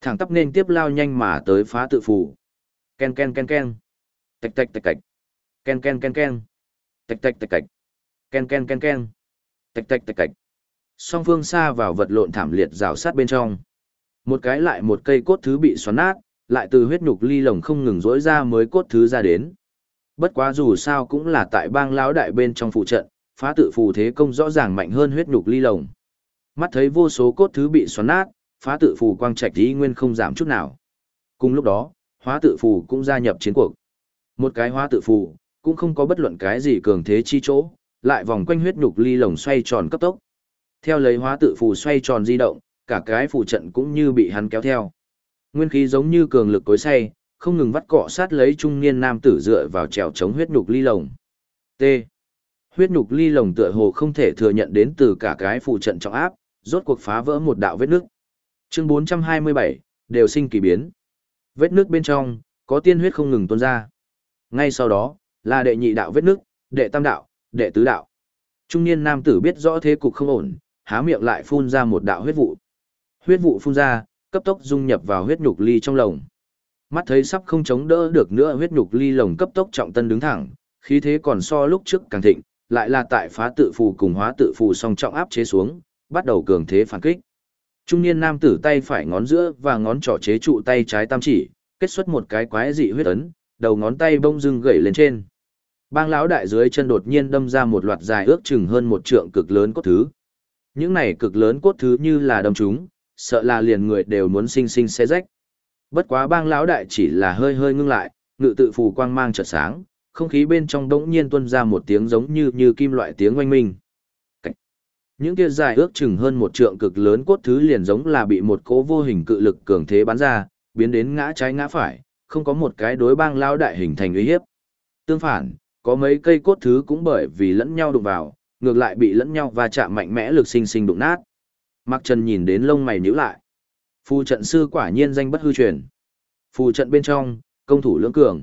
Thẳng tắp nên tiếp lao nhanh mà tới phá tự phủ. Ken ken ken ken. Tạch tạch tạch tạch. Ken ken ken ken. Tạch tạch tạch tạch. Ken ken ken ken. Tạch tạch tạch tạch. Song phương xa vào vật lộn thảm liệt rào sát bên trong. Một cái lại một cây cốt thứ bị xoắn nát, lại từ huyết nhục ly lồng không ngừng rỗi ra mới cốt thứ ra đến. Bất quá dù sao cũng là tại bang lão đại bên trong phụ trận, phá tự phù thế công rõ ràng mạnh hơn huyết nhục ly lồng. Mắt thấy vô số cốt thứ bị xoắn nát, phá tự phù quang trạch ý nguyên không giảm chút nào. Cùng lúc đó, hóa tự phù cũng gia nhập chiến cuộc. Một cái hóa tự phù, cũng không có bất luận cái gì cường thế chi chỗ, lại vòng quanh huyết nhục ly lồng xoay tròn cấp tốc. Theo lấy hóa tự phù xoay tròn di động, cả cái phù trận cũng như bị hắn kéo theo. Nguyên khí giống như cường lực cối xay, không ngừng vắt cọ sát lấy trung niên nam tử dựa vào trèo chống huyết nhục ly lồng. T. Huyết nhục ly lồng tựa hồ không thể thừa nhận đến từ cả cái phù trận trọng áp, rốt cuộc phá vỡ một đạo vết nước. Chương 427, đều sinh kỳ biến. Vết nước bên trong, có tiên huyết không ngừng tuôn ra. Ngay sau đó, là đệ nhị đạo vết nước, đệ tam đạo, đệ tứ đạo. Trung niên nam tử biết rõ thế cục không ổn, há miệng lại phun ra một đạo huyết vụ. Huyết vụ phun ra, cấp tốc dung nhập vào huyết nhục ly trong lồng. Mắt thấy sắp không chống đỡ được nữa huyết nhục ly lồng cấp tốc trọng tân đứng thẳng, khí thế còn so lúc trước càng thịnh, lại là tại phá tự phù cùng hóa tự phù song trọng áp chế xuống, bắt đầu cường thế phản kích. Trung niên nam tử tay phải ngón giữa và ngón trỏ chế trụ tay trái tam chỉ, kết xuất một cái quái dị huyết ấn, đầu ngón tay bông dưng gậy lên trên. Bang lão đại dưới chân đột nhiên đâm ra một loạt dài ước chừng hơn một trượng cực lớn cốt thứ. Những này cực lớn cốt thứ như là đâm chúng, sợ là liền người đều muốn sinh sinh xé rách. Bất quá bang lão đại chỉ là hơi hơi ngưng lại, ngự tự phù quang mang chợt sáng, không khí bên trong đống nhiên tuôn ra một tiếng giống như như kim loại tiếng oanh minh. Những kia dài ước chừng hơn một trượng cực lớn cốt thứ liền giống là bị một cỗ vô hình cự lực cường thế bắn ra, biến đến ngã trái ngã phải, không có một cái đối bang lão đại hình thành uy hiếp. Tương phản, có mấy cây cốt thứ cũng bởi vì lẫn nhau đụng vào, ngược lại bị lẫn nhau va chạm mạnh mẽ lực sinh sinh đụng nát. Mạc Trần nhìn đến lông mày nhíu lại. Phù trận sư quả nhiên danh bất hư truyền. Phù trận bên trong, công thủ lưỡng cường.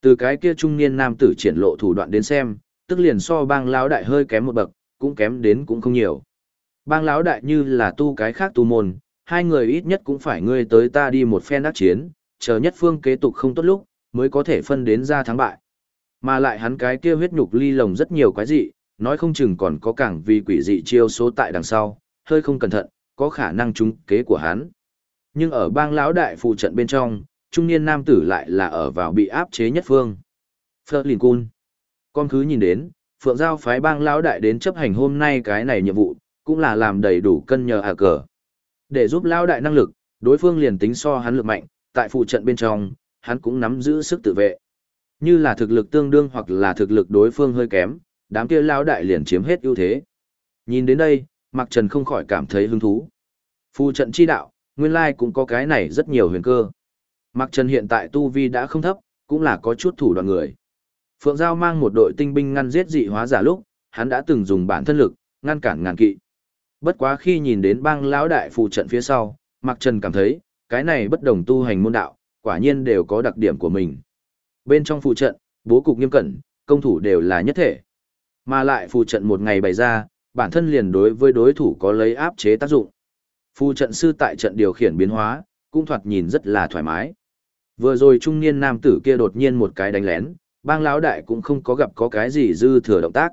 Từ cái kia trung niên nam tử triển lộ thủ đoạn đến xem, tức liền so bang lão đại hơi kém một bậc, cũng kém đến cũng không nhiều. Bang lão đại như là tu cái khác tu môn, hai người ít nhất cũng phải ngươi tới ta đi một phen đắc chiến, chờ nhất phương kế tục không tốt lúc, mới có thể phân đến ra thắng bại. Mà lại hắn cái kia huyết nhục ly lồng rất nhiều quái dị, nói không chừng còn có cảng vì quỷ dị chiêu số tại đằng sau, hơi không cẩn thận, có khả năng trúng kế của hắn. Nhưng ở bang lão đại phụ trận bên trong, trung niên nam tử lại là ở vào bị áp chế nhất phương. Phật lìn côn, Con cứ nhìn đến, phượng giao phái bang lão đại đến chấp hành hôm nay cái này nhiệm vụ, cũng là làm đầy đủ cân nhờ à cờ. Để giúp lão đại năng lực, đối phương liền tính so hắn lực mạnh, tại phụ trận bên trong, hắn cũng nắm giữ sức tự vệ. Như là thực lực tương đương hoặc là thực lực đối phương hơi kém, đám kia lão đại liền chiếm hết ưu thế. Nhìn đến đây, Mặc Trần không khỏi cảm thấy hứng thú. phụ trận chi đạo, nguyên lai cũng có cái này rất nhiều huyền cơ. Mặc Trần hiện tại tu vi đã không thấp, cũng là có chút thủ đoạn người. Phượng Giao mang một đội tinh binh ngăn giết dị hóa giả lúc, hắn đã từng dùng bản thân lực, ngăn cản ngàn kỵ. Bất quá khi nhìn đến bang lão đại phù trận phía sau, Mạc Trần cảm thấy, cái này bất đồng tu hành môn đạo, quả nhiên đều có đặc điểm của mình. Bên trong phù trận, bố cục nghiêm cẩn, công thủ đều là nhất thể. Mà lại phù trận một ngày bày ra, bản thân liền đối với đối thủ có lấy áp chế tác dụng. Phù trận sư tại trận điều khiển biến hóa, cũng thoạt nhìn rất là thoải mái. Vừa rồi trung niên nam tử kia đột nhiên một cái đánh lén, bang lão đại cũng không có gặp có cái gì dư thừa động tác.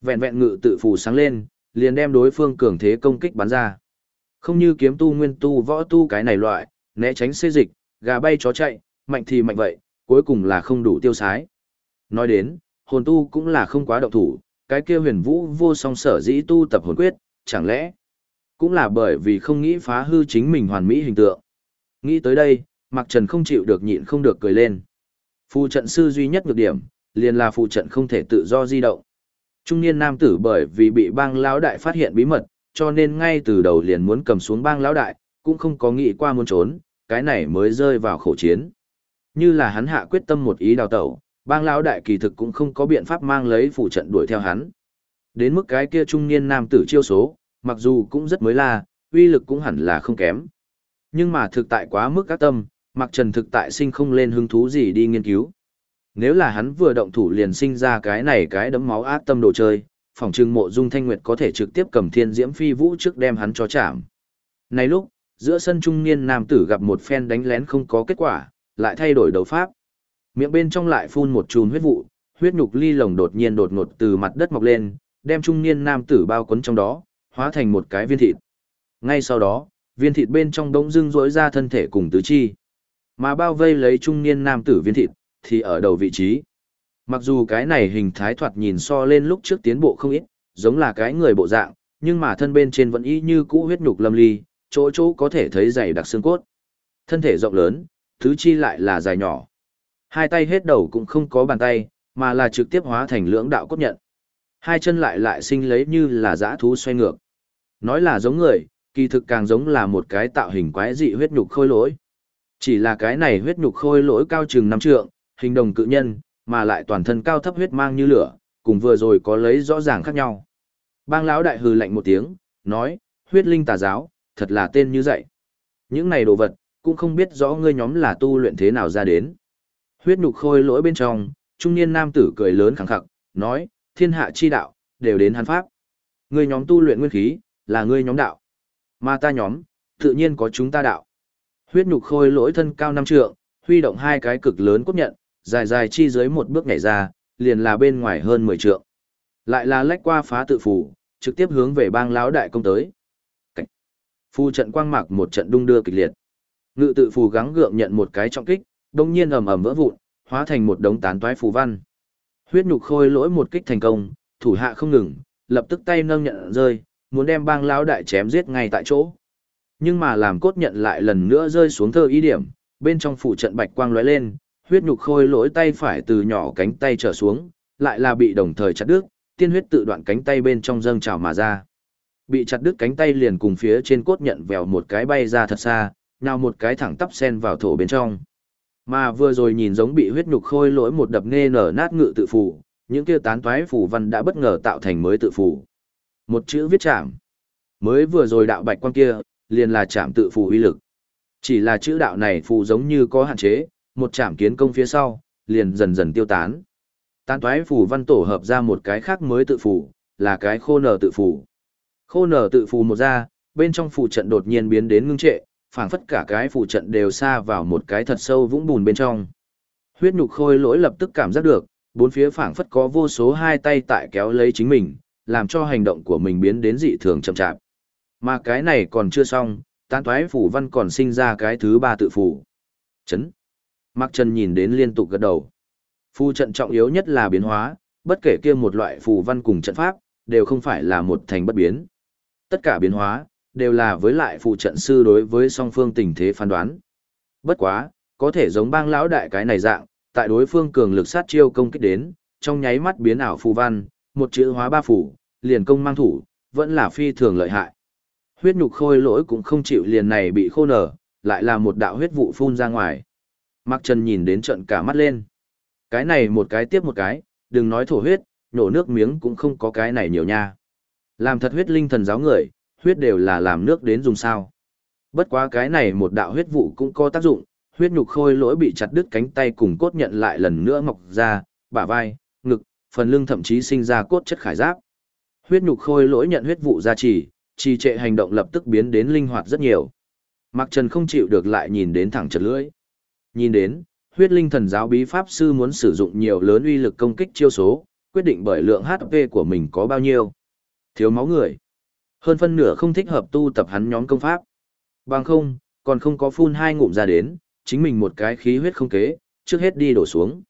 Vẹn vẹn ngự tự phù sáng lên, liền đem đối phương cường thế công kích bắn ra. Không như kiếm tu nguyên tu võ tu cái này loại, né tránh xê dịch, gà bay chó chạy, mạnh thì mạnh vậy, cuối cùng là không đủ tiêu sái. Nói đến, hồn tu cũng là không quá động thủ, cái kia huyền vũ vô song sở dĩ tu tập hồn quyết, chẳng lẽ cũng là bởi vì không nghĩ phá hư chính mình hoàn mỹ hình tượng. Nghĩ tới đây, Mạc Trần không chịu được nhịn không được cười lên. Phù trận sư duy nhất nhược điểm, liền là phù trận không thể tự do di động. Trung niên nam tử bởi vì bị bang lão đại phát hiện bí mật, cho nên ngay từ đầu liền muốn cầm xuống bang lão đại, cũng không có nghĩ qua muốn trốn, cái này mới rơi vào khổ chiến. Như là hắn hạ quyết tâm một ý đào tẩu, bang lão đại kỳ thực cũng không có biện pháp mang lấy phụ trận đuổi theo hắn. Đến mức cái kia trung niên nam tử chiêu số, mặc dù cũng rất mới la, uy lực cũng hẳn là không kém. Nhưng mà thực tại quá mức các tâm, mặc trần thực tại sinh không lên hứng thú gì đi nghiên cứu. Nếu là hắn vừa động thủ liền sinh ra cái này cái đấm máu ác tâm đồ chơi, phòng trưng mộ dung thanh nguyệt có thể trực tiếp cầm thiên diễm phi vũ trước đem hắn cho chạm. Này lúc, Giữa sân trung niên nam tử gặp một phen đánh lén không có kết quả, lại thay đổi đấu pháp. Miệng bên trong lại phun một chùm huyết vụ, huyết nhục ly lồng đột nhiên đột ngột từ mặt đất mọc lên, đem trung niên nam tử bao quấn trong đó, hóa thành một cái viên thịt. Ngay sau đó, viên thịt bên trong đống dưng rỗi ra thân thể cùng tứ chi. Mà bao vây lấy trung niên nam tử viên thịt, thì ở đầu vị trí. Mặc dù cái này hình thái thoạt nhìn so lên lúc trước tiến bộ không ít, giống là cái người bộ dạng, nhưng mà thân bên trên vẫn y như cũ huyết nhục lâm ly, chỗ chỗ có thể thấy dày đặc xương cốt. Thân thể rộng lớn, thứ chi lại là dài nhỏ. Hai tay hết đầu cũng không có bàn tay, mà là trực tiếp hóa thành lưỡng đạo cốt nhận. Hai chân lại lại sinh lấy như là dã thú xoay ngược. Nói là giống người, kỳ thực càng giống là một cái tạo hình quái dị huyết nhục khôi lỗi. Chỉ là cái này huyết nhục khôi lỗi cao chừng năm trượng, hình đồng cự nhân, mà lại toàn thân cao thấp huyết mang như lửa, cùng vừa rồi có lấy rõ ràng khác nhau. Bang lão đại hừ lạnh một tiếng, nói, huyết linh tà giáo, thật là tên như dậy Những này đồ vật, cũng không biết rõ ngươi nhóm là tu luyện thế nào ra đến. Huyết nhục khôi lỗi bên trong, trung niên nam tử cười lớn khẳng khặc, nói, thiên hạ chi đạo, đều đến hắn pháp. Ngươi nhóm tu luyện nguyên khí, là ngươi nhóm đạo. Mà ta nhóm, tự nhiên có chúng ta đạo. Huyết nhục khôi lỗi thân cao năm trượng, huy động hai cái cực lớn cốt nhận, dài dài chi dưới một bước nhảy ra, liền là bên ngoài hơn 10 trượng. Lại là lách qua phá tự phủ, trực tiếp hướng về bang lão đại công tới. Cảnh. Phu trận quang mạc một trận đung đưa kịch liệt. Ngự tự phù gắng gượng nhận một cái trọng kích, đồng nhiên ầm ầm vỡ vụn, hóa thành một đống tán toái phù văn. Huyết nhục khôi lỗi một kích thành công, thủ hạ không ngừng, lập tức tay nâng nhận rơi, muốn đem bang lão đại chém giết ngay tại chỗ. Nhưng mà làm cốt nhận lại lần nữa rơi xuống thơ ý điểm, bên trong phủ trận bạch quang lóe lên, huyết nhục khôi lỗi tay phải từ nhỏ cánh tay trở xuống, lại là bị đồng thời chặt đứt, tiên huyết tự đoạn cánh tay bên trong dâng trào mà ra. Bị chặt đứt cánh tay liền cùng phía trên cốt nhận vèo một cái bay ra thật xa, nào một cái thẳng tắp sen vào thổ bên trong. Mà vừa rồi nhìn giống bị huyết nhục khôi lỗi một đập nê nở nát ngự tự phủ, những kia tán toái phủ văn đã bất ngờ tạo thành mới tự phủ. Một chữ viết chạm. Mới vừa rồi đạo bạch quan kia, liền là chạm tự phù uy lực. Chỉ là chữ đạo này phù giống như có hạn chế, một chạm kiến công phía sau, liền dần dần tiêu tán. Tán toái phù văn tổ hợp ra một cái khác mới tự phù, là cái khô nở tự phù. Khô nở tự phù một ra, bên trong phù trận đột nhiên biến đến ngưng trệ, phảng phất cả cái phù trận đều xa vào một cái thật sâu vũng bùn bên trong. Huyết nhục khôi lỗi lập tức cảm giác được, bốn phía phảng phất có vô số hai tay tại kéo lấy chính mình, làm cho hành động của mình biến đến dị thường chậm chạp. Mà cái này còn chưa xong, tán toái phủ văn còn sinh ra cái thứ ba tự phủ. Chấn. Mạc Trần nhìn đến liên tục gật đầu. Phù trận trọng yếu nhất là biến hóa, bất kể kia một loại phù văn cùng trận pháp, đều không phải là một thành bất biến. Tất cả biến hóa, đều là với lại phù trận sư đối với song phương tình thế phán đoán. Bất quá, có thể giống bang lão đại cái này dạng, tại đối phương cường lực sát chiêu công kích đến, trong nháy mắt biến ảo phù văn, một chữ hóa ba phủ, liền công mang thủ, vẫn là phi thường lợi hại. Huyết nhục khôi lỗi cũng không chịu liền này bị khô nở, lại là một đạo huyết vụ phun ra ngoài. Mạc Trần nhìn đến trận cả mắt lên. Cái này một cái tiếp một cái, đừng nói thổ huyết, nổ nước miếng cũng không có cái này nhiều nha. Làm thật huyết linh thần giáo người, huyết đều là làm nước đến dùng sao. Bất quá cái này một đạo huyết vụ cũng có tác dụng, huyết nhục khôi lỗi bị chặt đứt cánh tay cùng cốt nhận lại lần nữa mọc ra, bả vai, ngực, phần lưng thậm chí sinh ra cốt chất khải giáp. Huyết nhục khôi lỗi nhận huyết vụ ra chỉ, trì trệ hành động lập tức biến đến linh hoạt rất nhiều. Mạc Trần không chịu được lại nhìn đến thẳng chật lưỡi. Nhìn đến, huyết linh thần giáo bí pháp sư muốn sử dụng nhiều lớn uy lực công kích chiêu số, quyết định bởi lượng HP của mình có bao nhiêu. Thiếu máu người. Hơn phân nửa không thích hợp tu tập hắn nhóm công pháp. Bằng không, còn không có phun hai ngụm ra đến, chính mình một cái khí huyết không kế, trước hết đi đổ xuống.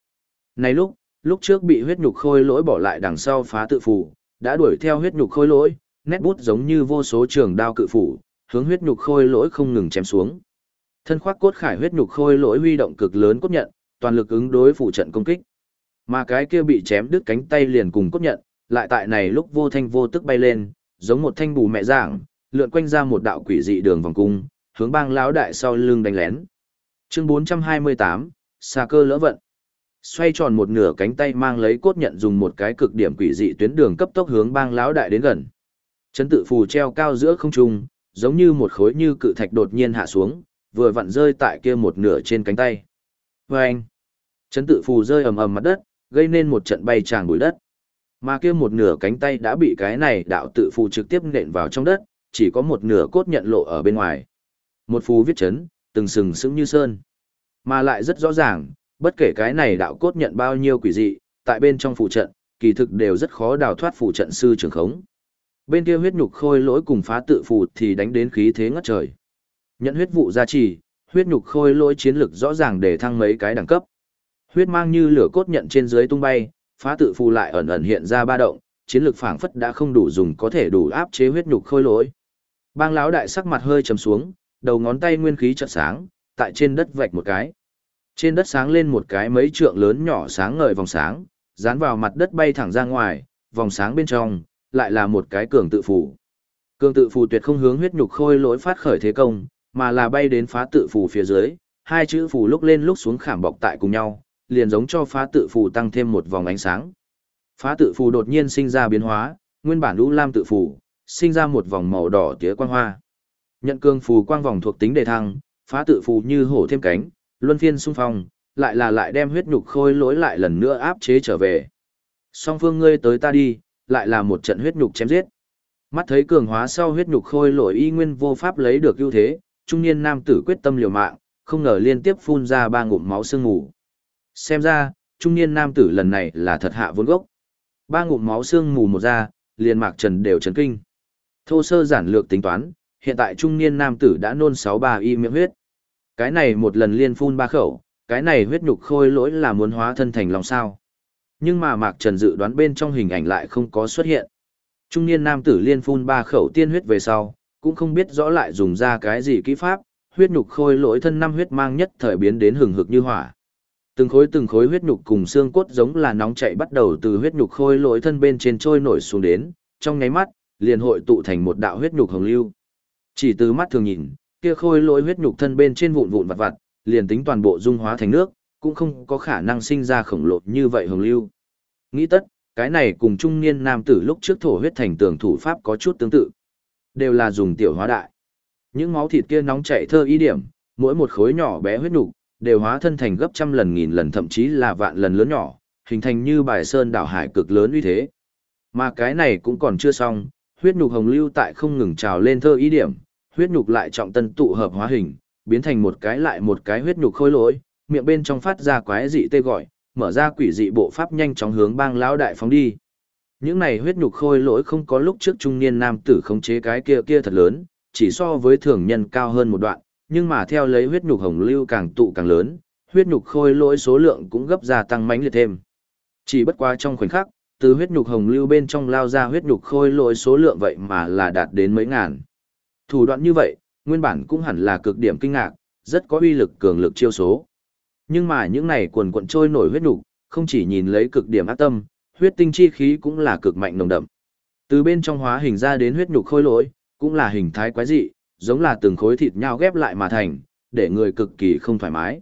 Này lúc, lúc trước bị huyết nhục khôi lỗi bỏ lại đằng sau phá tự phủ, đã đuổi theo huyết nhục khôi lỗi, nét bút giống như vô số trường đao cự phủ, hướng huyết nhục khôi lỗi không ngừng chém xuống. Thân khoác cốt khải huyết nhục khôi lỗi huy động cực lớn cốt nhận, toàn lực ứng đối phụ trận công kích. Mà cái kia bị chém đứt cánh tay liền cùng cốt nhận, lại tại này lúc vô thanh vô tức bay lên, giống một thanh bù mẹ dạng, lượn quanh ra một đạo quỷ dị đường vòng cung, hướng bang lão đại sau lưng đánh lén. Chương 428, xà cơ lỡ vận. Xoay tròn một nửa cánh tay mang lấy cốt nhận dùng một cái cực điểm quỷ dị tuyến đường cấp tốc hướng bang lão đại đến gần. Chấn tự phù treo cao giữa không trung, giống như một khối như cự thạch đột nhiên hạ xuống, vừa vặn rơi tại kia một nửa trên cánh tay. Và anh, chấn tự phù rơi ầm ầm mặt đất, gây nên một trận bay tràng bụi đất. Mà kia một nửa cánh tay đã bị cái này đạo tự phù trực tiếp nện vào trong đất, chỉ có một nửa cốt nhận lộ ở bên ngoài. Một phù viết chấn, từng sừng sững như sơn. Mà lại rất rõ ràng, bất kể cái này đạo cốt nhận bao nhiêu quỷ dị, tại bên trong phù trận, kỳ thực đều rất khó đào thoát phù trận sư trường khống. Bên kia huyết nhục khôi lỗi cùng phá tự phù thì đánh đến khí thế ngất trời. Nhận huyết vụ gia trì, huyết nhục khôi lỗi chiến lực rõ ràng để thăng mấy cái đẳng cấp. Huyết mang như lửa cốt nhận trên dưới tung bay, phá tự phù lại ẩn ẩn hiện ra ba động, chiến lực phảng phất đã không đủ dùng có thể đủ áp chế huyết nhục khôi lỗi. Bang lão đại sắc mặt hơi trầm xuống, đầu ngón tay nguyên khí chợt sáng, tại trên đất vạch một cái. Trên đất sáng lên một cái mấy trượng lớn nhỏ sáng ngời vòng sáng, dán vào mặt đất bay thẳng ra ngoài, vòng sáng bên trong lại là một cái cường tự phù. Cường tự phù tuyệt không hướng huyết nhục khôi lỗi phát khởi thế công, mà là bay đến phá tự phù phía dưới, hai chữ phù lúc lên lúc xuống khảm bọc tại cùng nhau, liền giống cho phá tự phù tăng thêm một vòng ánh sáng. Phá tự phù đột nhiên sinh ra biến hóa, nguyên bản lũ lam tự phù, sinh ra một vòng màu đỏ tía quang hoa. Nhận cương phù quang vòng thuộc tính đề thăng, phá tự phù như hổ thêm cánh, luân phiên xung phong, lại là lại đem huyết nhục khôi lỗi lại lần nữa áp chế trở về. Song phương ngươi tới ta đi, lại là một trận huyết nhục chém giết. Mắt thấy cường hóa sau huyết nhục khôi lỗi y nguyên vô pháp lấy được ưu thế, trung niên nam tử quyết tâm liều mạng, không ngờ liên tiếp phun ra ba ngụm máu sương mù. Xem ra, trung niên nam tử lần này là thật hạ vốn gốc. Ba ngụm máu xương mù một ra, liền mạc trần đều chấn kinh. Thô sơ giản lược tính toán, hiện tại trung niên nam tử đã nôn sáu ba y miệng huyết. Cái này một lần liên phun ba khẩu, cái này huyết nhục khôi lỗi là muốn hóa thân thành lòng sao. Nhưng mà mạc trần dự đoán bên trong hình ảnh lại không có xuất hiện. Trung niên nam tử liên phun ba khẩu tiên huyết về sau, cũng không biết rõ lại dùng ra cái gì kỹ pháp, huyết nhục khôi lỗi thân năm huyết mang nhất thời biến đến hừng hực như hỏa. Từng khối từng khối huyết nhục cùng xương cốt giống là nóng chảy bắt đầu từ huyết nhục khôi lỗi thân bên trên trôi nổi xuống đến, trong nháy mắt, liền hội tụ thành một đạo huyết nhục hồng lưu. Chỉ từ mắt thường nhìn, kia khôi lỗi huyết nhục thân bên trên vụn vụn vặt vặt, liền tính toàn bộ dung hóa thành nước, cũng không có khả năng sinh ra khổng lồ như vậy hồng lưu. Nghĩ tất, cái này cùng trung niên nam tử lúc trước thổ huyết thành tường thủ pháp có chút tương tự. Đều là dùng tiểu hóa đại. Những máu thịt kia nóng chảy thơ ý điểm, mỗi một khối nhỏ bé huyết nhục đều hóa thân thành gấp trăm lần nghìn lần thậm chí là vạn lần lớn nhỏ, hình thành như bài sơn đảo hải cực lớn uy thế. Mà cái này cũng còn chưa xong, huyết nhục hồng lưu tại không ngừng trào lên thơ ý điểm, huyết nhục lại trọng tân tụ hợp hóa hình, biến thành một cái lại một cái huyết nhục khôi lỗi, miệng bên trong phát ra quái dị tê gọi, mở ra quỷ dị bộ pháp nhanh chóng hướng bang lão đại phóng đi. Những này huyết nhục khôi lỗi không có lúc trước trung niên nam tử khống chế cái kia kia thật lớn, chỉ so với thường nhân cao hơn một đoạn, nhưng mà theo lấy huyết nhục hồng lưu càng tụ càng lớn, huyết nhục khôi lỗi số lượng cũng gấp gia tăng mãnh liệt thêm. Chỉ bất quá trong khoảnh khắc, từ huyết nhục hồng lưu bên trong lao ra huyết nhục khôi lỗi số lượng vậy mà là đạt đến mấy ngàn. Thủ đoạn như vậy, nguyên bản cũng hẳn là cực điểm kinh ngạc, rất có uy lực cường lực chiêu số. Nhưng mà những này cuồn cuộn trôi nổi huyết nhục, không chỉ nhìn lấy cực điểm ác tâm, huyết tinh chi khí cũng là cực mạnh nồng đậm. Từ bên trong hóa hình ra đến huyết nhục khôi lỗi, cũng là hình thái quái dị, giống là từng khối thịt nhau ghép lại mà thành, để người cực kỳ không thoải mái.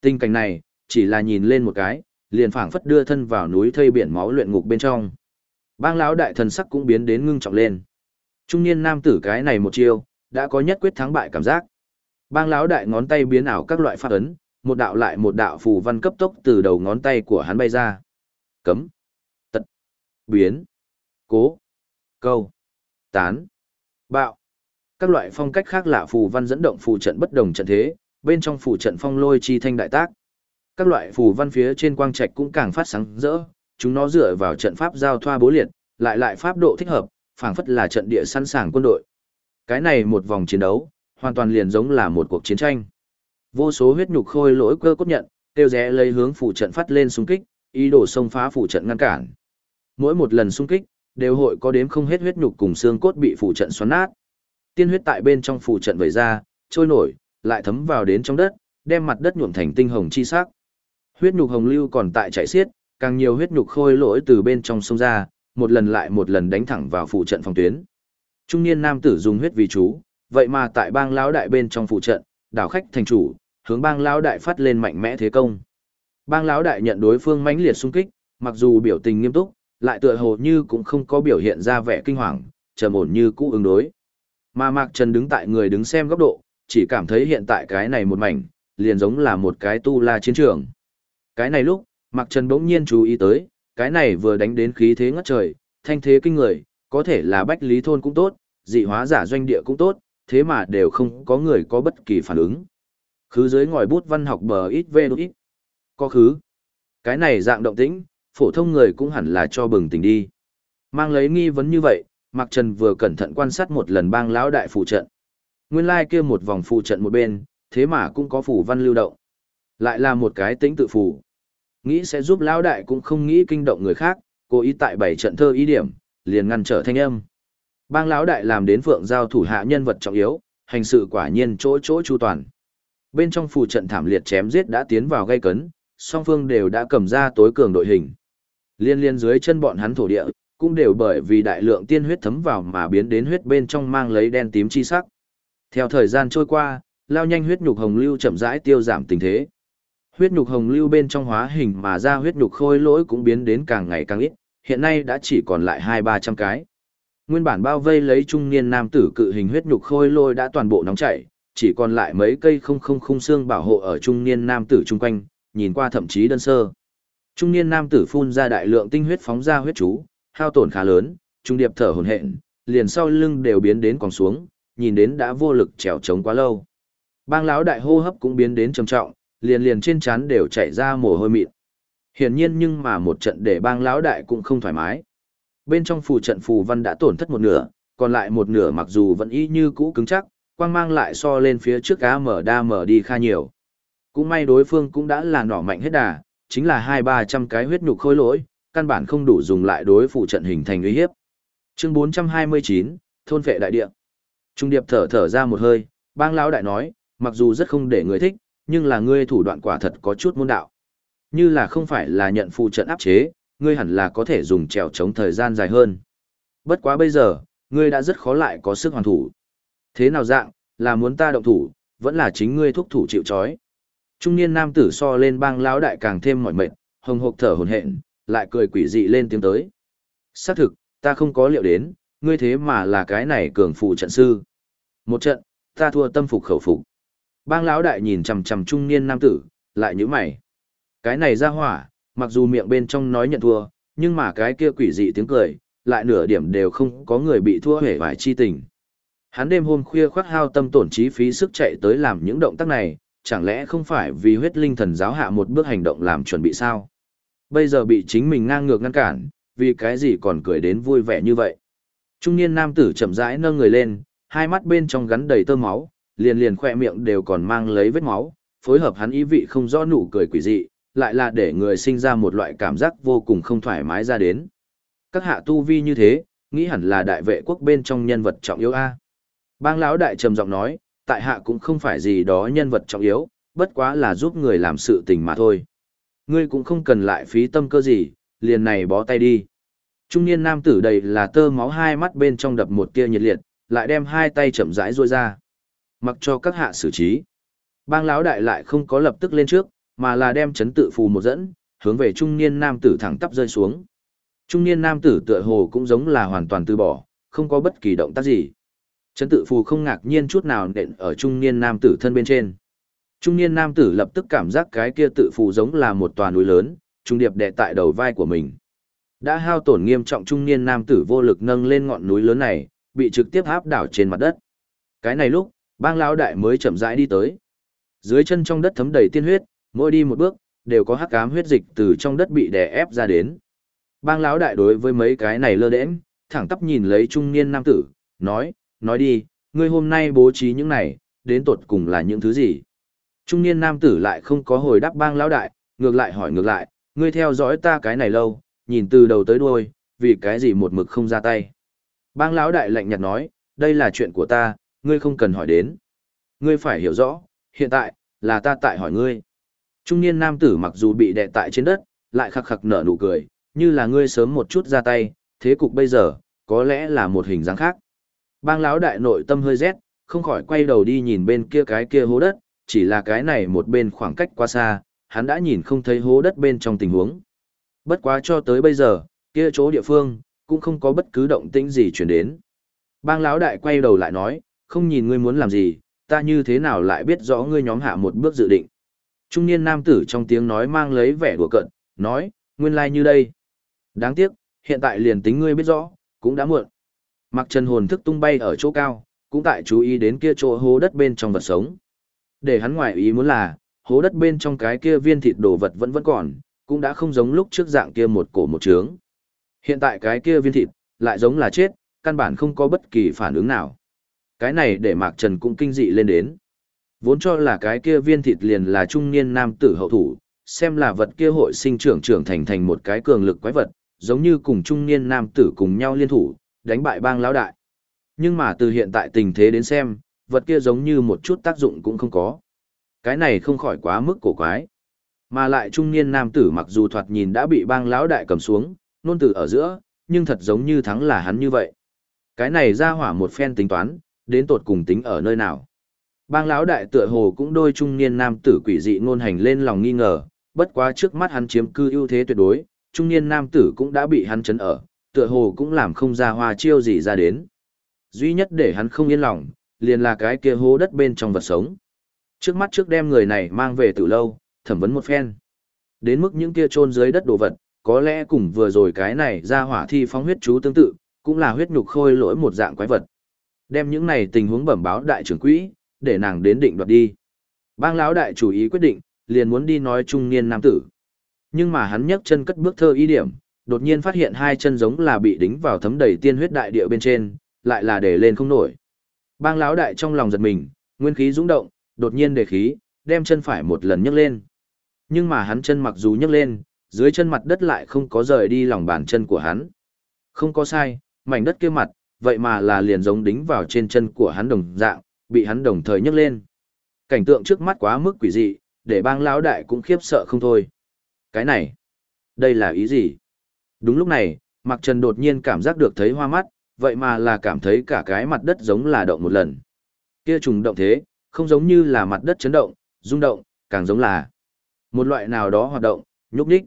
Tình cảnh này, chỉ là nhìn lên một cái, liền phảng phất đưa thân vào núi thây biển máu luyện ngục bên trong. Bang lão đại thần sắc cũng biến đến ngưng trọng lên. Trung niên nam tử cái này một chiêu, đã có nhất quyết thắng bại cảm giác. Bang lão đại ngón tay biến ảo các loại pháp ấn, một đạo lại một đạo phù văn cấp tốc từ đầu ngón tay của hắn bay ra. Cấm, tật, biến, cố, câu, tán, bạo các loại phong cách khác lạ phù văn dẫn động phù trận bất đồng trận thế, bên trong phù trận phong lôi chi thanh đại tác. Các loại phù văn phía trên quang trạch cũng càng phát sáng rỡ, chúng nó dựa vào trận pháp giao thoa bố liệt, lại lại pháp độ thích hợp, phảng phất là trận địa sẵn sàng quân đội. Cái này một vòng chiến đấu, hoàn toàn liền giống là một cuộc chiến tranh. Vô số huyết nhục khôi lỗi cơ cốt nhận, tiêu rẽ lấy hướng phủ trận phát lên xung kích, ý đồ xông phá phủ trận ngăn cản. Mỗi một lần xung kích, đều hội có đếm không hết huyết nhục cùng xương cốt bị phủ trận xoắn nát, tiên huyết tại bên trong phủ trận vẩy ra, trôi nổi, lại thấm vào đến trong đất, đem mặt đất nhuộm thành tinh hồng chi sắc. Huyết nhục hồng lưu còn tại chảy xiết, càng nhiều huyết nhục khôi lỗi từ bên trong sông ra, một lần lại một lần đánh thẳng vào phủ trận phòng tuyến. Trung niên nam tử dùng huyết vì chú, vậy mà tại bang lão đại bên trong phủ trận, đảo khách thành chủ, hướng bang lão đại phát lên mạnh mẽ thế công. Bang lão đại nhận đối phương mãnh liệt xung kích, mặc dù biểu tình nghiêm túc, lại tựa hồ như cũng không có biểu hiện ra vẻ kinh hoàng, trầm ổn như cũ ứng đối. Mà Mạc Trần đứng tại người đứng xem góc độ, chỉ cảm thấy hiện tại cái này một mảnh, liền giống là một cái tu la chiến trường. Cái này lúc, Mạc Trần bỗng nhiên chú ý tới, cái này vừa đánh đến khí thế ngất trời, thanh thế kinh người, có thể là bách lý thôn cũng tốt, dị hóa giả doanh địa cũng tốt, thế mà đều không có người có bất kỳ phản ứng. Khứ dưới ngòi bút văn học bờ ít vê ít. Có khứ. Cái này dạng động tĩnh, phổ thông người cũng hẳn là cho bừng tỉnh đi. Mang lấy nghi vấn như vậy, Mạc Trần vừa cẩn thận quan sát một lần bang lão đại phụ trận. Nguyên lai like kia một vòng phụ trận một bên, thế mà cũng có phủ văn lưu động. Lại là một cái tĩnh tự phủ. Nghĩ sẽ giúp lão đại cũng không nghĩ kinh động người khác, cố ý tại bảy trận thơ ý điểm, liền ngăn trở thanh âm. Bang lão đại làm đến phượng giao thủ hạ nhân vật trọng yếu, hành sự quả nhiên chỗ chỗ chu toàn. Bên trong phù trận thảm liệt chém giết đã tiến vào gây cấn, song phương đều đã cầm ra tối cường đội hình. Liên liên dưới chân bọn hắn thổ địa, cũng đều bởi vì đại lượng tiên huyết thấm vào mà biến đến huyết bên trong mang lấy đen tím chi sắc. Theo thời gian trôi qua, lao nhanh huyết nhục hồng lưu chậm rãi tiêu giảm tình thế. Huyết nhục hồng lưu bên trong hóa hình mà ra huyết nhục khôi lỗi cũng biến đến càng ngày càng ít, hiện nay đã chỉ còn lại hai ba trăm cái. Nguyên bản bao vây lấy trung niên nam tử cự hình huyết nhục khôi lôi đã toàn bộ nóng chảy, chỉ còn lại mấy cây không không không xương bảo hộ ở trung niên nam tử chung quanh, nhìn qua thậm chí đơn sơ. Trung niên nam tử phun ra đại lượng tinh huyết phóng ra huyết chú, hao tổn khá lớn, trung điệp thở hổn hển, liền sau lưng đều biến đến còn xuống, nhìn đến đã vô lực trèo trống quá lâu. Bang lão đại hô hấp cũng biến đến trầm trọng, liền liền trên trán đều chảy ra mồ hôi mịn. Hiển nhiên nhưng mà một trận để bang lão đại cũng không thoải mái. Bên trong phù trận phù văn đã tổn thất một nửa, còn lại một nửa mặc dù vẫn y như cũ cứng chắc, quang mang lại so lên phía trước cá mở đa mở đi kha nhiều. Cũng may đối phương cũng đã là nỏ mạnh hết đà, chính là hai ba trăm cái huyết nhục khôi lỗi, căn bản không đủ dùng lại đối phụ trận hình thành uy hiếp. Chương 429, thôn vệ đại địa. Trung điệp thở thở ra một hơi, bang lão đại nói, mặc dù rất không để người thích, nhưng là ngươi thủ đoạn quả thật có chút môn đạo. Như là không phải là nhận phụ trận áp chế, ngươi hẳn là có thể dùng trèo chống thời gian dài hơn. Bất quá bây giờ, ngươi đã rất khó lại có sức hoàn thủ. Thế nào dạng, là muốn ta động thủ, vẫn là chính ngươi thúc thủ chịu chói. Trung niên nam tử so lên bang lão đại càng thêm mỏi mệt, hồng hộc thở hổn hển, lại cười quỷ dị lên tiếng tới. Xác thực, ta không có liệu đến, ngươi thế mà là cái này cường phụ trận sư. Một trận, ta thua tâm phục khẩu phục. Bang lão đại nhìn chằm chằm trung niên nam tử, lại nhíu mày. Cái này ra hỏa, mặc dù miệng bên trong nói nhận thua, nhưng mà cái kia quỷ dị tiếng cười, lại nửa điểm đều không có người bị thua hể vải chi tình. Hắn đêm hôm khuya khoác hao tâm tổn trí phí sức chạy tới làm những động tác này, chẳng lẽ không phải vì huyết linh thần giáo hạ một bước hành động làm chuẩn bị sao? Bây giờ bị chính mình ngang ngược ngăn cản, vì cái gì còn cười đến vui vẻ như vậy? Trung niên nam tử chậm rãi nâng người lên, hai mắt bên trong gắn đầy tơ máu, liền liền khỏe miệng đều còn mang lấy vết máu, phối hợp hắn ý vị không rõ nụ cười quỷ dị, lại là để người sinh ra một loại cảm giác vô cùng không thoải mái ra đến. Các hạ tu vi như thế, nghĩ hẳn là đại vệ quốc bên trong nhân vật trọng yếu A. Bang lão đại trầm giọng nói, tại hạ cũng không phải gì đó nhân vật trọng yếu, bất quá là giúp người làm sự tình mà thôi. Ngươi cũng không cần lại phí tâm cơ gì, liền này bó tay đi. Trung niên nam tử đầy là tơ máu hai mắt bên trong đập một tia nhiệt liệt, lại đem hai tay chậm rãi ruôi ra. Mặc cho các hạ xử trí. Bang lão đại lại không có lập tức lên trước, mà là đem chấn tự phù một dẫn, hướng về trung niên nam tử thẳng tắp rơi xuống. Trung niên nam tử tựa hồ cũng giống là hoàn toàn từ bỏ, không có bất kỳ động tác gì. Chấn tự phù không ngạc nhiên chút nào nện ở trung niên nam tử thân bên trên. Trung niên nam tử lập tức cảm giác cái kia tự phù giống là một tòa núi lớn, trung điệp đè tại đầu vai của mình. Đã hao tổn nghiêm trọng trung niên nam tử vô lực nâng lên ngọn núi lớn này, bị trực tiếp áp đảo trên mặt đất. Cái này lúc, bang lão đại mới chậm rãi đi tới. Dưới chân trong đất thấm đầy tiên huyết, mỗi đi một bước, đều có hắc ám huyết dịch từ trong đất bị đè ép ra đến. Bang lão đại đối với mấy cái này lơ đễnh, thẳng tắp nhìn lấy trung niên nam tử, nói, nói đi, ngươi hôm nay bố trí những này, đến tột cùng là những thứ gì? Trung niên nam tử lại không có hồi đáp bang lão đại, ngược lại hỏi ngược lại, ngươi theo dõi ta cái này lâu, nhìn từ đầu tới đuôi, vì cái gì một mực không ra tay. Bang lão đại lạnh nhạt nói, đây là chuyện của ta, ngươi không cần hỏi đến. Ngươi phải hiểu rõ, hiện tại, là ta tại hỏi ngươi. Trung niên nam tử mặc dù bị đè tại trên đất, lại khắc khắc nở nụ cười, như là ngươi sớm một chút ra tay, thế cục bây giờ, có lẽ là một hình dáng khác. Bang lão đại nội tâm hơi rét, không khỏi quay đầu đi nhìn bên kia cái kia hố đất, chỉ là cái này một bên khoảng cách quá xa, hắn đã nhìn không thấy hố đất bên trong tình huống. Bất quá cho tới bây giờ, kia chỗ địa phương, cũng không có bất cứ động tĩnh gì chuyển đến. Bang lão đại quay đầu lại nói, không nhìn ngươi muốn làm gì, ta như thế nào lại biết rõ ngươi nhóm hạ một bước dự định. Trung niên nam tử trong tiếng nói mang lấy vẻ đùa cận, nói, nguyên lai like như đây. Đáng tiếc, hiện tại liền tính ngươi biết rõ, cũng đã muộn. Mặc trần hồn thức tung bay ở chỗ cao, cũng tại chú ý đến kia chỗ hố đất bên trong vật sống. Để hắn ngoại ý muốn là, hố đất bên trong cái kia viên thịt đồ vật vẫn vẫn còn, cũng đã không giống lúc trước dạng kia một cổ một trướng. Hiện tại cái kia viên thịt, lại giống là chết, căn bản không có bất kỳ phản ứng nào. Cái này để Mạc Trần cũng kinh dị lên đến. Vốn cho là cái kia viên thịt liền là trung niên nam tử hậu thủ, xem là vật kia hội sinh trưởng trưởng thành thành một cái cường lực quái vật, giống như cùng trung niên nam tử cùng nhau liên thủ, đánh bại bang lão đại. Nhưng mà từ hiện tại tình thế đến xem, vật kia giống như một chút tác dụng cũng không có. Cái này không khỏi quá mức cổ quái. Mà lại trung niên nam tử mặc dù thoạt nhìn đã bị bang lão đại cầm xuống, nôn tử ở giữa, nhưng thật giống như thắng là hắn như vậy. Cái này ra hỏa một phen tính toán, đến tột cùng tính ở nơi nào. Bang lão đại tựa hồ cũng đôi trung niên nam tử quỷ dị ngôn hành lên lòng nghi ngờ, bất quá trước mắt hắn chiếm cư ưu thế tuyệt đối, trung niên nam tử cũng đã bị hắn chấn ở, tựa hồ cũng làm không ra hoa chiêu gì ra đến. Duy nhất để hắn không yên lòng, liền là cái kia hố đất bên trong vật sống. Trước mắt trước đem người này mang về từ lâu, thẩm vấn một phen. Đến mức những kia chôn dưới đất đồ vật, có lẽ cùng vừa rồi cái này ra hỏa thi phóng huyết chú tương tự, cũng là huyết nhục khôi lỗi một dạng quái vật. Đem những này tình huống bẩm báo đại trưởng quỹ, để nàng đến định đoạt đi. Bang lão đại chủ ý quyết định, liền muốn đi nói trung niên nam tử. Nhưng mà hắn nhấc chân cất bước thơ ý điểm, đột nhiên phát hiện hai chân giống là bị đính vào thấm đầy tiên huyết đại địa bên trên, lại là để lên không nổi. Bang lão đại trong lòng giật mình, nguyên khí dũng động, đột nhiên đề khí, đem chân phải một lần nhấc lên. Nhưng mà hắn chân mặc dù nhấc lên, dưới chân mặt đất lại không có rời đi lòng bàn chân của hắn. Không có sai, mảnh đất kia mặt, vậy mà là liền giống đính vào trên chân của hắn đồng dạng, bị hắn đồng thời nhấc lên. Cảnh tượng trước mắt quá mức quỷ dị, để bang lão đại cũng khiếp sợ không thôi. Cái này, đây là ý gì? Đúng lúc này, Mạc Trần đột nhiên cảm giác được thấy hoa mắt, vậy mà là cảm thấy cả cái mặt đất giống là động một lần. Kia trùng động thế, không giống như là mặt đất chấn động, rung động, càng giống là một loại nào đó hoạt động, nhúc nhích.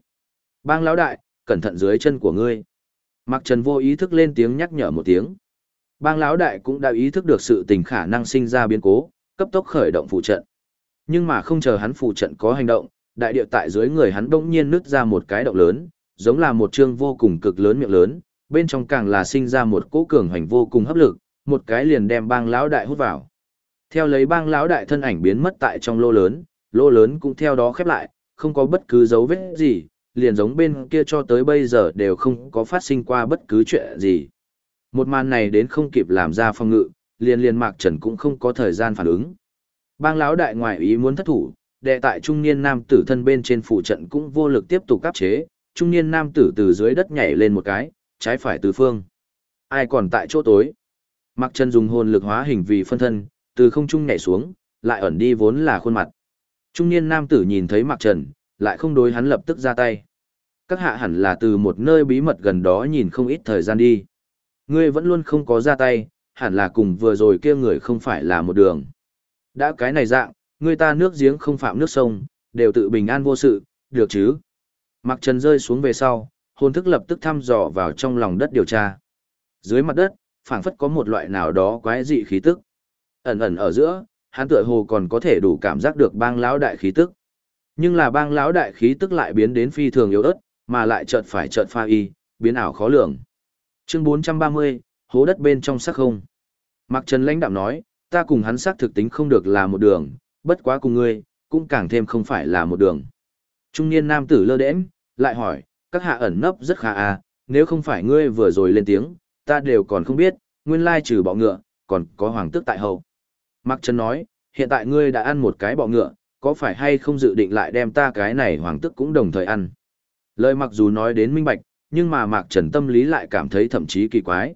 Bang lão đại, cẩn thận dưới chân của ngươi. Mạc Trần vô ý thức lên tiếng nhắc nhở một tiếng. Bang lão đại cũng đã ý thức được sự tình khả năng sinh ra biến cố, cấp tốc khởi động phụ trận. Nhưng mà không chờ hắn phụ trận có hành động, đại địa tại dưới người hắn bỗng nhiên nứt ra một cái động lớn, giống là một trương vô cùng cực lớn miệng lớn, bên trong càng là sinh ra một cỗ cường hành vô cùng hấp lực, một cái liền đem bang lão đại hút vào. Theo lấy bang lão đại thân ảnh biến mất tại trong lô lớn, lô lớn cũng theo đó khép lại, không có bất cứ dấu vết gì, liền giống bên kia cho tới bây giờ đều không có phát sinh qua bất cứ chuyện gì. Một màn này đến không kịp làm ra phong ngự, liền liền mạc trần cũng không có thời gian phản ứng. Bang lão đại ngoại ý muốn thất thủ, đệ tại trung niên nam tử thân bên trên phụ trận cũng vô lực tiếp tục áp chế, trung niên nam tử từ dưới đất nhảy lên một cái, trái phải tứ phương. Ai còn tại chỗ tối? Mạc Trần dùng hồn lực hóa hình vì phân thân, từ không trung nhảy xuống, lại ẩn đi vốn là khuôn mặt. Trung niên nam tử nhìn thấy Mạc Trần, lại không đối hắn lập tức ra tay. Các hạ hẳn là từ một nơi bí mật gần đó nhìn không ít thời gian đi. Ngươi vẫn luôn không có ra tay, hẳn là cùng vừa rồi kia người không phải là một đường. Đã cái này dạng, người ta nước giếng không phạm nước sông, đều tự bình an vô sự, được chứ. Mạc Trần rơi xuống về sau, hồn thức lập tức thăm dò vào trong lòng đất điều tra. Dưới mặt đất, phảng phất có một loại nào đó quái dị khí tức. Ẩn ẩn ở giữa, hắn tựa hồ còn có thể đủ cảm giác được bang lão đại khí tức. Nhưng là bang lão đại khí tức lại biến đến phi thường yếu ớt, mà lại chợt phải chợt pha y, biến ảo khó lường. Chương 430, hố đất bên trong sắc không. Mạc Trần lãnh đạm nói, ta cùng hắn xác thực tính không được là một đường, bất quá cùng ngươi, cũng càng thêm không phải là một đường. Trung niên nam tử lơ đễnh, lại hỏi, các hạ ẩn nấp rất khá à, nếu không phải ngươi vừa rồi lên tiếng, ta đều còn không biết, nguyên lai trừ bọ ngựa, còn có hoàng tước tại hậu. Mạc Trần nói, hiện tại ngươi đã ăn một cái bọ ngựa, có phải hay không dự định lại đem ta cái này hoàng tước cũng đồng thời ăn. Lời mặc dù nói đến minh bạch, nhưng mà Mạc Trần tâm lý lại cảm thấy thậm chí kỳ quái.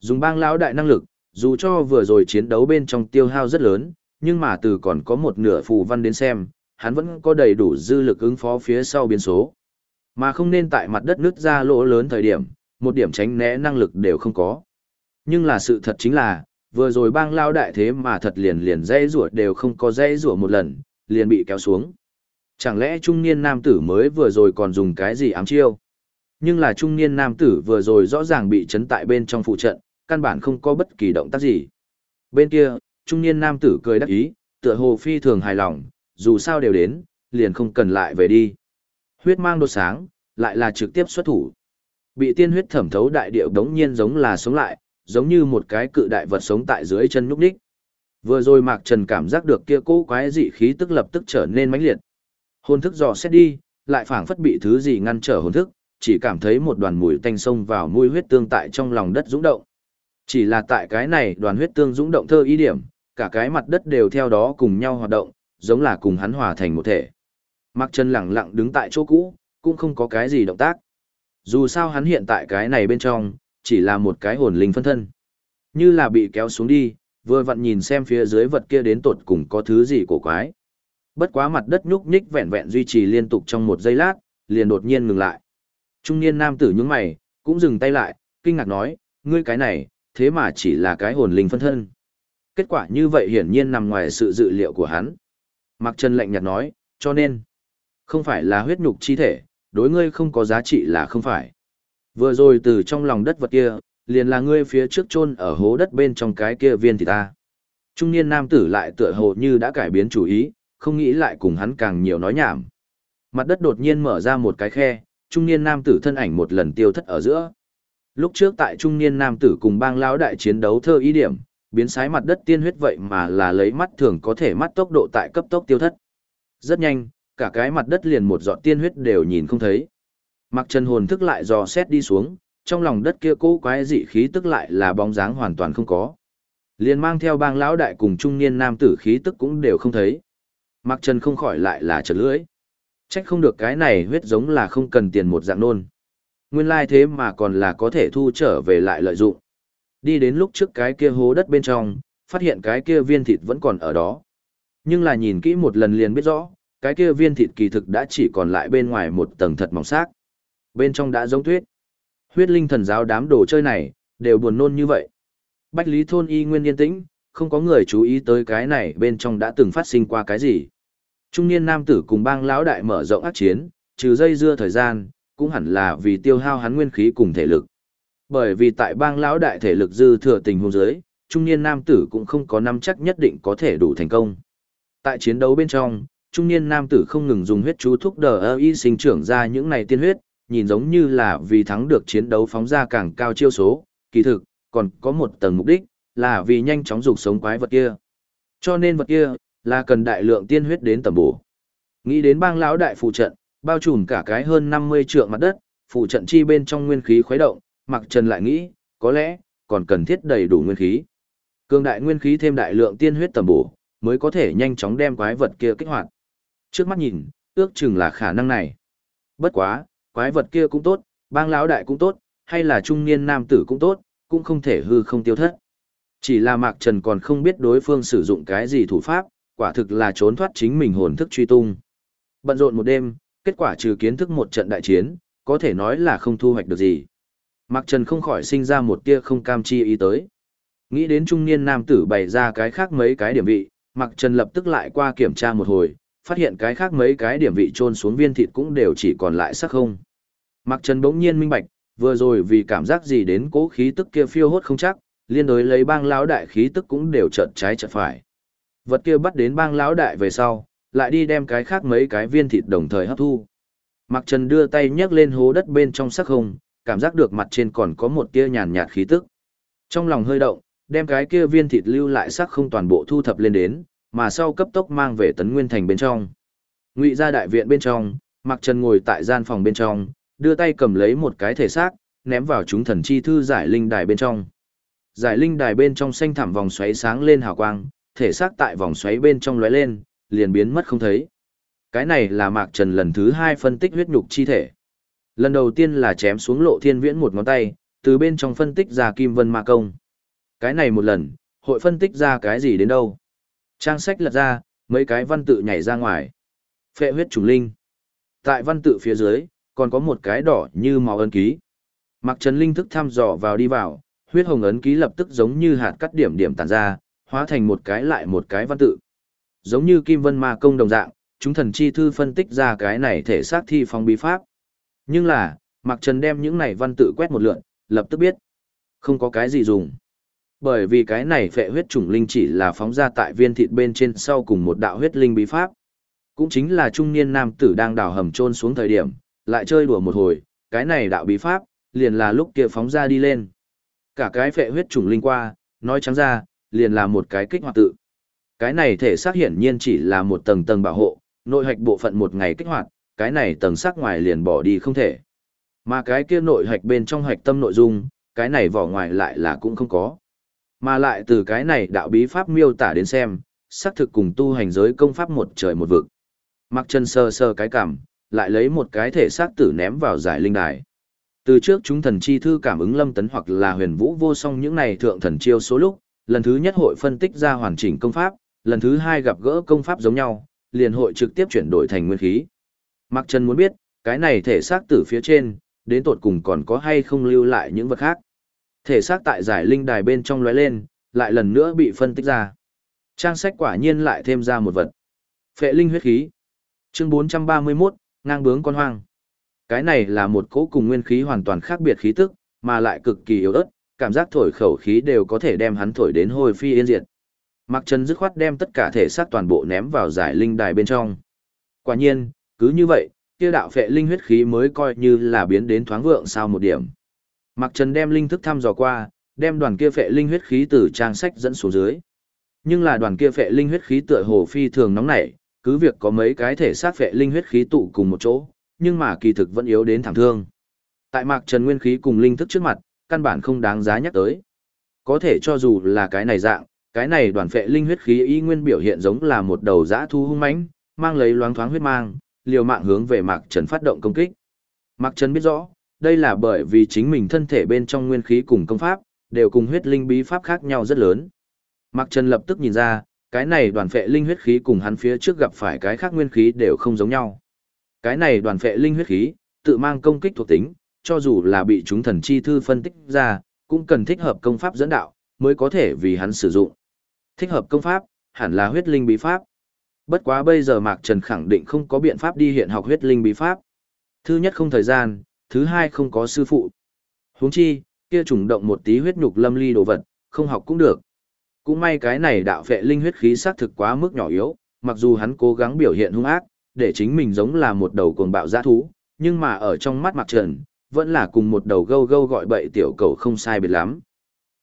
Dùng bang lão đại năng lực, dù cho vừa rồi chiến đấu bên trong tiêu hao rất lớn, nhưng mà từ còn có một nửa phù văn đến xem, hắn vẫn có đầy đủ dư lực ứng phó phía sau biến số. Mà không nên tại mặt đất nứt ra lỗ lớn thời điểm, một điểm tránh né năng lực đều không có. Nhưng là sự thật chính là, vừa rồi bang lao đại thế mà thật liền liền dây rủa đều không có dây rủa một lần, liền bị kéo xuống. Chẳng lẽ trung niên nam tử mới vừa rồi còn dùng cái gì ám chiêu? Nhưng là trung niên nam tử vừa rồi rõ ràng bị chấn tại bên trong phụ trận, căn bản không có bất kỳ động tác gì. Bên kia, trung niên nam tử cười đắc ý, tựa hồ phi thường hài lòng, dù sao đều đến, liền không cần lại về đi. Huyết mang đột sáng, lại là trực tiếp xuất thủ. Bị tiên huyết thẩm thấu đại điệu đống nhiên giống là sống lại, giống như một cái cự đại vật sống tại dưới chân nhúc đích. Vừa rồi Mạc Trần cảm giác được kia cố quái dị khí tức lập tức trở nên mãnh liệt. Hồn thức dò xét đi, lại phảng phất bị thứ gì ngăn trở hồn thức, chỉ cảm thấy một đoàn mùi tanh sông vào mùi huyết tương tại trong lòng đất dũng động. Chỉ là tại cái này đoàn huyết tương dũng động thơ ý điểm, cả cái mặt đất đều theo đó cùng nhau hoạt động, giống là cùng hắn hòa thành một thể. Mạc Trần lặng lặng đứng tại chỗ cũ, cũng không có cái gì động tác. Dù sao hắn hiện tại cái này bên trong, chỉ là một cái hồn linh phân thân. Như là bị kéo xuống đi, vừa vặn nhìn xem phía dưới vật kia đến tột cùng có thứ gì cổ quái. Bất quá mặt đất nhúc nhích vẹn vẹn duy trì liên tục trong một giây lát, liền đột nhiên ngừng lại. Trung niên nam tử nhướng mày, cũng dừng tay lại, kinh ngạc nói, ngươi cái này, thế mà chỉ là cái hồn linh phân thân. Kết quả như vậy hiển nhiên nằm ngoài sự dự liệu của hắn. Mạc Trần lạnh nhạt nói, cho nên, không phải là huyết nhục chi thể, đối ngươi không có giá trị là không phải. Vừa rồi từ trong lòng đất vật kia, liền là ngươi phía trước chôn ở hố đất bên trong cái kia viên thì ta. Trung niên nam tử lại tựa hồ như đã cải biến chủ ý, không nghĩ lại cùng hắn càng nhiều nói nhảm. Mặt đất đột nhiên mở ra một cái khe, trung niên nam tử thân ảnh một lần tiêu thất ở giữa. Lúc trước tại trung niên nam tử cùng bang lão đại chiến đấu thơ ý điểm, biến sái mặt đất tiên huyết vậy mà là lấy mắt thường có thể mắt tốc độ tại cấp tốc tiêu thất. Rất nhanh, cả cái mặt đất liền một giọt tiên huyết đều nhìn không thấy. Mặc chân hồn thức lại dò xét đi xuống, trong lòng đất kia cố quái dị khí tức lại là bóng dáng hoàn toàn không có. Liền mang theo bang lão đại cùng trung niên nam tử khí tức cũng đều không thấy. Mặc chân không khỏi lại là chật lưỡi. Trách không được cái này huyết giống là không cần tiền một dạng nôn. Nguyên lai thế mà còn là có thể thu trở về lại lợi dụng. Đi đến lúc trước cái kia hố đất bên trong, phát hiện cái kia viên thịt vẫn còn ở đó. Nhưng là nhìn kỹ một lần liền biết rõ, cái kia viên thịt kỳ thực đã chỉ còn lại bên ngoài một tầng thật mỏng xác. Bên trong đã giống tuyết. Huyết linh thần giáo đám đồ chơi này, đều buồn nôn như vậy. Bách Lý thôn y nguyên yên tĩnh, không có người chú ý tới cái này bên trong đã từng phát sinh qua cái gì. Trung niên nam tử cùng bang lão đại mở rộng ác chiến, trừ dây dưa thời gian, cũng hẳn là vì tiêu hao hắn nguyên khí cùng thể lực. Bởi vì tại bang lão đại thể lực dư thừa tình huống dưới, trung niên nam tử cũng không có nắm chắc nhất định có thể đủ thành công. Tại chiến đấu bên trong, trung niên nam tử không ngừng dùng huyết chú thúc đờ y sinh trưởng ra những này tiên huyết, nhìn giống như là vì thắng được chiến đấu phóng ra càng cao chiêu số, kỳ thực, còn có một tầng mục đích, là vì nhanh chóng dục sống quái vật kia. Cho nên vật kia, là cần đại lượng tiên huyết đến tầm bổ. Nghĩ đến bang lão đại phụ trận, bao trùm cả cái hơn 50 trượng mặt đất, phụ trận chi bên trong nguyên khí khuấy động, Mặc Trần lại nghĩ, có lẽ, còn cần thiết đầy đủ nguyên khí. Cường đại nguyên khí thêm đại lượng tiên huyết tầm bổ, mới có thể nhanh chóng đem quái vật kia kích hoạt. Trước mắt nhìn, ước chừng là khả năng này. Bất quá, quái vật kia cũng tốt, bang lão đại cũng tốt, hay là trung niên nam tử cũng tốt, cũng không thể hư không tiêu thất. Chỉ là Mạc Trần còn không biết đối phương sử dụng cái gì thủ pháp, quả thực là trốn thoát chính mình hồn thức truy tung. Bận rộn một đêm, kết quả trừ kiến thức một trận đại chiến, có thể nói là không thu hoạch được gì. Mạc Trần không khỏi sinh ra một tia không cam chi ý tới. Nghĩ đến trung niên nam tử bày ra cái khác mấy cái điểm vị, Mạc Trần lập tức lại qua kiểm tra một hồi, phát hiện cái khác mấy cái điểm vị trôn xuống viên thịt cũng đều chỉ còn lại sắc không. Mạc Trần bỗng nhiên minh bạch, vừa rồi vì cảm giác gì đến cố khí tức kia phiêu hốt không chắc, liên đối lấy bang lão đại khí tức cũng đều chợt trái chợt phải. Vật kia bắt đến bang lão đại về sau, lại đi đem cái khác mấy cái viên thịt đồng thời hấp thu. Mạc Trần đưa tay nhấc lên hố đất bên trong sắc hùng, cảm giác được mặt trên còn có một tia nhàn nhạt khí tức. Trong lòng hơi động, đem cái kia viên thịt lưu lại sắc không toàn bộ thu thập lên đến, mà sau cấp tốc mang về tấn nguyên thành bên trong. Ngụy ra đại viện bên trong, Mạc Trần ngồi tại gian phòng bên trong, đưa tay cầm lấy một cái thể xác, ném vào chúng thần chi thư giải linh đài bên trong. Giải linh đài bên trong xanh thẳm vòng xoáy sáng lên hào quang, thể xác tại vòng xoáy bên trong lóe lên, liền biến mất không thấy. Cái này là Mạc Trần lần thứ hai phân tích huyết nhục chi thể. Lần đầu tiên là chém xuống lộ thiên viễn một ngón tay, từ bên trong phân tích ra kim vân ma công. Cái này một lần, hội phân tích ra cái gì đến đâu. Trang sách lật ra, mấy cái văn tự nhảy ra ngoài. Phệ huyết trùng linh. Tại văn tự phía dưới, còn có một cái đỏ như màu ấn ký. Mặc Trần Linh thức thăm dò vào đi vào, huyết hồng ấn ký lập tức giống như hạt cắt điểm điểm tản ra, hóa thành một cái lại một cái văn tự. Giống như Kim Vân Ma công đồng dạng, chúng thần chi thư phân tích ra cái này thể xác thi phong bí pháp. Nhưng là, Mạc Trần đem những này văn tự quét một lượn, lập tức biết. Không có cái gì dùng. Bởi vì cái này phệ huyết chủng linh chỉ là phóng ra tại viên thịt bên trên sau cùng một đạo huyết linh bí pháp. Cũng chính là trung niên nam tử đang đào hầm trôn xuống thời điểm, lại chơi đùa một hồi, cái này đạo bí pháp, liền là lúc kia phóng ra đi lên. Cả cái phệ huyết trùng linh qua, nói trắng ra, liền là một cái kích hoạt tự. Cái này thể xác hiển nhiên chỉ là một tầng tầng bảo hộ, nội hạch bộ phận một ngày kích hoạt, cái này tầng xác ngoài liền bỏ đi không thể. Mà cái kia nội hạch bên trong hạch tâm nội dung, cái này vỏ ngoài lại là cũng không có. Mà lại từ cái này đạo bí pháp miêu tả đến xem, xác thực cùng tu hành giới công pháp một trời một vực. Mặc chân sơ sơ cái cảm, lại lấy một cái thể xác tử ném vào giải linh đài. Từ trước chúng thần chi thư cảm ứng lâm tấn hoặc là huyền vũ vô song những này thượng thần chiêu số lúc, lần thứ nhất hội phân tích ra hoàn chỉnh công pháp, lần thứ hai gặp gỡ công pháp giống nhau, liền hội trực tiếp chuyển đổi thành nguyên khí. Mặc Trần muốn biết, cái này thể xác tử phía trên, đến tột cùng còn có hay không lưu lại những vật khác. Thể xác tại giải linh đài bên trong lóe lên, lại lần nữa bị phân tích ra. Trang sách quả nhiên lại thêm ra một vật. Phệ linh huyết khí. Chương 431, ngang bướng con hoang. Cái này là một cỗ cùng nguyên khí hoàn toàn khác biệt khí tức, mà lại cực kỳ yếu ớt, cảm giác thổi khẩu khí đều có thể đem hắn thổi đến hồi phi yên diệt. Mặc Trần dứt khoát đem tất cả thể xác toàn bộ ném vào giải linh đài bên trong. Quả nhiên, cứ như vậy, kia đạo phệ linh huyết khí mới coi như là biến đến thoáng vượng sau một điểm. Mặc Trần đem linh thức thăm dò qua, đem đoàn kia phệ linh huyết khí từ trang sách dẫn xuống dưới. Nhưng là đoàn kia phệ linh huyết khí tựa hồ phi thường nóng nảy, cứ việc có mấy cái thể xác phệ linh huyết khí tụ cùng một chỗ, nhưng mà kỳ thực vẫn yếu đến thảm thương. Tại Mạc Trần nguyên khí cùng linh thức trước mặt, căn bản không đáng giá nhắc tới. Có thể cho dù là cái này dạng, cái này đoàn phệ linh huyết khí y nguyên biểu hiện giống là một đầu dã thu hung mãnh, mang lấy loáng thoáng huyết mang, liều mạng hướng về Mạc Trần phát động công kích. Mạc Trần biết rõ, đây là bởi vì chính mình thân thể bên trong nguyên khí cùng công pháp, đều cùng huyết linh bí pháp khác nhau rất lớn. Mạc Trần lập tức nhìn ra, cái này đoàn phệ linh huyết khí cùng hắn phía trước gặp phải cái khác nguyên khí đều không giống nhau. Cái này đoàn phệ linh huyết khí, tự mang công kích thuộc tính, cho dù là bị chúng thần chi thư phân tích ra, cũng cần thích hợp công pháp dẫn đạo, mới có thể vì hắn sử dụng. Thích hợp công pháp, hẳn là huyết linh bí pháp. Bất quá bây giờ Mạc Trần khẳng định không có biện pháp đi hiện học huyết linh bí pháp. Thứ nhất không thời gian, thứ hai không có sư phụ. huống chi, kia trùng động một tí huyết nhục lâm ly đồ vật, không học cũng được. Cũng may cái này đạo phệ linh huyết khí xác thực quá mức nhỏ yếu, mặc dù hắn cố gắng biểu hiện hung ác, để chính mình giống là một đầu cuồng bạo giã thú, nhưng mà ở trong mắt Mạc Trần, vẫn là cùng một đầu gâu gâu gọi bậy tiểu cầu không sai biệt lắm.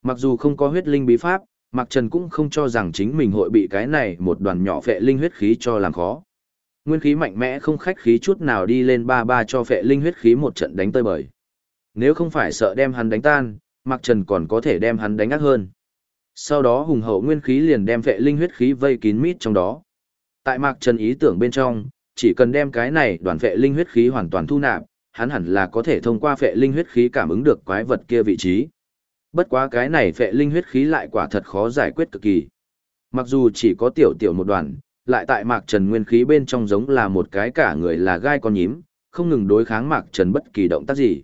Mặc dù không có huyết linh bí pháp, Mạc Trần cũng không cho rằng chính mình hội bị cái này một đoàn nhỏ phệ linh huyết khí cho làm khó. Nguyên khí mạnh mẽ không khách khí chút nào đi lên ba ba cho phệ linh huyết khí một trận đánh tơi bời. Nếu không phải sợ đem hắn đánh tan, Mạc Trần còn có thể đem hắn đánh ác hơn. Sau đó hùng hậu nguyên khí liền đem phệ linh huyết khí vây kín mít trong đó. Tại Mạc Trần ý tưởng bên trong, chỉ cần đem cái này đoàn phệ linh huyết khí hoàn toàn thu nạp, hắn hẳn là có thể thông qua phệ linh huyết khí cảm ứng được quái vật kia vị trí. Bất quá cái này phệ linh huyết khí lại quả thật khó giải quyết cực kỳ. Mặc dù chỉ có tiểu tiểu một đoàn, lại tại Mạc Trần nguyên khí bên trong giống là một cái cả người là gai con nhím, không ngừng đối kháng Mạc Trần bất kỳ động tác gì.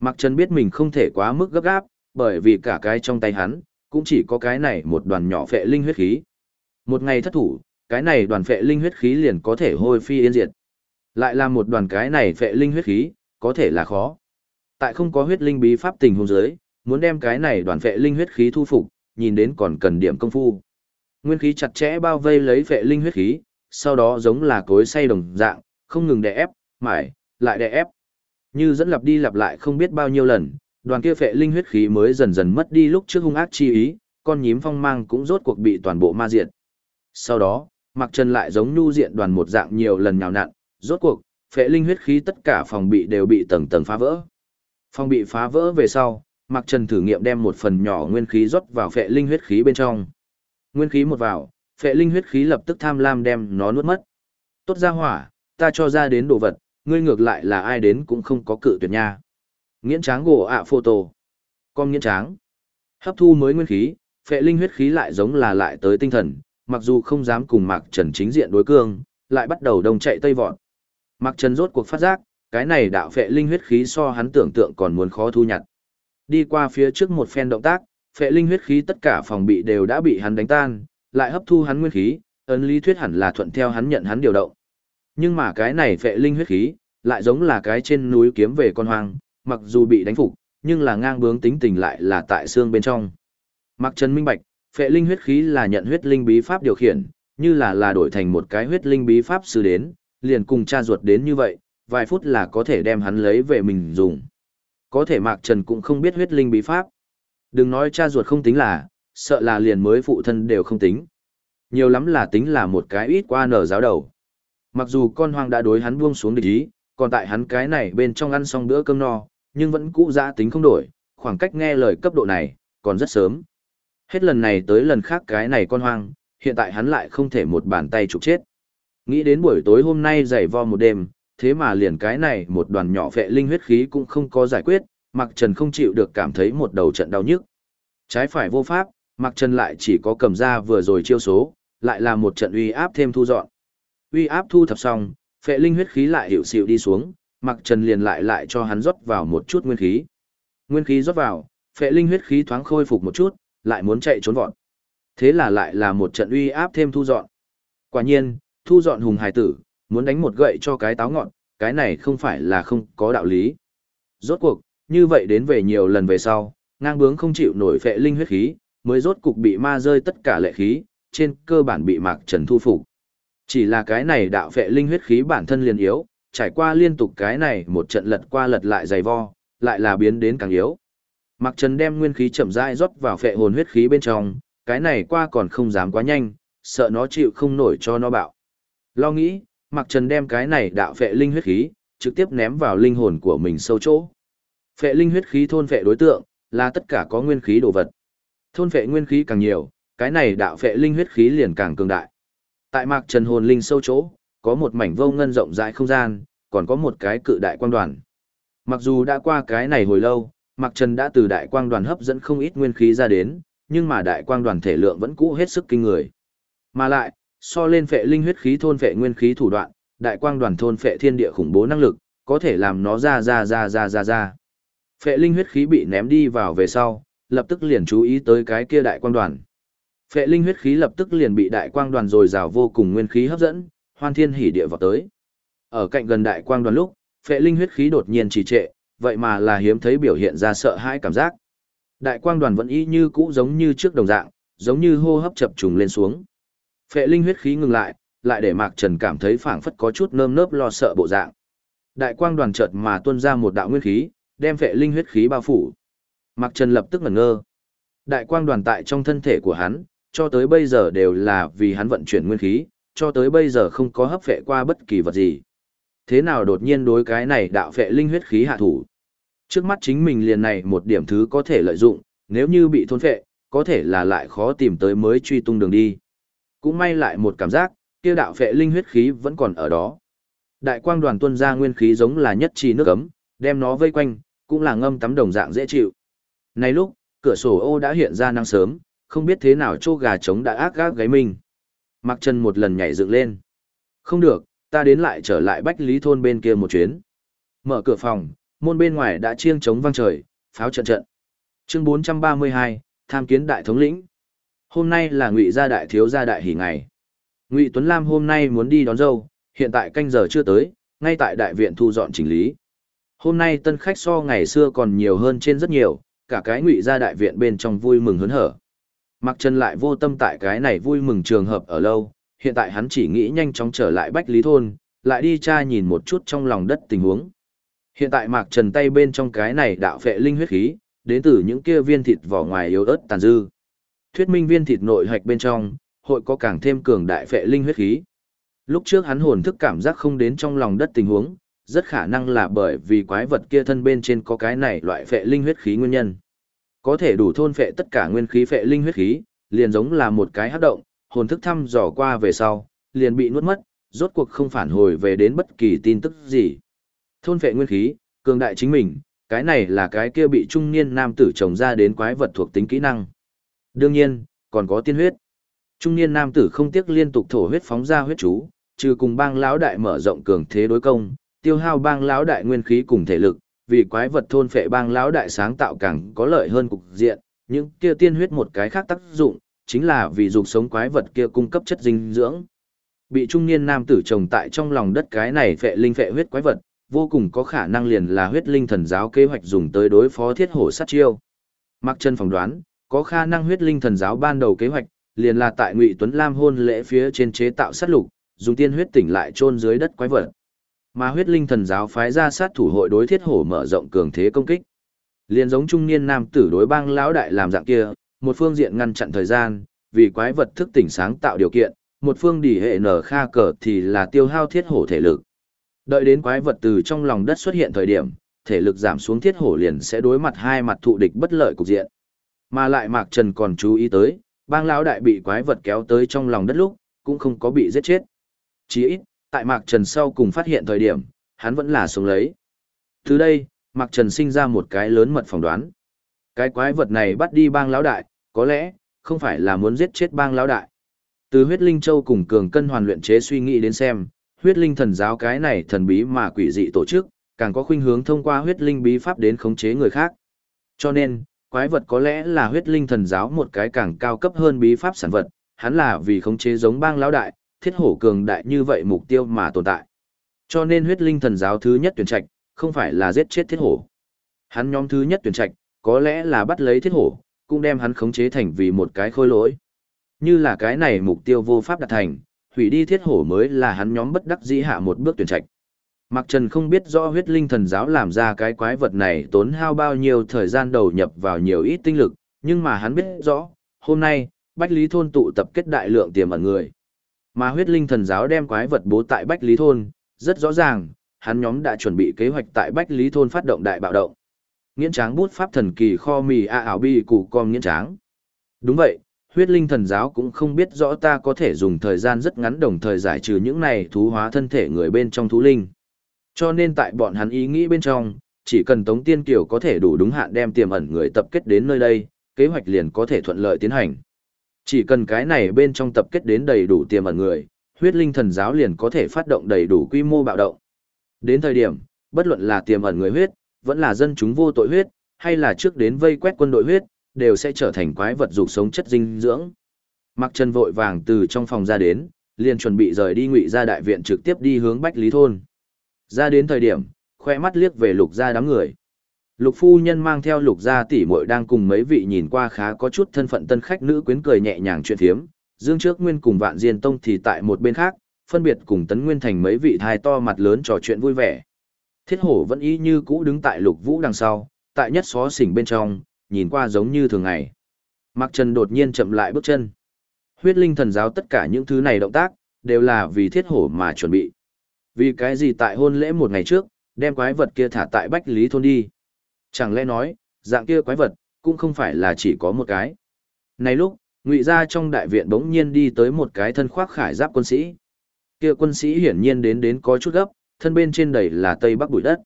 Mạc Trần biết mình không thể quá mức gấp gáp, bởi vì cả cái trong tay hắn, cũng chỉ có cái này một đoàn nhỏ phệ linh huyết khí. Một ngày thất thủ, cái này đoàn phệ linh huyết khí liền có thể hôi phi yên diệt. Lại là một đoàn cái này phệ linh huyết khí, có thể là khó. Tại không có huyết linh bí pháp tình huống dưới, muốn đem cái này đoàn vệ linh huyết khí thu phục, nhìn đến còn cần điểm công phu. Nguyên khí chặt chẽ bao vây lấy vệ linh huyết khí, sau đó giống là cối xay đồng dạng, không ngừng đè ép, mải, lại đè ép. Như dẫn lặp đi lặp lại không biết bao nhiêu lần, đoàn kia vệ linh huyết khí mới dần dần mất đi lúc trước hung ác chi ý, con nhím phong mang cũng rốt cuộc bị toàn bộ ma diệt. Sau đó, Mặc Trần lại giống nhu diện đoàn một dạng nhiều lần nhào nặn, rốt cuộc, phệ linh huyết khí tất cả phòng bị đều bị tầng tầng phá vỡ. Phòng bị phá vỡ về sau, Mặc Trần thử nghiệm đem một phần nhỏ nguyên khí rót vào phệ linh huyết khí bên trong. Nguyên khí một vào, phệ linh huyết khí lập tức tham lam đem nó nuốt mất. Tốt ra hỏa, ta cho ra đến đồ vật, ngươi ngược lại là ai đến cũng không có cự tuyệt nha. Nghiễn tráng gỗ ạ phô tổ, Con nghiễn tráng. Hấp thu mới nguyên khí, phệ linh huyết khí lại giống là lại tới tinh thần, mặc dù không dám cùng Mạc Trần chính diện đối cương, lại bắt đầu đông chạy tây vọt. Mạc Trần rốt cuộc phát giác, cái này đạo phệ linh huyết khí so hắn tưởng tượng còn muốn khó thu nhặt. Đi qua phía trước một phen động tác, phệ linh huyết khí tất cả phòng bị đều đã bị hắn đánh tan, lại hấp thu hắn nguyên khí, ấn lý thuyết hẳn là thuận theo hắn nhận hắn điều động. Nhưng mà cái này phệ linh huyết khí, lại giống là cái trên núi kiếm về con hoang, mặc dù bị đánh phục, nhưng là ngang bướng tính tình lại là tại xương bên trong. Mặc Trần minh bạch, phệ linh huyết khí là nhận huyết linh bí pháp điều khiển, như là là đổi thành một cái huyết linh bí pháp sư đến, liền cùng cha ruột đến như vậy, vài phút là có thể đem hắn lấy về mình dùng. Có thể Mạc Trần cũng không biết huyết linh bí pháp. Đừng nói cha ruột không tính là, sợ là liền mới phụ thân đều không tính. Nhiều lắm là tính là một cái ít qua nở giáo đầu. Mặc dù con hoang đã đối hắn buông xuống địch ý, còn tại hắn cái này bên trong ăn xong bữa cơm no, nhưng vẫn cũ giã tính không đổi, khoảng cách nghe lời cấp độ này, còn rất sớm. Hết lần này tới lần khác cái này con hoang, hiện tại hắn lại không thể một bàn tay trục chết. Nghĩ đến buổi tối hôm nay dày vo một đêm, thế mà liền cái này một đoàn nhỏ phệ linh huyết khí cũng không có giải quyết, Mạc Trần không chịu được cảm thấy một đầu trận đau nhức. Trái phải vô pháp, Mạc Trần lại chỉ có cầm ra vừa rồi chiêu số, lại là một trận uy áp thêm thu dọn. Uy áp thu thập xong, phệ linh huyết khí lại hiệu xịu đi xuống, Mạc Trần liền lại lại cho hắn rót vào một chút nguyên khí. Nguyên khí rót vào, phệ linh huyết khí thoáng khôi phục một chút, lại muốn chạy trốn vọt. Thế là lại là một trận uy áp thêm thu dọn. Quả nhiên, thu dọn hùng hài tử, muốn đánh một gậy cho cái táo ngọn, cái này không phải là không có đạo lý. Rốt cuộc, như vậy đến về nhiều lần về sau, ngang bướng không chịu nổi phệ linh huyết khí, mới rốt cục bị ma rơi tất cả lệ khí, trên cơ bản bị Mạc Trần thu phục. Chỉ là cái này đạo phệ linh huyết khí bản thân liền yếu, trải qua liên tục cái này một trận lật qua lật lại dày vo, lại là biến đến càng yếu. Mạc Trần đem nguyên khí chậm rãi rót vào phệ hồn huyết khí bên trong, cái này qua còn không dám quá nhanh, sợ nó chịu không nổi cho nó bạo. Lo nghĩ, Mạc Trần đem cái này đạo phệ linh huyết khí, trực tiếp ném vào linh hồn của mình sâu chỗ. Phệ linh huyết khí thôn phệ đối tượng, là tất cả có nguyên khí đồ vật. Thôn phệ nguyên khí càng nhiều, cái này đạo phệ linh huyết khí liền càng cường đại. Tại Mạc Trần hồn linh sâu chỗ, có một mảnh vô ngân rộng rãi không gian, còn có một cái cự đại quang đoàn. Mặc dù đã qua cái này hồi lâu, Mạc Trần đã từ đại quang đoàn hấp dẫn không ít nguyên khí ra đến, nhưng mà đại quang đoàn thể lượng vẫn cũ hết sức kinh người. Mà lại, so lên phệ linh huyết khí thôn phệ nguyên khí thủ đoạn, đại quang đoàn thôn phệ thiên địa khủng bố năng lực, có thể làm nó ra ra ra ra ra ra. Phệ linh huyết khí bị ném đi vào về sau, lập tức liền chú ý tới cái kia đại quang đoàn. Phệ linh huyết khí lập tức liền bị đại quang đoàn rồi rào vô cùng nguyên khí hấp dẫn, hoan thiên hỉ địa vào tới. Ở cạnh gần đại quang đoàn lúc, phệ linh huyết khí đột nhiên trì trệ, vậy mà là hiếm thấy biểu hiện ra sợ hãi cảm giác. Đại quang đoàn vẫn y như cũ giống như trước đồng dạng, giống như hô hấp chập trùng lên xuống. Phệ linh huyết khí ngừng lại, lại để Mạc Trần cảm thấy phảng phất có chút nơm nớp lo sợ bộ dạng. Đại quang đoàn chợt mà tuôn ra một đạo nguyên khí, đem phệ linh huyết khí bao phủ. Mạc Trần lập tức ngẩn ngơ. Đại quang đoàn tại trong thân thể của hắn, cho tới bây giờ đều là vì hắn vận chuyển nguyên khí, cho tới bây giờ không có hấp phệ qua bất kỳ vật gì. Thế nào đột nhiên đối cái này đạo phệ linh huyết khí hạ thủ? Trước mắt chính mình liền này một điểm thứ có thể lợi dụng, nếu như bị thôn phệ, có thể là lại khó tìm tới mới truy tung đường đi. Cũng may lại một cảm giác, kia đạo phệ linh huyết khí vẫn còn ở đó. Đại quang đoàn tuân ra nguyên khí giống là nhất trì nước ấm, đem nó vây quanh, cũng là ngâm tắm đồng dạng dễ chịu. Này lúc, cửa sổ ô đã hiện ra nắng sớm, không biết thế nào chô gà trống đã ác gác gáy mình. Mặc chân một lần nhảy dựng lên. Không được, ta đến lại trở lại Bách Lý Thôn bên kia một chuyến. Mở cửa phòng, môn bên ngoài đã chiêng trống vang trời, pháo trận trận. Chương 432, tham kiến đại thống lĩnh. Hôm nay là Ngụy gia đại thiếu gia đại hỉ ngày. Ngụy Tuấn Lam hôm nay muốn đi đón dâu, hiện tại canh giờ chưa tới, ngay tại đại viện thu dọn chỉnh lý. Hôm nay tân khách so ngày xưa còn nhiều hơn trên rất nhiều, cả cái Ngụy gia đại viện bên trong vui mừng hớn hở. Mặc Trần lại vô tâm tại cái này vui mừng trường hợp ở lâu, hiện tại hắn chỉ nghĩ nhanh chóng trở lại Bách Lý Thôn, lại đi tra nhìn một chút trong lòng đất tình huống. Hiện tại Mạc Trần tay bên trong cái này đạo phệ linh huyết khí, đến từ những kia viên thịt vỏ ngoài yếu ớt tàn dư. Thuyết minh viên thịt nội hạch bên trong, hội có càng thêm cường đại phệ linh huyết khí. Lúc trước hắn hồn thức cảm giác không đến trong lòng đất tình huống, rất khả năng là bởi vì quái vật kia thân bên trên có cái này loại phệ linh huyết khí nguyên nhân. Có thể đủ thôn phệ tất cả nguyên khí phệ linh huyết khí, liền giống là một cái hấp động, hồn thức thăm dò qua về sau, liền bị nuốt mất, rốt cuộc không phản hồi về đến bất kỳ tin tức gì. Thôn phệ nguyên khí, cường đại chính mình, cái này là cái kia bị trung niên nam tử trồng ra đến quái vật thuộc tính kỹ năng. Đương nhiên, còn có tiên huyết. Trung niên nam tử không tiếc liên tục thổ huyết phóng ra huyết chú, trừ cùng bang lão đại mở rộng cường thế đối công, tiêu hao bang lão đại nguyên khí cùng thể lực, vì quái vật thôn phệ bang lão đại sáng tạo càng có lợi hơn cục diện, những kia tiên huyết một cái khác tác dụng, chính là vì dục sống quái vật kia cung cấp chất dinh dưỡng. Bị trung niên nam tử trồng tại trong lòng đất cái này phệ linh phệ huyết quái vật, vô cùng có khả năng liền là huyết linh thần giáo kế hoạch dùng tới đối phó thiết hổ sát chiêu. Mặc chân phỏng đoán, có khả năng huyết linh thần giáo ban đầu kế hoạch, liền là tại Ngụy Tuấn Lam hôn lễ phía trên chế tạo sát lục, dùng tiên huyết tỉnh lại chôn dưới đất quái vật. Mà huyết linh thần giáo phái ra sát thủ hội đối thiết hổ mở rộng cường thế công kích. Liền giống trung niên nam tử đối bang lão đại làm dạng kia, một phương diện ngăn chặn thời gian, vì quái vật thức tỉnh sáng tạo điều kiện, một phương đỉ hệ nở kha cờ thì là tiêu hao thiết hổ thể lực. Đợi đến quái vật từ trong lòng đất xuất hiện thời điểm, thể lực giảm xuống thiết hổ liền sẽ đối mặt hai mặt thụ địch bất lợi cục diện. Mà lại Mạc Trần còn chú ý tới, bang lão đại bị quái vật kéo tới trong lòng đất lúc, cũng không có bị giết chết. Chỉ ít, tại Mạc Trần sau cùng phát hiện thời điểm, hắn vẫn là sống lấy. Từ đây, Mạc Trần sinh ra một cái lớn mật phỏng đoán. Cái quái vật này bắt đi bang lão đại, có lẽ, không phải là muốn giết chết bang lão đại. Từ huyết linh châu cùng cường cân hoàn luyện chế suy nghĩ đến xem, huyết linh thần giáo cái này thần bí mà quỷ dị tổ chức, càng có khuynh hướng thông qua huyết linh bí pháp đến khống chế người khác. Cho nên, quái vật có lẽ là huyết linh thần giáo một cái càng cao cấp hơn bí pháp sản vật, hắn là vì khống chế giống bang lão đại, thiết hổ cường đại như vậy mục tiêu mà tồn tại. Cho nên huyết linh thần giáo thứ nhất tuyển trạch, không phải là giết chết thiết hổ. Hắn nhóm thứ nhất tuyển trạch, có lẽ là bắt lấy thiết hổ, cũng đem hắn khống chế thành vì một cái khôi lỗi. Như là cái này mục tiêu vô pháp đạt thành, hủy đi thiết hổ mới là hắn nhóm bất đắc dĩ hạ một bước tuyển trạch. Mạc Trần không biết rõ huyết linh thần giáo làm ra cái quái vật này tốn hao bao nhiêu thời gian đầu nhập vào nhiều ít tinh lực, nhưng mà hắn biết rõ, hôm nay, Bách Lý Thôn tụ tập kết đại lượng tiềm ẩn người. Mà huyết linh thần giáo đem quái vật bố tại Bách Lý Thôn, rất rõ ràng, hắn nhóm đã chuẩn bị kế hoạch tại Bách Lý Thôn phát động đại bạo động. Nghiễn tráng bút pháp thần kỳ kho mì a ảo bi củ con nghiễn tráng. Đúng vậy, huyết linh thần giáo cũng không biết rõ ta có thể dùng thời gian rất ngắn đồng thời giải trừ những này thú hóa thân thể người bên trong thú linh. Cho nên tại bọn hắn ý nghĩ bên trong, chỉ cần Tống Tiên Kiều có thể đủ đúng hạn đem tiềm ẩn người tập kết đến nơi đây, kế hoạch liền có thể thuận lợi tiến hành. Chỉ cần cái này bên trong tập kết đến đầy đủ tiềm ẩn người, huyết linh thần giáo liền có thể phát động đầy đủ quy mô bạo động. Đến thời điểm, bất luận là tiềm ẩn người huyết, vẫn là dân chúng vô tội huyết, hay là trước đến vây quét quân đội huyết, đều sẽ trở thành quái vật dục sống chất dinh dưỡng. Mặc Trần vội vàng từ trong phòng ra đến, liền chuẩn bị rời đi ngụy ra đại viện trực tiếp đi hướng Bách Lý Thôn. Ra đến thời điểm, khoe mắt liếc về lục gia đám người. Lục phu nhân mang theo lục gia tỷ muội đang cùng mấy vị nhìn qua khá có chút thân phận tân khách nữ quyến cười nhẹ nhàng chuyện thiếm. Dương trước nguyên cùng vạn diên tông thì tại một bên khác, phân biệt cùng tấn nguyên thành mấy vị thai to mặt lớn trò chuyện vui vẻ. Thiết hổ vẫn y như cũ đứng tại lục vũ đằng sau, tại nhất xó xỉnh bên trong, nhìn qua giống như thường ngày. Mạc Trần đột nhiên chậm lại bước chân. Huyết linh thần giáo tất cả những thứ này động tác, đều là vì thiết hổ mà chuẩn bị. Vì cái gì tại hôn lễ một ngày trước, đem quái vật kia thả tại Bách Lý Thôn đi. Chẳng lẽ nói, dạng kia quái vật, cũng không phải là chỉ có một cái. Này lúc, ngụy ra trong đại viện bỗng nhiên đi tới một cái thân khoác khải giáp quân sĩ. Kia quân sĩ hiển nhiên đến đến có chút gấp, thân bên trên đầy là tây bắc bụi đất.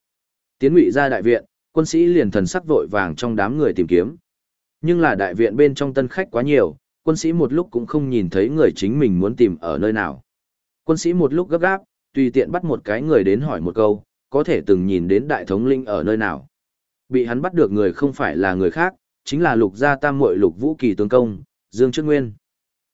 Tiến ngụy ra đại viện, quân sĩ liền thần sắc vội vàng trong đám người tìm kiếm. Nhưng là đại viện bên trong tân khách quá nhiều, quân sĩ một lúc cũng không nhìn thấy người chính mình muốn tìm ở nơi nào. Quân sĩ một lúc gấp gáp, tùy tiện bắt một cái người đến hỏi một câu, có thể từng nhìn đến đại thống linh ở nơi nào. Bị hắn bắt được người không phải là người khác, chính là lục gia tam muội lục vũ kỳ tướng công, Dương Trước Nguyên.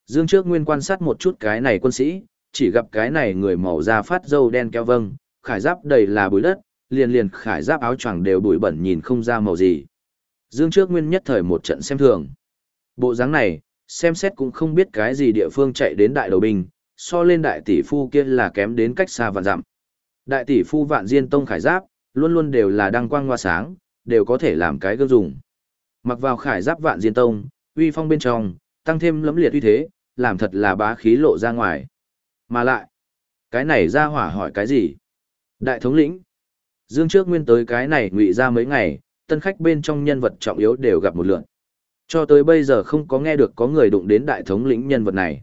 Dương Trước Nguyên quan sát một chút cái này quân sĩ, chỉ gặp cái này người màu da phát dâu đen keo vâng, khải giáp đầy là bụi đất, liền liền khải giáp áo choàng đều bụi bẩn nhìn không ra màu gì. Dương Trước Nguyên nhất thời một trận xem thường. Bộ dáng này, xem xét cũng không biết cái gì địa phương chạy đến đại đầu binh, so lên đại tỷ phu kia là kém đến cách xa vạn dặm. Đại tỷ phu vạn diên tông khải giáp, luôn luôn đều là đăng quang hoa sáng, đều có thể làm cái gương dùng. Mặc vào khải giáp vạn diên tông, uy phong bên trong, tăng thêm lấm liệt uy thế, làm thật là bá khí lộ ra ngoài. Mà lại, cái này ra hỏa hỏi cái gì? Đại thống lĩnh. Dương trước nguyên tới cái này ngụy ra mấy ngày, tân khách bên trong nhân vật trọng yếu đều gặp một lượn. Cho tới bây giờ không có nghe được có người đụng đến đại thống lĩnh nhân vật này.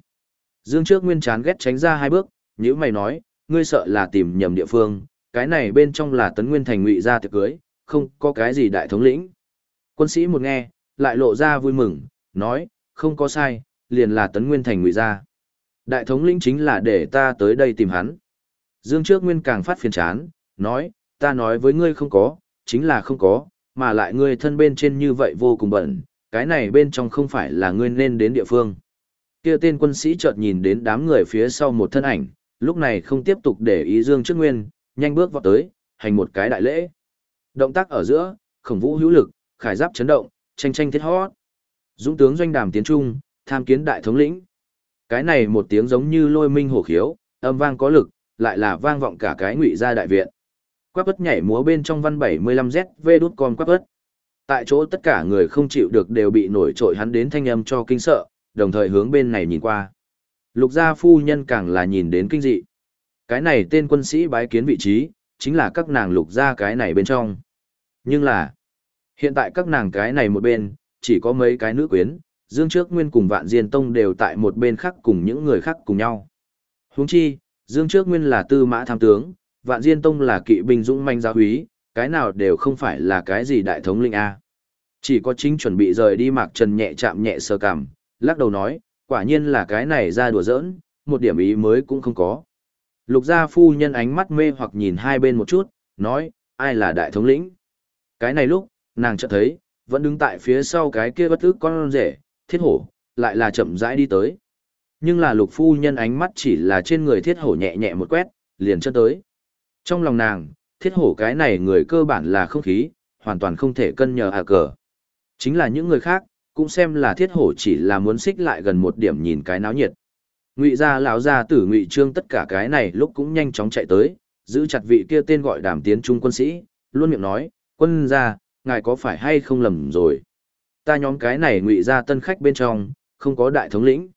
Dương trước nguyên chán ghét tránh ra hai bước, như mày nói, ngươi sợ là tìm nhầm địa phương, cái này bên trong là tấn nguyên thành ngụy ra tiệc cưới, không có cái gì đại thống lĩnh. Quân sĩ một nghe, lại lộ ra vui mừng, nói, không có sai, liền là tấn nguyên thành ngụy ra. Đại thống lĩnh chính là để ta tới đây tìm hắn. Dương trước nguyên càng phát phiền chán, nói, ta nói với ngươi không có, chính là không có, mà lại ngươi thân bên trên như vậy vô cùng bẩn, cái này bên trong không phải là ngươi nên đến địa phương. Kia tên quân sĩ chợt nhìn đến đám người phía sau một thân ảnh, lúc này không tiếp tục để ý Dương trước nguyên, nhanh bước vào tới, hành một cái đại lễ. Động tác ở giữa, khổng vũ hữu lực, khải giáp chấn động, tranh tranh thiết hót. Dũng tướng doanh đàm tiến trung, tham kiến đại thống lĩnh. Cái này một tiếng giống như lôi minh hổ khiếu, âm vang có lực, lại là vang vọng cả cái ngụy gia đại viện. Quắc ất nhảy múa bên trong văn 75Z V đút con quắc ất. Tại chỗ tất cả người không chịu được đều bị nổi trội hắn đến thanh âm cho kinh sợ, đồng thời hướng bên này nhìn qua. Lục gia phu nhân càng là nhìn đến kinh dị. Cái này tên quân sĩ bái kiến vị trí, chính là các nàng lục gia cái này bên trong. Nhưng là, hiện tại các nàng cái này một bên, chỉ có mấy cái nữ quyến, Dương Trước Nguyên cùng Vạn Diên Tông đều tại một bên khác cùng những người khác cùng nhau. Huống chi, Dương Trước Nguyên là tư mã tham tướng, Vạn Diên Tông là kỵ binh dũng manh giáo húy, cái nào đều không phải là cái gì đại thống linh A. Chỉ có chính chuẩn bị rời đi Mạc Trần nhẹ chạm nhẹ sơ cảm, lắc đầu nói, quả nhiên là cái này ra đùa giỡn, một điểm ý mới cũng không có. Lục gia phu nhân ánh mắt mê hoặc nhìn hai bên một chút, nói, ai là đại thống lĩnh? Cái này lúc, nàng chợt thấy, vẫn đứng tại phía sau cái kia bất ức con rể, thiết hổ, lại là chậm rãi đi tới. Nhưng là lục phu nhân ánh mắt chỉ là trên người thiết hổ nhẹ nhẹ một quét, liền chân tới. Trong lòng nàng, thiết hổ cái này người cơ bản là không khí, hoàn toàn không thể cân nhờ à cờ. Chính là những người khác, cũng xem là thiết hổ chỉ là muốn xích lại gần một điểm nhìn cái náo nhiệt. Ngụy gia lão gia tử Ngụy Trương tất cả cái này lúc cũng nhanh chóng chạy tới, giữ chặt vị kia tên gọi Đàm Tiến Trung quân sĩ, luôn miệng nói, "Quân gia, ngài có phải hay không lầm rồi? Ta nhóm cái này Ngụy gia tân khách bên trong, không có đại thống lĩnh."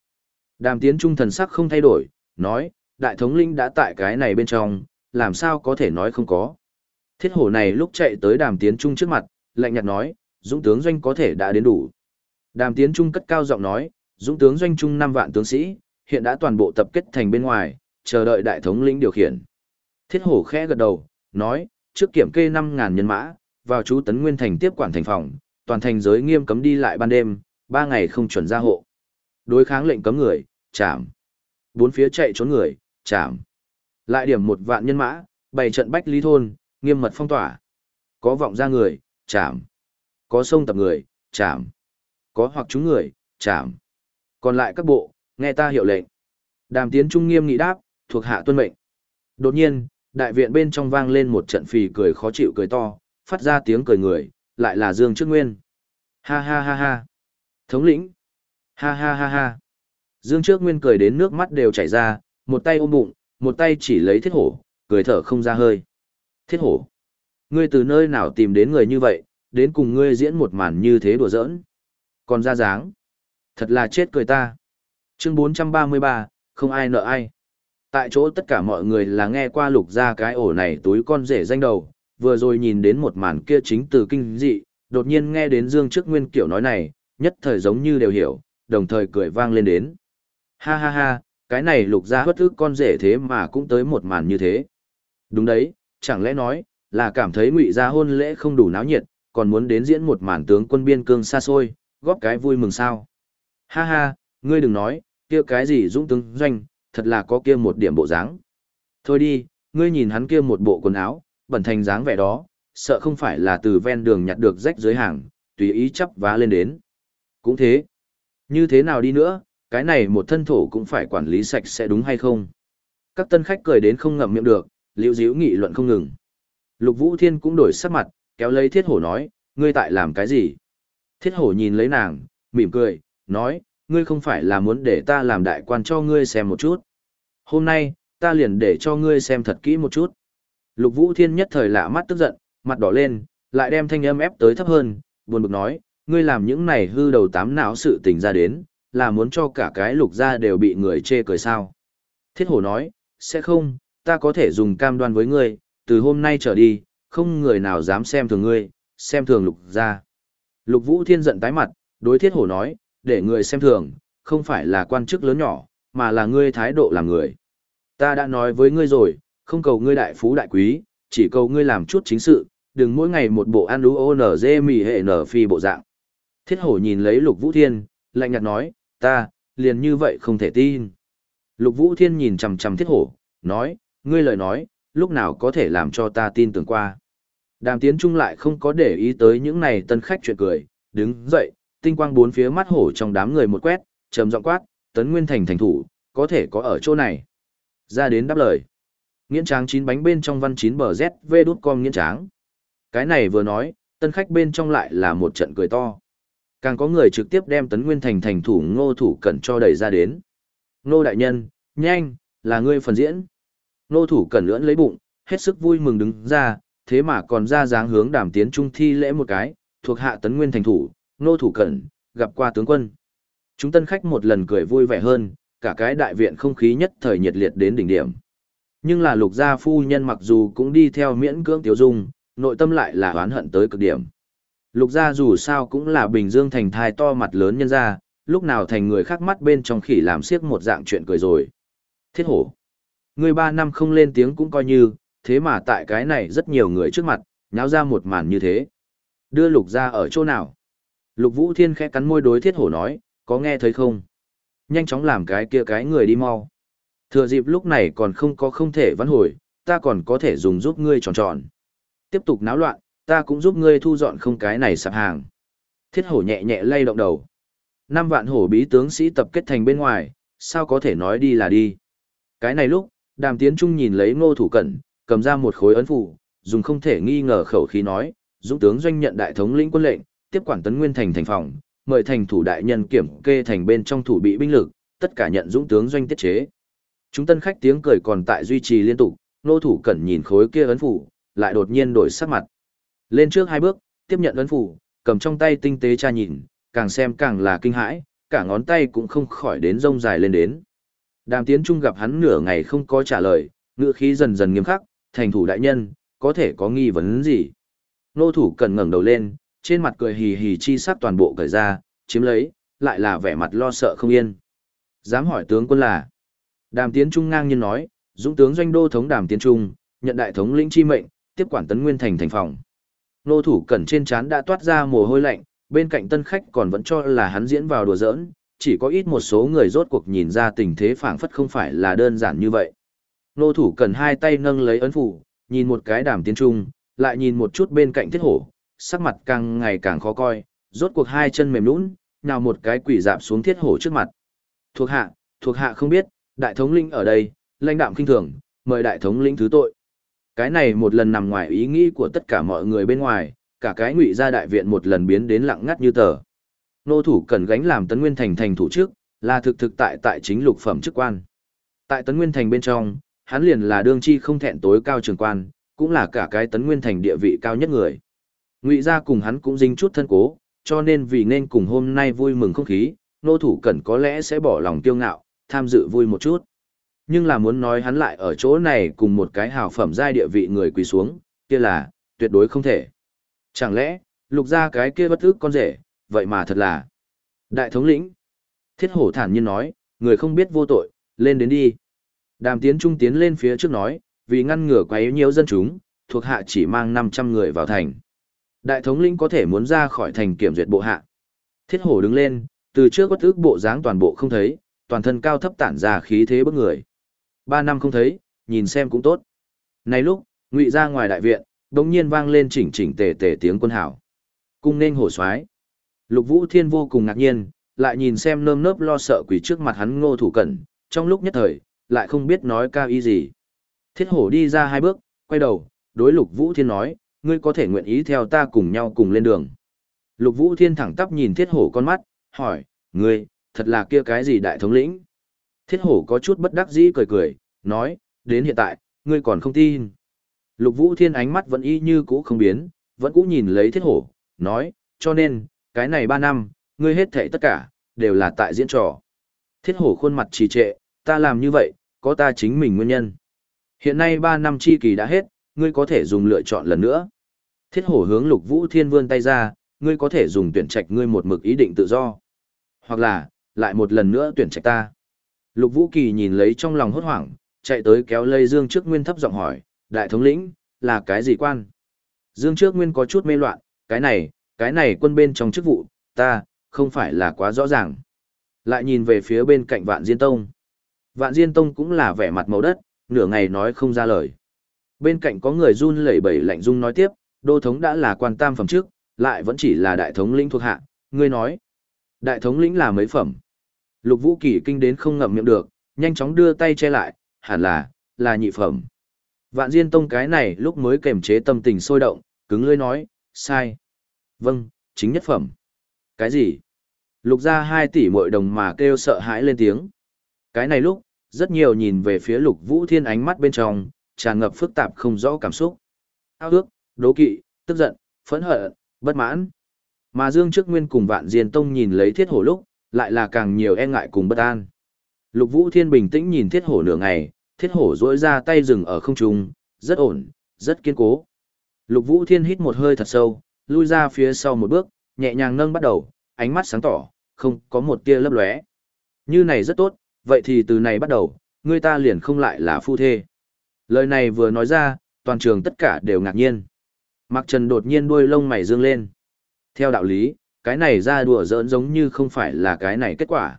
Đàm Tiến Trung thần sắc không thay đổi, nói, "Đại thống lĩnh đã tại cái này bên trong, làm sao có thể nói không có?" Thiết hổ này lúc chạy tới Đàm Tiến Trung trước mặt, lạnh nhạt nói, "Dũng tướng doanh có thể đã đến đủ." Đàm Tiến Trung cất cao giọng nói, Dũng tướng doanh trung 5 vạn tướng sĩ, hiện đã toàn bộ tập kết thành bên ngoài, chờ đợi đại thống lĩnh điều khiển. Thiết hổ khẽ gật đầu, nói, trước kiểm kê 5.000 nhân mã, vào chú tấn nguyên thành tiếp quản thành phòng, toàn thành giới nghiêm cấm đi lại ban đêm, 3 ngày không chuẩn ra hộ. Đối kháng lệnh cấm người, chạm. Bốn phía chạy trốn người, chạm. Lại điểm một vạn nhân mã, bày trận bách lý thôn, nghiêm mật phong tỏa. Có vọng ra người, chạm. Có sông tập người, chạm. Có hoặc chúng người, chạm. Còn lại các bộ, nghe ta hiệu lệnh. Đàm tiến trung nghiêm nghị đáp, thuộc hạ tuân mệnh. Đột nhiên, đại viện bên trong vang lên một trận phì cười khó chịu cười to, phát ra tiếng cười người, lại là Dương Trước Nguyên. Ha ha ha ha. Thống lĩnh. Ha ha ha ha. Dương Trước Nguyên cười đến nước mắt đều chảy ra, một tay ôm bụng, một tay chỉ lấy thiết hổ, cười thở không ra hơi. Thiết hổ. Ngươi từ nơi nào tìm đến người như vậy, đến cùng ngươi diễn một màn như thế đùa giỡn. Còn ra dáng. Thật là chết cười ta. Chương 433, không ai nợ ai. Tại chỗ tất cả mọi người là nghe qua lục ra cái ổ này túi con rể danh đầu, vừa rồi nhìn đến một màn kia chính từ kinh dị, đột nhiên nghe đến Dương trước nguyên kiểu nói này, nhất thời giống như đều hiểu, đồng thời cười vang lên đến. Ha ha ha, cái này lục ra bất ức con rể thế mà cũng tới một màn như thế. Đúng đấy, chẳng lẽ nói, là cảm thấy ngụy ra hôn lễ không đủ náo nhiệt, còn muốn đến diễn một màn tướng quân biên cương xa xôi, góp cái vui mừng sao. Ha ha, ngươi đừng nói, kia cái gì dũng tướng doanh, thật là có kia một điểm bộ dáng. Thôi đi, ngươi nhìn hắn kia một bộ quần áo, bẩn thành dáng vẻ đó, sợ không phải là từ ven đường nhặt được rách dưới hàng, tùy ý chắp vá lên đến. Cũng thế. Như thế nào đi nữa, cái này một thân thổ cũng phải quản lý sạch sẽ đúng hay không? Các tân khách cười đến không ngậm miệng được, liễu díu nghị luận không ngừng. Lục Vũ Thiên cũng đổi sắc mặt, kéo lấy thiết hổ nói, ngươi tại làm cái gì? Thiết hổ nhìn lấy nàng, mỉm cười, nói, ngươi không phải là muốn để ta làm đại quan cho ngươi xem một chút. Hôm nay, ta liền để cho ngươi xem thật kỹ một chút. Lục Vũ Thiên nhất thời lạ mắt tức giận, mặt đỏ lên, lại đem thanh âm ép tới thấp hơn, buồn bực nói, ngươi làm những này hư đầu tám não sự tình ra đến, là muốn cho cả cái lục gia đều bị người chê cười sao. Thiết hổ nói, sẽ không, ta có thể dùng cam đoan với ngươi, từ hôm nay trở đi, không người nào dám xem thường ngươi, xem thường lục gia. Lục Vũ Thiên giận tái mặt, đối thiết hổ nói, để người xem thường, không phải là quan chức lớn nhỏ, mà là ngươi thái độ làm người. Ta đã nói với ngươi rồi, không cầu ngươi đại phú đại quý, chỉ cầu ngươi làm chút chính sự, đừng mỗi ngày một bộ ăn lú nở dê mì hệ nở phi bộ dạng. Thiết hổ nhìn lấy Lục Vũ Thiên, lạnh nhạt nói, ta, liền như vậy không thể tin. Lục Vũ Thiên nhìn chằm chằm thiết hổ, nói, ngươi lời nói, lúc nào có thể làm cho ta tin tưởng qua. Đàm Tiến Trung lại không có để ý tới những này tân khách chuyện cười, đứng dậy, tinh quang bốn phía mắt hổ trong đám người một quét, trầm giọng quát, tấn nguyên thành thành thủ, có thể có ở chỗ này. Ra đến đáp lời. Nghiễn tráng chín bánh bên trong văn chín bờ ZV đút con nghiễn tráng. Cái này vừa nói, tân khách bên trong lại là một trận cười to. Càng có người trực tiếp đem tấn nguyên thành thành thủ ngô thủ cẩn cho đẩy ra đến. Ngô đại nhân, nhanh, là ngươi phần diễn. Ngô thủ cẩn lưỡn lấy bụng, hết sức vui mừng đứng ra, thế mà còn ra dáng hướng đàm tiến trung thi lễ một cái, thuộc hạ tấn nguyên thành thủ, nô thủ cẩn, gặp qua tướng quân. Chúng tân khách một lần cười vui vẻ hơn, cả cái đại viện không khí nhất thời nhiệt liệt đến đỉnh điểm. Nhưng là lục gia phu nhân mặc dù cũng đi theo miễn cưỡng tiểu dung, nội tâm lại là oán hận tới cực điểm. Lục gia dù sao cũng là bình dương thành thai to mặt lớn nhân gia, lúc nào thành người khác mắt bên trong khỉ làm siếc một dạng chuyện cười rồi. Thiết hổ. Người ba năm không lên tiếng cũng coi như, thế mà tại cái này rất nhiều người trước mặt, nháo ra một màn như thế. Đưa lục ra ở chỗ nào? Lục vũ thiên khẽ cắn môi đối thiết hổ nói, có nghe thấy không? Nhanh chóng làm cái kia cái người đi mau. Thừa dịp lúc này còn không có không thể vãn hồi, ta còn có thể dùng giúp ngươi tròn tròn. Tiếp tục náo loạn, ta cũng giúp ngươi thu dọn không cái này sạp hàng. Thiết hổ nhẹ nhẹ lay động đầu. Năm vạn hổ bí tướng sĩ tập kết thành bên ngoài, sao có thể nói đi là đi. Cái này lúc, đàm tiến trung nhìn lấy ngô thủ cẩn, cầm ra một khối ấn phủ, dùng không thể nghi ngờ khẩu khí nói, dũng tướng doanh nhận đại thống lĩnh quân lệnh, tiếp quản tấn nguyên thành thành phòng, mời thành thủ đại nhân kiểm kê thành bên trong thủ bị binh lực, tất cả nhận dũng tướng doanh tiết chế. Chúng tân khách tiếng cười còn tại duy trì liên tục, nô thủ cẩn nhìn khối kia ấn phủ, lại đột nhiên đổi sắc mặt. Lên trước hai bước, tiếp nhận ấn phủ, cầm trong tay tinh tế tra nhìn, càng xem càng là kinh hãi, cả ngón tay cũng không khỏi đến rông dài lên đến. Đàm tiến trung gặp hắn nửa ngày không có trả lời, ngựa khí dần dần nghiêm khắc, thành thủ đại nhân, có thể có nghi vấn gì. Nô thủ cần ngẩng đầu lên, trên mặt cười hì hì chi sắc toàn bộ cởi ra, chiếm lấy, lại là vẻ mặt lo sợ không yên. Dám hỏi tướng quân là, Đàm Tiến Trung ngang nhiên nói, dũng tướng doanh đô thống Đàm Tiến Trung, nhận đại thống lĩnh chi mệnh, tiếp quản tấn nguyên thành thành phòng. Nô thủ cẩn trên trán đã toát ra mồ hôi lạnh, bên cạnh tân khách còn vẫn cho là hắn diễn vào đùa giỡn, chỉ có ít một số người rốt cuộc nhìn ra tình thế phảng phất không phải là đơn giản như vậy. Nô thủ cần hai tay nâng lấy ấn phủ, nhìn một cái Đàm Tiến Trung, lại nhìn một chút bên cạnh thiết hổ, sắc mặt càng ngày càng khó coi, rốt cuộc hai chân mềm nhũn, nào một cái quỷ dạp xuống thiết hổ trước mặt. Thuộc hạ, thuộc hạ không biết, đại thống lĩnh ở đây, lãnh đạm kinh thường, mời đại thống lĩnh thứ tội. Cái này một lần nằm ngoài ý nghĩ của tất cả mọi người bên ngoài, cả cái ngụy gia đại viện một lần biến đến lặng ngắt như tờ. Nô thủ cần gánh làm tấn nguyên thành thành thủ trước, là thực thực tại tại chính lục phẩm chức quan. Tại tấn nguyên thành bên trong, hắn liền là đương chi không thẹn tối cao trường quan, cũng là cả cái tấn nguyên thành địa vị cao nhất người. Ngụy gia cùng hắn cũng dính chút thân cố, cho nên vì nên cùng hôm nay vui mừng không khí, nô thủ cẩn có lẽ sẽ bỏ lòng tiêu ngạo, tham dự vui một chút. Nhưng là muốn nói hắn lại ở chỗ này cùng một cái hào phẩm giai địa vị người quỳ xuống, kia là, tuyệt đối không thể. Chẳng lẽ, lục ra cái kia bất ức con rể, vậy mà thật là. Đại thống lĩnh. Thiết hổ thản nhiên nói, người không biết vô tội, lên đến đi. Đàm tiến trung tiến lên phía trước nói, vì ngăn ngừa quấy nhiều dân chúng, thuộc hạ chỉ mang 500 người vào thành. Đại thống lĩnh có thể muốn ra khỏi thành kiểm duyệt bộ hạ. Thiết hổ đứng lên, từ trước có ức bộ dáng toàn bộ không thấy, toàn thân cao thấp tản ra khí thế bức người. Ba năm không thấy, nhìn xem cũng tốt. Này lúc, ngụy ra ngoài đại viện, đống nhiên vang lên chỉnh chỉnh tề tề tiếng quân hảo. Cung nên hổ soái Lục Vũ Thiên vô cùng ngạc nhiên, lại nhìn xem nơm nớp lo sợ quỷ trước mặt hắn ngô thủ cẩn, trong lúc nhất thời, lại không biết nói cao ý gì. Thiết hổ đi ra hai bước, quay đầu, đối Lục Vũ Thiên nói, ngươi có thể nguyện ý theo ta cùng nhau cùng lên đường. Lục Vũ Thiên thẳng tắp nhìn thiết hổ con mắt, hỏi, ngươi, thật là kia cái gì đại thống lĩnh. Thiết hổ có chút bất đắc dĩ cười cười, nói, đến hiện tại, ngươi còn không tin. Lục vũ thiên ánh mắt vẫn y như cũ không biến, vẫn cũ nhìn lấy thiết hổ, nói, cho nên, cái này ba năm, ngươi hết thảy tất cả, đều là tại diễn trò. Thiết hổ khuôn mặt trì trệ, ta làm như vậy, có ta chính mình nguyên nhân. Hiện nay ba năm chi kỳ đã hết, ngươi có thể dùng lựa chọn lần nữa. Thiết hổ hướng lục vũ thiên vươn tay ra, ngươi có thể dùng tuyển trạch ngươi một mực ý định tự do. Hoặc là, lại một lần nữa tuyển trạch ta. Lục Vũ Kỳ nhìn lấy trong lòng hốt hoảng, chạy tới kéo lây Dương Trước Nguyên thấp giọng hỏi, đại thống lĩnh, là cái gì quan? Dương Trước Nguyên có chút mê loạn, cái này, cái này quân bên trong chức vụ, ta, không phải là quá rõ ràng. Lại nhìn về phía bên cạnh Vạn Diên Tông. Vạn Diên Tông cũng là vẻ mặt màu đất, nửa ngày nói không ra lời. Bên cạnh có người run lẩy bẩy lạnh dung nói tiếp, đô thống đã là quan tam phẩm trước, lại vẫn chỉ là đại thống lĩnh thuộc hạ, ngươi nói. Đại thống lĩnh là mấy phẩm? Lục Vũ Kỳ kinh đến không ngậm miệng được, nhanh chóng đưa tay che lại, hẳn là, là nhị phẩm. Vạn Diên Tông cái này lúc mới kềm chế tâm tình sôi động, cứng lưỡi nói, sai. Vâng, chính nhất phẩm. Cái gì? Lục ra hai tỷ mội đồng mà kêu sợ hãi lên tiếng. Cái này lúc, rất nhiều nhìn về phía lục vũ thiên ánh mắt bên trong, tràn ngập phức tạp không rõ cảm xúc. Ao ước, đố kỵ, tức giận, phẫn hận, bất mãn. Mà Dương Trước Nguyên cùng Vạn Diên Tông nhìn lấy thiết hổ lúc, lại là càng nhiều e ngại cùng bất an. Lục Vũ Thiên bình tĩnh nhìn thiết hổ nửa ngày, thiết hổ duỗi ra tay dừng ở không trung, rất ổn, rất kiên cố. Lục Vũ Thiên hít một hơi thật sâu, lui ra phía sau một bước, nhẹ nhàng nâng bắt đầu, ánh mắt sáng tỏ, không có một tia lấp lóe. Như này rất tốt, vậy thì từ này bắt đầu, người ta liền không lại là phu thê. Lời này vừa nói ra, toàn trường tất cả đều ngạc nhiên. Mạc Trần đột nhiên đuôi lông mày dương lên. Theo đạo lý, cái này ra đùa giỡn giống như không phải là cái này kết quả.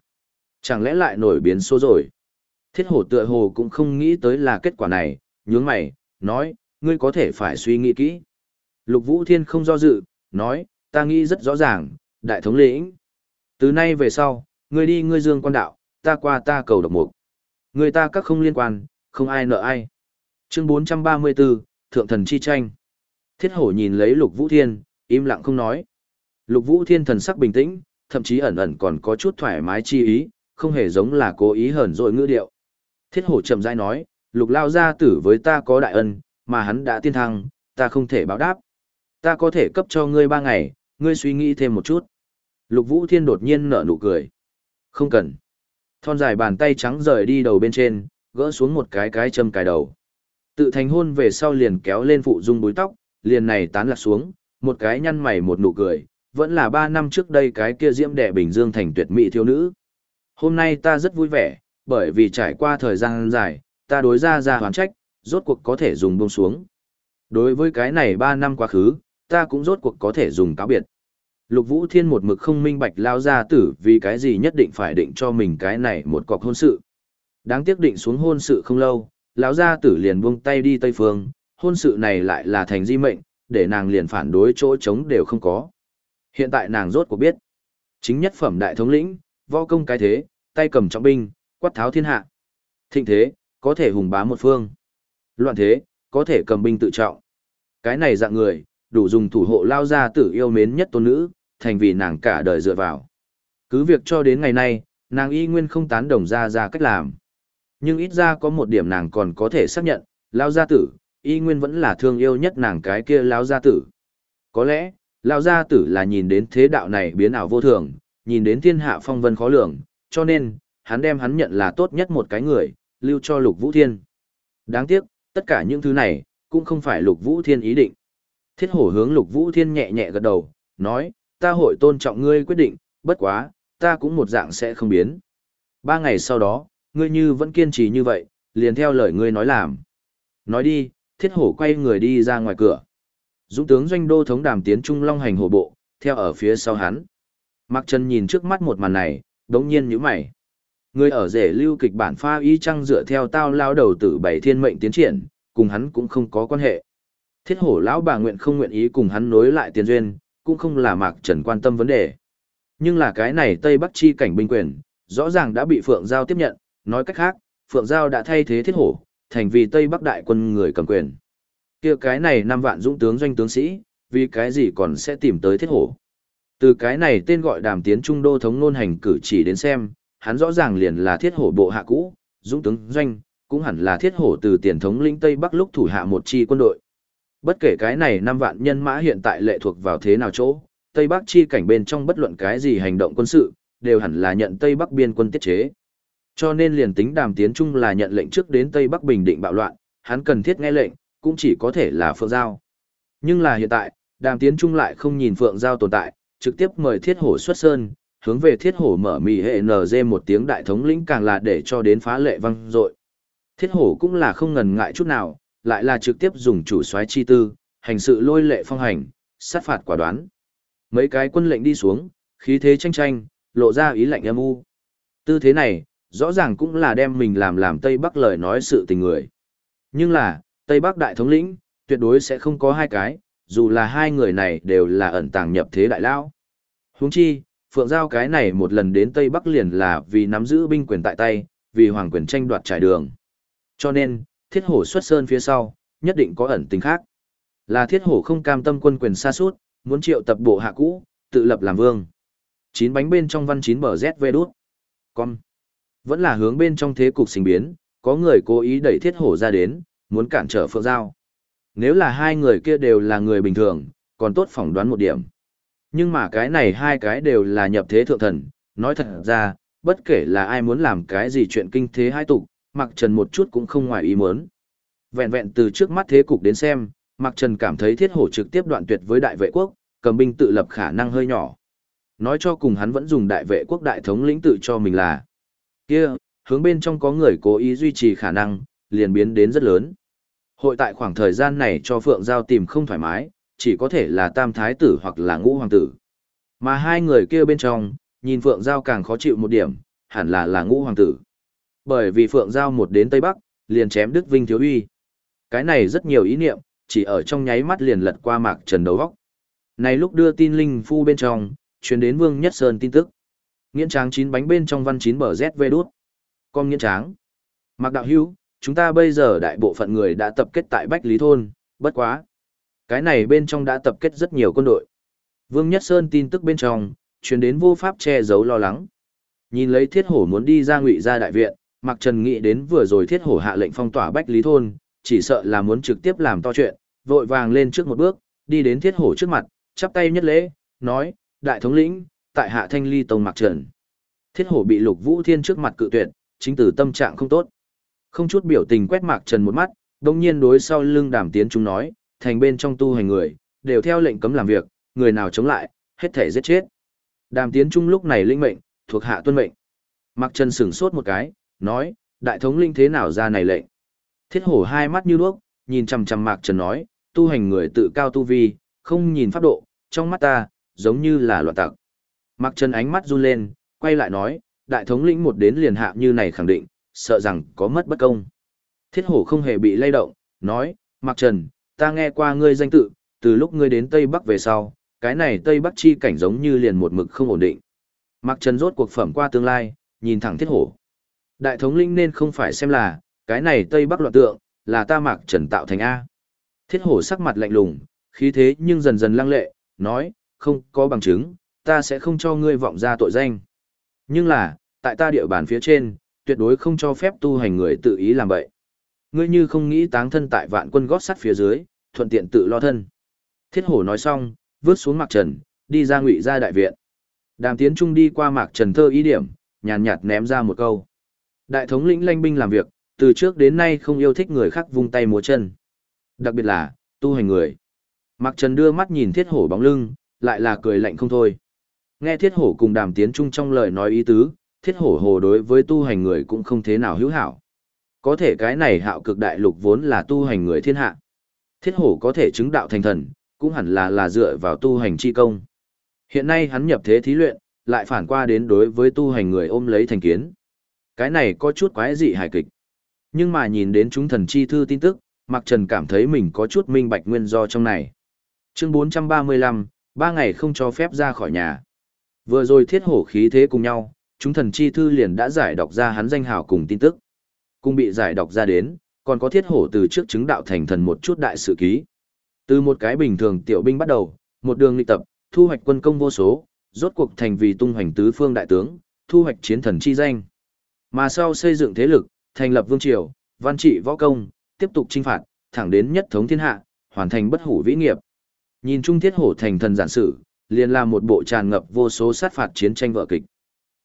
Chẳng lẽ lại nổi biến số rồi? Thiết hổ tựa hồ cũng không nghĩ tới là kết quả này, nhướng mày, nói, ngươi có thể phải suy nghĩ kỹ. Lục Vũ Thiên không do dự, nói, ta nghĩ rất rõ ràng, đại thống lĩnh. Từ nay về sau, ngươi đi ngươi dương quan đạo, ta qua ta cầu độc mục. Người ta các không liên quan, không ai nợ ai. Chương 434, Thượng thần chi tranh. Thiết hổ nhìn lấy Lục Vũ Thiên, im lặng không nói. Lục Vũ Thiên thần sắc bình tĩnh, thậm chí ẩn ẩn còn có chút thoải mái chi ý, không hề giống là cố ý hờn dội ngữ điệu. Thiết hổ chậm rãi nói, Lục lao gia tử với ta có đại ân, mà hắn đã tiên thăng, ta không thể báo đáp. Ta có thể cấp cho ngươi ba ngày, ngươi suy nghĩ thêm một chút. Lục Vũ Thiên đột nhiên nở nụ cười. Không cần. Thon dài bàn tay trắng rời đi đầu bên trên, gỡ xuống một cái cái châm cài đầu. Tự thành hôn về sau liền kéo lên phụ dung búi tóc, liền này tán lạc xuống, một cái nhăn mày một nụ cười, vẫn là ba năm trước đây cái kia diễm đệ Bình Dương thành tuyệt mỹ thiếu nữ. Hôm nay ta rất vui vẻ, bởi vì trải qua thời gian dài, ta đối ra ra hoán trách, rốt cuộc có thể dùng buông xuống. Đối với cái này ba năm quá khứ, ta cũng rốt cuộc có thể dùng cáo biệt. Lục Vũ Thiên một mực không minh bạch lao Gia tử vì cái gì nhất định phải định cho mình cái này một cọc hôn sự. Đáng tiếc định xuống hôn sự không lâu, lão gia tử liền buông tay đi Tây Phương, hôn sự này lại là thành di mệnh, để nàng liền phản đối chỗ chống đều không có. Hiện tại nàng rốt cuộc biết. Chính nhất phẩm đại thống lĩnh, võ công cái thế, tay cầm trọng binh, quát tháo thiên hạ. Thịnh thế, có thể hùng bá một phương. Loạn thế, có thể cầm binh tự trọng. Cái này dạng người, đủ dùng thủ hộ lao gia tử yêu mến nhất tôn nữ, thành vì nàng cả đời dựa vào. Cứ việc cho đến ngày nay, nàng y nguyên không tán đồng ra ra cách làm. Nhưng ít ra có một điểm nàng còn có thể xác nhận, lao gia tử, y nguyên vẫn là thương yêu nhất nàng cái kia lao gia tử. Có lẽ, lao gia tử là nhìn đến thế đạo này biến ảo vô thường, nhìn đến thiên hạ phong vân khó lường, cho nên, hắn đem hắn nhận là tốt nhất một cái người, lưu cho lục vũ thiên. Đáng tiếc, tất cả những thứ này, cũng không phải lục vũ thiên ý định. Thiết hổ hướng lục vũ thiên nhẹ nhẹ gật đầu, nói, ta hội tôn trọng ngươi quyết định, bất quá, ta cũng một dạng sẽ không biến. Ba ngày sau đó, ngươi như vẫn kiên trì như vậy, liền theo lời ngươi nói làm. Nói đi, thiết hổ quay người đi ra ngoài cửa. Dũng tướng doanh đô thống đàm tiến trung long hành hổ bộ, theo ở phía sau hắn. Mặc chân nhìn trước mắt một màn này, đống nhiên nhíu mày. Người ở rể lưu kịch bản pha y trăng dựa theo tao lao đầu tử bảy thiên mệnh tiến triển, cùng hắn cũng không có quan hệ. Thiết hổ lão bà nguyện không nguyện ý cùng hắn nối lại tiền duyên, cũng không là mạc trần quan tâm vấn đề. Nhưng là cái này Tây Bắc chi cảnh binh quyền, rõ ràng đã bị Phượng Giao tiếp nhận, nói cách khác, Phượng Giao đã thay thế thiết hổ, thành vì Tây Bắc đại quân người cầm quyền. kia cái này năm vạn dũng tướng doanh tướng sĩ, vì cái gì còn sẽ tìm tới thiết hổ. Từ cái này tên gọi đàm tiến trung đô thống nôn hành cử chỉ đến xem, hắn rõ ràng liền là thiết hổ bộ hạ cũ, dũng tướng doanh, cũng hẳn là thiết hổ từ tiền thống lĩnh Tây Bắc lúc thủ hạ một chi quân đội. Bất kể cái này năm vạn nhân mã hiện tại lệ thuộc vào thế nào chỗ, Tây Bắc chi cảnh bên trong bất luận cái gì hành động quân sự, đều hẳn là nhận Tây Bắc biên quân tiết chế. Cho nên liền tính đàm tiến trung là nhận lệnh trước đến Tây Bắc bình định bạo loạn, hắn cần thiết nghe lệnh, cũng chỉ có thể là Phượng Giao. Nhưng là hiện tại, đàm tiến trung lại không nhìn Phượng Giao tồn tại, trực tiếp mời thiết hổ xuất sơn, hướng về thiết hổ mở mì hệ NG một tiếng đại thống lĩnh càng là để cho đến phá lệ văng dội Thiết hổ cũng là không ngần ngại chút nào, lại là trực tiếp dùng chủ soái chi tư, hành sự lôi lệ phong hành, sát phạt quả đoán. Mấy cái quân lệnh đi xuống, khí thế tranh tranh, lộ ra ý lạnh âm u. Tư thế này, rõ ràng cũng là đem mình làm làm Tây Bắc lời nói sự tình người. Nhưng là, Tây Bắc đại thống lĩnh, tuyệt đối sẽ không có hai cái, dù là hai người này đều là ẩn tàng nhập thế đại lao. Huống chi, Phượng Giao cái này một lần đến Tây Bắc liền là vì nắm giữ binh quyền tại tay, vì hoàng quyền tranh đoạt trải đường. Cho nên, thiết hổ xuất sơn phía sau, nhất định có ẩn tình khác. Là thiết hổ không cam tâm quân quyền xa suốt, muốn triệu tập bộ hạ cũ, tự lập làm vương. Chín bánh bên trong văn chín bờ ZV đút. Con. Vẫn là hướng bên trong thế cục sinh biến, có người cố ý đẩy thiết hổ ra đến, muốn cản trở phượng giao. Nếu là hai người kia đều là người bình thường, còn tốt phỏng đoán một điểm. Nhưng mà cái này hai cái đều là nhập thế thượng thần, nói thật ra, bất kể là ai muốn làm cái gì chuyện kinh thế hai tục, Mạc Trần một chút cũng không ngoài ý muốn. Vẹn vẹn từ trước mắt thế cục đến xem, Mạc Trần cảm thấy thiết hổ trực tiếp đoạn tuyệt với đại vệ quốc, cầm binh tự lập khả năng hơi nhỏ. Nói cho cùng hắn vẫn dùng đại vệ quốc đại thống lĩnh tự cho mình là. kia hướng bên trong có người cố ý duy trì khả năng, liền biến đến rất lớn. Hội tại khoảng thời gian này cho Phượng Giao tìm không thoải mái, chỉ có thể là tam thái tử hoặc là ngũ hoàng tử. Mà hai người kia bên trong, nhìn Phượng Giao càng khó chịu một điểm, hẳn là là ngũ hoàng tử. Bởi vì Phượng Giao một đến Tây Bắc, liền chém Đức Vinh Thiếu Uy. Cái này rất nhiều ý niệm, chỉ ở trong nháy mắt liền lật qua mạc trần đầu góc. Này lúc đưa tin linh phu bên trong, truyền đến Vương Nhất Sơn tin tức. Nghiễn tráng chín bánh bên trong văn chín bờ ZV đút. Con nghiễn tráng. Mạc đạo hữu, chúng ta bây giờ đại bộ phận người đã tập kết tại Bách Lý Thôn, bất quá. Cái này bên trong đã tập kết rất nhiều quân đội. Vương Nhất Sơn tin tức bên trong, truyền đến vô pháp che giấu lo lắng. Nhìn lấy thiết hổ muốn đi ra ngụy ra đại viện, Mạc Trần nghĩ đến vừa rồi thiết hổ hạ lệnh phong tỏa Bách Lý Thôn, chỉ sợ là muốn trực tiếp làm to chuyện, vội vàng lên trước một bước, đi đến thiết hổ trước mặt, chắp tay nhất lễ, nói, đại thống lĩnh, tại hạ thanh ly tông Mạc Trần. Thiết hổ bị lục vũ thiên trước mặt cự tuyệt, chính từ tâm trạng không tốt. Không chút biểu tình quét Mạc Trần một mắt, đồng nhiên đối sau lưng đàm tiến chúng nói, thành bên trong tu hành người, đều theo lệnh cấm làm việc, người nào chống lại, hết thể giết chết. Đàm tiến trung lúc này linh mệnh, thuộc hạ tuân mệnh. Mạc Trần sửng sốt một cái, nói, đại thống linh thế nào ra này lệnh. Thiết hổ hai mắt như đuốc, nhìn chằm chằm Mạc Trần nói, tu hành người tự cao tu vi, không nhìn pháp độ, trong mắt ta, giống như là loạn tặc. Mạc Trần ánh mắt run lên, quay lại nói, đại thống lĩnh một đến liền hạ như này khẳng định, sợ rằng có mất bất công. Thiết hổ không hề bị lay động, nói, Mạc Trần, ta nghe qua ngươi danh tự, từ lúc ngươi đến Tây Bắc về sau, cái này Tây Bắc chi cảnh giống như liền một mực không ổn định. Mạc Trần rốt cuộc phẩm qua tương lai, nhìn thẳng thiết hổ. Đại thống lĩnh nên không phải xem là, cái này Tây Bắc loạn tượng, là ta Mạc Trần tạo thành A. Thiết hổ sắc mặt lạnh lùng, khí thế nhưng dần dần lăng lệ, nói, không có bằng chứng, ta sẽ không cho ngươi vọng ra tội danh. Nhưng là, tại ta địa bàn phía trên, tuyệt đối không cho phép tu hành người tự ý làm vậy. Ngươi như không nghĩ táng thân tại vạn quân gót sắt phía dưới, thuận tiện tự lo thân. Thiết hổ nói xong, vướt xuống Mạc Trần, đi ra ngụy ra đại viện. Đàm Tiến Trung đi qua Mạc Trần thơ ý điểm, nhàn nhạt ném ra một câu. Đại thống lĩnh lanh binh làm việc, từ trước đến nay không yêu thích người khác vung tay múa chân. Đặc biệt là, tu hành người. Mạc Trần đưa mắt nhìn thiết hổ bóng lưng, lại là cười lạnh không thôi. Nghe thiết hổ cùng đàm tiến Chung trong lời nói ý tứ, thiết hổ hồ đối với tu hành người cũng không thế nào hữu hảo. Có thể cái này hạo cực đại lục vốn là tu hành người thiên hạ. Thiết hổ có thể chứng đạo thành thần, cũng hẳn là là dựa vào tu hành chi công. Hiện nay hắn nhập thế thí luyện, lại phản qua đến đối với tu hành người ôm lấy thành kiến. Cái này có chút quái dị hài kịch. Nhưng mà nhìn đến chúng thần chi thư tin tức, Mạc Trần cảm thấy mình có chút minh bạch nguyên do trong này. Chương 435, ba ngày không cho phép ra khỏi nhà. Vừa rồi thiết hổ khí thế cùng nhau, chúng thần chi thư liền đã giải đọc ra hắn danh hào cùng tin tức. Cùng bị giải đọc ra đến, còn có thiết hổ từ trước chứng đạo thành thần một chút đại sự ký. Từ một cái bình thường tiểu binh bắt đầu, một đường lịch tập, thu hoạch quân công vô số, rốt cuộc thành vì tung hoành tứ phương đại tướng, thu hoạch chiến thần chi danh. Mà sau xây dựng thế lực, thành lập vương triều, văn trị võ công, tiếp tục chinh phạt, thẳng đến nhất thống thiên hạ, hoàn thành bất hủ vĩ nghiệp. Nhìn Trung Thiết Hổ thành thần giản sử, liền là một bộ tràn ngập vô số sát phạt chiến tranh vợ kịch.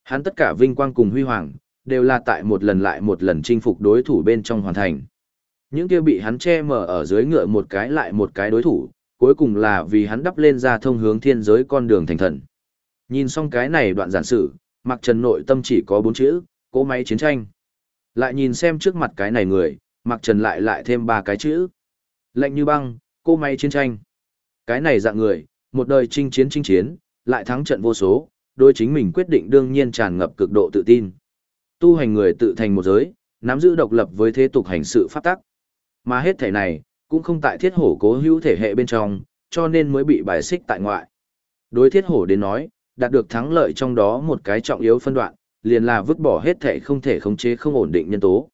Hắn tất cả vinh quang cùng huy hoàng, đều là tại một lần lại một lần chinh phục đối thủ bên trong hoàn thành. Những kia bị hắn che mở ở dưới ngựa một cái lại một cái đối thủ, cuối cùng là vì hắn đắp lên ra thông hướng thiên giới con đường thành thần. Nhìn xong cái này đoạn giản sử, Mạc Trần nội tâm chỉ có bốn chữ, cỗ máy chiến tranh. Lại nhìn xem trước mặt cái này người, Mạc Trần lại lại thêm ba cái chữ. Lạnh như băng, cô máy chiến tranh. Cái này dạng người, một đời chinh chiến chinh chiến, lại thắng trận vô số, đôi chính mình quyết định đương nhiên tràn ngập cực độ tự tin. Tu hành người tự thành một giới, nắm giữ độc lập với thế tục hành sự pháp tắc. Mà hết thể này, cũng không tại thiết hổ cố hữu thể hệ bên trong, cho nên mới bị bài xích tại ngoại. Đối thiết hổ đến nói, đạt được thắng lợi trong đó một cái trọng yếu phân đoạn, liền là vứt bỏ hết thể không thể khống chế không ổn định nhân tố.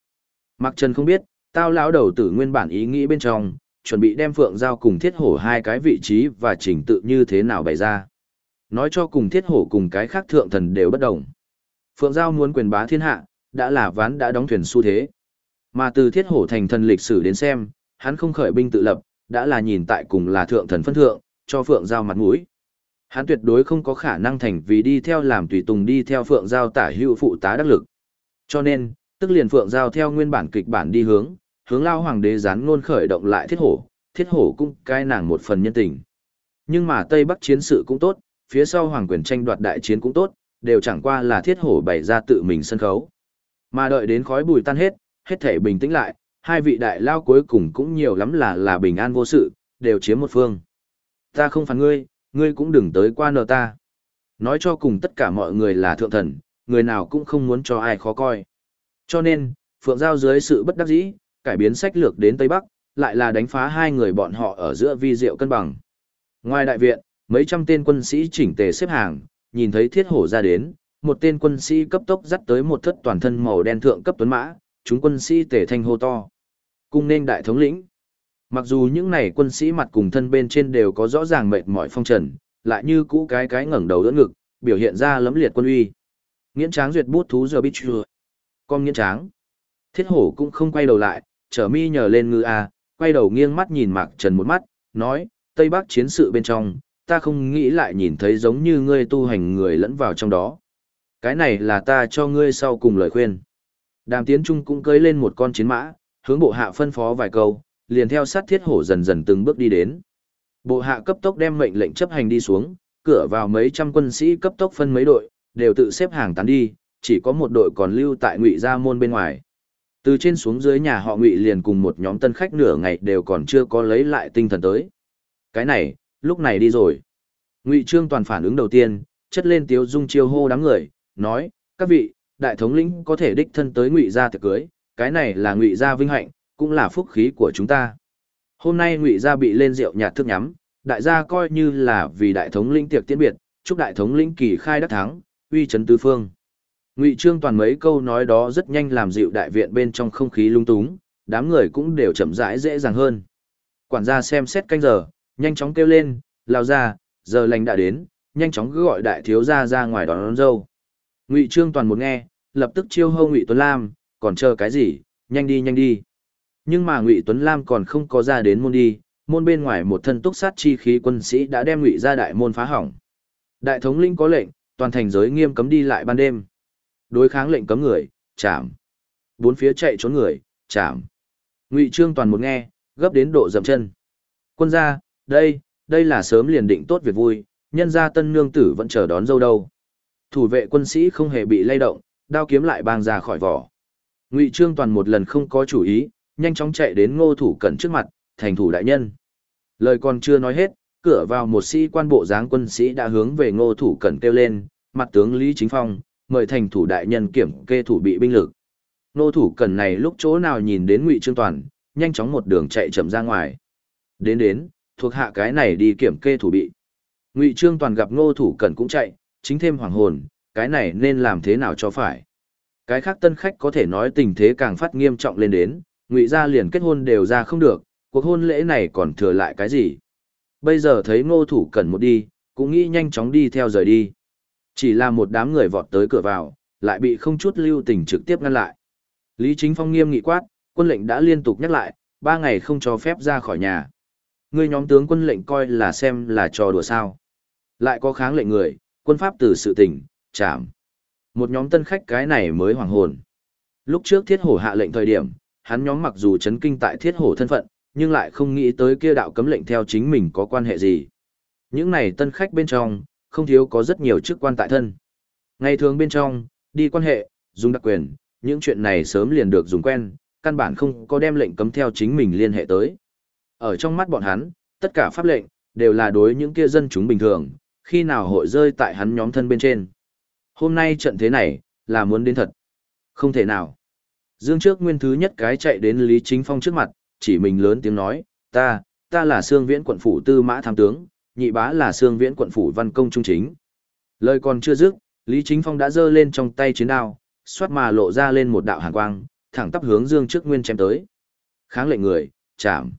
Mạc Trần không biết, tao lão đầu tử nguyên bản ý nghĩ bên trong, chuẩn bị đem Phượng Giao cùng Thiết Hổ hai cái vị trí và trình tự như thế nào bày ra. Nói cho cùng Thiết Hổ cùng cái khác thượng thần đều bất đồng. Phượng Giao muốn quyền bá thiên hạ, đã là ván đã đóng thuyền xu thế. Mà từ Thiết Hổ thành thần lịch sử đến xem, hắn không khởi binh tự lập, đã là nhìn tại cùng là thượng thần phân thượng, cho Phượng Giao mặt mũi. Hắn tuyệt đối không có khả năng thành vì đi theo làm tùy tùng đi theo Phượng Giao tả hữu phụ tá đắc lực. Cho nên, tức liền Phượng Giao theo nguyên bản kịch bản đi hướng, hướng lao hoàng đế gián ngôn khởi động lại thiết hổ, thiết hổ cũng cai nàng một phần nhân tình. Nhưng mà Tây Bắc chiến sự cũng tốt, phía sau hoàng quyền tranh đoạt đại chiến cũng tốt, đều chẳng qua là thiết hổ bày ra tự mình sân khấu. Mà đợi đến khói bùi tan hết, hết thể bình tĩnh lại, hai vị đại lao cuối cùng cũng nhiều lắm là là bình an vô sự, đều chiếm một phương. Ta không phản ngươi, ngươi cũng đừng tới qua nợ ta. Nói cho cùng tất cả mọi người là thượng thần, người nào cũng không muốn cho ai khó coi. Cho nên, Phượng Giao dưới sự bất đắc dĩ, cải biến sách lược đến Tây Bắc, lại là đánh phá hai người bọn họ ở giữa vi diệu cân bằng. Ngoài đại viện, mấy trăm tên quân sĩ chỉnh tề xếp hàng, nhìn thấy thiết hổ ra đến, một tên quân sĩ cấp tốc dắt tới một thất toàn thân màu đen thượng cấp tuấn mã, chúng quân sĩ tề thanh hô to. Cung nên đại thống lĩnh. Mặc dù những này quân sĩ mặt cùng thân bên trên đều có rõ ràng mệt mỏi phong trần, lại như cũ cái cái ngẩng đầu đỡ ngực, biểu hiện ra lấm liệt quân uy. Nghiễn tráng duyệt bút thú giờ biết chưa. Con nghiễn tráng. Thiết hổ cũng không quay đầu lại, trở mi nhờ lên ngư a, quay đầu nghiêng mắt nhìn Mạc Trần một mắt, nói, Tây Bắc chiến sự bên trong, ta không nghĩ lại nhìn thấy giống như ngươi tu hành người lẫn vào trong đó. Cái này là ta cho ngươi sau cùng lời khuyên. Đàm Tiến Trung cũng cưỡi lên một con chiến mã, hướng bộ hạ phân phó vài câu, liền theo sát thiết hổ dần dần từng bước đi đến. Bộ hạ cấp tốc đem mệnh lệnh chấp hành đi xuống, cửa vào mấy trăm quân sĩ cấp tốc phân mấy đội, đều tự xếp hàng tán đi, chỉ có một đội còn lưu tại Ngụy Gia môn bên ngoài. Từ trên xuống dưới nhà họ Ngụy liền cùng một nhóm tân khách nửa ngày đều còn chưa có lấy lại tinh thần tới. Cái này, lúc này đi rồi. Ngụy Trương toàn phản ứng đầu tiên, chất lên tiếu dung chiêu hô đám người, nói: "Các vị, đại thống lĩnh có thể đích thân tới Ngụy gia tiệc cưới, cái này là Ngụy gia vinh hạnh, cũng là phúc khí của chúng ta." Hôm nay Ngụy gia bị lên rượu nhạt thức nhắm, đại gia coi như là vì đại thống lĩnh tiệc tiễn biệt, chúc đại thống lĩnh kỳ khai đắc thắng, uy chấn tứ phương. Ngụy Trương toàn mấy câu nói đó rất nhanh làm dịu đại viện bên trong không khí lung túng, đám người cũng đều chậm rãi dễ dàng hơn. Quản gia xem xét canh giờ, nhanh chóng kêu lên, lao ra, giờ lành đã đến, nhanh chóng cứ gọi đại thiếu gia ra ngoài đón, đón dâu. Ngụy Trương toàn một nghe, lập tức chiêu hô Ngụy Tuấn Lam, còn chờ cái gì, nhanh đi nhanh đi. Nhưng mà Ngụy Tuấn Lam còn không có ra đến môn đi, môn bên ngoài một thân túc sát chi khí quân sĩ đã đem Ngụy ra đại môn phá hỏng. Đại thống linh có lệnh, toàn thành giới nghiêm cấm đi lại ban đêm. Đối kháng lệnh cấm người, chạm. Bốn phía chạy trốn người, chạm. Ngụy Trương toàn một nghe, gấp đến độ dậm chân. Quân gia, đây, đây là sớm liền định tốt việc vui, nhân gia tân nương tử vẫn chờ đón dâu đâu. Thủ vệ quân sĩ không hề bị lay động, đao kiếm lại bang ra khỏi vỏ. Ngụy Trương toàn một lần không có chủ ý, nhanh chóng chạy đến ngô thủ cẩn trước mặt, thành thủ đại nhân. Lời còn chưa nói hết, cửa vào một sĩ quan bộ dáng quân sĩ đã hướng về ngô thủ cẩn kêu lên, mặt tướng Lý Chính Phong, mời thành thủ đại nhân kiểm kê thủ bị binh lực. Ngô thủ cẩn này lúc chỗ nào nhìn đến Ngụy Trương toàn, nhanh chóng một đường chạy chậm ra ngoài. Đến đến, thuộc hạ cái này đi kiểm kê thủ bị. Ngụy Trương toàn gặp ngô thủ cẩn cũng chạy, chính thêm hoàng hồn, cái này nên làm thế nào cho phải. Cái khác tân khách có thể nói tình thế càng phát nghiêm trọng lên đến, ngụy gia liền kết hôn đều ra không được, cuộc hôn lễ này còn thừa lại cái gì. Bây giờ thấy ngô thủ cần một đi, cũng nghĩ nhanh chóng đi theo rời đi. Chỉ là một đám người vọt tới cửa vào, lại bị không chút lưu tình trực tiếp ngăn lại. Lý Chính Phong nghiêm nghị quát, quân lệnh đã liên tục nhắc lại, ba ngày không cho phép ra khỏi nhà. Ngươi nhóm tướng quân lệnh coi là xem là trò đùa sao. Lại có kháng lệnh người, quân pháp từ sự tỉnh, chạm. Một nhóm tân khách cái này mới hoàng hồn. Lúc trước thiết hổ hạ lệnh thời điểm, hắn nhóm mặc dù chấn kinh tại thiết hổ thân phận, nhưng lại không nghĩ tới kia đạo cấm lệnh theo chính mình có quan hệ gì. Những này tân khách bên trong, không thiếu có rất nhiều chức quan tại thân. Ngày thường bên trong, đi quan hệ, dùng đặc quyền, những chuyện này sớm liền được dùng quen, căn bản không có đem lệnh cấm theo chính mình liên hệ tới. Ở trong mắt bọn hắn, tất cả pháp lệnh, đều là đối những kia dân chúng bình thường, khi nào hội rơi tại hắn nhóm thân bên trên. Hôm nay trận thế này, là muốn đến thật. Không thể nào. Dương trước nguyên thứ nhất cái chạy đến Lý Chính Phong trước mặt, chỉ mình lớn tiếng nói, ta, ta là Sương Viễn quận phủ tư mã tham tướng, nhị bá là Sương Viễn quận phủ văn công trung chính. Lời còn chưa dứt, Lý Chính Phong đã giơ lên trong tay chiến đao, xoát mà lộ ra lên một đạo hàn quang, thẳng tắp hướng Dương trước nguyên chém tới. Kháng lệnh người, chạm.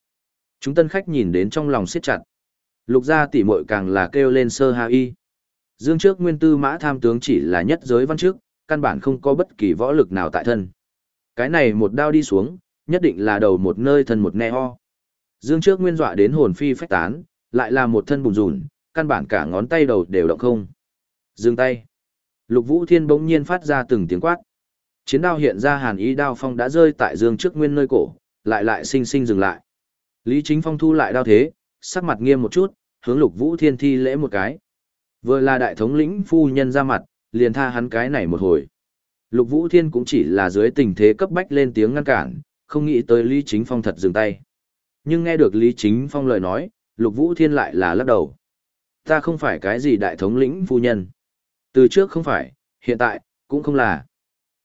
Chúng tân khách nhìn đến trong lòng siết chặt. Lục gia tỷ muội càng là kêu lên sơ ha y. Dương trước nguyên tư mã tham tướng chỉ là nhất giới văn trước, căn bản không có bất kỳ võ lực nào tại thân. Cái này một đao đi xuống, nhất định là đầu một nơi thân một ne ho. Dương trước nguyên dọa đến hồn phi phách tán, lại là một thân bùn rùn, căn bản cả ngón tay đầu đều động không. Dừng tay. Lục Vũ Thiên bỗng nhiên phát ra từng tiếng quát. Chiến đao hiện ra hàn ý đao phong đã rơi tại dương trước nguyên nơi cổ, lại lại sinh sinh dừng lại. Lý Chính Phong thu lại đao thế, sắc mặt nghiêm một chút, hướng Lục Vũ Thiên thi lễ một cái. Vừa là đại thống lĩnh phu nhân ra mặt, liền tha hắn cái này một hồi. Lục Vũ Thiên cũng chỉ là dưới tình thế cấp bách lên tiếng ngăn cản, không nghĩ tới Lý Chính Phong thật dừng tay. Nhưng nghe được Lý Chính Phong lời nói, Lục Vũ Thiên lại là lắc đầu. Ta không phải cái gì đại thống lĩnh phu nhân. Từ trước không phải, hiện tại, cũng không là.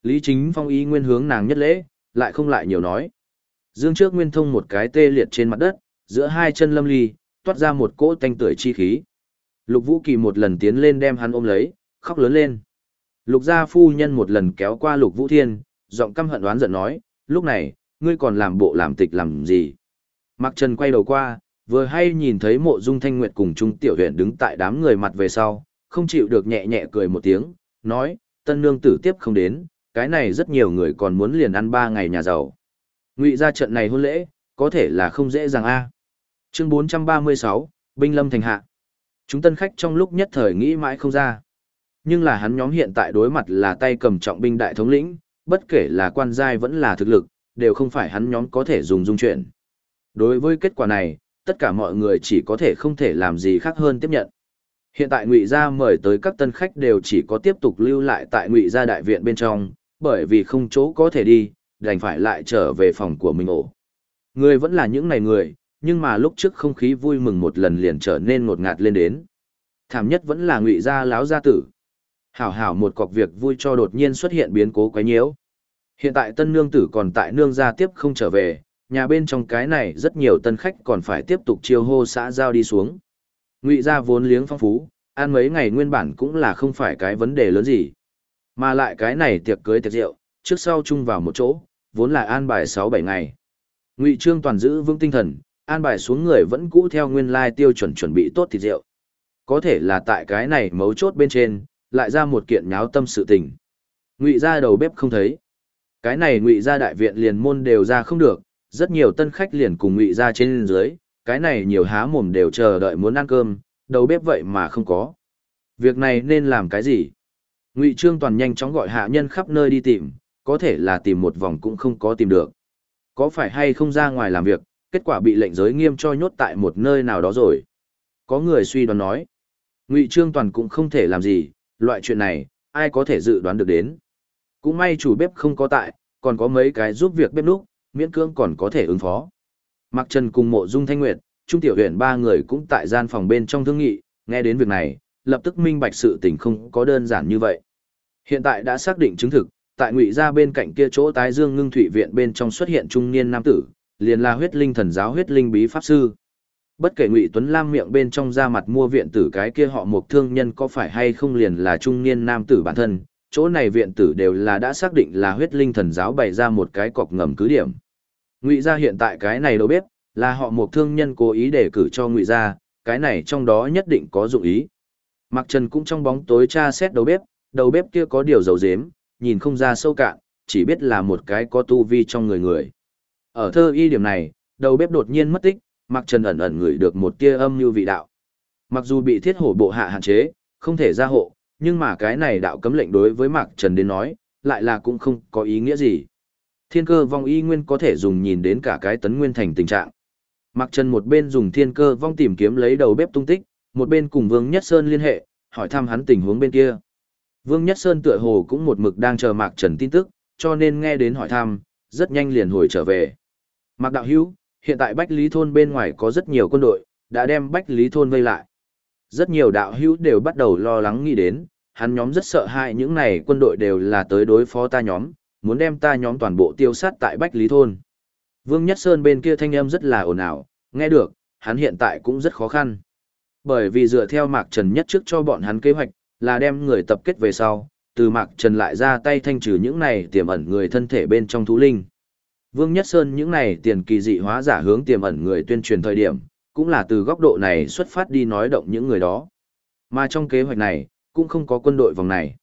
Lý Chính Phong ý nguyên hướng nàng nhất lễ, lại không lại nhiều nói. Dương trước nguyên thông một cái tê liệt trên mặt đất, giữa hai chân lâm ly, toát ra một cỗ tanh tưởi chi khí. Lục Vũ Kỳ một lần tiến lên đem hắn ôm lấy, khóc lớn lên. Lục gia phu nhân một lần kéo qua Lục Vũ Thiên, giọng căm hận đoán giận nói, lúc này, ngươi còn làm bộ làm tịch làm gì? Mạc Trần quay đầu qua, vừa hay nhìn thấy mộ dung thanh nguyệt cùng Trung Tiểu huyện đứng tại đám người mặt về sau, không chịu được nhẹ nhẹ cười một tiếng, nói, tân nương tử tiếp không đến, cái này rất nhiều người còn muốn liền ăn ba ngày nhà giàu. Ngụy ra trận này hôn lễ, có thể là không dễ dàng a. Chương 436, Binh Lâm thành hạ. Chúng tân khách trong lúc nhất thời nghĩ mãi không ra. Nhưng là hắn nhóm hiện tại đối mặt là tay cầm trọng binh đại thống lĩnh, bất kể là quan giai vẫn là thực lực, đều không phải hắn nhóm có thể dùng dung chuyện. Đối với kết quả này, tất cả mọi người chỉ có thể không thể làm gì khác hơn tiếp nhận. Hiện tại Ngụy gia mời tới các tân khách đều chỉ có tiếp tục lưu lại tại Ngụy gia đại viện bên trong, bởi vì không chỗ có thể đi, đành phải lại trở về phòng của mình ổ. Người vẫn là những này người, nhưng mà lúc trước không khí vui mừng một lần liền trở nên ngột ngạt lên đến. Thảm nhất vẫn là Ngụy gia láo gia tử. Hảo hảo một cọc việc vui cho đột nhiên xuất hiện biến cố quái nhiễu. Hiện tại tân nương tử còn tại nương gia tiếp không trở về, nhà bên trong cái này rất nhiều tân khách còn phải tiếp tục chiêu hô xã giao đi xuống. Ngụy gia vốn liếng phong phú, ăn mấy ngày nguyên bản cũng là không phải cái vấn đề lớn gì. Mà lại cái này tiệc cưới tiệc rượu, trước sau chung vào một chỗ, vốn là an bài 6-7 ngày. Ngụy Trương toàn giữ vững tinh thần, an bài xuống người vẫn cũ theo nguyên lai tiêu chuẩn chuẩn bị tốt thịt rượu. Có thể là tại cái này mấu chốt bên trên, lại ra một kiện nháo tâm sự tình. Ngụy gia đầu bếp không thấy. Cái này Ngụy gia đại viện liền môn đều ra không được, rất nhiều tân khách liền cùng Ngụy gia trên dưới, cái này nhiều há mồm đều chờ đợi muốn ăn cơm, đầu bếp vậy mà không có. Việc này nên làm cái gì? Ngụy Trương Toàn nhanh chóng gọi hạ nhân khắp nơi đi tìm, có thể là tìm một vòng cũng không có tìm được. Có phải hay không ra ngoài làm việc, kết quả bị lệnh giới nghiêm cho nhốt tại một nơi nào đó rồi. Có người suy đoán nói, Ngụy Trương Toàn cũng không thể làm gì, loại chuyện này, ai có thể dự đoán được đến. Cũng may chủ bếp không có tại, còn có mấy cái giúp việc bếp núc, miễn cưỡng còn có thể ứng phó. Mạc Trần cùng mộ dung thanh nguyệt, Trung Tiểu huyện ba người cũng tại gian phòng bên trong thương nghị, nghe đến việc này, lập tức minh bạch sự tình không có đơn giản như vậy. Hiện tại đã xác định chứng thực, tại ngụy gia bên cạnh kia chỗ tái dương ngưng thủy viện bên trong xuất hiện trung niên nam tử, liền là huyết linh thần giáo huyết linh bí pháp sư. Bất kể ngụy Tuấn Lam miệng bên trong da mặt mua viện tử cái kia họ một thương nhân có phải hay không liền là trung niên nam tử bản thân, chỗ này viện tử đều là đã xác định là huyết linh thần giáo bày ra một cái cọc ngầm cứ điểm. Ngụy gia hiện tại cái này đâu biết, là họ một thương nhân cố ý để cử cho Ngụy gia, cái này trong đó nhất định có dụng ý. mặc Trần cũng trong bóng tối tra xét đầu bếp, đầu bếp kia có điều dầu dếm, nhìn không ra sâu cạn, chỉ biết là một cái có tu vi trong người người. Ở thơ y điểm này, đầu bếp đột nhiên mất tích, Mạc Trần ẩn ẩn ngửi được một tia âm như vị đạo. Mặc dù bị thiết hổ bộ hạ hạn chế, không thể ra hộ, nhưng mà cái này đạo cấm lệnh đối với Mạc Trần đến nói, lại là cũng không có ý nghĩa gì. Thiên cơ vong y nguyên có thể dùng nhìn đến cả cái tấn nguyên thành tình trạng. Mạc Trần một bên dùng thiên cơ vong tìm kiếm lấy đầu bếp tung tích, một bên cùng Vương Nhất Sơn liên hệ, hỏi thăm hắn tình huống bên kia. Vương Nhất Sơn tựa hồ cũng một mực đang chờ Mạc Trần tin tức, cho nên nghe đến hỏi thăm, rất nhanh liền hồi trở về. Mạc Đạo Hữu, hiện tại Bách Lý Thôn bên ngoài có rất nhiều quân đội, đã đem Bách Lý Thôn vây lại. Rất nhiều đạo hữu đều bắt đầu lo lắng nghĩ đến, hắn nhóm rất sợ hãi những này quân đội đều là tới đối phó ta nhóm, muốn đem ta nhóm toàn bộ tiêu sát tại Bách Lý Thôn. Vương Nhất Sơn bên kia thanh âm rất là ồn ào, nghe được, hắn hiện tại cũng rất khó khăn. Bởi vì dựa theo Mạc Trần nhất trước cho bọn hắn kế hoạch, là đem người tập kết về sau, từ Mạc Trần lại ra tay thanh trừ những này tiềm ẩn người thân thể bên trong thú linh. Vương Nhất Sơn những này tiền kỳ dị hóa giả hướng tiềm ẩn người tuyên truyền thời điểm, cũng là từ góc độ này xuất phát đi nói động những người đó. Mà trong kế hoạch này, cũng không có quân đội vòng này.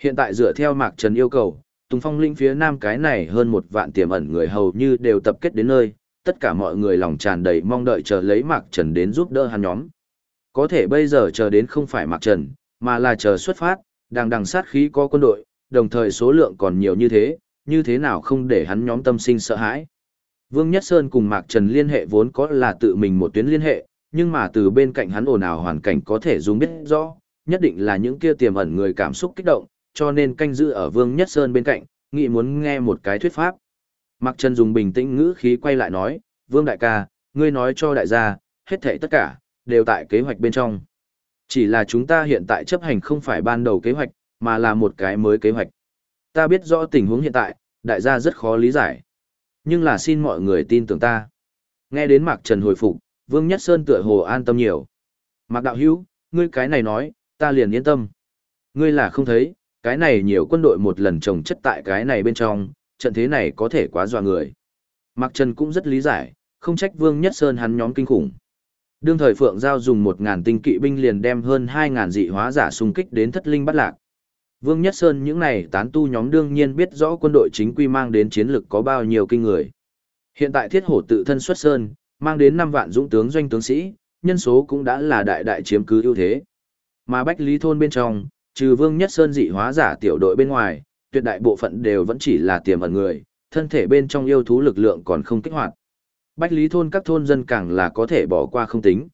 Hiện tại dựa theo Mạc Trần yêu cầu, Tùng Phong Linh phía nam cái này hơn một vạn tiềm ẩn người hầu như đều tập kết đến nơi, tất cả mọi người lòng tràn đầy mong đợi chờ lấy Mạc Trần đến giúp đỡ hắn nhóm. Có thể bây giờ chờ đến không phải Mạc Trần, mà là chờ xuất phát, đang đằng sát khí có quân đội, đồng thời số lượng còn nhiều như thế, như thế nào không để hắn nhóm tâm sinh sợ hãi. Vương Nhất Sơn cùng Mạc Trần liên hệ vốn có là tự mình một tuyến liên hệ, nhưng mà từ bên cạnh hắn ồn ào hoàn cảnh có thể dùng biết rõ, nhất định là những kia tiềm ẩn người cảm xúc kích động, cho nên canh giữ ở Vương Nhất Sơn bên cạnh, nghĩ muốn nghe một cái thuyết pháp. Mạc Trần dùng bình tĩnh ngữ khí quay lại nói, Vương Đại ca, ngươi nói cho đại gia, hết thảy tất cả, đều tại kế hoạch bên trong. Chỉ là chúng ta hiện tại chấp hành không phải ban đầu kế hoạch, mà là một cái mới kế hoạch. Ta biết rõ tình huống hiện tại, đại gia rất khó lý giải. Nhưng là xin mọi người tin tưởng ta. Nghe đến Mạc Trần hồi phục, Vương Nhất Sơn tựa hồ an tâm nhiều. Mạc Đạo Hữu ngươi cái này nói, ta liền yên tâm. Ngươi là không thấy, cái này nhiều quân đội một lần trồng chất tại cái này bên trong, trận thế này có thể quá dọa người. Mạc Trần cũng rất lý giải, không trách Vương Nhất Sơn hắn nhóm kinh khủng. Đương thời Phượng Giao dùng 1.000 tinh kỵ binh liền đem hơn 2.000 dị hóa giả xung kích đến thất linh bắt lạc. Vương Nhất Sơn những này tán tu nhóm đương nhiên biết rõ quân đội chính quy mang đến chiến lực có bao nhiêu kinh người. Hiện tại thiết hổ tự thân xuất sơn, mang đến 5 vạn dũng tướng doanh tướng sĩ, nhân số cũng đã là đại đại chiếm cứ ưu thế. Mà Bách Lý Thôn bên trong, trừ Vương Nhất Sơn dị hóa giả tiểu đội bên ngoài, tuyệt đại bộ phận đều vẫn chỉ là tiềm ẩn người, thân thể bên trong yêu thú lực lượng còn không kích hoạt. Bách Lý Thôn các thôn dân càng là có thể bỏ qua không tính.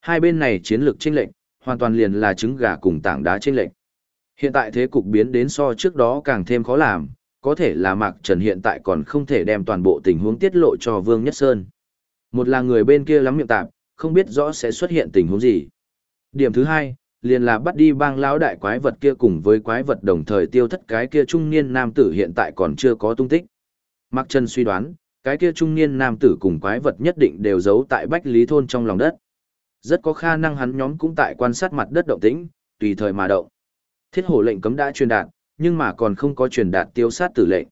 Hai bên này chiến lược chênh lệnh, hoàn toàn liền là trứng gà cùng tảng đá chênh lệnh. Hiện tại thế cục biến đến so trước đó càng thêm khó làm, có thể là Mạc Trần hiện tại còn không thể đem toàn bộ tình huống tiết lộ cho Vương Nhất Sơn. Một là người bên kia lắm miệng tạp, không biết rõ sẽ xuất hiện tình huống gì. Điểm thứ hai, liền là bắt đi bang lão đại quái vật kia cùng với quái vật đồng thời tiêu thất cái kia trung niên nam tử hiện tại còn chưa có tung tích. Mạc Trần suy đoán, cái kia trung niên nam tử cùng quái vật nhất định đều giấu tại Bách Lý Thôn trong lòng đất. Rất có khả năng hắn nhóm cũng tại quan sát mặt đất động tĩnh, tùy thời mà động. Thiết hổ lệnh cấm đã truyền đạt, nhưng mà còn không có truyền đạt tiêu sát tử lệnh.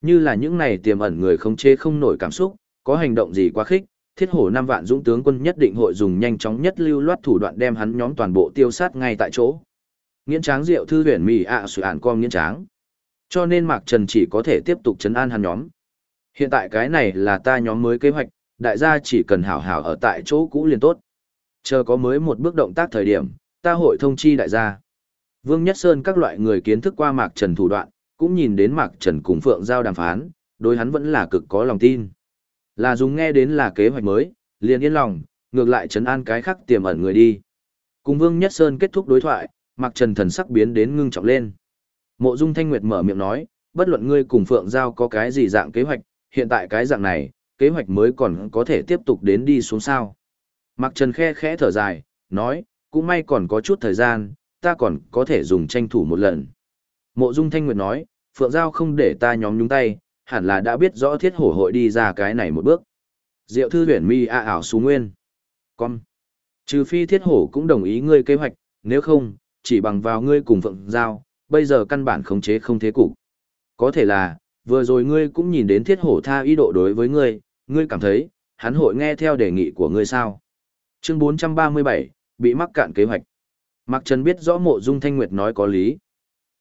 Như là những này tiềm ẩn người không chế không nổi cảm xúc, có hành động gì quá khích, thiết hổ năm vạn dũng tướng quân nhất định hội dùng nhanh chóng nhất lưu loát thủ đoạn đem hắn nhóm toàn bộ tiêu sát ngay tại chỗ. Nghiễn tráng diệu thư huyền mì ạ à sự ản con nghiễn tráng. Cho nên Mạc Trần chỉ có thể tiếp tục chấn an hắn nhóm. Hiện tại cái này là ta nhóm mới kế hoạch, đại gia chỉ cần hảo hảo ở tại chỗ cũ liền tốt. Chờ có mới một bước động tác thời điểm, ta hội thông chi đại gia. Vương Nhất Sơn các loại người kiến thức qua Mạc Trần thủ đoạn, cũng nhìn đến Mạc Trần cùng Phượng Giao đàm phán, đối hắn vẫn là cực có lòng tin. Là dùng nghe đến là kế hoạch mới, liền yên lòng, ngược lại trấn an cái khác tiềm ẩn người đi. Cùng Vương Nhất Sơn kết thúc đối thoại, Mạc Trần thần sắc biến đến ngưng trọng lên. Mộ Dung Thanh Nguyệt mở miệng nói, bất luận ngươi cùng Phượng Giao có cái gì dạng kế hoạch, hiện tại cái dạng này, kế hoạch mới còn có thể tiếp tục đến đi xuống sao. Mạc Trần khe khẽ thở dài, nói, cũng may còn có chút thời gian, ta còn có thể dùng tranh thủ một lần. Mộ Dung Thanh Nguyệt nói, Phượng Giao không để ta nhóm nhúng tay, hẳn là đã biết rõ thiết hổ hội đi ra cái này một bước. Diệu thư huyển mi a ảo xú nguyên. Con. Trừ phi thiết hổ cũng đồng ý ngươi kế hoạch, nếu không, chỉ bằng vào ngươi cùng Phượng Giao, bây giờ căn bản khống chế không thế cục. Có thể là, vừa rồi ngươi cũng nhìn đến thiết hổ tha ý độ đối với ngươi, ngươi cảm thấy, hắn hội nghe theo đề nghị của ngươi sao. Chương 437, bị mắc cạn kế hoạch. Mạc Trần biết rõ mộ dung thanh nguyệt nói có lý.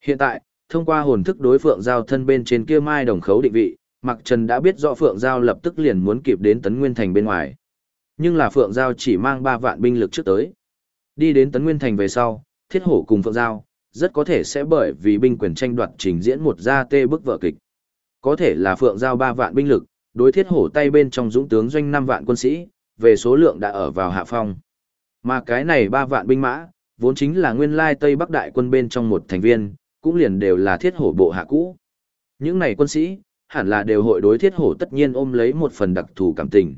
Hiện tại, thông qua hồn thức đối phượng giao thân bên trên kia mai đồng khấu định vị, Mạc Trần đã biết rõ phượng giao lập tức liền muốn kịp đến tấn nguyên thành bên ngoài. Nhưng là phượng giao chỉ mang 3 vạn binh lực trước tới. Đi đến tấn nguyên thành về sau, thiết hổ cùng phượng giao, rất có thể sẽ bởi vì binh quyền tranh đoạt trình diễn một gia tê bức vợ kịch. Có thể là phượng giao 3 vạn binh lực, đối thiết hổ tay bên trong dũng tướng doanh 5 vạn quân sĩ, về số lượng đã ở vào hạ phong. Mà cái này 3 vạn binh mã, vốn chính là nguyên lai Tây Bắc đại quân bên trong một thành viên, cũng liền đều là thiết hổ bộ hạ cũ. Những này quân sĩ, hẳn là đều hội đối thiết hổ tất nhiên ôm lấy một phần đặc thù cảm tình.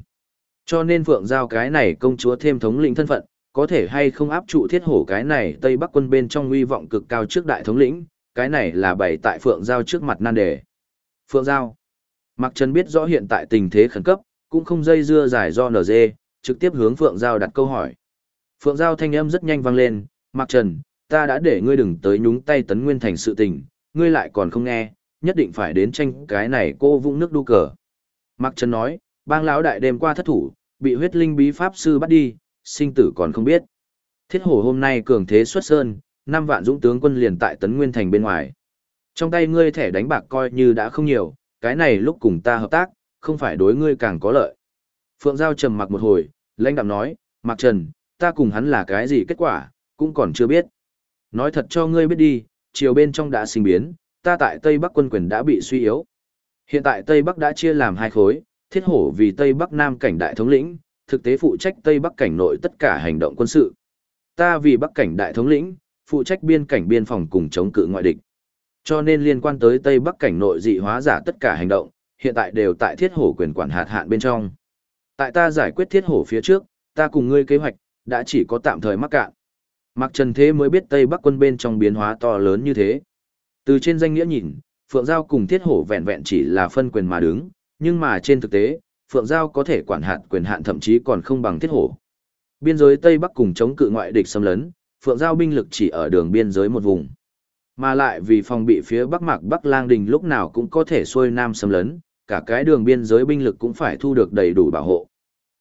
Cho nên Phượng Giao cái này công chúa thêm thống lĩnh thân phận, có thể hay không áp trụ thiết hổ cái này Tây Bắc quân bên trong uy vọng cực cao trước đại thống lĩnh, cái này là bày tại Phượng Giao trước mặt nan đề. Phượng Giao Mặc Trần biết rõ hiện tại tình thế khẩn cấp, cũng không dây dưa dài do NG, trực tiếp hướng Phượng Giao đặt câu hỏi. Phượng Giao thanh âm rất nhanh vang lên, Mạc Trần, ta đã để ngươi đừng tới nhúng tay tấn nguyên thành sự tình, ngươi lại còn không nghe, nhất định phải đến tranh cái này cô vũng nước đu cờ. Mạc Trần nói, bang lão đại đêm qua thất thủ, bị huyết linh bí pháp sư bắt đi, sinh tử còn không biết. Thiết hổ hôm nay cường thế xuất sơn, năm vạn dũng tướng quân liền tại tấn nguyên thành bên ngoài. Trong tay ngươi thẻ đánh bạc coi như đã không nhiều, cái này lúc cùng ta hợp tác, không phải đối ngươi càng có lợi. Phượng Giao trầm mặc một hồi, lãnh đạm nói, Mạc Trần, ta cùng hắn là cái gì kết quả, cũng còn chưa biết. Nói thật cho ngươi biết đi, chiều bên trong đã sinh biến, ta tại Tây Bắc quân quyền đã bị suy yếu. Hiện tại Tây Bắc đã chia làm hai khối, thiết hổ vì Tây Bắc Nam cảnh đại thống lĩnh, thực tế phụ trách Tây Bắc cảnh nội tất cả hành động quân sự. Ta vì Bắc cảnh đại thống lĩnh, phụ trách biên cảnh biên phòng cùng chống cự ngoại địch. Cho nên liên quan tới Tây Bắc cảnh nội dị hóa giả tất cả hành động, hiện tại đều tại thiết hổ quyền quản hạt hạn bên trong. Tại ta giải quyết thiết hổ phía trước, ta cùng ngươi kế hoạch, đã chỉ có tạm thời mắc cạn. Mặc Trần Thế mới biết Tây Bắc quân bên trong biến hóa to lớn như thế. Từ trên danh nghĩa nhìn, Phượng Giao cùng Thiết Hổ vẹn vẹn chỉ là phân quyền mà đứng, nhưng mà trên thực tế, Phượng Giao có thể quản hạt quyền hạn thậm chí còn không bằng Thiết Hổ. Biên giới Tây Bắc cùng chống cự ngoại địch xâm lấn, Phượng Giao binh lực chỉ ở đường biên giới một vùng. Mà lại vì phòng bị phía Bắc Mạc Bắc Lang Đình lúc nào cũng có thể xuôi nam xâm lấn, cả cái đường biên giới binh lực cũng phải thu được đầy đủ bảo hộ.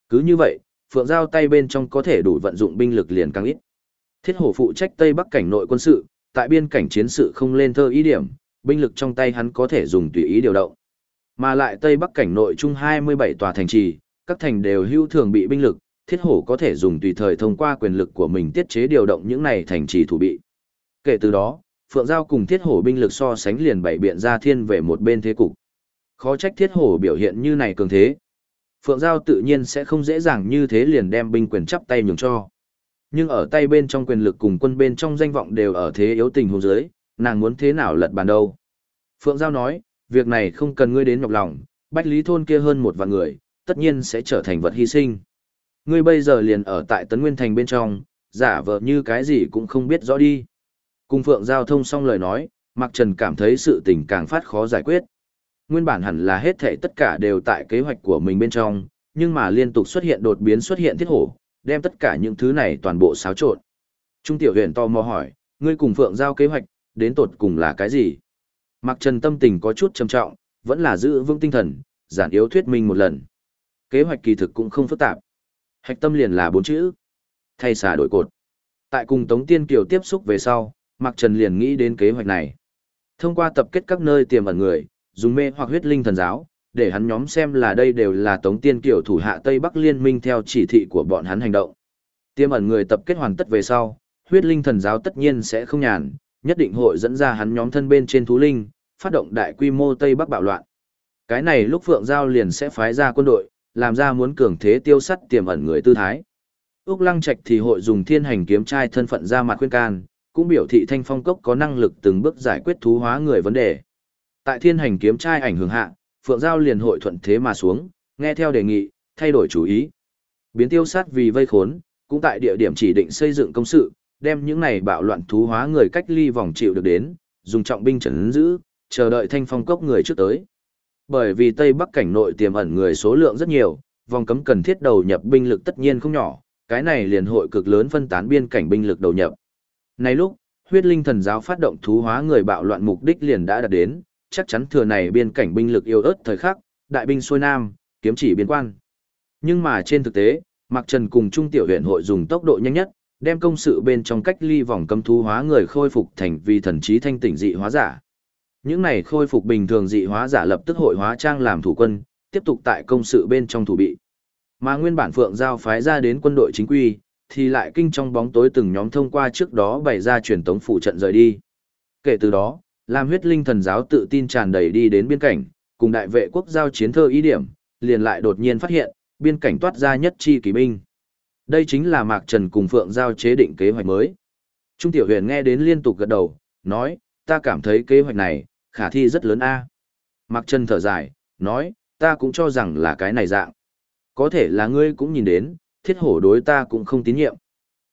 Cứ như vậy, Phượng Giao tay bên trong có thể đủ vận dụng binh lực liền càng ít. Thiết hổ phụ trách Tây Bắc cảnh nội quân sự, tại biên cảnh chiến sự không lên thơ ý điểm, binh lực trong tay hắn có thể dùng tùy ý điều động. Mà lại Tây Bắc cảnh nội chung 27 tòa thành trì, các thành đều hưu thường bị binh lực, thiết hổ có thể dùng tùy thời thông qua quyền lực của mình tiết chế điều động những này thành trì thủ bị. Kể từ đó, Phượng Giao cùng thiết hổ binh lực so sánh liền bảy biện ra thiên về một bên thế cục. Khó trách thiết hổ biểu hiện như này cường thế. Phượng Giao tự nhiên sẽ không dễ dàng như thế liền đem binh quyền chắp tay nhường cho. Nhưng ở tay bên trong quyền lực cùng quân bên trong danh vọng đều ở thế yếu tình hôn giới, nàng muốn thế nào lật bàn đâu. Phượng Giao nói, việc này không cần ngươi đến nhọc lòng, bách lý thôn kia hơn một vạn người, tất nhiên sẽ trở thành vật hy sinh. Ngươi bây giờ liền ở tại Tấn Nguyên Thành bên trong, giả vờ như cái gì cũng không biết rõ đi. Cùng Phượng Giao thông xong lời nói, Mạc Trần cảm thấy sự tình càng phát khó giải quyết. Nguyên bản hẳn là hết thảy tất cả đều tại kế hoạch của mình bên trong, nhưng mà liên tục xuất hiện đột biến xuất hiện thiết hổ, đem tất cả những thứ này toàn bộ xáo trộn. Trung tiểu huyền to mò hỏi, ngươi cùng Phượng Giao kế hoạch, đến tột cùng là cái gì? Mặc Trần tâm tình có chút trầm trọng, vẫn là giữ vững tinh thần, giản yếu thuyết minh một lần. Kế hoạch kỳ thực cũng không phức tạp. Hạch tâm liền là bốn chữ. Thay xả đổi cột. Tại cùng Tống Tiên Kiều tiếp xúc về sau, Mạc Trần liền nghĩ đến kế hoạch này. Thông qua tập kết các nơi tiềm ẩn người, dùng mê hoặc huyết linh thần giáo, để hắn nhóm xem là đây đều là Tống Tiên Kiều thủ hạ Tây Bắc Liên minh theo chỉ thị của bọn hắn hành động. tiêm ẩn người tập kết hoàn tất về sau, huyết linh thần giáo tất nhiên sẽ không nhàn, nhất định hội dẫn ra hắn nhóm thân bên trên thú linh, phát động đại quy mô Tây Bắc bạo loạn. Cái này lúc Phượng Giao liền sẽ phái ra quân đội, làm ra muốn cường thế tiêu sắt tiềm ẩn người tư thái. Úc Lăng Trạch thì hội dùng thiên hành kiếm trai thân phận ra mặt khuyên can, cũng biểu thị thanh phong cốc có năng lực từng bước giải quyết thú hóa người vấn đề. Tại thiên hành kiếm trai ảnh hưởng hạ, Phượng Giao liền hội thuận thế mà xuống, nghe theo đề nghị, thay đổi chủ ý. Biến tiêu sát vì vây khốn, cũng tại địa điểm chỉ định xây dựng công sự, đem những này bạo loạn thú hóa người cách ly vòng chịu được đến, dùng trọng binh trấn giữ, chờ đợi thanh phong cốc người trước tới. Bởi vì Tây Bắc cảnh nội tiềm ẩn người số lượng rất nhiều, vòng cấm cần thiết đầu nhập binh lực tất nhiên không nhỏ, cái này liền hội cực lớn phân tán biên cảnh binh lực đầu nhập. Này lúc, huyết linh thần giáo phát động thú hóa người bạo loạn mục đích liền đã đạt đến, chắc chắn thừa này biên cảnh binh lực yếu ớt thời khắc, đại binh xuôi nam, kiếm chỉ biên quan. Nhưng mà trên thực tế, Mạc Trần cùng Trung Tiểu huyện hội dùng tốc độ nhanh nhất, đem công sự bên trong cách ly vòng cấm thú hóa người khôi phục thành vi thần trí thanh tỉnh dị hóa giả. Những này khôi phục bình thường dị hóa giả lập tức hội hóa trang làm thủ quân, tiếp tục tại công sự bên trong thủ bị. Mà nguyên bản Phượng Giao phái ra đến quân đội chính quy, thì lại kinh trong bóng tối từng nhóm thông qua trước đó bày ra truyền tống phụ trận rời đi. Kể từ đó, làm huyết linh thần giáo tự tin tràn đầy đi đến biên cảnh, cùng đại vệ quốc giao chiến thơ ý điểm, liền lại đột nhiên phát hiện, biên cảnh toát ra nhất chi kỳ binh. Đây chính là Mạc Trần cùng Phượng Giao chế định kế hoạch mới. Trung Tiểu Huyền nghe đến liên tục gật đầu, nói, ta cảm thấy kế hoạch này, khả thi rất lớn a. Mạc Trần thở dài, nói, ta cũng cho rằng là cái này dạng. Có thể là ngươi cũng nhìn đến, thiết hổ đối ta cũng không tín nhiệm.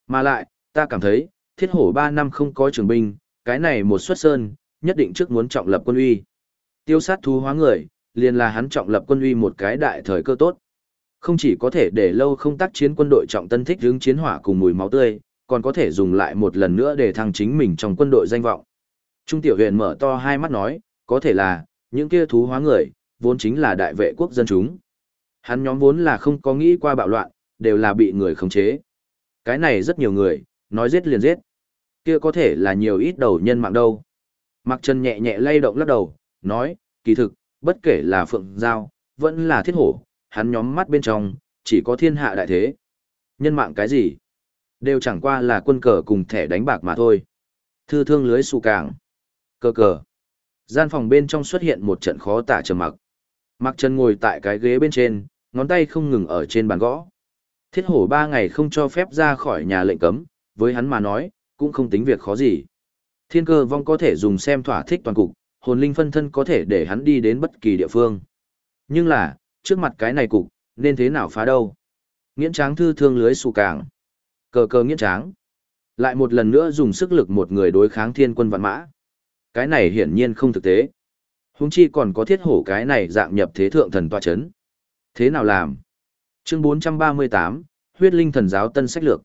Mà lại, ta cảm thấy, thiết hổ 3 năm không có trường binh, cái này một xuất sơn, nhất định trước muốn trọng lập quân uy. Tiêu sát thú hóa người, liền là hắn trọng lập quân uy một cái đại thời cơ tốt. Không chỉ có thể để lâu không tác chiến quân đội trọng tân thích hướng chiến hỏa cùng mùi máu tươi, còn có thể dùng lại một lần nữa để thăng chính mình trong quân đội danh vọng. Trung tiểu huyện mở to hai mắt nói, có thể là, những kia thú hóa người, vốn chính là đại vệ quốc dân chúng. Hắn nhóm vốn là không có nghĩ qua bạo loạn, đều là bị người khống chế. Cái này rất nhiều người, nói giết liền giết. Kia có thể là nhiều ít đầu nhân mạng đâu. Mạc Trần nhẹ nhẹ lay động lắc đầu, nói, kỳ thực, bất kể là Phượng Giao, vẫn là thiết hổ, hắn nhóm mắt bên trong, chỉ có thiên hạ đại thế. Nhân mạng cái gì? Đều chẳng qua là quân cờ cùng thẻ đánh bạc mà thôi. Thư thương lưới sù cảng. Cờ cờ. Gian phòng bên trong xuất hiện một trận khó tả trầm mặc. Mạc Trần ngồi tại cái ghế bên trên, ngón tay không ngừng ở trên bàn gõ. Thiết hổ ba ngày không cho phép ra khỏi nhà lệnh cấm, với hắn mà nói, cũng không tính việc khó gì. Thiên cơ vong có thể dùng xem thỏa thích toàn cục, hồn linh phân thân có thể để hắn đi đến bất kỳ địa phương. Nhưng là, trước mặt cái này cục, nên thế nào phá đâu? Nghiễn tráng thư thương lưới sù cảng. Cờ cờ nghiễn tráng. Lại một lần nữa dùng sức lực một người đối kháng thiên quân vạn mã. Cái này hiển nhiên không thực tế. Húng chi còn có thiết hổ cái này dạng nhập thế thượng thần tòa chấn. Thế nào làm? Chương 438, huyết linh thần giáo tân sách lược.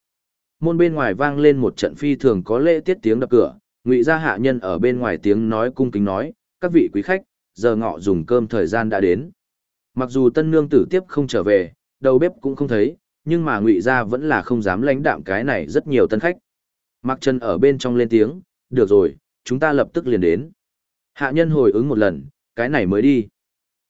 Môn bên ngoài vang lên một trận phi thường có lễ tiết tiếng đập cửa, ngụy gia hạ nhân ở bên ngoài tiếng nói cung kính nói, các vị quý khách, giờ ngọ dùng cơm thời gian đã đến. Mặc dù tân nương tử tiếp không trở về, đầu bếp cũng không thấy, nhưng mà ngụy gia vẫn là không dám lãnh đạm cái này rất nhiều tân khách. Mặc chân ở bên trong lên tiếng, được rồi, chúng ta lập tức liền đến. Hạ nhân hồi ứng một lần, cái này mới đi.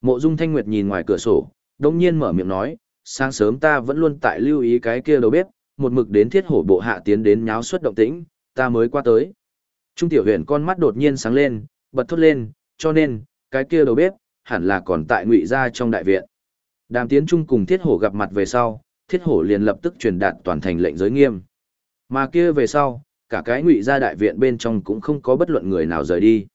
Mộ dung thanh nguyệt nhìn ngoài cửa sổ, đông nhiên mở miệng nói, sáng sớm ta vẫn luôn tại lưu ý cái kia đầu bếp, một mực đến thiết hổ bộ hạ tiến đến nháo suất động tĩnh, ta mới qua tới. Trung tiểu huyền con mắt đột nhiên sáng lên, bật thốt lên, cho nên, cái kia đầu bếp, hẳn là còn tại ngụy gia trong đại viện. Đàm tiến trung cùng thiết hổ gặp mặt về sau, thiết hổ liền lập tức truyền đạt toàn thành lệnh giới nghiêm. Mà kia về sau, cả cái ngụy gia đại viện bên trong cũng không có bất luận người nào rời đi.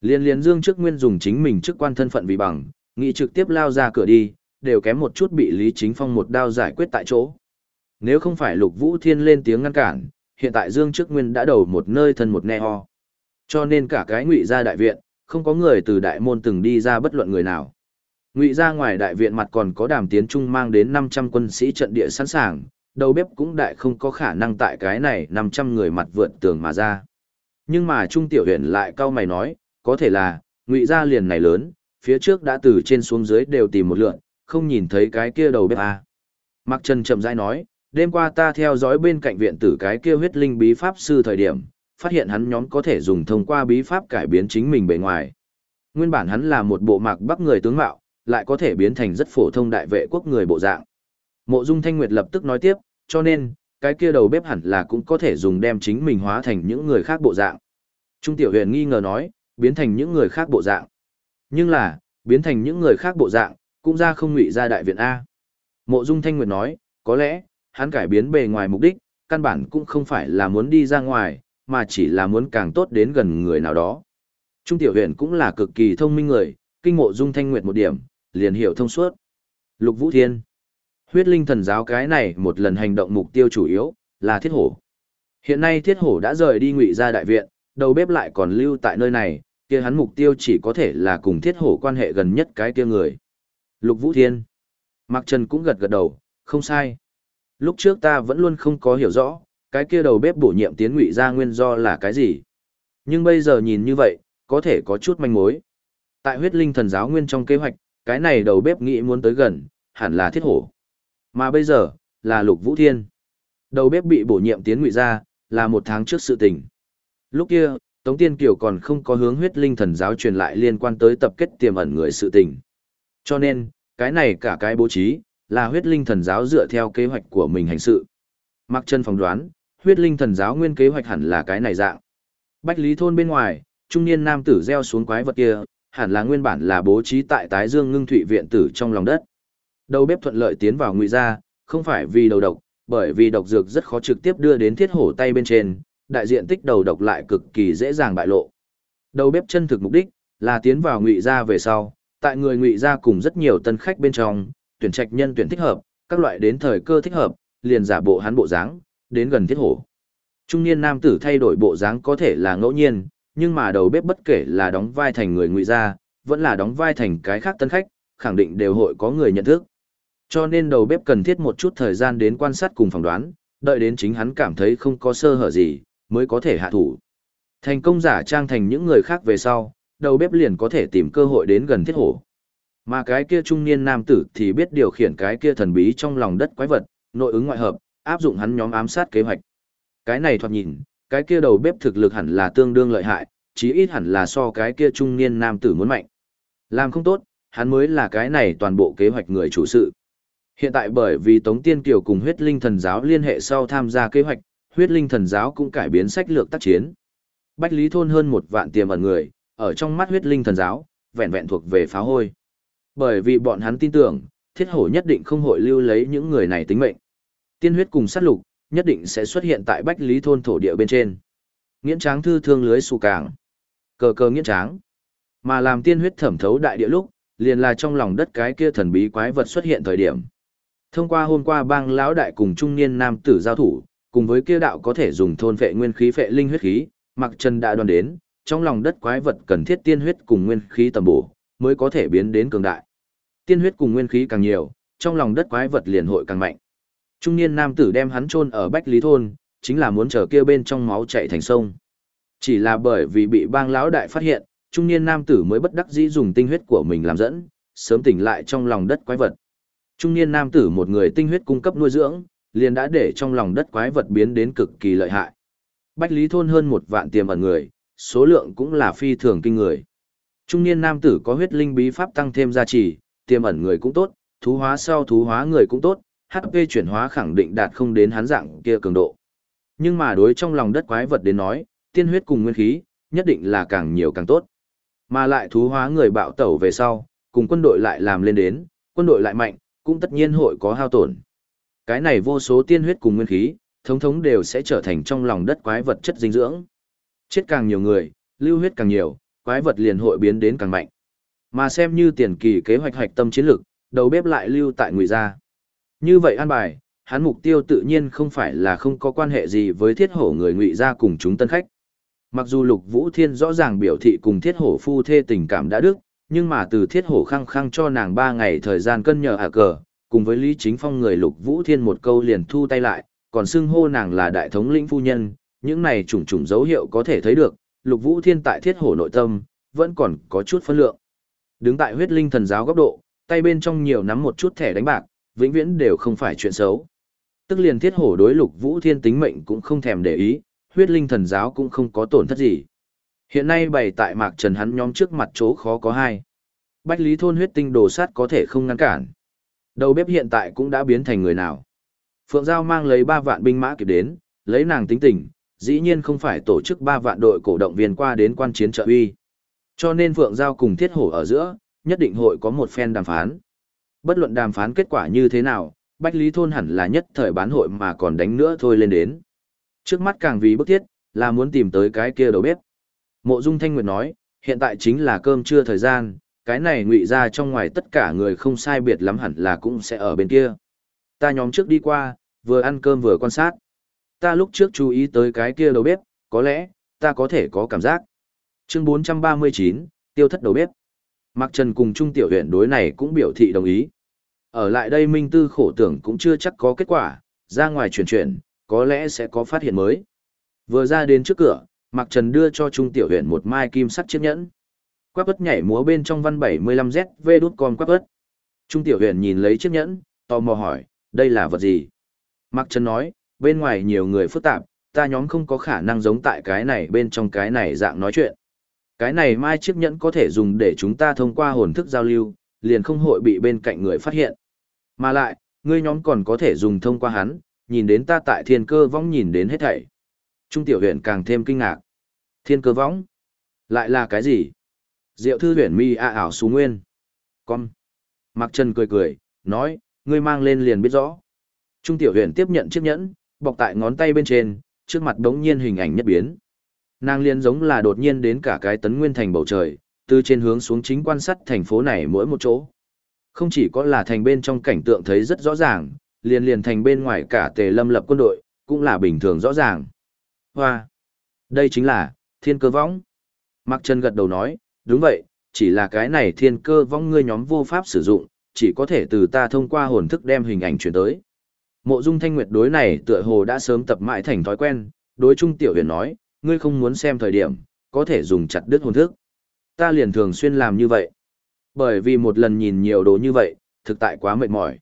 Liên liên dương trước nguyên dùng chính mình chức quan thân phận vì bằng, nghị trực tiếp lao ra cửa đi, đều kém một chút bị Lý Chính Phong một đao giải quyết tại chỗ. Nếu không phải Lục Vũ Thiên lên tiếng ngăn cản, hiện tại Dương Trước Nguyên đã đầu một nơi thân một ne ho. Cho nên cả cái ngụy gia đại viện, không có người từ đại môn từng đi ra bất luận người nào. Ngụy gia ngoài đại viện mặt còn có đàm tiến trung mang đến 500 quân sĩ trận địa sẵn sàng, đầu bếp cũng đại không có khả năng tại cái này 500 người mặt vượt tường mà ra. Nhưng mà Trung Tiểu Huyền lại cao mày nói, có thể là, ngụy gia liền này lớn, phía trước đã từ trên xuống dưới đều tìm một lượn, không nhìn thấy cái kia đầu bếp à. Mạc Trần chậm rãi nói, đêm qua ta theo dõi bên cạnh viện tử cái kia huyết linh bí pháp sư thời điểm, phát hiện hắn nhóm có thể dùng thông qua bí pháp cải biến chính mình bề ngoài. Nguyên bản hắn là một bộ mạc bắc người tướng mạo, lại có thể biến thành rất phổ thông đại vệ quốc người bộ dạng. Mộ Dung Thanh Nguyệt lập tức nói tiếp, cho nên, cái kia đầu bếp hẳn là cũng có thể dùng đem chính mình hóa thành những người khác bộ dạng. Trung Tiểu Huyền nghi ngờ nói, biến thành những người khác bộ dạng. Nhưng là, biến thành những người khác bộ dạng, cũng ra không ngụy ra đại viện A. Mộ Dung Thanh Nguyệt nói, có lẽ, hắn cải biến bề ngoài mục đích, căn bản cũng không phải là muốn đi ra ngoài, mà chỉ là muốn càng tốt đến gần người nào đó. Trung tiểu huyện cũng là cực kỳ thông minh người, kinh mộ Dung Thanh Nguyệt một điểm, liền hiểu thông suốt. Lục Vũ Thiên Huyết linh thần giáo cái này một lần hành động mục tiêu chủ yếu, là thiết hổ. Hiện nay thiết hổ đã rời đi ngụy ra đại viện, đầu bếp lại còn lưu tại nơi này, kia hắn mục tiêu chỉ có thể là cùng thiết hổ quan hệ gần nhất cái kia người. Lục Vũ Thiên. Mạc Trần cũng gật gật đầu, không sai. Lúc trước ta vẫn luôn không có hiểu rõ, cái kia đầu bếp bổ nhiệm tiến ngụy ra nguyên do là cái gì. Nhưng bây giờ nhìn như vậy, có thể có chút manh mối. Tại huyết linh thần giáo nguyên trong kế hoạch, cái này đầu bếp nghĩ muốn tới gần, hẳn là thiết hổ. Mà bây giờ, là lục vũ thiên. Đầu bếp bị bổ nhiệm tiến ngụy ra, là một tháng trước sự tình. Lúc kia, Tống Tiên Kiều còn không có hướng huyết linh thần giáo truyền lại liên quan tới tập kết tiềm ẩn người sự tình. Cho nên, cái này cả cái bố trí, là huyết linh thần giáo dựa theo kế hoạch của mình hành sự. Mặc chân phỏng đoán, huyết linh thần giáo nguyên kế hoạch hẳn là cái này dạng. Bách lý thôn bên ngoài, trung niên nam tử gieo xuống quái vật kia, hẳn là nguyên bản là bố trí tại tái dương ngưng thụy viện tử trong lòng đất. Đầu bếp thuận lợi tiến vào ngụy gia, không phải vì đầu độc, bởi vì độc dược rất khó trực tiếp đưa đến thiết hổ tay bên trên, đại diện tích đầu độc lại cực kỳ dễ dàng bại lộ. Đầu bếp chân thực mục đích là tiến vào ngụy gia về sau, tại người ngụy gia cùng rất nhiều tân khách bên trong, tuyển trạch nhân tuyển thích hợp, các loại đến thời cơ thích hợp, liền giả bộ hắn bộ dáng, đến gần thiết hổ. Trung niên nam tử thay đổi bộ dáng có thể là ngẫu nhiên, nhưng mà đầu bếp bất kể là đóng vai thành người ngụy gia, vẫn là đóng vai thành cái khác tân khách, khẳng định đều hội có người nhận thức. Cho nên đầu bếp cần thiết một chút thời gian đến quan sát cùng phỏng đoán, đợi đến chính hắn cảm thấy không có sơ hở gì, mới có thể hạ thủ. Thành công giả trang thành những người khác về sau, đầu bếp liền có thể tìm cơ hội đến gần thiết hổ. Mà cái kia trung niên nam tử thì biết điều khiển cái kia thần bí trong lòng đất quái vật, nội ứng ngoại hợp, áp dụng hắn nhóm ám sát kế hoạch. Cái này thoạt nhìn, cái kia đầu bếp thực lực hẳn là tương đương lợi hại, chí ít hẳn là so cái kia trung niên nam tử muốn mạnh. Làm không tốt, hắn mới là cái này toàn bộ kế hoạch người chủ sự. Hiện tại bởi vì Tống Tiên Kiều cùng huyết linh thần giáo liên hệ sau tham gia kế hoạch, huyết linh thần giáo cũng cải biến sách lược tác chiến. Bách Lý thôn hơn một vạn tiềm ẩn người, ở trong mắt huyết linh thần giáo, vẹn vẹn thuộc về phá hôi. Bởi vì bọn hắn tin tưởng, thiết hổ nhất định không hội lưu lấy những người này tính mệnh. Tiên huyết cùng sát lục, nhất định sẽ xuất hiện tại Bách Lý thôn thổ địa bên trên. Nghiễn tráng thư thương lưới sù cảng. Cờ cờ nghiễn tráng. Mà làm tiên huyết thẩm thấu đại địa lúc, liền là trong lòng đất cái kia thần bí quái vật xuất hiện thời điểm. Thông qua hôm qua bang lão đại cùng trung niên nam tử giao thủ, cùng với kia đạo có thể dùng thôn phệ nguyên khí phệ linh huyết khí, Mặc Trần đã đoán đến, trong lòng đất quái vật cần thiết tiên huyết cùng nguyên khí tầm bổ, mới có thể biến đến cường đại. Tiên huyết cùng nguyên khí càng nhiều, trong lòng đất quái vật liền hội càng mạnh. Trung niên nam tử đem hắn chôn ở Bách Lý thôn, chính là muốn chờ kia bên trong máu chảy thành sông. Chỉ là bởi vì bị bang lão đại phát hiện, trung niên nam tử mới bất đắc dĩ dùng tinh huyết của mình làm dẫn, sớm tỉnh lại trong lòng đất quái vật. Trung niên nam tử một người tinh huyết cung cấp nuôi dưỡng, liền đã để trong lòng đất quái vật biến đến cực kỳ lợi hại. Bách Lý thôn hơn một vạn tiềm ẩn người, số lượng cũng là phi thường kinh người. Trung niên nam tử có huyết linh bí pháp tăng thêm gia trì, tiềm ẩn người cũng tốt, thú hóa sau thú hóa người cũng tốt, HP chuyển hóa khẳng định đạt không đến hắn dạng kia cường độ. Nhưng mà đối trong lòng đất quái vật đến nói, tiên huyết cùng nguyên khí, nhất định là càng nhiều càng tốt. Mà lại thú hóa người bạo tẩu về sau, cùng quân đội lại làm lên đến, quân đội lại mạnh, cũng tất nhiên hội có hao tổn. Cái này vô số tiên huyết cùng nguyên khí, thống thống đều sẽ trở thành trong lòng đất quái vật chất dinh dưỡng. Chết càng nhiều người, lưu huyết càng nhiều, quái vật liền hội biến đến càng mạnh. Mà xem như tiền kỳ kế hoạch hoạch tâm chiến lược, đầu bếp lại lưu tại ngụy gia. Như vậy an bài, hắn mục tiêu tự nhiên không phải là không có quan hệ gì với thiết hổ người ngụy gia cùng chúng tân khách. Mặc dù Lục Vũ Thiên rõ ràng biểu thị cùng thiết hổ phu thê tình cảm đã đức, nhưng mà từ thiết hổ khăng khăng cho nàng ba ngày thời gian cân nhờ hạ cờ, cùng với Lý Chính Phong người Lục Vũ Thiên một câu liền thu tay lại, còn xưng hô nàng là đại thống lĩnh phu nhân, những này trùng trùng dấu hiệu có thể thấy được, Lục Vũ Thiên tại thiết hổ nội tâm, vẫn còn có chút phân lượng. Đứng tại huyết linh thần giáo góc độ, tay bên trong nhiều nắm một chút thẻ đánh bạc, vĩnh viễn đều không phải chuyện xấu. Tức liền thiết hổ đối Lục Vũ Thiên tính mệnh cũng không thèm để ý, huyết linh thần giáo cũng không có tổn thất gì. Hiện nay bày tại mạc trần hắn nhóm trước mặt chỗ khó có hai. Bách lý thôn huyết tinh đồ sát có thể không ngăn cản. Đầu bếp hiện tại cũng đã biến thành người nào. Phượng Giao mang lấy ba vạn binh mã kịp đến, lấy nàng tính tình, dĩ nhiên không phải tổ chức ba vạn đội cổ động viên qua đến quan chiến trợ uy. Cho nên Phượng Giao cùng Thiết Hổ ở giữa, nhất định hội có một phen đàm phán. Bất luận đàm phán kết quả như thế nào, Bách Lý Thôn hẳn là nhất thời bán hội mà còn đánh nữa thôi lên đến. Trước mắt càng vì bức thiết, là muốn tìm tới cái kia đầu bếp. Mộ Dung Thanh Nguyệt nói, hiện tại chính là cơm trưa thời gian, cái này ngụy ra trong ngoài tất cả người không sai biệt lắm hẳn là cũng sẽ ở bên kia. Ta nhóm trước đi qua, vừa ăn cơm vừa quan sát. Ta lúc trước chú ý tới cái kia đầu bếp, có lẽ, ta có thể có cảm giác. Chương 439, tiêu thất đầu bếp. Mạc Trần cùng Trung Tiểu huyện đối này cũng biểu thị đồng ý. Ở lại đây Minh Tư khổ tưởng cũng chưa chắc có kết quả, ra ngoài chuyển chuyển, có lẽ sẽ có phát hiện mới. Vừa ra đến trước cửa, Mạc Trần đưa cho Trung Tiểu huyện một mai kim sắt chiếc nhẫn. Quáp ớt nhảy múa bên trong văn 75Z V đút con quáp ớt. Trung Tiểu huyện nhìn lấy chiếc nhẫn, tò mò hỏi, đây là vật gì? Mạc Trần nói, bên ngoài nhiều người phức tạp, ta nhóm không có khả năng giống tại cái này bên trong cái này dạng nói chuyện. Cái này mai chiếc nhẫn có thể dùng để chúng ta thông qua hồn thức giao lưu, liền không hội bị bên cạnh người phát hiện. Mà lại, ngươi nhóm còn có thể dùng thông qua hắn, nhìn đến ta tại thiên cơ võng nhìn đến hết thảy. Trung tiểu huyện càng thêm kinh ngạc. Thiên cơ võng? Lại là cái gì? Diệu thư huyện mi a ảo xú nguyên. Con. Mạc Trần cười cười, nói, ngươi mang lên liền biết rõ. Trung tiểu huyện tiếp nhận chiếc nhẫn, bọc tại ngón tay bên trên, trước mặt đống nhiên hình ảnh nhất biến. Nàng liền giống là đột nhiên đến cả cái tấn nguyên thành bầu trời, từ trên hướng xuống chính quan sát thành phố này mỗi một chỗ. Không chỉ có là thành bên trong cảnh tượng thấy rất rõ ràng, liền liền thành bên ngoài cả tề lâm lập quân đội, cũng là bình thường rõ ràng. Hoa! Đây chính là, thiên cơ võng. Mạc Trần gật đầu nói, đúng vậy, chỉ là cái này thiên cơ võng ngươi nhóm vô pháp sử dụng, chỉ có thể từ ta thông qua hồn thức đem hình ảnh chuyển tới. Mộ Dung Thanh Nguyệt đối này tựa hồ đã sớm tập mãi thành thói quen, đối Trung Tiểu Huyền nói, ngươi không muốn xem thời điểm, có thể dùng chặt đứt hồn thức. Ta liền thường xuyên làm như vậy. Bởi vì một lần nhìn nhiều đồ như vậy, thực tại quá mệt mỏi.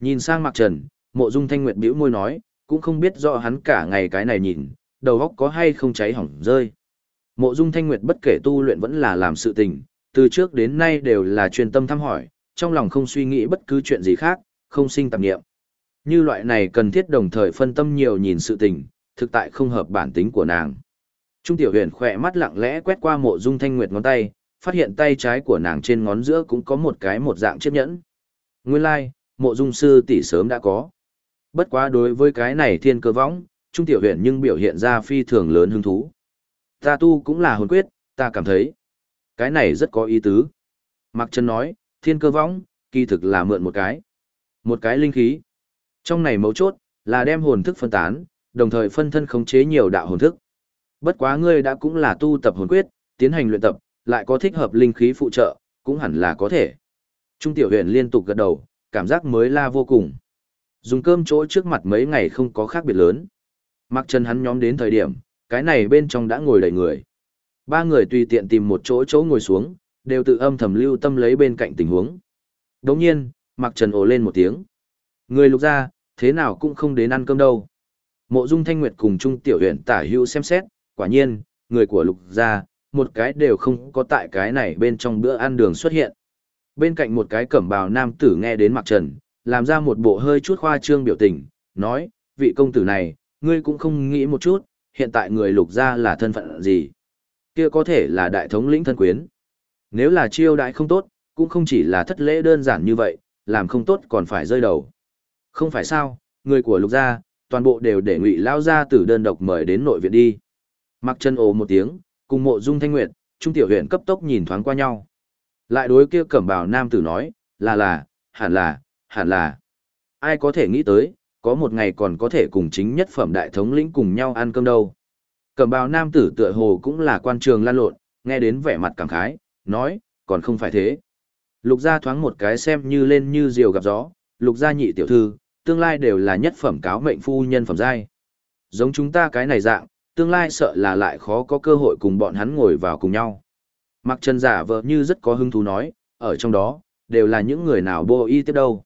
Nhìn sang Mạc Trần, Mộ Dung Thanh Nguyệt bĩu môi nói, cũng không biết rõ hắn cả ngày cái này nhìn, đầu óc có hay không cháy hỏng rơi. Mộ Dung Thanh Nguyệt bất kể tu luyện vẫn là làm sự tình, từ trước đến nay đều là chuyên tâm thăm hỏi, trong lòng không suy nghĩ bất cứ chuyện gì khác, không sinh tạp niệm. Như loại này cần thiết đồng thời phân tâm nhiều nhìn sự tình, thực tại không hợp bản tính của nàng. Trung tiểu huyền khỏe mắt lặng lẽ quét qua mộ dung thanh nguyệt ngón tay, phát hiện tay trái của nàng trên ngón giữa cũng có một cái một dạng chiếc nhẫn. Nguyên lai, like, mộ dung sư tỷ sớm đã có. Bất quá đối với cái này thiên cơ võng, Trung tiểu huyền nhưng biểu hiện ra phi thường lớn hứng thú. Ta tu cũng là hồn quyết, ta cảm thấy. Cái này rất có ý tứ. Mạc chân nói, thiên cơ võng, kỳ thực là mượn một cái. Một cái linh khí. Trong này mấu chốt, là đem hồn thức phân tán, đồng thời phân thân khống chế nhiều đạo hồn thức. Bất quá ngươi đã cũng là tu tập hồn quyết, tiến hành luyện tập, lại có thích hợp linh khí phụ trợ, cũng hẳn là có thể. Trung tiểu huyền liên tục gật đầu, cảm giác mới la vô cùng. Dùng cơm chỗ trước mặt mấy ngày không có khác biệt lớn. Mặc chân hắn nhóm đến thời điểm, cái này bên trong đã ngồi đầy người. Ba người tùy tiện tìm một chỗ chỗ ngồi xuống, đều tự âm thầm lưu tâm lấy bên cạnh tình huống. Đồng nhiên, Mặc Trần ồ lên một tiếng. Người lục gia thế nào cũng không đến ăn cơm đâu. Mộ Dung Thanh Nguyệt cùng Trung Tiểu huyện tả hữu xem xét, quả nhiên, người của lục gia một cái đều không có tại cái này bên trong bữa ăn đường xuất hiện. Bên cạnh một cái cẩm bào nam tử nghe đến Mặc Trần, làm ra một bộ hơi chút khoa trương biểu tình, nói, vị công tử này, ngươi cũng không nghĩ một chút, hiện tại người lục gia là thân phận gì. Kia có thể là đại thống lĩnh thân quyến. Nếu là chiêu đại không tốt, cũng không chỉ là thất lễ đơn giản như vậy, làm không tốt còn phải rơi đầu. Không phải sao, người của lục gia, toàn bộ đều để ngụy lao gia tử đơn độc mời đến nội viện đi. Mặc chân ồ một tiếng, cùng mộ dung thanh nguyệt, trung tiểu huyện cấp tốc nhìn thoáng qua nhau. Lại đối kia cẩm bào nam tử nói, là là, hẳn là, hẳn là. Ai có thể nghĩ tới, có một ngày còn có thể cùng chính nhất phẩm đại thống lĩnh cùng nhau ăn cơm đâu. Cẩm bào nam tử tựa hồ cũng là quan trường lan lộn, nghe đến vẻ mặt cảm khái, nói, còn không phải thế. Lục gia thoáng một cái xem như lên như diều gặp gió, lục gia nhị tiểu thư, tương lai đều là nhất phẩm cáo mệnh phu nhân phẩm giai. Giống chúng ta cái này dạng, tương lai sợ là lại khó có cơ hội cùng bọn hắn ngồi vào cùng nhau. Mặc Trần giả vờ như rất có hứng thú nói, ở trong đó, đều là những người nào bô y tiếp đâu.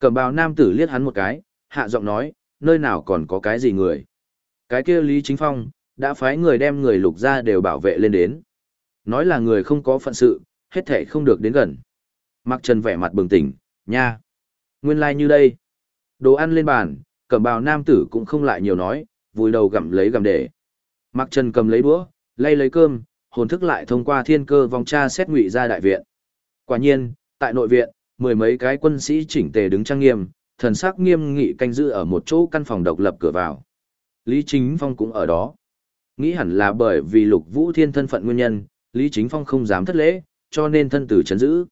Cẩm bào nam tử liếc hắn một cái, hạ giọng nói, nơi nào còn có cái gì người. Cái kia Lý Chính Phong, đã phái người đem người lục gia đều bảo vệ lên đến. Nói là người không có phận sự, hết thể không được đến gần. Mặc trần vẻ mặt bừng tỉnh, nha. Nguyên lai like như đây. Đồ ăn lên bàn, cẩm bào nam tử cũng không lại nhiều nói, vùi đầu gặm lấy gặm để. Mặc trần cầm lấy đũa, lay lấy cơm, hồn thức lại thông qua thiên cơ vòng tra xét ngụy ra đại viện. Quả nhiên, tại nội viện, mười mấy cái quân sĩ chỉnh tề đứng trang nghiêm, thần sắc nghiêm nghị canh giữ ở một chỗ căn phòng độc lập cửa vào. Lý Chính Phong cũng ở đó. Nghĩ hẳn là bởi vì Lục Vũ Thiên thân phận nguyên nhân, Lý Chính Phong không dám thất lễ, cho nên thân tử chấn giữ.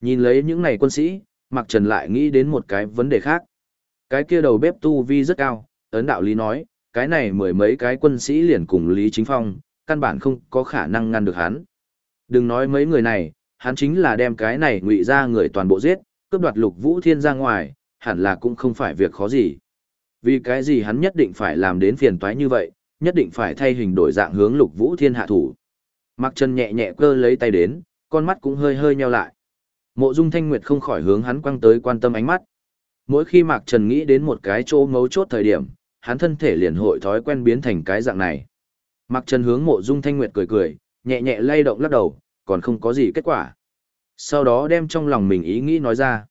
Nhìn lấy những này quân sĩ, Mạc Trần lại nghĩ đến một cái vấn đề khác. Cái kia đầu bếp tu vi rất cao, ấn đạo lý nói, cái này mười mấy cái quân sĩ liền cùng Lý Chính Phong, căn bản không có khả năng ngăn được hắn. Đừng nói mấy người này, hắn chính là đem cái này ngụy ra người toàn bộ giết, cướp đoạt lục vũ thiên ra ngoài, hẳn là cũng không phải việc khó gì. Vì cái gì hắn nhất định phải làm đến phiền toái như vậy, nhất định phải thay hình đổi dạng hướng lục vũ thiên hạ thủ. Mặc chân nhẹ nhẹ cơ lấy tay đến, con mắt cũng hơi hơi nheo lại. Mộ Dung Thanh Nguyệt không khỏi hướng hắn quăng tới quan tâm ánh mắt. Mỗi khi Mạc Trần nghĩ đến một cái chỗ mấu chốt thời điểm, hắn thân thể liền hội thói quen biến thành cái dạng này. Mạc Trần hướng Mộ Dung Thanh Nguyệt cười cười, nhẹ nhẹ lay động lắc đầu, còn không có gì kết quả. Sau đó đem trong lòng mình ý nghĩ nói ra.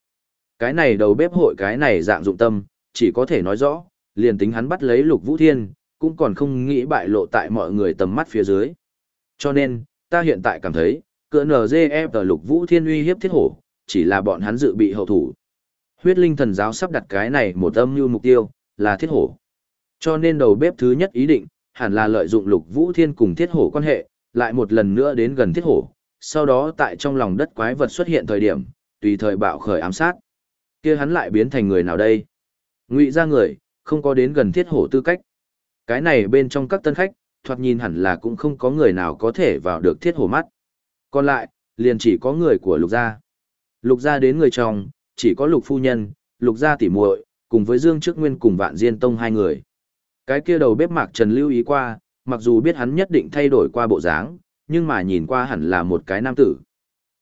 Cái này đầu bếp hội cái này dạng dụng tâm, chỉ có thể nói rõ, liền tính hắn bắt lấy Lục Vũ Thiên, cũng còn không nghĩ bại lộ tại mọi người tầm mắt phía dưới. Cho nên, ta hiện tại cảm thấy, cỡ NGF ở lục vũ thiên uy hiếp thiết hổ, chỉ là bọn hắn dự bị hậu thủ. Huyết linh thần giáo sắp đặt cái này một âm mưu mục tiêu, là thiết hổ. Cho nên đầu bếp thứ nhất ý định, hẳn là lợi dụng lục vũ thiên cùng thiết hổ quan hệ, lại một lần nữa đến gần thiết hổ, sau đó tại trong lòng đất quái vật xuất hiện thời điểm, tùy thời bạo khởi ám sát. kia hắn lại biến thành người nào đây? Ngụy ra người, không có đến gần thiết hổ tư cách. Cái này bên trong các tân khách, thoạt nhìn hẳn là cũng không có người nào có thể vào được thiết hổ mắt. Còn lại, liền chỉ có người của lục gia. Lục gia đến người chồng, chỉ có lục phu nhân, lục gia tỉ muội, cùng với Dương Trước Nguyên cùng Vạn Diên Tông hai người. Cái kia đầu bếp Mạc Trần lưu ý qua, mặc dù biết hắn nhất định thay đổi qua bộ dáng, nhưng mà nhìn qua hẳn là một cái nam tử.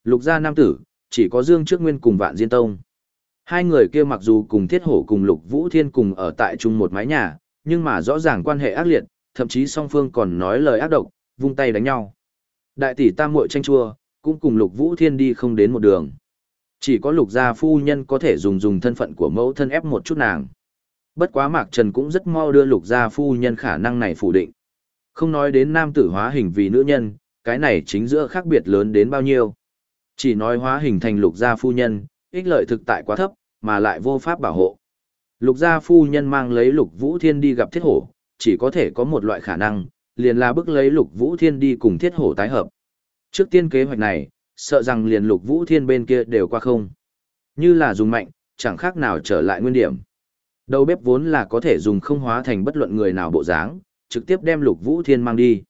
Lục gia nam tử, chỉ có Dương Trước Nguyên cùng Vạn Diên Tông. Hai người kia mặc dù cùng Thiết Hổ cùng Lục Vũ Thiên cùng ở tại chung một mái nhà, nhưng mà rõ ràng quan hệ ác liệt, thậm chí song phương còn nói lời ác độc, vung tay đánh nhau. Đại tỷ tam muội tranh chua, cũng cùng Lục Vũ Thiên đi không đến một đường. Chỉ có Lục gia phu nhân có thể dùng dùng thân phận của mẫu thân ép một chút nàng. Bất quá Mạc Trần cũng rất mau đưa lục gia phu nhân khả năng này phủ định. Không nói đến nam tử hóa hình vì nữ nhân, cái này chính giữa khác biệt lớn đến bao nhiêu. Chỉ nói hóa hình thành lục gia phu nhân, ích lợi thực tại quá thấp, mà lại vô pháp bảo hộ. Lục gia phu nhân mang lấy lục vũ thiên đi gặp thiết hổ, chỉ có thể có một loại khả năng, liền là bức lấy lục vũ thiên đi cùng thiết hổ tái hợp. Trước tiên kế hoạch này, sợ rằng liền lục vũ thiên bên kia đều qua không. Như là dùng mạnh, chẳng khác nào trở lại nguyên điểm. Đầu bếp vốn là có thể dùng không hóa thành bất luận người nào bộ dáng, trực tiếp đem lục vũ thiên mang đi.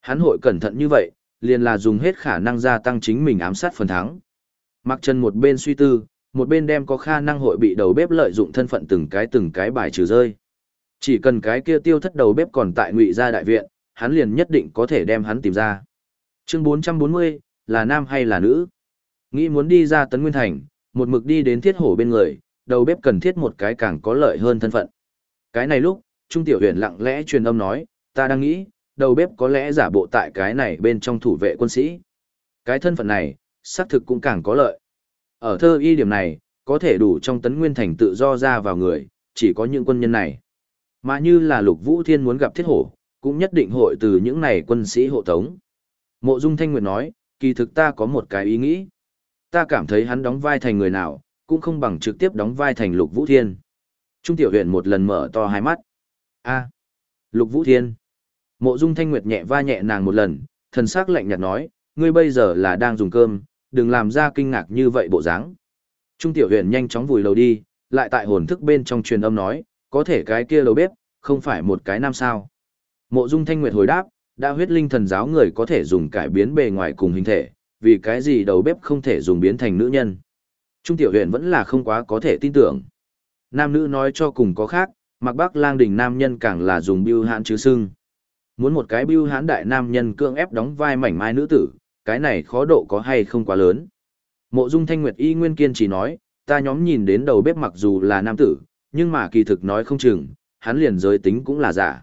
Hắn hội cẩn thận như vậy, liền là dùng hết khả năng gia tăng chính mình ám sát phần thắng. Mặc chân một bên suy tư, một bên đem có khả năng hội bị đầu bếp lợi dụng thân phận từng cái từng cái bài trừ rơi. Chỉ cần cái kia tiêu thất đầu bếp còn tại ngụy gia đại viện, hắn liền nhất định có thể đem hắn tìm ra. Chương 440, là nam hay là nữ? Nghĩ muốn đi ra tấn nguyên thành, một mực đi đến thiết hổ bên người, đầu bếp cần thiết một cái càng có lợi hơn thân phận. Cái này lúc, Trung Tiểu Huyền lặng lẽ truyền âm nói, ta đang nghĩ, đầu bếp có lẽ giả bộ tại cái này bên trong thủ vệ quân sĩ. Cái thân phận này, xác thực cũng càng có lợi. Ở thơ y điểm này, có thể đủ trong tấn nguyên thành tự do ra vào người, chỉ có những quân nhân này. Mà như là lục vũ thiên muốn gặp thiết hổ, cũng nhất định hội từ những này quân sĩ hộ tống. Mộ Dung Thanh Nguyệt nói, kỳ thực ta có một cái ý nghĩ. Ta cảm thấy hắn đóng vai thành người nào, cũng không bằng trực tiếp đóng vai thành Lục Vũ Thiên. Trung Tiểu Huyền một lần mở to hai mắt. A, Lục Vũ Thiên. Mộ Dung Thanh Nguyệt nhẹ va nhẹ nàng một lần, thần sắc lạnh nhạt nói, ngươi bây giờ là đang dùng cơm, đừng làm ra kinh ngạc như vậy bộ dáng. Trung Tiểu Huyền nhanh chóng vùi lầu đi, lại tại hồn thức bên trong truyền âm nói, có thể cái kia lầu bếp, không phải một cái nam sao. Mộ Dung Thanh Nguyệt hồi đáp, đã huyết linh thần giáo người có thể dùng cải biến bề ngoài cùng hình thể, vì cái gì đầu bếp không thể dùng biến thành nữ nhân. Trung tiểu huyện vẫn là không quá có thể tin tưởng. Nam nữ nói cho cùng có khác, mặc bác lang đình nam nhân càng là dùng biêu hãn chứ sưng. Muốn một cái biêu hãn đại nam nhân cưỡng ép đóng vai mảnh mai nữ tử, cái này khó độ có hay không quá lớn. Mộ dung thanh nguyệt y nguyên kiên chỉ nói, ta nhóm nhìn đến đầu bếp mặc dù là nam tử, nhưng mà kỳ thực nói không chừng, hắn liền giới tính cũng là giả.